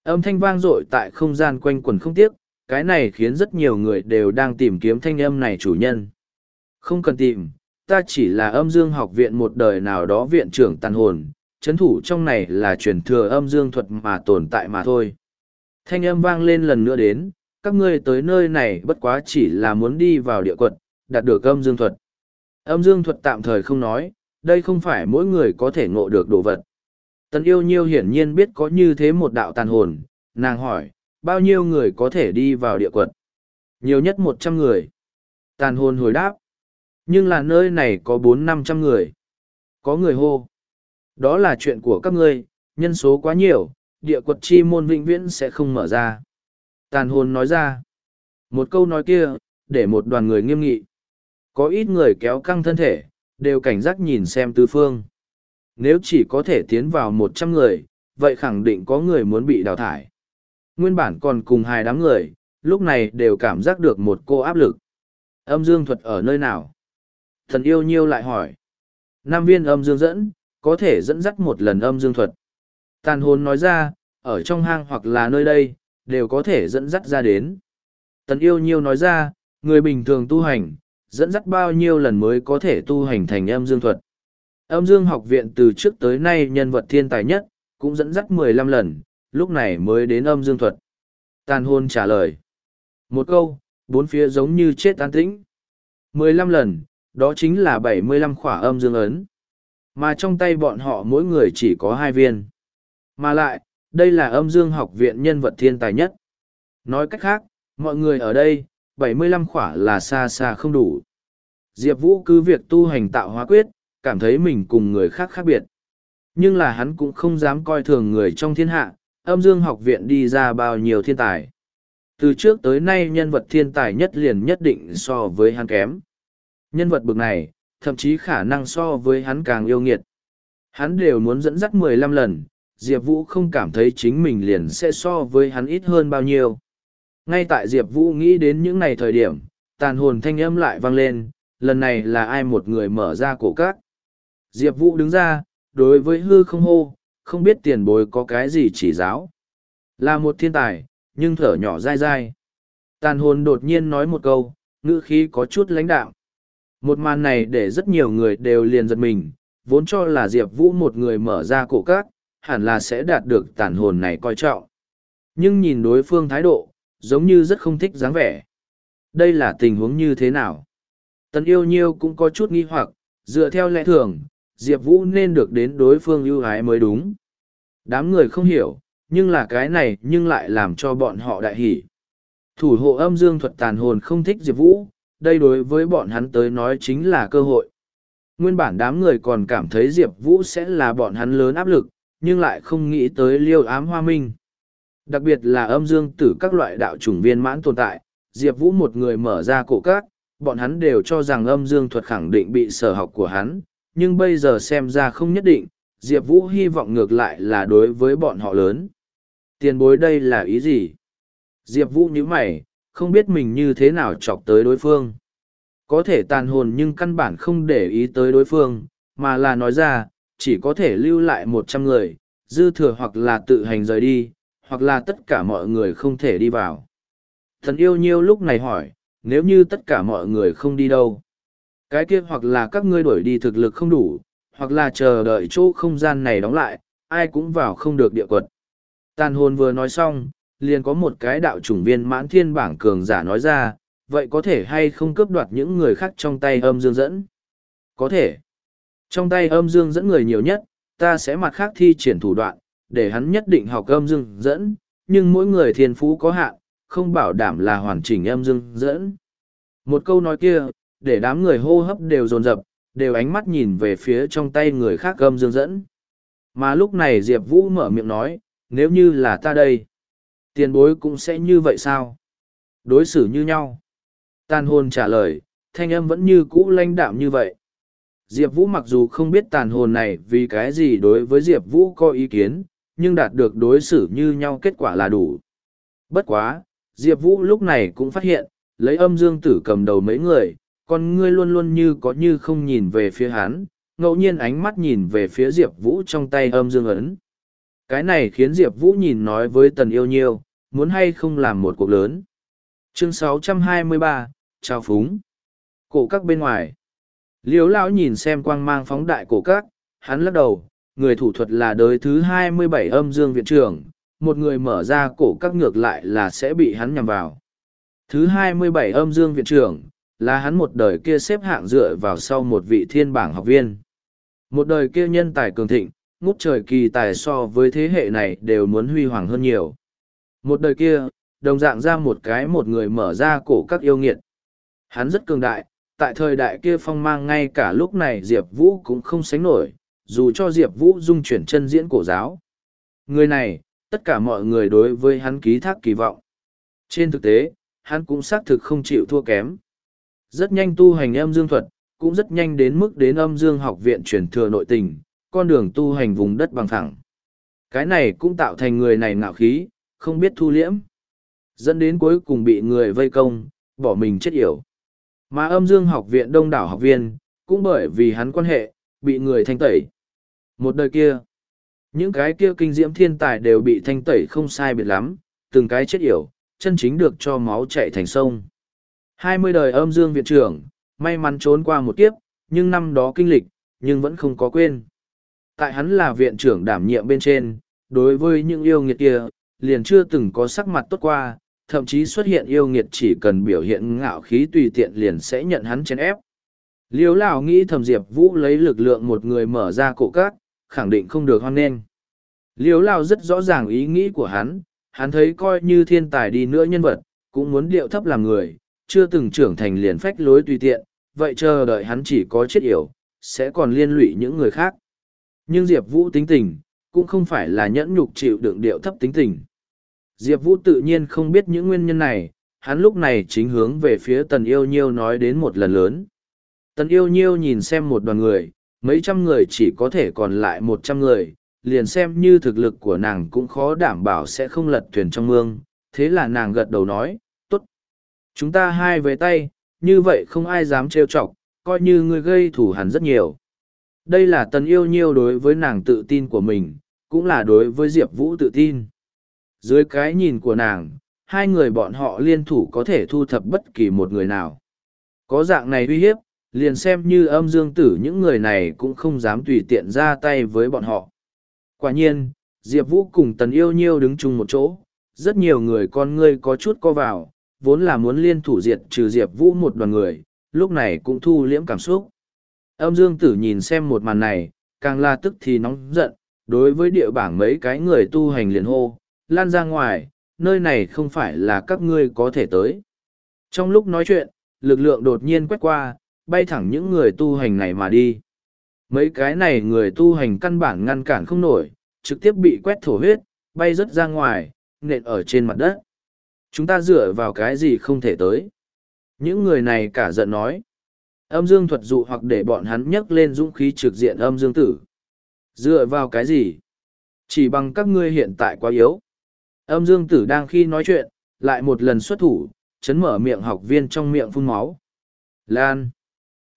Âm thanh vang dội tại không gian quanh quần không tiếc, cái này khiến rất nhiều người đều đang tìm kiếm thanh âm này chủ nhân. Không cần tìm, ta chỉ là âm dương học viện một đời nào đó viện trưởng tàn hồn, chấn thủ trong này là truyền thừa âm dương thuật mà tồn tại mà thôi. Thanh âm vang lên lần nữa đến, các ngươi tới nơi này bất quá chỉ là muốn đi vào địa quật, đạt được âm dương thuật. Âm dương thuật tạm thời không nói, đây không phải mỗi người có thể ngộ được đồ vật. Tần yêu nhiêu hiển nhiên biết có như thế một đạo tàn hồn, nàng hỏi, bao nhiêu người có thể đi vào địa quật? Nhiều nhất một trăm người. Tàn hồn hồi đáp. Nhưng là nơi này có bốn năm trăm người. Có người hô. Đó là chuyện của các ngươi, nhân số quá nhiều, địa quật chi môn vĩnh viễn sẽ không mở ra. Tàn hồn nói ra. Một câu nói kia, để một đoàn người nghiêm nghị. Có ít người kéo căng thân thể, đều cảnh giác nhìn xem tứ phương. Nếu chỉ có thể tiến vào một trăm người, vậy khẳng định có người muốn bị đào thải. Nguyên bản còn cùng hai đám người, lúc này đều cảm giác được một cô áp lực. Âm dương thuật ở nơi nào? Thần yêu nhiêu lại hỏi. Nam viên âm dương dẫn, có thể dẫn dắt một lần âm dương thuật. Tàn hồn nói ra, ở trong hang hoặc là nơi đây, đều có thể dẫn dắt ra đến. Tần yêu nhiêu nói ra, người bình thường tu hành, dẫn dắt bao nhiêu lần mới có thể tu hành thành âm dương thuật. Âm dương học viện từ trước tới nay nhân vật thiên tài nhất, cũng dẫn dắt mười lăm lần, lúc này mới đến âm dương thuật. Tàn hôn trả lời. Một câu, bốn phía giống như chết an tĩnh. mười lăm lần, đó chính là bảy mươi lăm khỏa âm dương ấn. Mà trong tay bọn họ mỗi người chỉ có hai viên. Mà lại, đây là âm dương học viện nhân vật thiên tài nhất. Nói cách khác, mọi người ở đây, bảy mươi lăm khỏa là xa xa không đủ. Diệp Vũ cứ việc tu hành tạo hóa quyết, cảm thấy mình cùng người khác khác biệt. Nhưng là hắn cũng không dám coi thường người trong thiên hạ, âm dương học viện đi ra bao nhiêu thiên tài. Từ trước tới nay nhân vật thiên tài nhất liền nhất định so với hắn kém. Nhân vật bực này, thậm chí khả năng so với hắn càng yêu nghiệt. Hắn đều muốn dẫn dắt mười lăm lần, Diệp Vũ không cảm thấy chính mình liền sẽ so với hắn ít hơn bao nhiêu. Ngay tại Diệp Vũ nghĩ đến những ngày thời điểm, tàn hồn thanh âm lại vang lên, lần này là ai một người mở ra cổ các. Diệp Vũ đứng ra, đối với hư không hô, không biết tiền bối có cái gì chỉ giáo. Là một thiên tài, nhưng thở nhỏ dai dai. Tàn hồn đột nhiên nói một câu, ngữ khí có chút lãnh đạo. Một màn này để rất nhiều người đều liền giật mình, vốn cho là Diệp Vũ một người mở ra cổ các, hẳn là sẽ đạt được tàn hồn này coi trọng. Nhưng nhìn đối phương thái độ, giống như rất không thích dáng vẻ. Đây là tình huống như thế nào? Tần yêu nhiêu cũng có chút nghi hoặc, dựa theo lẽ thường, Diệp Vũ nên được đến đối phương ưu ái mới đúng. Đám người không hiểu, nhưng là cái này nhưng lại làm cho bọn họ đại hỉ. Thủ hộ âm dương thuật tàn hồn không thích Diệp Vũ, đây đối với bọn hắn tới nói chính là cơ hội. Nguyên bản đám người còn cảm thấy Diệp Vũ sẽ là bọn hắn lớn áp lực, nhưng lại không nghĩ tới liêu ám hoa minh. Đặc biệt là âm dương tử các loại đạo chủng viên mãn tồn tại, Diệp Vũ một người mở ra cổ các, bọn hắn đều cho rằng âm dương thuật khẳng định bị sở học của hắn, nhưng bây giờ xem ra không nhất định, Diệp Vũ hy vọng ngược lại là đối với bọn họ lớn. Tiền bối đây là ý gì? Diệp Vũ như mày, không biết mình như thế nào chọc tới đối phương. Có thể tàn hồn nhưng căn bản không để ý tới đối phương, mà là nói ra, chỉ có thể lưu lại một trăm người, dư thừa hoặc là tự hành rời đi, hoặc là tất cả mọi người không thể đi vào. Thần yêu nhiêu lúc này hỏi, nếu như tất cả mọi người không đi đâu? Cái kia hoặc là các ngươi đuổi đi thực lực không đủ, hoặc là chờ đợi chỗ không gian này đóng lại, ai cũng vào không được địa quật. Tàn hồn vừa nói xong, liền có một cái đạo chủng viên mãn thiên bảng cường giả nói ra, vậy có thể hay không cướp đoạt những người khác trong tay âm dương dẫn? Có thể. Trong tay âm dương dẫn người nhiều nhất, ta sẽ mặt khác thi triển thủ đoạn, để hắn nhất định học âm dương dẫn, nhưng mỗi người thiên phú có hạn, không bảo đảm là hoàn chỉnh âm dương dẫn. Một câu nói kia, để đám người hô hấp đều dồn dập, đều ánh mắt nhìn về phía trong tay người khác âm dương dẫn. Mà lúc này Diệp Vũ mở miệng nói, nếu như là ta đây, tiền bối cũng sẽ như vậy sao? Đối xử như nhau. Tàn hồn trả lời, thanh âm vẫn như cũ lãnh đạm như vậy. Diệp Vũ mặc dù không biết tàn hồn này vì cái gì đối với Diệp Vũ có ý kiến, nhưng đạt được đối xử như nhau kết quả là đủ. Bất quá, Diệp Vũ lúc này cũng phát hiện, lấy âm dương tử cầm đầu mấy người, con ngươi luôn luôn như có như không nhìn về phía hắn, ngẫu nhiên ánh mắt nhìn về phía Diệp Vũ trong tay âm dương ấn. Cái này khiến Diệp Vũ nhìn nói với tần yêu nhiêu, muốn hay không làm một cuộc lớn. chương 623, Chào Phúng. Cổ các bên ngoài. Liếu lão nhìn xem quang mang phóng đại cổ các, hắn lắc đầu, người thủ thuật là đời thứ hai mươi bảy âm dương viện trưởng, một người mở ra cổ các ngược lại là sẽ bị hắn nhằm vào. Thứ hai mươi bảy âm dương viện trưởng, là hắn một đời kia xếp hạng dựa vào sau một vị thiên bảng học viên. Một đời kia nhân tài cường thịnh, ngút trời kỳ tài so với thế hệ này đều muốn huy hoàng hơn nhiều. Một đời kia, đồng dạng ra một cái một người mở ra cổ các yêu nghiệt. Hắn rất cường đại, tại thời đại kia phong mang ngay cả lúc này Diệp Vũ cũng không sánh nổi, dù cho Diệp Vũ dung chuyển chân diễn cổ giáo. Người này, tất cả mọi người đối với hắn ký thác kỳ vọng. Trên thực tế, hắn cũng xác thực không chịu thua kém. Rất nhanh tu hành âm dương thuật, cũng rất nhanh đến mức đến âm dương học viện truyền thừa nội tình, con đường tu hành vùng đất bằng thẳng. Cái này cũng tạo thành người này ngạo khí, không biết thu liễm. Dẫn đến cuối cùng bị người vây công, bỏ mình chết yểu. Mà âm dương học viện đông đảo học viên, cũng bởi vì hắn quan hệ, bị người thanh tẩy. Một đời kia, những cái kia kinh diễm thiên tài đều bị thanh tẩy không sai biệt lắm, từng cái chết yểu, chân chính được cho máu chạy thành sông. Hai mươi đời âm dương viện trưởng, may mắn trốn qua một kiếp, nhưng năm đó kinh lịch, nhưng vẫn không có quên. Tại hắn là viện trưởng đảm nhiệm bên trên, đối với những yêu nghiệt kia, liền chưa từng có sắc mặt tốt qua, thậm chí xuất hiện yêu nghiệt chỉ cần biểu hiện ngạo khí tùy tiện liền sẽ nhận hắn chèn ép. Liêu Lão nghĩ thầm Diệp Vũ lấy lực lượng một người mở ra cổ cát, khẳng định không được hoan nghênh. Liêu Lão rất rõ ràng ý nghĩ của hắn, hắn thấy coi như thiên tài đi nữa nhân vật, cũng muốn điệu thấp làm người, chưa từng trưởng thành liền phách lối tùy tiện, vậy chờ đợi hắn chỉ có chết yểu, sẽ còn liên lụy những người khác. Nhưng Diệp Vũ tính tình, cũng không phải là nhẫn nhục chịu đựng điệu thấp tính tình. Diệp Vũ tự nhiên không biết những nguyên nhân này, hắn lúc này chính hướng về phía tần yêu nhiêu nói đến một lần lớn. Tần yêu nhiêu nhìn xem một đoàn người, mấy trăm người chỉ có thể còn lại một trăm người, liền xem như thực lực của nàng cũng khó đảm bảo sẽ không lật thuyền trong mương, thế là nàng gật đầu nói, tốt. Chúng ta hai về tay, như vậy không ai dám trêu chọc, coi như người gây thủ hẳn rất nhiều. Đây là tần yêu nhiêu đối với nàng tự tin của mình, cũng là đối với Diệp Vũ tự tin. Dưới cái nhìn của nàng, hai người bọn họ liên thủ có thể thu thập bất kỳ một người nào. Có dạng này uy hiếp, liền xem như âm dương tử những người này cũng không dám tùy tiện ra tay với bọn họ. Quả nhiên, Diệp Vũ cùng Tần Yêu Nhiêu đứng chung một chỗ, rất nhiều người con ngươi có chút co vào, vốn là muốn liên thủ diệt trừ Diệp Vũ một đoàn người, lúc này cũng thu liễm cảm xúc. Âm Dương Tử nhìn xem một màn này, càng là tức thì nóng giận, đối với địa bảng mấy cái người tu hành liền hô, lan ra ngoài, nơi này không phải là các ngươi có thể tới. Trong lúc nói chuyện, lực lượng đột nhiên quét qua, bay thẳng những người tu hành này mà đi. Mấy cái này người tu hành căn bản ngăn cản không nổi, trực tiếp bị quét thổ huyết, bay rớt ra ngoài, nện ở trên mặt đất. Chúng ta dựa vào cái gì không thể tới. Những người này cả giận nói. Âm dương thuật dụ hoặc để bọn hắn nhấc lên dũng khí trực diện âm dương tử. Dựa vào cái gì? Chỉ bằng các ngươi hiện tại quá yếu. Âm dương tử đang khi nói chuyện, lại một lần xuất thủ, chấn mở miệng học viên trong miệng phun máu. Lan.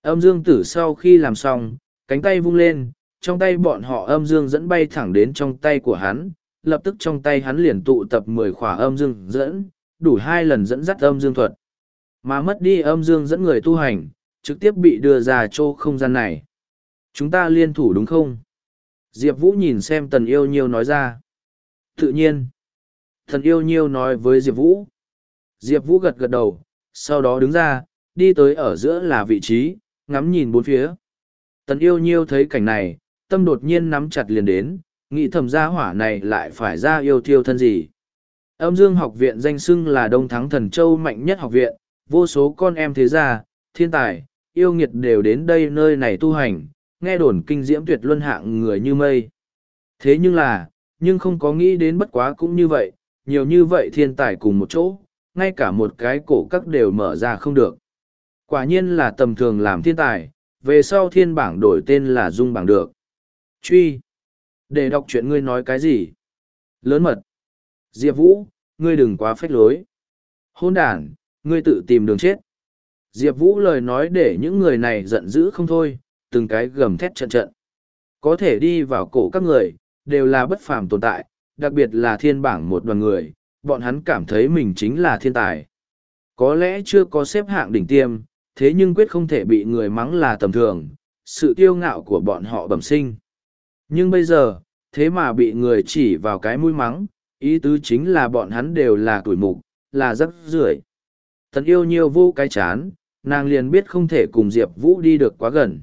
Âm dương tử sau khi làm xong, cánh tay vung lên, trong tay bọn họ âm dương dẫn bay thẳng đến trong tay của hắn, lập tức trong tay hắn liền tụ tập mười khỏa âm dương dẫn, đủ hai lần dẫn dắt âm dương thuật. Mà mất đi âm dương dẫn người tu hành, trực tiếp bị đưa ra chỗ không gian này. Chúng ta liên thủ đúng không? Diệp Vũ nhìn xem tần yêu nhiêu nói ra. Tự nhiên. Thần yêu nhiêu nói với Diệp Vũ. Diệp Vũ gật gật đầu, sau đó đứng ra, đi tới ở giữa là vị trí, ngắm nhìn bốn phía. Tần yêu nhiêu thấy cảnh này, tâm đột nhiên nắm chặt liền đến, nghĩ thầm gia hỏa này lại phải ra yêu thiêu thân gì. Âm dương học viện danh xưng là Đông Thắng Thần Châu mạnh nhất học viện, vô số con em thế gia, thiên tài, yêu nghiệt đều đến đây nơi này tu hành, nghe đồn kinh diễm tuyệt luân hạng người như mây. Thế nhưng là, nhưng không có nghĩ đến bất quá cũng như vậy, nhiều như vậy thiên tài cùng một chỗ, ngay cả một cái cổ các đều mở ra không được. Quả nhiên là tầm thường làm thiên tài, về sau thiên bảng đổi tên là dung bảng được. Truy. Để đọc chuyện ngươi nói cái gì? Lớn mật. Diệp Vũ, ngươi đừng quá phách lối. Hôn đàn, ngươi tự tìm đường chết. Diệp Vũ lời nói để những người này giận dữ không thôi, từng cái gầm thét trận trận. Có thể đi vào cổ các người, đều là bất phàm tồn tại, đặc biệt là thiên bảng một đoàn người, bọn hắn cảm thấy mình chính là thiên tài. Có lẽ chưa có xếp hạng đỉnh tiêm, thế nhưng quyết không thể bị người mắng là tầm thường, sự kiêu ngạo của bọn họ bẩm sinh. Nhưng bây giờ, thế mà bị người chỉ vào cái mũi mắng, ý tứ chính là bọn hắn đều là tuổi mục, là rắc rưởi. Tần yêu nhiều vô cái chán, nàng liền biết không thể cùng Diệp Vũ đi được quá gần.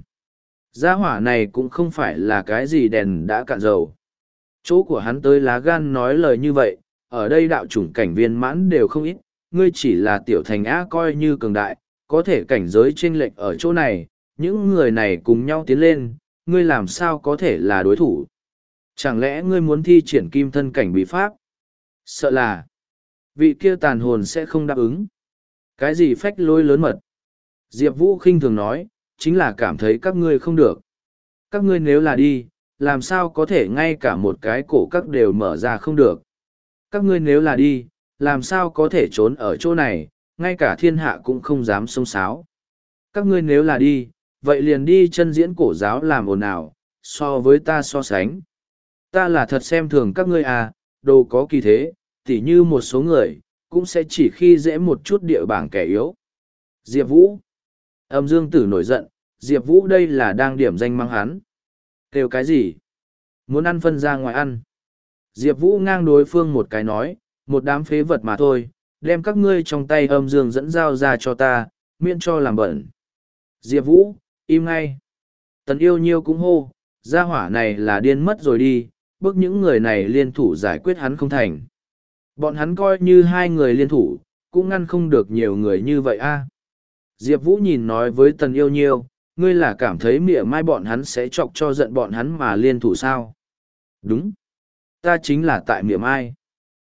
Gia hỏa này cũng không phải là cái gì đèn đã cạn dầu. Chỗ của hắn tới lá gan nói lời như vậy, ở đây đạo chủng cảnh viên mãn đều không ít, ngươi chỉ là tiểu thành á coi như cường đại, có thể cảnh giới chênh lệch ở chỗ này, những người này cùng nhau tiến lên, ngươi làm sao có thể là đối thủ. Chẳng lẽ ngươi muốn thi triển kim thân cảnh bí pháp? Sợ là, vị kia tàn hồn sẽ không đáp ứng. Cái gì phách lôi lớn mật? Diệp Vũ khinh thường nói, chính là cảm thấy các ngươi không được. Các ngươi nếu là đi, làm sao có thể ngay cả một cái cổ các đều mở ra không được. Các ngươi nếu là đi, làm sao có thể trốn ở chỗ này, ngay cả thiên hạ cũng không dám xông xáo. Các ngươi nếu là đi, vậy liền đi chân diễn cổ giáo làm ồn ào, so với ta so sánh. Ta là thật xem thường các ngươi à, đồ có kỳ thế, tỉ như một số người, cũng sẽ chỉ khi dễ một chút địa bảng kẻ yếu. Diệp Vũ Âm Dương Tử nổi giận, Diệp Vũ đây là đang điểm danh mang hắn. Kêu cái gì? Muốn ăn phân ra ngoài ăn. Diệp Vũ ngang đối phương một cái nói, một đám phế vật mà thôi, đem các ngươi trong tay âm dương dẫn dao ra cho ta, miễn cho làm bẩn. Diệp Vũ, im ngay. Tần yêu nhiêu cũng hô, gia hỏa này là điên mất rồi đi, bức những người này liên thủ giải quyết hắn không thành. Bọn hắn coi như hai người liên thủ, cũng ngăn không được nhiều người như vậy a. Diệp Vũ nhìn nói với tần yêu nhiêu, ngươi là cảm thấy mỉa mai bọn hắn sẽ chọc cho giận bọn hắn mà liên thủ sao? Đúng. Ta chính là tại mỉa mai.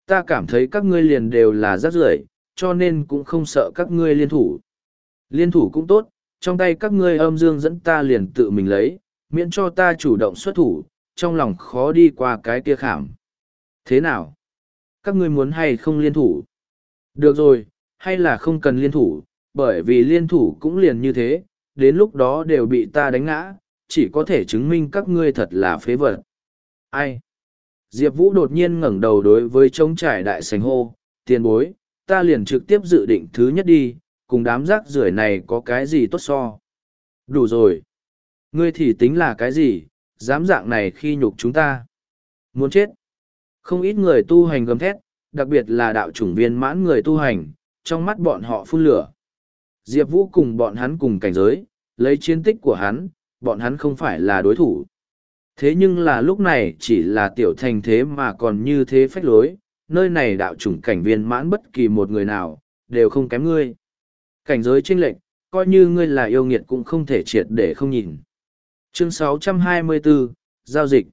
Ta cảm thấy các ngươi liền đều là rác rưởi cho nên cũng không sợ các ngươi liên thủ. Liên thủ cũng tốt, trong tay các ngươi âm dương dẫn ta liền tự mình lấy, miễn cho ta chủ động xuất thủ, trong lòng khó đi qua cái kia khảm. Thế nào? Các ngươi muốn hay không liên thủ? Được rồi, hay là không cần liên thủ, bởi vì liên thủ cũng liền như thế, đến lúc đó đều bị ta đánh ngã, chỉ có thể chứng minh các ngươi thật là phế vật. Ai? Diệp Vũ đột nhiên ngẩng đầu đối với trống trải đại sành hô, tiền bối, ta liền trực tiếp dự định thứ nhất đi, cùng đám rác rưởi này có cái gì tốt so. Đủ rồi. Ngươi thì tính là cái gì, dám dạng này khi nhục chúng ta. Muốn chết. Không ít người tu hành gầm thét, đặc biệt là đạo chủng viên mãn người tu hành, trong mắt bọn họ phun lửa. Diệp Vũ cùng bọn hắn cùng cảnh giới, lấy chiến tích của hắn, bọn hắn không phải là đối thủ. Thế nhưng là lúc này chỉ là tiểu thành thế mà còn như thế phách lối, nơi này đạo chủng cảnh viên mãn bất kỳ một người nào, đều không kém ngươi. Cảnh giới chênh lệch, coi như ngươi là yêu nghiệt cũng không thể triệt để không nhìn. Chương 624, Giao dịch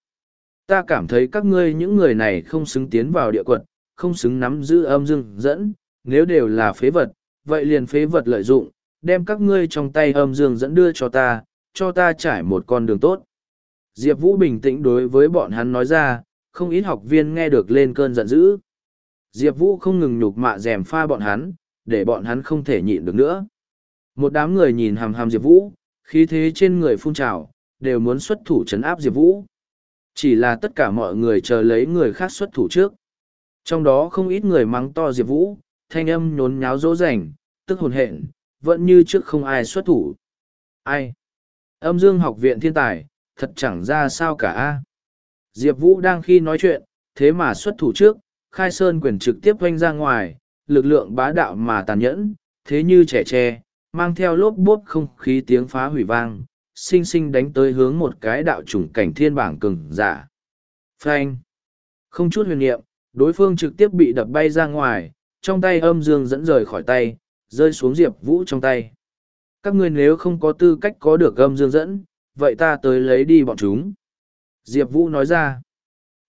Ta cảm thấy các ngươi những người này không xứng tiến vào địa quật, không xứng nắm giữ âm dương dẫn, nếu đều là phế vật, vậy liền phế vật lợi dụng, đem các ngươi trong tay âm dương dẫn đưa cho ta, cho ta trải một con đường tốt. Diệp Vũ bình tĩnh đối với bọn hắn nói ra, không ít học viên nghe được lên cơn giận dữ. Diệp Vũ không ngừng nhục mạ dèm pha bọn hắn, để bọn hắn không thể nhịn được nữa. Một đám người nhìn hàm hàm Diệp Vũ, khí thế trên người phun trào, đều muốn xuất thủ trấn áp Diệp Vũ. Chỉ là tất cả mọi người chờ lấy người khác xuất thủ trước. Trong đó không ít người mắng to Diệp Vũ, thanh âm nhốn nháo dỗ rảnh, tức hồn hện, vẫn như trước không ai xuất thủ. Ai? Âm dương học viện thiên tài, thật chẳng ra sao cả a diệp vũ đang khi nói chuyện thế mà xuất thủ trước khai sơn quyền trực tiếp oanh ra ngoài lực lượng bá đạo mà tàn nhẫn thế như trẻ tre mang theo lốp bốp không khí tiếng phá hủy vang xinh xinh đánh tới hướng một cái đạo chủng cảnh thiên bảng cừng giả phanh không chút huyền niệm đối phương trực tiếp bị đập bay ra ngoài trong tay âm dương dẫn rời khỏi tay rơi xuống diệp vũ trong tay các ngươi nếu không có tư cách có được âm dương dẫn vậy ta tới lấy đi bọn chúng. Diệp Vũ nói ra,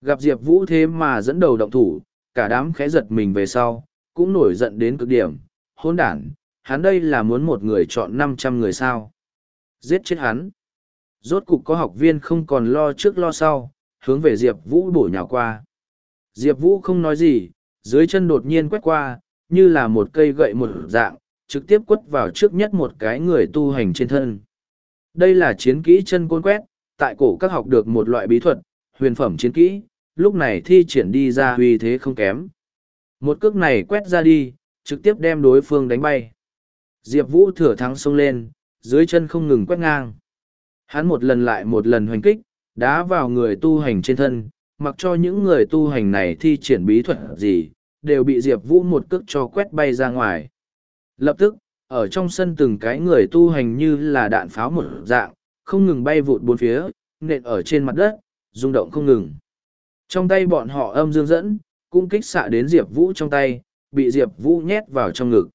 gặp Diệp Vũ thế mà dẫn đầu động thủ, cả đám khẽ giật mình về sau, cũng nổi giận đến cực điểm, hôn đản, hắn đây là muốn một người chọn năm trăm người sao. Giết chết hắn. Rốt cục có học viên không còn lo trước lo sau, hướng về Diệp Vũ bổ nhào qua. Diệp Vũ không nói gì, dưới chân đột nhiên quét qua, như là một cây gậy một dạng, trực tiếp quất vào trước nhất một cái người tu hành trên thân. Đây là chiến kỹ chân côn quét, tại cổ các học được một loại bí thuật, huyền phẩm chiến kỹ, lúc này thi triển đi ra uy thế không kém. Một cước này quét ra đi, trực tiếp đem đối phương đánh bay. Diệp Vũ thừa thắng xông lên, dưới chân không ngừng quét ngang. Hắn một lần lại một lần hoành kích, đá vào người tu hành trên thân, mặc cho những người tu hành này thi triển bí thuật gì, đều bị Diệp Vũ một cước cho quét bay ra ngoài. Lập tức, ở trong sân từng cái người tu hành như là đạn pháo một dạng, không ngừng bay vụt bốn phía, nện ở trên mặt đất, rung động không ngừng. Trong tay bọn họ âm dương dẫn, cũng kích xạ đến Diệp Vũ trong tay, bị Diệp Vũ nhét vào trong ngực.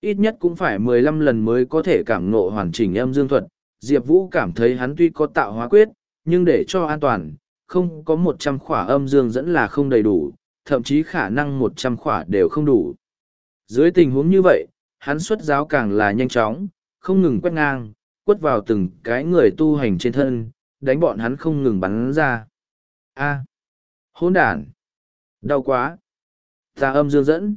Ít nhất cũng phải mười lăm lần mới có thể cảm ngộ hoàn chỉnh âm dương thuật. Diệp Vũ cảm thấy hắn tuy có tạo hóa quyết, nhưng để cho an toàn, không có một trăm khỏa âm dương dẫn là không đầy đủ, thậm chí khả năng một trăm khỏa đều không đủ. Dưới tình huống như vậy, hắn xuất giáo càng là nhanh chóng, không ngừng quét ngang, quất vào từng cái người tu hành trên thân, đánh bọn hắn không ngừng bắn ra. A. hỗn đản. Đau quá. Ta âm dương dẫn.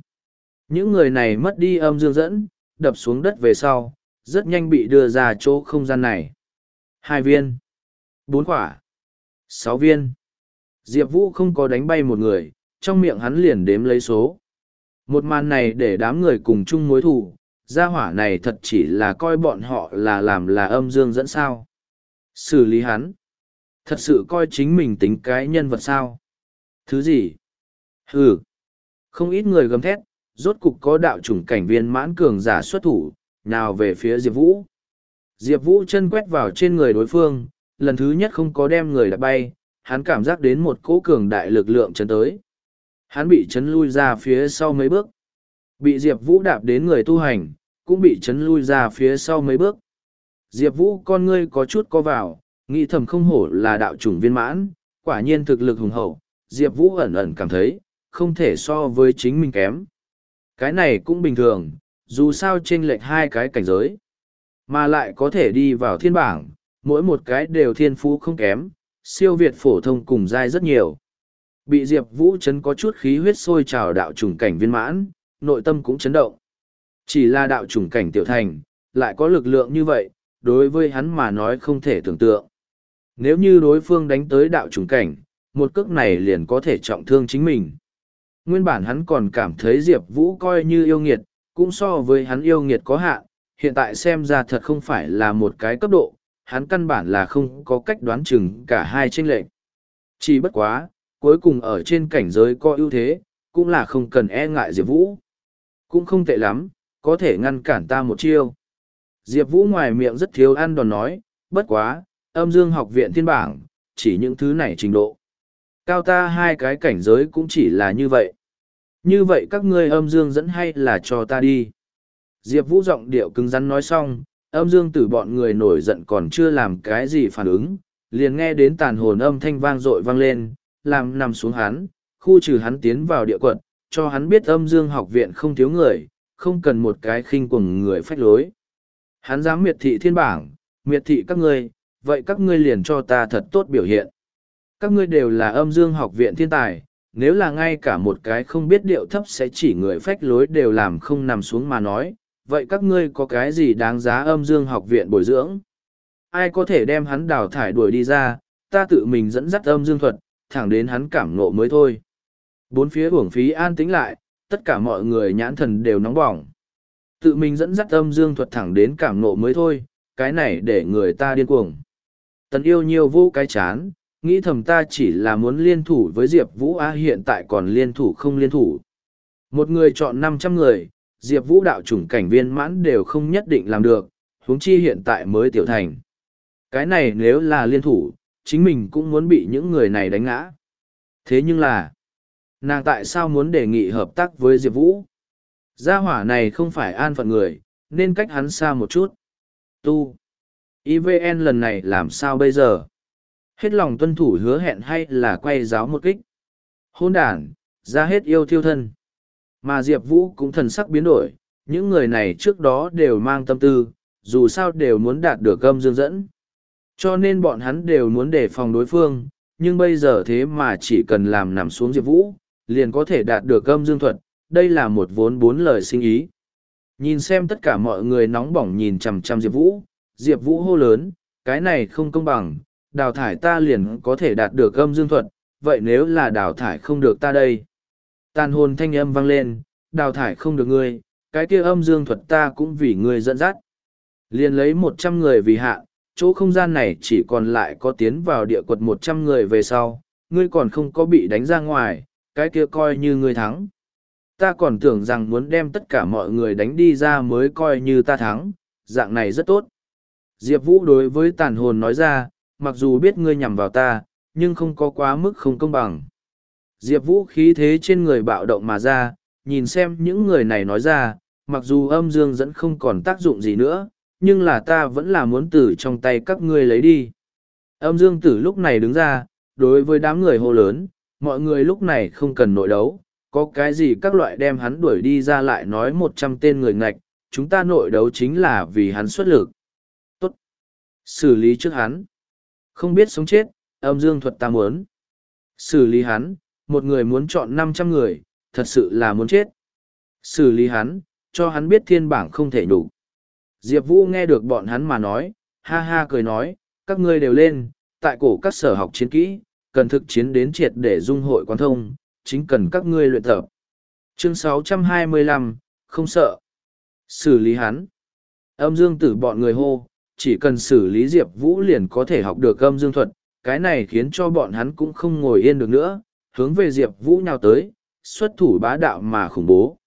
Những người này mất đi âm dương dẫn, đập xuống đất về sau, rất nhanh bị đưa ra chỗ không gian này. Hai viên. Bốn quả. Sáu viên. Diệp Vũ không có đánh bay một người, trong miệng hắn liền đếm lấy số. Một màn này để đám người cùng chung mối thù, gia hỏa này thật chỉ là coi bọn họ là làm là âm dương dẫn sao. Xử lý hắn. Thật sự coi chính mình tính cái nhân vật sao. Thứ gì? Hừ. Không ít người gầm thét, rốt cục có đạo chủng cảnh viên mãn cường giả xuất thủ, nào về phía Diệp Vũ. Diệp Vũ chân quét vào trên người đối phương, lần thứ nhất không có đem người đặt bay, hắn cảm giác đến một cỗ cường đại lực lượng chấn tới. Hắn bị chấn lui ra phía sau mấy bước. Bị Diệp Vũ đạp đến người tu hành, cũng bị chấn lui ra phía sau mấy bước. Diệp Vũ con ngươi có chút co vào, nghĩ thầm không hổ là đạo chủng viên mãn, quả nhiên thực lực hùng hậu, Diệp Vũ ẩn ẩn cảm thấy, không thể so với chính mình kém. Cái này cũng bình thường, dù sao chênh lệch hai cái cảnh giới, mà lại có thể đi vào thiên bảng, mỗi một cái đều thiên phú không kém, siêu việt phổ thông cùng dai rất nhiều. Bị Diệp Vũ chấn có chút khí huyết sôi trào đạo chủng cảnh viên mãn, nội tâm cũng chấn động. Chỉ là đạo chủng cảnh tiểu thành, lại có lực lượng như vậy, đối với hắn mà nói không thể tưởng tượng. Nếu như đối phương đánh tới đạo chủng cảnh, một cước này liền có thể trọng thương chính mình. Nguyên bản hắn còn cảm thấy Diệp Vũ coi như yêu nghiệt, cũng so với hắn yêu nghiệt có hạn, hiện tại xem ra thật không phải là một cái cấp độ, hắn căn bản là không có cách đoán chừng cả hai tranh lệch. Chỉ bất quá, cuối cùng ở trên cảnh giới có ưu thế, cũng là không cần e ngại Diệp Vũ. Cũng không tệ lắm, có thể ngăn cản ta một chiêu. Diệp Vũ ngoài miệng rất thiếu ăn đòn nói, bất quá, âm dương học viện thiên bảng, chỉ những thứ này trình độ. Cao ta hai cái cảnh giới cũng chỉ là như vậy. Như vậy các ngươi âm dương dẫn hay là cho ta đi. Diệp Vũ giọng điệu cứng rắn nói xong, âm dương tử bọn người nổi giận còn chưa làm cái gì phản ứng, liền nghe đến tàn hồn âm thanh vang dội vang lên, làm nằm xuống hắn, khu trừ hắn tiến vào địa quận, cho hắn biết âm dương học viện không thiếu người, không cần một cái khinh quần người phách lối. Hắn dám miệt thị thiên bảng, miệt thị các ngươi, vậy các ngươi liền cho ta thật tốt biểu hiện. Các ngươi đều là âm dương học viện thiên tài, nếu là ngay cả một cái không biết điệu thấp sẽ chỉ người phách lối đều làm không nằm xuống mà nói, vậy các ngươi có cái gì đáng giá âm dương học viện bồi dưỡng? Ai có thể đem hắn đào thải đuổi đi ra, ta tự mình dẫn dắt âm dương thuật, thẳng đến hắn cảm nộ mới thôi. Bốn phía uổng phí an tĩnh lại, tất cả mọi người nhãn thần đều nóng bỏng. Tự mình dẫn dắt âm dương thuật thẳng đến cảm nộ mới thôi, cái này để người ta điên cuồng. Tần yêu nhiều vô cái chán, nghĩ thầm ta chỉ là muốn liên thủ với Diệp Vũ A hiện tại còn liên thủ không liên thủ. Một người chọn năm trăm người, Diệp Vũ đạo chủng cảnh viên mãn đều không nhất định làm được, huống chi hiện tại mới tiểu thành. Cái này nếu là liên thủ, chính mình cũng muốn bị những người này đánh ngã. Thế nhưng là, nàng tại sao muốn đề nghị hợp tác với Diệp Vũ? Gia hỏa này không phải an phận người, nên cách hắn xa một chút. Tu. IVN lần này làm sao bây giờ? Hết lòng tuân thủ hứa hẹn hay là quay giáo một kích? Hôn đàn, ra hết yêu thiêu thân. Mà Diệp Vũ cũng thần sắc biến đổi, những người này trước đó đều mang tâm tư, dù sao đều muốn đạt được âm dương dẫn. Cho nên bọn hắn đều muốn đề phòng đối phương, nhưng bây giờ thế mà chỉ cần làm nằm xuống Diệp Vũ, liền có thể đạt được âm dương thuật, đây là một vốn bốn lời sinh ý. Nhìn xem tất cả mọi người nóng bỏng nhìn chằm chằm Diệp Vũ, Diệp Vũ hô lớn, cái này không công bằng, đào thải ta liền có thể đạt được âm dương thuật, vậy nếu là đào thải không được ta đây? Tàn hồn thanh âm vang lên, đào thải không được ngươi, cái kia âm dương thuật ta cũng vì ngươi dẫn dắt. Liền lấy một trăm người vì hạ, chỗ không gian này chỉ còn lại có tiến vào địa quật một trăm người về sau, ngươi còn không có bị đánh ra ngoài, cái kia coi như ngươi thắng. Ta còn tưởng rằng muốn đem tất cả mọi người đánh đi ra mới coi như ta thắng, dạng này rất tốt. Diệp Vũ đối với tàn hồn nói ra, mặc dù biết ngươi nhằm vào ta, nhưng không có quá mức không công bằng. Diệp Vũ khí thế trên người bạo động mà ra, nhìn xem những người này nói ra, mặc dù âm dương dẫn không còn tác dụng gì nữa, nhưng là ta vẫn là muốn tử trong tay các ngươi lấy đi. Âm dương tử lúc này đứng ra, đối với đám người hô lớn, mọi người lúc này không cần nội đấu, có cái gì các loại đem hắn đuổi đi ra lại nói một trăm tên người ngạch, chúng ta nội đấu chính là vì hắn xuất lực. Tốt. Xử lý trước hắn. Không biết sống chết, âm dương thuật ta muốn. Xử lý hắn, một người muốn chọn năm trăm người, thật sự là muốn chết. Xử lý hắn, cho hắn biết thiên bảng không thể đủ. Diệp Vũ nghe được bọn hắn mà nói, ha ha cười nói, các ngươi đều lên, tại cổ các sở học chiến kỹ, cần thực chiến đến triệt để dung hội quan thông, chính cần các ngươi luyện tập. Chương 625, không sợ. Xử lý hắn. Âm dương tử bọn người hô, chỉ cần xử lý Diệp Vũ liền có thể học được âm dương thuật, cái này khiến cho bọn hắn cũng không ngồi yên được nữa, hướng về Diệp Vũ nhào tới, xuất thủ bá đạo mà khủng bố.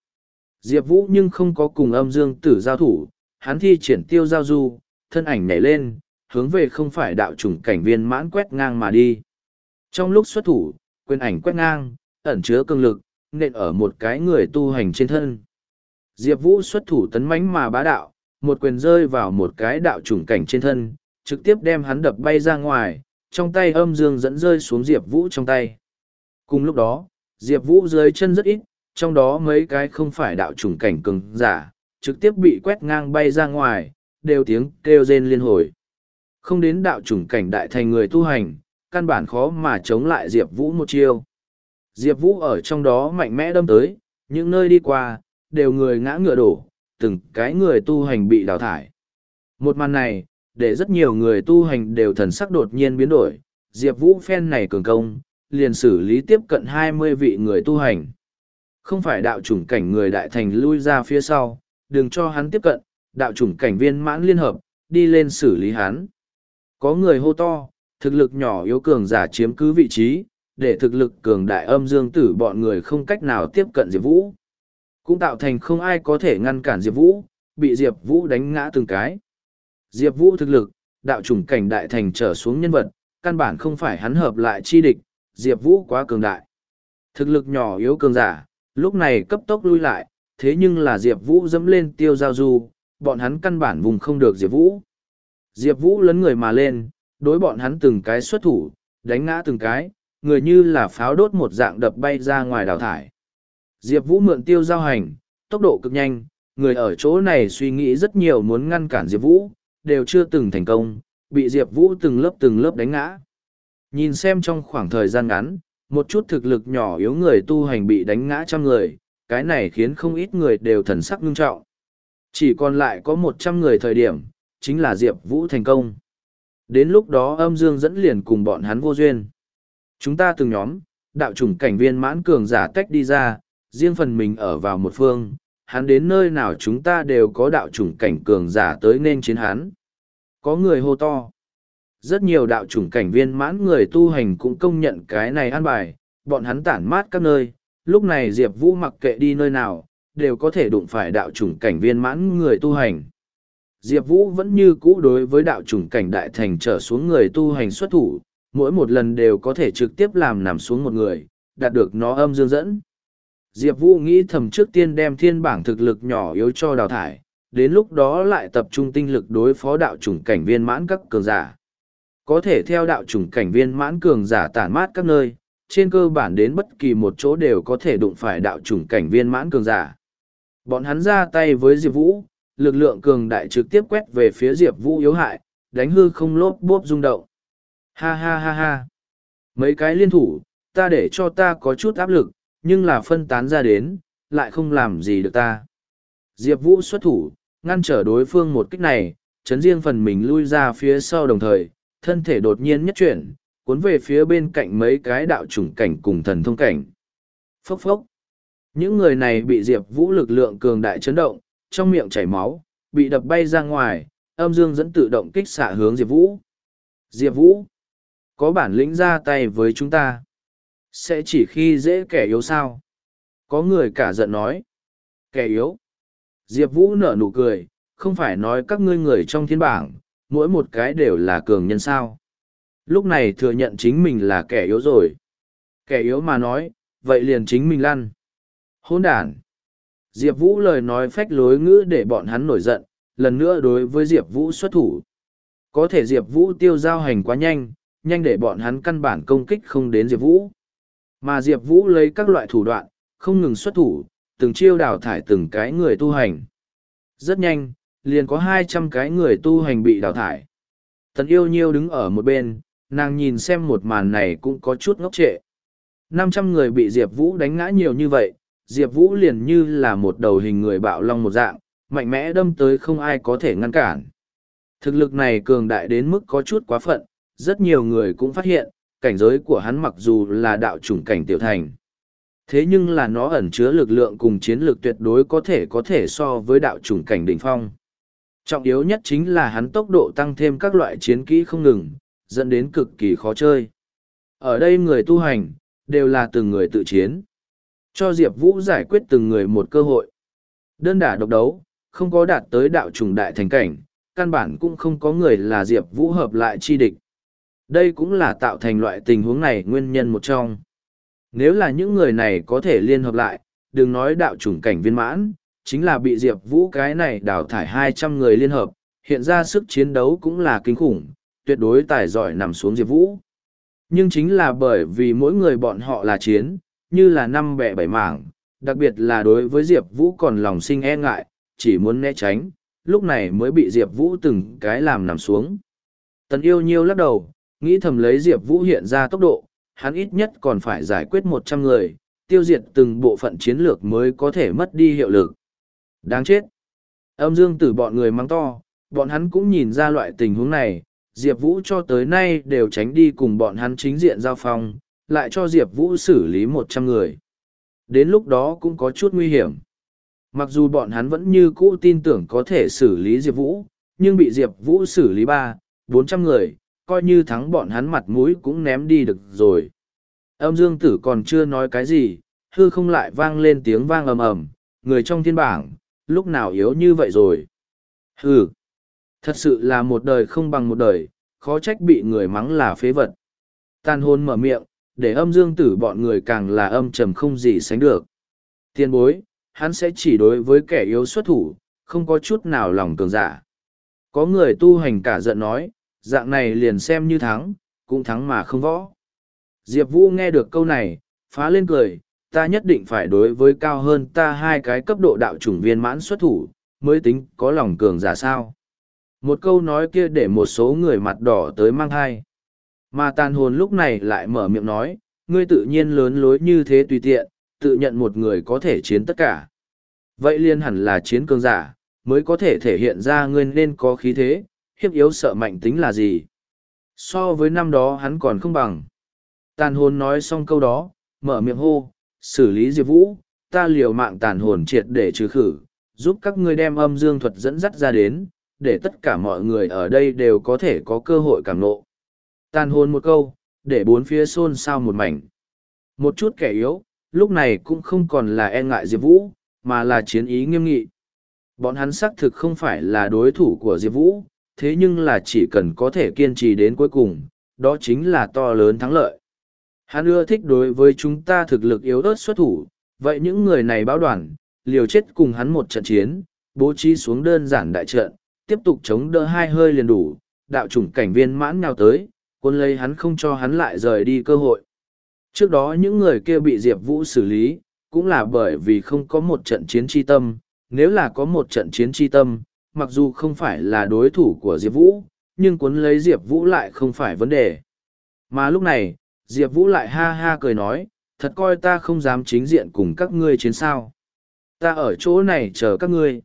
Diệp Vũ nhưng không có cùng âm dương tử giao thủ, hắn thi triển tiêu giao du, thân ảnh nhảy lên, hướng về không phải đạo chủng cảnh viên mãn quét ngang mà đi. Trong lúc xuất thủ, quyền ảnh quét ngang, ẩn chứa cường lực, nện ở một cái người tu hành trên thân. Diệp Vũ xuất thủ tấn mãnh mà bá đạo, một quyền rơi vào một cái đạo chủng cảnh trên thân, trực tiếp đem hắn đập bay ra ngoài, trong tay âm dương dẫn rơi xuống Diệp Vũ trong tay. Cùng lúc đó, Diệp Vũ dưới chân rất ít, trong đó mấy cái không phải đạo chủng cảnh cường giả, trực tiếp bị quét ngang bay ra ngoài, đều tiếng kêu rên liên hồi. Không đến đạo chủng cảnh đại thành người tu hành, căn bản khó mà chống lại Diệp Vũ một chiêu. Diệp Vũ ở trong đó mạnh mẽ đâm tới, những nơi đi qua, đều người ngã ngựa đổ, từng cái người tu hành bị đào thải. Một màn này, để rất nhiều người tu hành đều thần sắc đột nhiên biến đổi, Diệp Vũ phen này cường công, liền xử lý tiếp cận hai mươi vị người tu hành. Không phải đạo chủng cảnh người đại thành lui ra phía sau, đừng cho hắn tiếp cận, đạo chủng cảnh viên mãn liên hợp, đi lên xử lý hắn. Có người hô to, thực lực nhỏ yếu cường giả chiếm cứ vị trí, để thực lực cường đại âm dương tử bọn người không cách nào tiếp cận Diệp Vũ. Cũng tạo thành không ai có thể ngăn cản Diệp Vũ, bị Diệp Vũ đánh ngã từng cái. Diệp Vũ thực lực, đạo chủng cảnh đại thành trở xuống nhân vật, căn bản không phải hắn hợp lại chi địch, Diệp Vũ quá cường đại. Thực lực nhỏ yếu cường giả, lúc này cấp tốc lui lại, thế nhưng là Diệp Vũ dẫm lên tiêu giao du, bọn hắn căn bản vùng không được Diệp Vũ. Diệp Vũ lấn người mà lên, đối bọn hắn từng cái xuất thủ, đánh ngã từng cái, người như là pháo đốt một dạng đập bay ra ngoài đào thải. Diệp Vũ mượn tiêu giao hành, tốc độ cực nhanh, người ở chỗ này suy nghĩ rất nhiều muốn ngăn cản Diệp Vũ, đều chưa từng thành công, bị Diệp Vũ từng lớp từng lớp đánh ngã. Nhìn xem trong khoảng thời gian ngắn, một chút thực lực nhỏ yếu người tu hành bị đánh ngã trăm người, cái này khiến không ít người đều thần sắc ngưng trọng. Chỉ còn lại có một trăm người thời điểm, chính là Diệp Vũ thành công. Đến lúc đó âm dương dẫn liền cùng bọn hắn vô duyên. Chúng ta từng nhóm, đạo chủng cảnh viên mãn cường giả tách đi ra, riêng phần mình ở vào một phương, hắn đến nơi nào chúng ta đều có đạo chủng cảnh cường giả tới nên chiến hắn. Có người hô to. Rất nhiều đạo chủng cảnh viên mãn người tu hành cũng công nhận cái này an bài, bọn hắn tản mát các nơi, lúc này Diệp Vũ mặc kệ đi nơi nào, đều có thể đụng phải đạo chủng cảnh viên mãn người tu hành. Diệp Vũ vẫn như cũ đối với đạo chủng cảnh đại thành trở xuống người tu hành xuất thủ, mỗi một lần đều có thể trực tiếp làm nằm xuống một người, đạt được nó âm dương dẫn. Diệp Vũ nghĩ thầm trước tiên đem thiên bảng thực lực nhỏ yếu cho đào thải, đến lúc đó lại tập trung tinh lực đối phó đạo chủng cảnh viên mãn các cường giả. Có thể theo đạo chủng cảnh viên mãn cường giả tản mát các nơi, trên cơ bản đến bất kỳ một chỗ đều có thể đụng phải đạo chủng cảnh viên mãn cường giả. Bọn hắn ra tay với Diệp Vũ, lực lượng cường đại trực tiếp quét về phía Diệp Vũ yếu hại, đánh hư không lốp bốp rung động. Ha ha ha ha. Mấy cái liên thủ, ta để cho ta có chút áp lực, nhưng là phân tán ra đến, lại không làm gì được ta. Diệp Vũ xuất thủ, ngăn trở đối phương một kích này, chấn riêng phần mình lui ra phía sau đồng thời, thân thể đột nhiên nhất chuyển, cuốn về phía bên cạnh mấy cái đạo chủng cảnh cùng thần thông cảnh. Phốc phốc. Những người này bị Diệp Vũ lực lượng cường đại chấn động, trong miệng chảy máu, bị đập bay ra ngoài, âm dương dẫn tự động kích xạ hướng Diệp Vũ. Diệp Vũ, có bản lĩnh ra tay với chúng ta. Sẽ chỉ khi dễ kẻ yếu sao? Có người cả giận nói. Kẻ yếu. Diệp Vũ nở nụ cười, không phải nói các ngươi người trong thiên bảng, mỗi một cái đều là cường nhân sao. Lúc này thừa nhận chính mình là kẻ yếu rồi. Kẻ yếu mà nói, vậy liền chính mình lăn. Hôn đàn. Diệp Vũ lời nói phách lối ngữ để bọn hắn nổi giận, lần nữa đối với Diệp Vũ xuất thủ. Có thể Diệp Vũ tiêu giao hành quá nhanh, nhanh để bọn hắn căn bản công kích không đến Diệp Vũ. Mà Diệp Vũ lấy các loại thủ đoạn, không ngừng xuất thủ, từng chiêu đào thải từng cái người tu hành. Rất nhanh, liền có hai trăm cái người tu hành bị đào thải. Tần yêu nhiêu đứng ở một bên, nàng nhìn xem một màn này cũng có chút ngốc trệ. năm trăm người bị Diệp Vũ đánh ngã nhiều như vậy, Diệp Vũ liền như là một đầu hình người bạo long một dạng, mạnh mẽ đâm tới không ai có thể ngăn cản. Thực lực này cường đại đến mức có chút quá phận, rất nhiều người cũng phát hiện, cảnh giới của hắn mặc dù là đạo chủng cảnh tiểu thành. Thế nhưng là nó ẩn chứa lực lượng cùng chiến lược tuyệt đối có thể có thể so với đạo chủng cảnh đỉnh phong. Trọng yếu nhất chính là hắn tốc độ tăng thêm các loại chiến kỹ không ngừng, dẫn đến cực kỳ khó chơi. Ở đây người tu hành, đều là từng người tự chiến. Cho Diệp Vũ giải quyết từng người một cơ hội. Đơn đả độc đấu, không có đạt tới đạo trùng đại thành cảnh, căn bản cũng không có người là Diệp Vũ hợp lại chi địch. Đây cũng là tạo thành loại tình huống này nguyên nhân một trong. Nếu là những người này có thể liên hợp lại, đừng nói đạo chủng cảnh viên mãn, chính là bị Diệp Vũ cái này đào thải hai trăm người liên hợp, hiện ra sức chiến đấu cũng là kinh khủng, tuyệt đối tài giỏi nằm xuống Diệp Vũ. Nhưng chính là bởi vì mỗi người bọn họ là chiến, như là năm bẻ bảy mảng, đặc biệt là đối với Diệp Vũ còn lòng sinh e ngại, chỉ muốn né tránh, lúc này mới bị Diệp Vũ từng cái làm nằm xuống. Tần yêu nhiêu lắc đầu, nghĩ thầm lấy Diệp Vũ hiện ra tốc độ, hắn ít nhất còn phải giải quyết một trăm người, tiêu diệt từng bộ phận chiến lược mới có thể mất đi hiệu lực. Đáng chết! Âm dương tử bọn người mắng to, bọn hắn cũng nhìn ra loại tình huống này, Diệp Vũ cho tới nay đều tránh đi cùng bọn hắn chính diện giao phong, lại cho Diệp Vũ xử lý một trăm người. Đến lúc đó cũng có chút nguy hiểm. Mặc dù bọn hắn vẫn như cũ tin tưởng có thể xử lý Diệp Vũ, nhưng bị Diệp Vũ xử lý ba, bốn trăm người, coi như thắng bọn hắn mặt mũi cũng ném đi được rồi. Âm dương tử còn chưa nói cái gì, hư không lại vang lên tiếng vang ầm ầm, người trong thiên bảng, lúc nào yếu như vậy rồi. Hừ, thật sự là một đời không bằng một đời, khó trách bị người mắng là phế vật. Tàn hôn mở miệng, để âm dương tử bọn người càng là âm trầm không gì sánh được. Tiên bối, hắn sẽ chỉ đối với kẻ yếu xuất thủ, không có chút nào lòng cường giả. Có người tu hành cả giận nói, dạng này liền xem như thắng, cũng thắng mà không võ. Diệp Vũ nghe được câu này, phá lên cười, ta nhất định phải đối với cao hơn ta hai cái cấp độ đạo chủng viên mãn xuất thủ, mới tính có lòng cường giả sao. Một câu nói kia để một số người mặt đỏ tới mang thai. Mà tàn hồn lúc này lại mở miệng nói, ngươi tự nhiên lớn lối như thế tùy tiện, tự nhận một người có thể chiến tất cả. Vậy liên hẳn là chiến cường giả, mới có thể thể hiện ra ngươi nên có khí thế, hiếp yếu sợ mạnh tính là gì. So với năm đó hắn còn không bằng. Tàn hồn nói xong câu đó, mở miệng hô, xử lý Diệp Vũ, ta liều mạng tàn hồn triệt để trừ khử, giúp các ngươi đem âm dương thuật dẫn dắt ra đến, để tất cả mọi người ở đây đều có thể có cơ hội cảm nộ. Tàn hồn một câu, để bốn phía xôn xao một mảnh. Một chút kẻ yếu, lúc này cũng không còn là e ngại Diệp Vũ, mà là chiến ý nghiêm nghị. Bọn hắn xác thực không phải là đối thủ của Diệp Vũ, thế nhưng là chỉ cần có thể kiên trì đến cuối cùng, đó chính là to lớn thắng lợi. Hắn ưa thích đối với chúng ta thực lực yếu ớt xuất thủ, vậy những người này báo đoàn, liều chết cùng hắn một trận chiến, bố trí xuống đơn giản đại trận, tiếp tục chống đỡ hai hơi liền đủ, đạo chủng cảnh viên mãn nào tới, quân lấy hắn không cho hắn lại rời đi cơ hội. Trước đó những người kia bị Diệp Vũ xử lý, cũng là bởi vì không có một trận chiến chi tâm, nếu là có một trận chiến chi tâm, mặc dù không phải là đối thủ của Diệp Vũ, nhưng cuốn lấy Diệp Vũ lại không phải vấn đề. Mà lúc này, Diệp Vũ lại ha ha cười nói, thật coi ta không dám chính diện cùng các ngươi chiến sao. Ta ở chỗ này chờ các ngươi.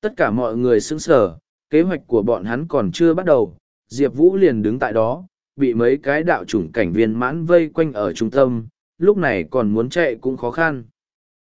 Tất cả mọi người sững sờ, kế hoạch của bọn hắn còn chưa bắt đầu, Diệp Vũ liền đứng tại đó, bị mấy cái đạo chủng cảnh viên mãn vây quanh ở trung tâm, lúc này còn muốn chạy cũng khó khăn.